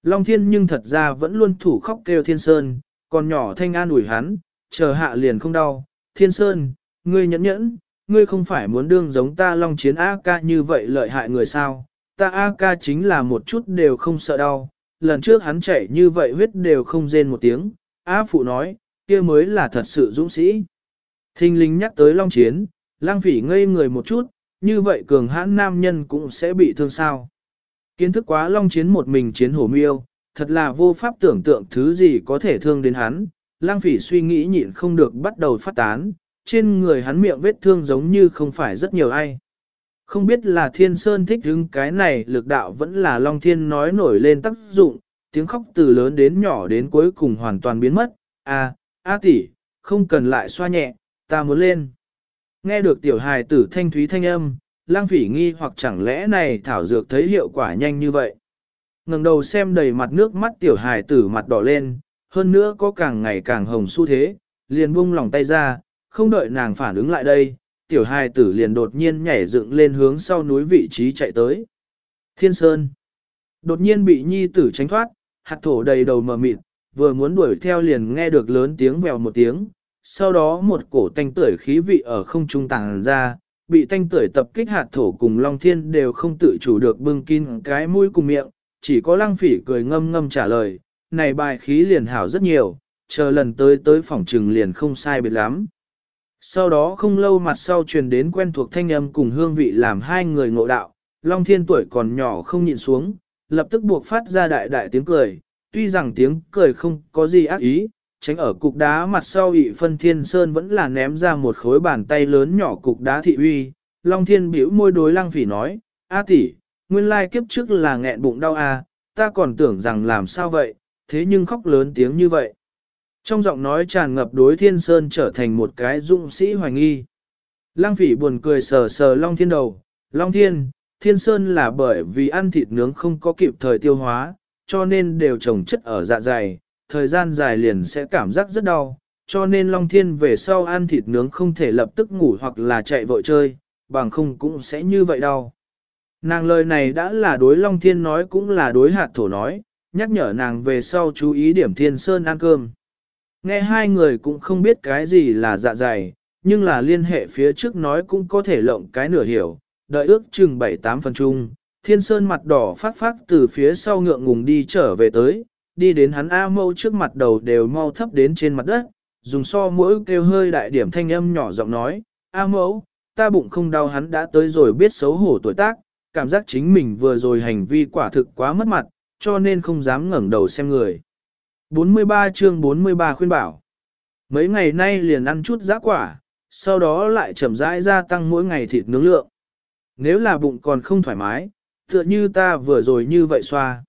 Long thiên nhưng thật ra vẫn luôn thủ khóc kêu thiên sơn, còn nhỏ thanh an ủi hắn, chờ hạ liền không đau. Thiên sơn, ngươi nhẫn nhẫn, ngươi không phải muốn đương giống ta long chiến A ca như vậy lợi hại người sao, ta A ca chính là một chút đều không sợ đau, lần trước hắn chạy như vậy huyết đều không rên một tiếng, A phụ nói, kia mới là thật sự dũng sĩ. Thinh linh nhắc tới long chiến, lang phỉ ngây người một chút, như vậy cường hãn nam nhân cũng sẽ bị thương sao. Kiến thức quá long chiến một mình chiến hổ miêu, thật là vô pháp tưởng tượng thứ gì có thể thương đến hắn, lang phỉ suy nghĩ nhịn không được bắt đầu phát tán, trên người hắn miệng vết thương giống như không phải rất nhiều ai. Không biết là thiên sơn thích hứng cái này lực đạo vẫn là long thiên nói nổi lên tác dụng, tiếng khóc từ lớn đến nhỏ đến cuối cùng hoàn toàn biến mất, à, a tỷ, không cần lại xoa nhẹ, ta muốn lên. Nghe được tiểu hài tử thanh thúy thanh âm, lang phỉ nghi hoặc chẳng lẽ này thảo dược thấy hiệu quả nhanh như vậy. ngẩng đầu xem đầy mặt nước mắt tiểu hài tử mặt đỏ lên, hơn nữa có càng ngày càng hồng xu thế, liền buông lòng tay ra, không đợi nàng phản ứng lại đây, tiểu hài tử liền đột nhiên nhảy dựng lên hướng sau núi vị trí chạy tới. Thiên Sơn Đột nhiên bị nhi tử tránh thoát, hạt thổ đầy đầu mờ mịt, vừa muốn đuổi theo liền nghe được lớn tiếng vèo một tiếng, sau đó một cổ tanh tưởi khí vị ở không trung tàng ra, bị tanh tưởi tập kích hạt thổ cùng Long Thiên đều không tự chủ được bưng kín cái mũi cùng miệng, chỉ có lăng phỉ cười ngâm ngâm trả lời, này bài khí liền hảo rất nhiều, chờ lần tới tới phòng trừng liền không sai biệt lắm. Sau đó không lâu mặt sau truyền đến quen thuộc thanh âm cùng hương vị làm hai người ngộ đạo, Long Thiên tuổi còn nhỏ không nhịn xuống, lập tức buộc phát ra đại đại tiếng cười, tuy rằng tiếng cười không có gì ác ý, tránh ở cục đá mặt sau ị phân thiên sơn vẫn là ném ra một khối bàn tay lớn nhỏ cục đá thị uy, Long Thiên biểu môi đối lăng phỉ nói, A tỷ, nguyên lai kiếp trước là nghẹn bụng đau à, ta còn tưởng rằng làm sao vậy, thế nhưng khóc lớn tiếng như vậy. Trong giọng nói tràn ngập đối thiên sơn trở thành một cái dũng sĩ hoài nghi. Lăng phỉ buồn cười sờ sờ Long Thiên đầu, Long Thiên, thiên sơn là bởi vì ăn thịt nướng không có kịp thời tiêu hóa, cho nên đều trồng chất ở dạ dày, thời gian dài liền sẽ cảm giác rất đau, cho nên Long Thiên về sau ăn thịt nướng không thể lập tức ngủ hoặc là chạy vội chơi, bằng không cũng sẽ như vậy đau. Nàng lời này đã là đối Long Thiên nói cũng là đối hạt thổ nói, nhắc nhở nàng về sau chú ý điểm thiên sơn ăn cơm. Nghe hai người cũng không biết cái gì là dạ dày, nhưng là liên hệ phía trước nói cũng có thể lộng cái nửa hiểu, đợi ước chừng 7-8 phần chung. Thiên Sơn mặt đỏ phát phát từ phía sau ngượng ngùng đi trở về tới, đi đến hắn A mâu trước mặt đầu đều mau thấp đến trên mặt đất, dùng so mũi kêu hơi đại điểm thanh âm nhỏ giọng nói, A mẫu, ta bụng không đau hắn đã tới rồi biết xấu hổ tuổi tác, cảm giác chính mình vừa rồi hành vi quả thực quá mất mặt, cho nên không dám ngẩng đầu xem người. 43 chương 43 khuyên bảo. Mấy ngày nay liền ăn chút giá quả, sau đó lại chậm rãi gia tăng mỗi ngày thịt nướng lượng. Nếu là bụng còn không thoải mái, tựa như ta vừa rồi như vậy xoa.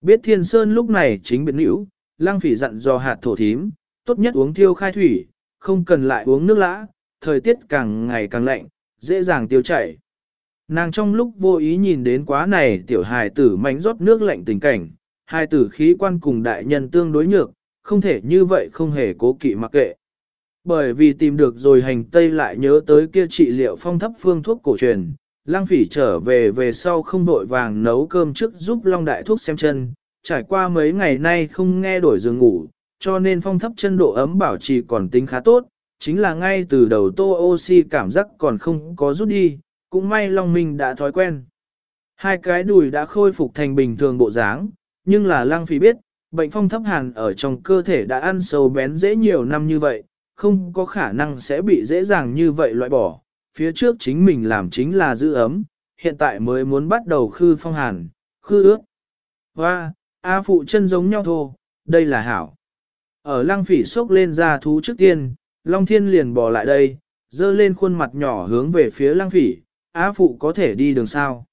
Biết thiên sơn lúc này chính biệt nữ, lang phỉ dặn dò hạt thổ thím, tốt nhất uống thiêu khai thủy, không cần lại uống nước lã, thời tiết càng ngày càng lạnh, dễ dàng tiêu chảy. Nàng trong lúc vô ý nhìn đến quá này tiểu hài tử mánh rót nước lạnh tình cảnh, hai tử khí quan cùng đại nhân tương đối nhược, không thể như vậy không hề cố kỵ mặc kệ. Bởi vì tìm được rồi hành tây lại nhớ tới kia trị liệu phong thấp phương thuốc cổ truyền, lang phỉ trở về về sau không đội vàng nấu cơm trước giúp long đại thuốc xem chân, trải qua mấy ngày nay không nghe đổi giường ngủ, cho nên phong thấp chân độ ấm bảo trì còn tính khá tốt, chính là ngay từ đầu tô oxy cảm giác còn không có rút đi, cũng may long minh đã thói quen. Hai cái đùi đã khôi phục thành bình thường bộ dáng, nhưng là lang phi biết, bệnh phong thấp hàn ở trong cơ thể đã ăn sâu bén dễ nhiều năm như vậy, không có khả năng sẽ bị dễ dàng như vậy loại bỏ. Phía trước chính mình làm chính là giữ ấm, hiện tại mới muốn bắt đầu khư phong hàn, khư ước. và A phụ chân giống nhau thô, đây là hảo. Ở lăng phỉ sốc lên ra thú trước tiên, Long Thiên liền bỏ lại đây, dơ lên khuôn mặt nhỏ hướng về phía lăng phỉ, Á phụ có thể đi đường sao.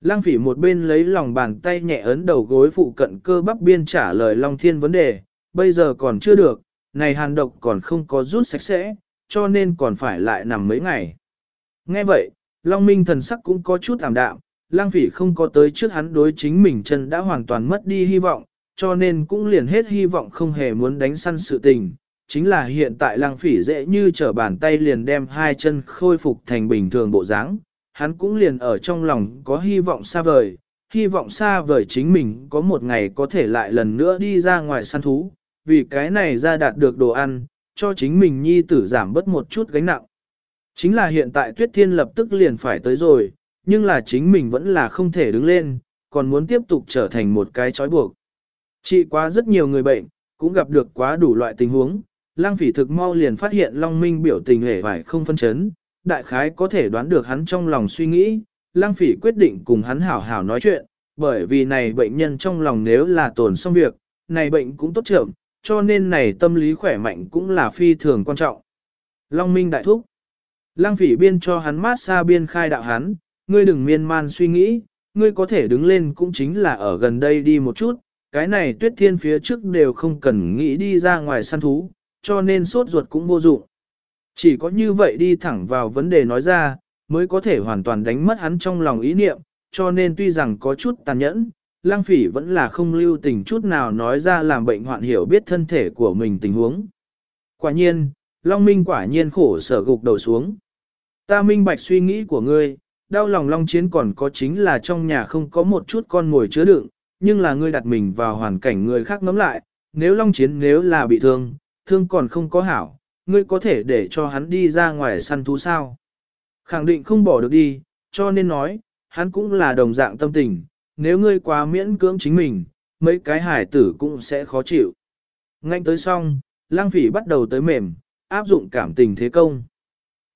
Lăng phỉ một bên lấy lòng bàn tay nhẹ ấn đầu gối phụ cận cơ bắp biên trả lời Long Thiên vấn đề, bây giờ còn chưa được, này hàn độc còn không có rút sạch sẽ, cho nên còn phải lại nằm mấy ngày. Nghe vậy, Long Minh thần sắc cũng có chút ảm đạm, lang phỉ không có tới trước hắn đối chính mình chân đã hoàn toàn mất đi hy vọng, cho nên cũng liền hết hy vọng không hề muốn đánh săn sự tình. Chính là hiện tại lang phỉ dễ như trở bàn tay liền đem hai chân khôi phục thành bình thường bộ dáng, hắn cũng liền ở trong lòng có hy vọng xa vời, hy vọng xa vời chính mình có một ngày có thể lại lần nữa đi ra ngoài săn thú, vì cái này ra đạt được đồ ăn, cho chính mình nhi tử giảm bớt một chút gánh nặng. Chính là hiện tại tuyết thiên lập tức liền phải tới rồi, nhưng là chính mình vẫn là không thể đứng lên, còn muốn tiếp tục trở thành một cái trói buộc. Trị quá rất nhiều người bệnh, cũng gặp được quá đủ loại tình huống, lang phỉ thực mau liền phát hiện Long Minh biểu tình hề vải không phân chấn, đại khái có thể đoán được hắn trong lòng suy nghĩ, lang phỉ quyết định cùng hắn hảo hảo nói chuyện, bởi vì này bệnh nhân trong lòng nếu là tổn xong việc, này bệnh cũng tốt trưởng, cho nên này tâm lý khỏe mạnh cũng là phi thường quan trọng. Long Minh đại thúc. Lăng phỉ biên cho hắn mát xa biên khai đạo hắn, ngươi đừng miên man suy nghĩ, ngươi có thể đứng lên cũng chính là ở gần đây đi một chút, cái này tuyết thiên phía trước đều không cần nghĩ đi ra ngoài săn thú, cho nên sốt ruột cũng vô dụng. Chỉ có như vậy đi thẳng vào vấn đề nói ra, mới có thể hoàn toàn đánh mất hắn trong lòng ý niệm, cho nên tuy rằng có chút tàn nhẫn, lang phỉ vẫn là không lưu tình chút nào nói ra làm bệnh hoạn hiểu biết thân thể của mình tình huống. Quả nhiên, Long Minh quả nhiên khổ sở gục đầu xuống. Ta minh bạch suy nghĩ của ngươi, đau lòng Long Chiến còn có chính là trong nhà không có một chút con ngồi chứa đựng, nhưng là ngươi đặt mình vào hoàn cảnh người khác ngắm lại, nếu Long Chiến nếu là bị thương, thương còn không có hảo, ngươi có thể để cho hắn đi ra ngoài săn thú sao. Khẳng định không bỏ được đi, cho nên nói, hắn cũng là đồng dạng tâm tình, nếu ngươi quá miễn cưỡng chính mình, mấy cái hải tử cũng sẽ khó chịu. Ngay tới xong, lang phỉ bắt đầu tới mềm, áp dụng cảm tình thế công.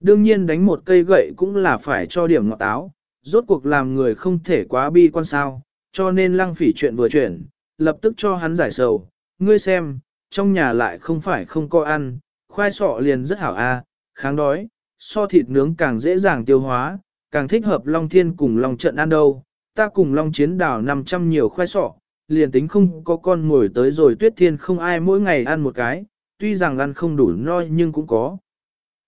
Đương nhiên đánh một cây gậy cũng là phải cho điểm ngọt áo, rốt cuộc làm người không thể quá bi quan sao, cho nên Lang phỉ chuyện vừa chuyển, lập tức cho hắn giải sầu, ngươi xem, trong nhà lại không phải không có ăn, khoai sọ liền rất hảo a, kháng đói, so thịt nướng càng dễ dàng tiêu hóa, càng thích hợp Long Thiên cùng Long Trận ăn đâu, ta cùng Long Chiến đảo 500 nhiều khoai sọ, liền tính không có con ngồi tới rồi tuyết thiên không ai mỗi ngày ăn một cái, tuy rằng ăn không đủ no nhưng cũng có.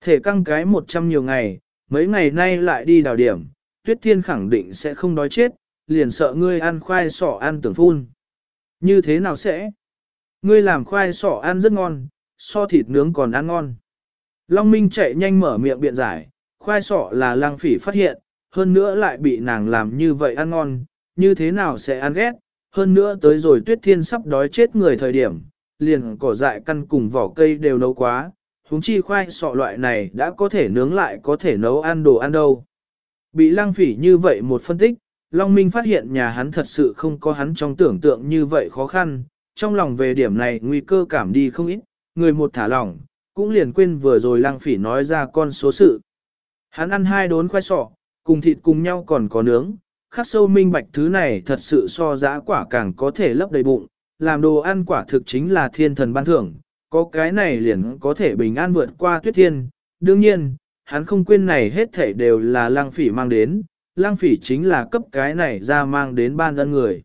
Thể căng cái 100 nhiều ngày, mấy ngày nay lại đi đào điểm, tuyết thiên khẳng định sẽ không đói chết, liền sợ ngươi ăn khoai sọ ăn tưởng phun. Như thế nào sẽ? Ngươi làm khoai sọ ăn rất ngon, so thịt nướng còn ăn ngon. Long Minh chạy nhanh mở miệng biện giải, khoai sọ là lang phỉ phát hiện, hơn nữa lại bị nàng làm như vậy ăn ngon, như thế nào sẽ ăn ghét, hơn nữa tới rồi tuyết thiên sắp đói chết người thời điểm, liền cỏ dại căn cùng vỏ cây đều nấu quá, huống chi khoai sọ loại này đã có thể nướng lại có thể nấu ăn đồ ăn đâu. Bị lang phỉ như vậy một phân tích, Long Minh phát hiện nhà hắn thật sự không có hắn trong tưởng tượng như vậy khó khăn, trong lòng về điểm này nguy cơ cảm đi không ít, người một thả lỏng, cũng liền quên vừa rồi lang phỉ nói ra con số sự. Hắn ăn hai đốn khoai sọ, cùng thịt cùng nhau còn có nướng, khắc sâu minh bạch thứ này thật sự so giá quả càng có thể lấp đầy bụng, làm đồ ăn quả thực chính là thiên thần ban thưởng, có cái này liền có thể bình an vượt qua tuyết thiên. Đương nhiên, hắn không quên này hết thảy đều là lang phỉ mang đến, lang phỉ chính là cấp cái này ra mang đến ban ân người.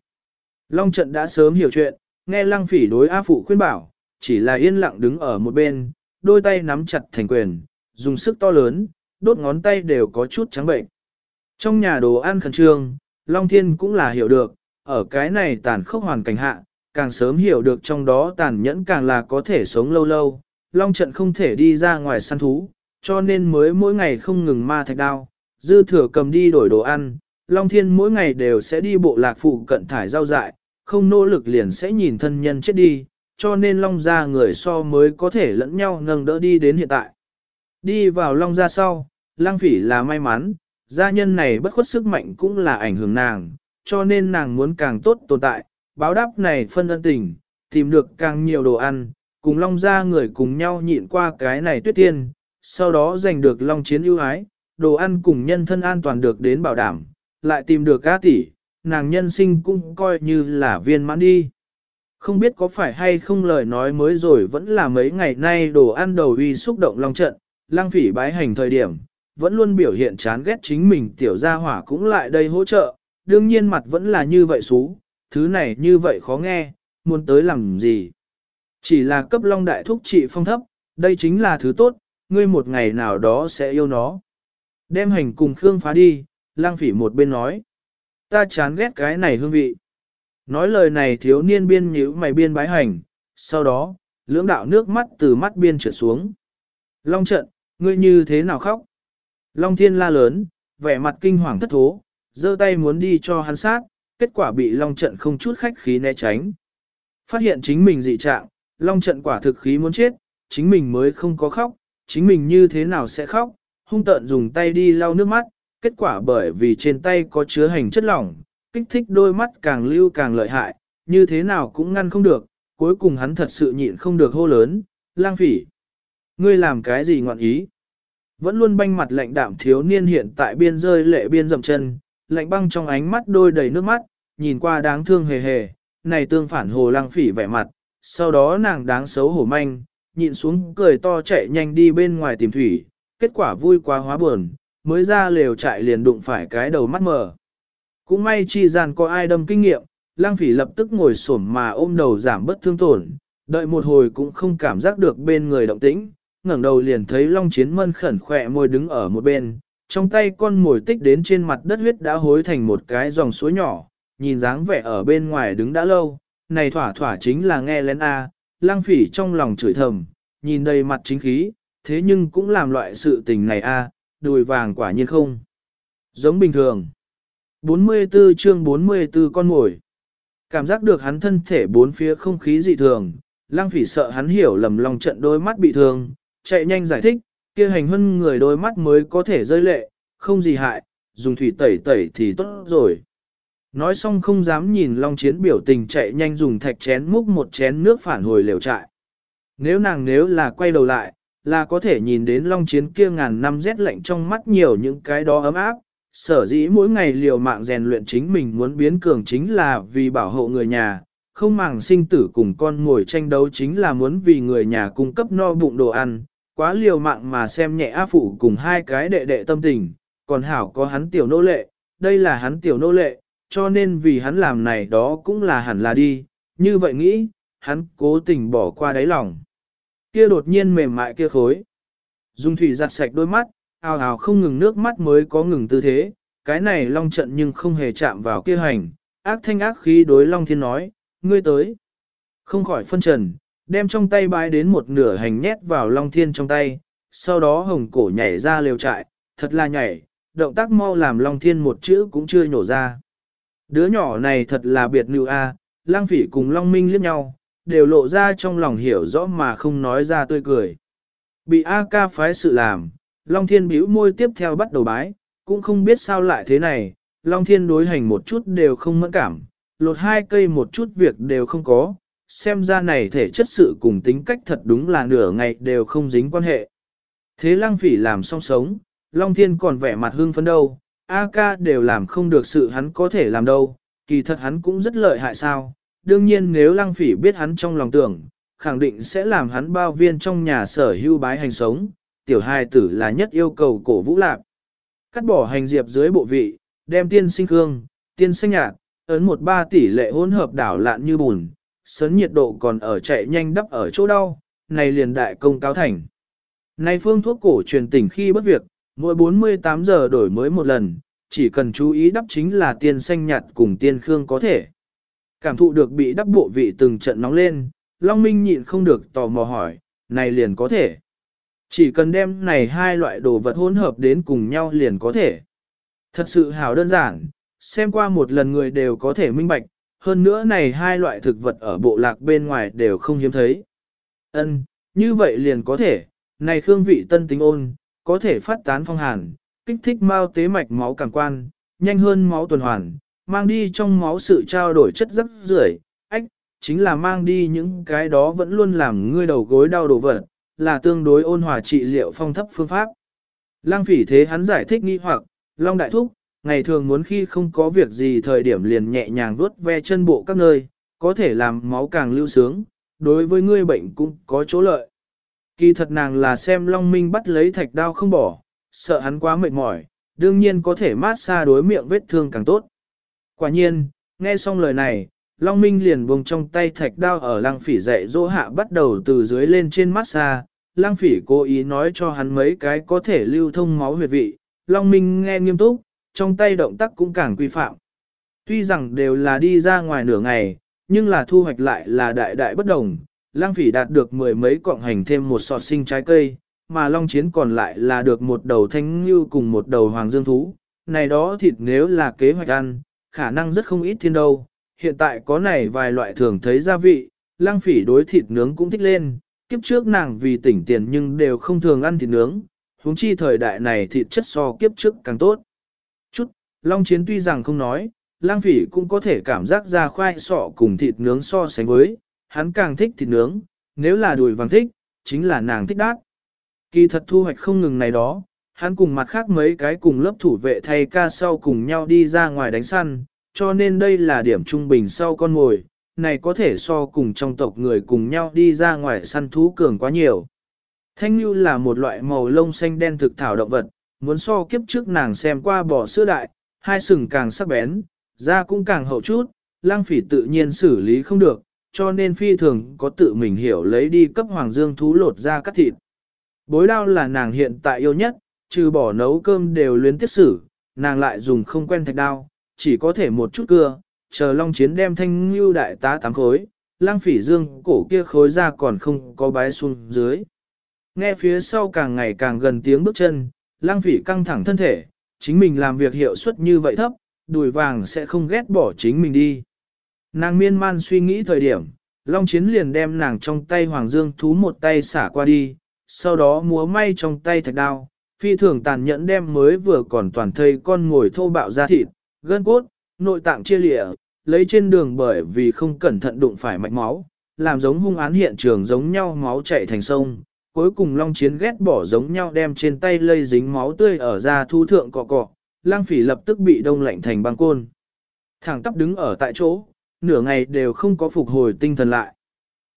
Long trận đã sớm hiểu chuyện, nghe lang phỉ đối A Phụ khuyên bảo, chỉ là yên lặng đứng ở một bên, đôi tay nắm chặt thành quyền, dùng sức to lớn, đốt ngón tay đều có chút trắng bệnh. Trong nhà đồ ăn khẩn trương, Long Thiên cũng là hiểu được, ở cái này tàn khốc hoàn cảnh hạ, càng sớm hiểu được trong đó tàn nhẫn càng là có thể sống lâu lâu. Long trận không thể đi ra ngoài săn thú, cho nên mới mỗi ngày không ngừng ma thạch đao, dư thừa cầm đi đổi đồ ăn. Long Thiên mỗi ngày đều sẽ đi bộ lạc phụ cận thải rau dại, không nỗ lực liền sẽ nhìn thân nhân chết đi, cho nên Long gia người so mới có thể lẫn nhau nâng đỡ đi đến hiện tại. Đi vào Long gia sau, Lang Phỉ là may mắn, gia nhân này bất khuất sức mạnh cũng là ảnh hưởng nàng, cho nên nàng muốn càng tốt tồn tại, báo đáp này phân ân tình, tìm được càng nhiều đồ ăn, cùng Long gia người cùng nhau nhịn qua cái này tuyết tiên, sau đó giành được Long chiến ưu ái, đồ ăn cùng nhân thân an toàn được đến bảo đảm, lại tìm được cá tỷ, nàng nhân sinh cũng coi như là viên mãn đi. Không biết có phải hay không lời nói mới rồi vẫn là mấy ngày nay đồ ăn đầu uy xúc động long trận, lang phỉ bái hành thời điểm, vẫn luôn biểu hiện chán ghét chính mình tiểu gia hỏa cũng lại đây hỗ trợ, đương nhiên mặt vẫn là như vậy xú, thứ này như vậy khó nghe, muốn tới làm gì. Chỉ là cấp long đại thúc trị phong thấp, đây chính là thứ tốt, ngươi một ngày nào đó sẽ yêu nó. Đem hành cùng Khương phá đi, lang phỉ một bên nói. Ta chán ghét cái này hương vị. Nói lời này thiếu niên biên nhíu mày biên bái hành, sau đó, lưỡng đạo nước mắt từ mắt biên trượt xuống. Long trận, ngươi như thế nào khóc? Long thiên la lớn, vẻ mặt kinh hoàng thất thố, giơ tay muốn đi cho hắn sát, kết quả bị long trận không chút khách khí né tránh. Phát hiện chính mình dị trạng, long trận quả thực khí muốn chết, chính mình mới không có khóc, chính mình như thế nào sẽ khóc, hung tợn dùng tay đi lau nước mắt, kết quả bởi vì trên tay có chứa hành chất lỏng, kích thích đôi mắt càng lưu càng lợi hại, như thế nào cũng ngăn không được, cuối cùng hắn thật sự nhịn không được hô lớn, lang phỉ. Ngươi làm cái gì ngọn ý? Vẫn luôn banh mặt lạnh đạm thiếu niên hiện tại biên rơi lệ biên dậm chân, lạnh băng trong ánh mắt đôi đầy nước mắt, nhìn qua đáng thương hề hề, này tương phản hồ lang phỉ vẻ mặt, sau đó nàng đáng xấu hổ manh, nhịn xuống cười to chạy nhanh đi bên ngoài tìm thủy, kết quả vui quá hóa buồn, mới ra lều trại liền đụng phải cái đầu mắt mờ. Cũng may chi gian có ai đâm kinh nghiệm, lang phỉ lập tức ngồi xổm mà ôm đầu giảm bất thương tổn, đợi một hồi cũng không cảm giác được bên người động tĩnh, ngẩng đầu liền thấy Long Chiến Mân khẩn khỏe môi đứng ở một bên, trong tay con mồi tích đến trên mặt đất huyết đã hối thành một cái dòng suối nhỏ, nhìn dáng vẻ ở bên ngoài đứng đã lâu, này thỏa thỏa chính là nghe lén A, lang phỉ trong lòng chửi thầm, nhìn đầy mặt chính khí, thế nhưng cũng làm loại sự tình này A, đùi vàng quả nhiên không. Giống bình thường. 44 chương 44 con mồi. Cảm giác được hắn thân thể bốn phía không khí dị thường, lang phỉ sợ hắn hiểu lầm lòng trận đôi mắt bị thương, chạy nhanh giải thích, kia hành hơn người đôi mắt mới có thể rơi lệ, không gì hại, dùng thủy tẩy tẩy thì tốt rồi. Nói xong không dám nhìn Long Chiến biểu tình chạy nhanh dùng thạch chén múc một chén nước phản hồi liều trại. Nếu nàng nếu là quay đầu lại, là có thể nhìn đến Long Chiến kia ngàn năm rét lạnh trong mắt nhiều những cái đó ấm áp. Sở dĩ mỗi ngày liều mạng rèn luyện chính mình muốn biến cường chính là vì bảo hộ người nhà, không màng sinh tử cùng con ngồi tranh đấu chính là muốn vì người nhà cung cấp no bụng đồ ăn, quá liều mạng mà xem nhẹ á Phụ cùng hai cái đệ đệ tâm tình, còn Hảo có hắn tiểu nô lệ, đây là hắn tiểu nô lệ, cho nên vì hắn làm này đó cũng là hẳn là đi, như vậy nghĩ, hắn cố tình bỏ qua đáy lòng. Kia đột nhiên mềm mại kia khối. Dung thủy giặt sạch đôi mắt, ào ào không ngừng nước mắt mới có ngừng tư thế, cái này long trận nhưng không hề chạm vào kia hành, ác thanh ác khí đối long thiên nói, ngươi tới. Không khỏi phân trần, đem trong tay bái đến một nửa hành nhét vào Long Thiên trong tay, sau đó hồng cổ nhảy ra liều trại, thật là nhảy, động tác mau làm Long Thiên một chữ cũng chưa nhổ ra. Đứa nhỏ này thật là biệt nữ a, lang phỉ cùng Long Minh liếc nhau, đều lộ ra trong lòng hiểu rõ mà không nói ra tươi cười. Bị A ca phái sự làm, Long Thiên bĩu môi tiếp theo bắt đầu bái, cũng không biết sao lại thế này, Long Thiên đối hành một chút đều không mẫn cảm, lột hai cây một chút việc đều không có, xem ra này thể chất sự cùng tính cách thật đúng là nửa ngày đều không dính quan hệ. Thế lăng phỉ làm song sống, Long Thiên còn vẻ mặt hưng phấn đâu, A ca đều làm không được sự hắn có thể làm đâu, kỳ thật hắn cũng rất lợi hại sao. Đương nhiên nếu lăng phỉ biết hắn trong lòng tưởng, khẳng định sẽ làm hắn bao viên trong nhà sở hưu bái hành sống, tiểu hài tử là nhất yêu cầu cổ vũ lạc. Cắt bỏ hành diệp dưới bộ vị, đem tiên sinh hương, tiên sinh nhạt, ấn một ba tỷ lệ hỗn hợp đảo lạn như bùn, sấn nhiệt độ còn ở chạy nhanh đắp ở chỗ đau, này liền đại công cáo thành. Này phương thuốc cổ truyền tỉnh khi bất việc, mỗi 48 giờ đổi mới một lần, chỉ cần chú ý đắp chính là tiên xanh nhạt cùng tiên khương có thể. Cảm thụ được bị đắp bộ vị từng trận nóng lên, Long Minh nhịn không được tò mò hỏi, này liền có thể. Chỉ cần đem này hai loại đồ vật hỗn hợp đến cùng nhau liền có thể. Thật sự hảo đơn giản, xem qua một lần người đều có thể minh bạch, hơn nữa này hai loại thực vật ở bộ lạc bên ngoài đều không hiếm thấy. Ân, như vậy liền có thể, này khương vị tân tính ôn, có thể phát tán phong hàn, kích thích mau tế mạch máu cảm quan, nhanh hơn máu tuần hoàn, mang đi trong máu sự trao đổi chất rất rưởi, ách, chính là mang đi những cái đó vẫn luôn làm ngươi đầu gối đau đồ vật, là tương đối ôn hòa trị liệu phong thấp phương pháp. Lang phỉ thế hắn giải thích nghi hoặc, Long Đại Thúc, ngày thường muốn khi không có việc gì thời điểm liền nhẹ nhàng vuốt ve chân bộ các nơi, có thể làm máu càng lưu sướng, đối với ngươi bệnh cũng có chỗ lợi. Kỳ thật nàng là xem Long Minh bắt lấy thạch đao không bỏ, sợ hắn quá mệt mỏi, đương nhiên có thể mát xa đối miệng vết thương càng tốt. Quả nhiên, nghe xong lời này, Long Minh liền buông trong tay thạch đao ở lăng phỉ dạy dỗ hạ bắt đầu từ dưới lên trên mát xa. Lăng phỉ cố ý nói cho hắn mấy cái có thể lưu thông máu huyệt vị. Long Minh nghe nghiêm túc, trong tay động tác cũng càng quy phạm. Tuy rằng đều là đi ra ngoài nửa ngày, nhưng là thu hoạch lại là đại đại bất đồng. Lang phỉ đạt được mười mấy cọng hành thêm một sọt sinh trái cây, mà long chiến còn lại là được một đầu thanh như cùng một đầu hoàng dương thú. Này đó thịt nếu là kế hoạch ăn, khả năng rất không ít thiên đâu. Hiện tại có này vài loại thường thấy gia vị, lang phỉ đối thịt nướng cũng thích lên, kiếp trước nàng vì tỉnh tiền nhưng đều không thường ăn thịt nướng, huống chi thời đại này thịt chất so kiếp trước càng tốt. Chút, long chiến tuy rằng không nói, lang phỉ cũng có thể cảm giác ra khoai sọ cùng thịt nướng so sánh với, hắn càng thích thịt nướng, nếu là đùi vàng thích, chính là nàng thích đát. Kỳ thật thu hoạch không ngừng này đó, hắn cùng mặt khác mấy cái cùng lớp thủ vệ thay ca sau cùng nhau đi ra ngoài đánh săn, cho nên đây là điểm trung bình sau con ngồi, này có thể so cùng trong tộc người cùng nhau đi ra ngoài săn thú cường quá nhiều. Thanh như là một loại màu lông xanh đen thực thảo động vật, muốn so kiếp trước nàng xem qua bò sữa đại, hai sừng càng sắc bén, da cũng càng hậu chút, lang phỉ tự nhiên xử lý không được, cho nên phi thường có tự mình hiểu lấy đi cấp hoàng dương thú lột ra cắt thịt. Bối đao là nàng hiện tại yêu nhất, trừ bỏ nấu cơm đều luyến tiếp xử, nàng lại dùng không quen thạch đao, chỉ có thể một chút cưa, chờ long chiến đem thanh ngưu đại tá tám khối, lang phỉ dương cổ kia khối ra còn không có bái xuống dưới. Nghe phía sau càng ngày càng gần tiếng bước chân, lang phỉ căng thẳng thân thể, chính mình làm việc hiệu suất như vậy thấp, đùi vàng sẽ không ghét bỏ chính mình đi. Nàng miên man suy nghĩ thời điểm, Long Chiến liền đem nàng trong tay Hoàng Dương thú một tay xả qua đi, sau đó múa may trong tay thạch đao, phi thường tàn nhẫn đem mới vừa còn toàn thây con ngồi thô bạo ra thịt, gân cốt, nội tạng chia lịa, lấy trên đường bởi vì không cẩn thận đụng phải mạch máu, làm giống hung án hiện trường giống nhau máu chảy thành sông. Cuối cùng Long Chiến ghét bỏ giống nhau đem trên tay lây dính máu tươi ở ra thu thượng cọ cọ, lang phỉ lập tức bị đông lạnh thành băng côn. Thẳng tắp đứng ở tại chỗ, nửa ngày đều không có phục hồi tinh thần lại.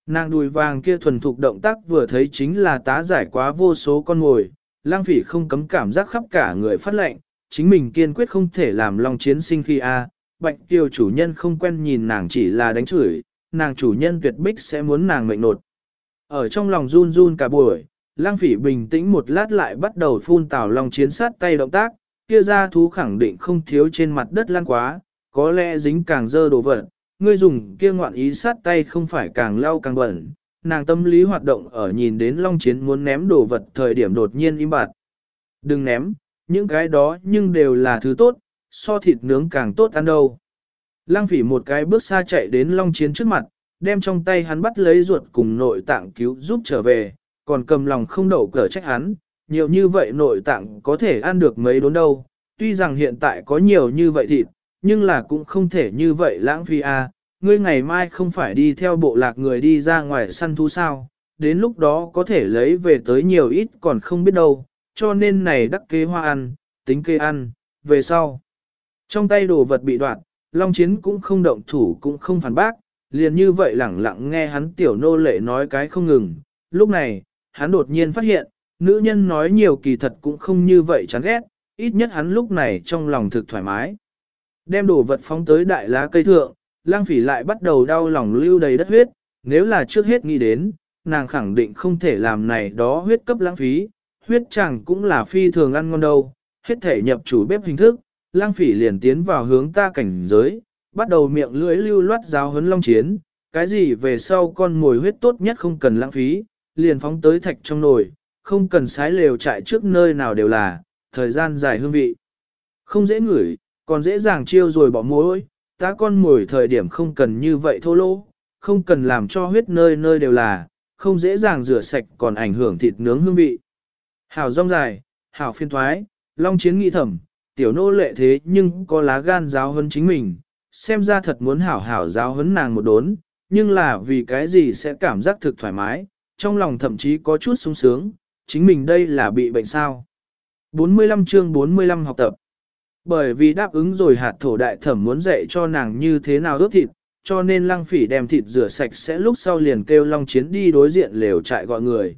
Nàng đùi vàng kia thuần thục động tác vừa thấy chính là tá giải quá vô số con ngồi, lang phỉ không cấm cảm giác khắp cả người phát lệnh, chính mình kiên quyết không thể làm long chiến sinh khi a. Bạch tiêu chủ nhân không quen nhìn nàng chỉ là đánh chửi, nàng chủ nhân tuyệt bích sẽ muốn nàng mệnh nột. Ở trong lòng run run cả buổi, lang phỉ bình tĩnh một lát lại bắt đầu phun tảo long chiến sát tay động tác, kia ra thú khẳng định không thiếu trên mặt đất lan quá, có lẽ dính càng dơ đồ vật, ngươi dùng kia ngoạn ý sát tay không phải càng lau càng bẩn. Nàng tâm lý hoạt động ở nhìn đến Long Chiến muốn ném đồ vật thời điểm đột nhiên im bặt. Đừng ném, những cái đó nhưng đều là thứ tốt, so thịt nướng càng tốt ăn đâu. Lăng phỉ một cái bước xa chạy đến Long Chiến trước mặt, đem trong tay hắn bắt lấy ruột cùng nội tạng cứu giúp trở về, còn cầm lòng không đậu cỡ trách hắn, nhiều như vậy nội tạng có thể ăn được mấy đốn đâu, tuy rằng hiện tại có nhiều như vậy thịt, nhưng là cũng không thể như vậy lãng phí à, ngươi ngày mai không phải đi theo bộ lạc người đi ra ngoài săn thú sao, đến lúc đó có thể lấy về tới nhiều ít còn không biết đâu, cho nên này đắc kế hoa ăn, tính kê ăn, về sau. Trong tay đồ vật bị đoạn, Long Chiến cũng không động thủ cũng không phản bác, liền như vậy lẳng lặng nghe hắn tiểu nô lệ nói cái không ngừng. Lúc này, hắn đột nhiên phát hiện, nữ nhân nói nhiều kỳ thật cũng không như vậy chán ghét, ít nhất hắn lúc này trong lòng thực thoải mái. Đem đồ vật phóng tới đại lá cây thượng, lang phỉ lại bắt đầu đau lòng lưu đầy đất huyết, nếu là trước hết nghĩ đến, nàng khẳng định không thể làm này đó huyết cấp lãng phí, huyết chẳng cũng là phi thường ăn ngon đâu, hết thể nhập chủ bếp hình thức, lang phỉ liền tiến vào hướng ta cảnh giới, bắt đầu miệng lưỡi lưu loát giáo huấn long chiến, cái gì về sau con mồi huyết tốt nhất không cần lãng phí, liền phóng tới thạch trong nồi, không cần sái lều chạy trước nơi nào đều là, thời gian dài hương vị. Không dễ ngửi, còn dễ dàng chiêu rồi bỏ mối, ta con mồi thời điểm không cần như vậy thô lỗ, không cần làm cho huyết nơi nơi đều là, không dễ dàng rửa sạch còn ảnh hưởng thịt nướng hương vị. Hảo rong dài, hảo phiên thoái, long chiến nghị thẩm, tiểu nô lệ thế nhưng có lá gan giáo hơn chính mình, xem ra thật muốn hảo hảo giáo hấn nàng một đốn, nhưng là vì cái gì sẽ cảm giác thực thoải mái, trong lòng thậm chí có chút sung sướng, chính mình đây là bị bệnh sao. 45 chương 45 học tập Bởi vì đáp ứng rồi hạt thổ đại thẩm muốn dạy cho nàng như thế nào ướp thịt, cho nên lăng phỉ đem thịt rửa sạch sẽ lúc sau liền kêu Long Chiến đi đối diện lều trại gọi người.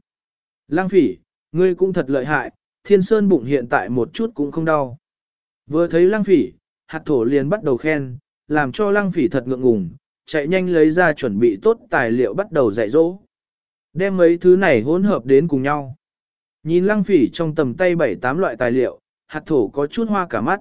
Lăng phỉ, ngươi cũng thật lợi hại, thiên sơn bụng hiện tại một chút cũng không đau. Vừa thấy lăng phỉ, hạt thổ liền bắt đầu khen, làm cho lăng phỉ thật ngượng ngùng, chạy nhanh lấy ra chuẩn bị tốt tài liệu bắt đầu dạy dỗ. Đem mấy thứ này hỗn hợp đến cùng nhau. Nhìn lăng phỉ trong tầm tay bảy tám loại tài liệu, hạt thổ có chút hoa cả mắt.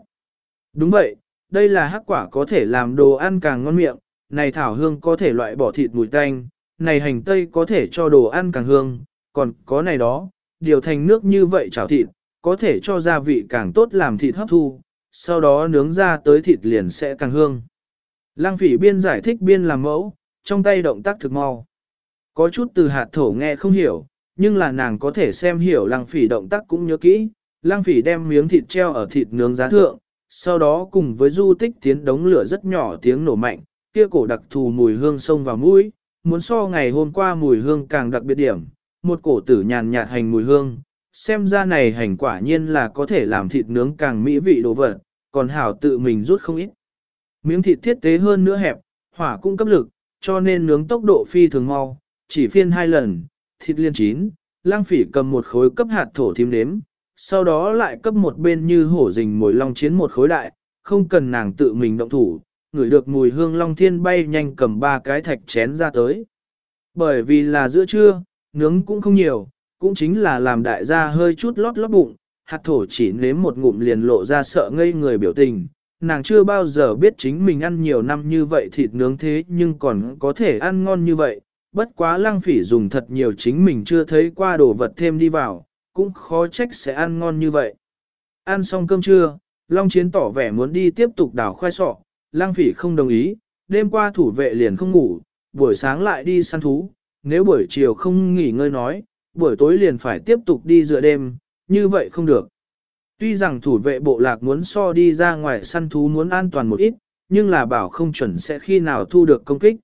Đúng vậy, đây là hắc quả có thể làm đồ ăn càng ngon miệng, này thảo hương có thể loại bỏ thịt mùi tanh, này hành tây có thể cho đồ ăn càng hương, còn có này đó, điều thành nước như vậy chảo thịt, có thể cho gia vị càng tốt làm thịt hấp thu, sau đó nướng ra tới thịt liền sẽ càng hương. Lăng phỉ biên giải thích biên làm mẫu, trong tay động tác thực mau. Có chút từ hạt thổ nghe không hiểu, nhưng là nàng có thể xem hiểu lăng phỉ động tác cũng nhớ kỹ. Lăng phỉ đem miếng thịt treo ở thịt nướng giá thượng, sau đó cùng với du tích tiến đống lửa rất nhỏ tiếng nổ mạnh, kia cổ đặc thù mùi hương sông vào mũi, muốn so ngày hôm qua mùi hương càng đặc biệt điểm, một cổ tử nhàn nhạt hành mùi hương, xem ra này hành quả nhiên là có thể làm thịt nướng càng mỹ vị đồ vật, còn hảo tự mình rút không ít. Miếng thịt thiết tế hơn nữa hẹp, hỏa cung cấp lực, cho nên nướng tốc độ phi thường mau, chỉ phiên hai lần, thịt liên chín, lang phỉ cầm một khối cấp hạt thổ thím nếm, sau đó lại cấp một bên như hổ rình mồi long chiến một khối đại, không cần nàng tự mình động thủ, ngửi được mùi hương long thiên bay nhanh cầm ba cái thạch chén ra tới. Bởi vì là giữa trưa, nướng cũng không nhiều, cũng chính là làm đại gia hơi chút lót lót bụng, hạt thổ chỉ nếm một ngụm liền lộ ra sợ ngây người biểu tình. Nàng chưa bao giờ biết chính mình ăn nhiều năm như vậy thịt nướng thế nhưng còn có thể ăn ngon như vậy, bất quá lăng phỉ dùng thật nhiều chính mình chưa thấy qua đồ vật thêm đi vào, cũng khó trách sẽ ăn ngon như vậy. Ăn xong cơm trưa, Long Chiến tỏ vẻ muốn đi tiếp tục đảo khoai sọ, lăng phỉ không đồng ý, đêm qua thủ vệ liền không ngủ, buổi sáng lại đi săn thú, nếu buổi chiều không nghỉ ngơi nói, buổi tối liền phải tiếp tục đi dựa đêm, như vậy không được. Tuy rằng thủ vệ bộ lạc muốn so đi ra ngoài săn thú muốn an toàn một ít, nhưng là bảo không chuẩn sẽ khi nào thu được công kích.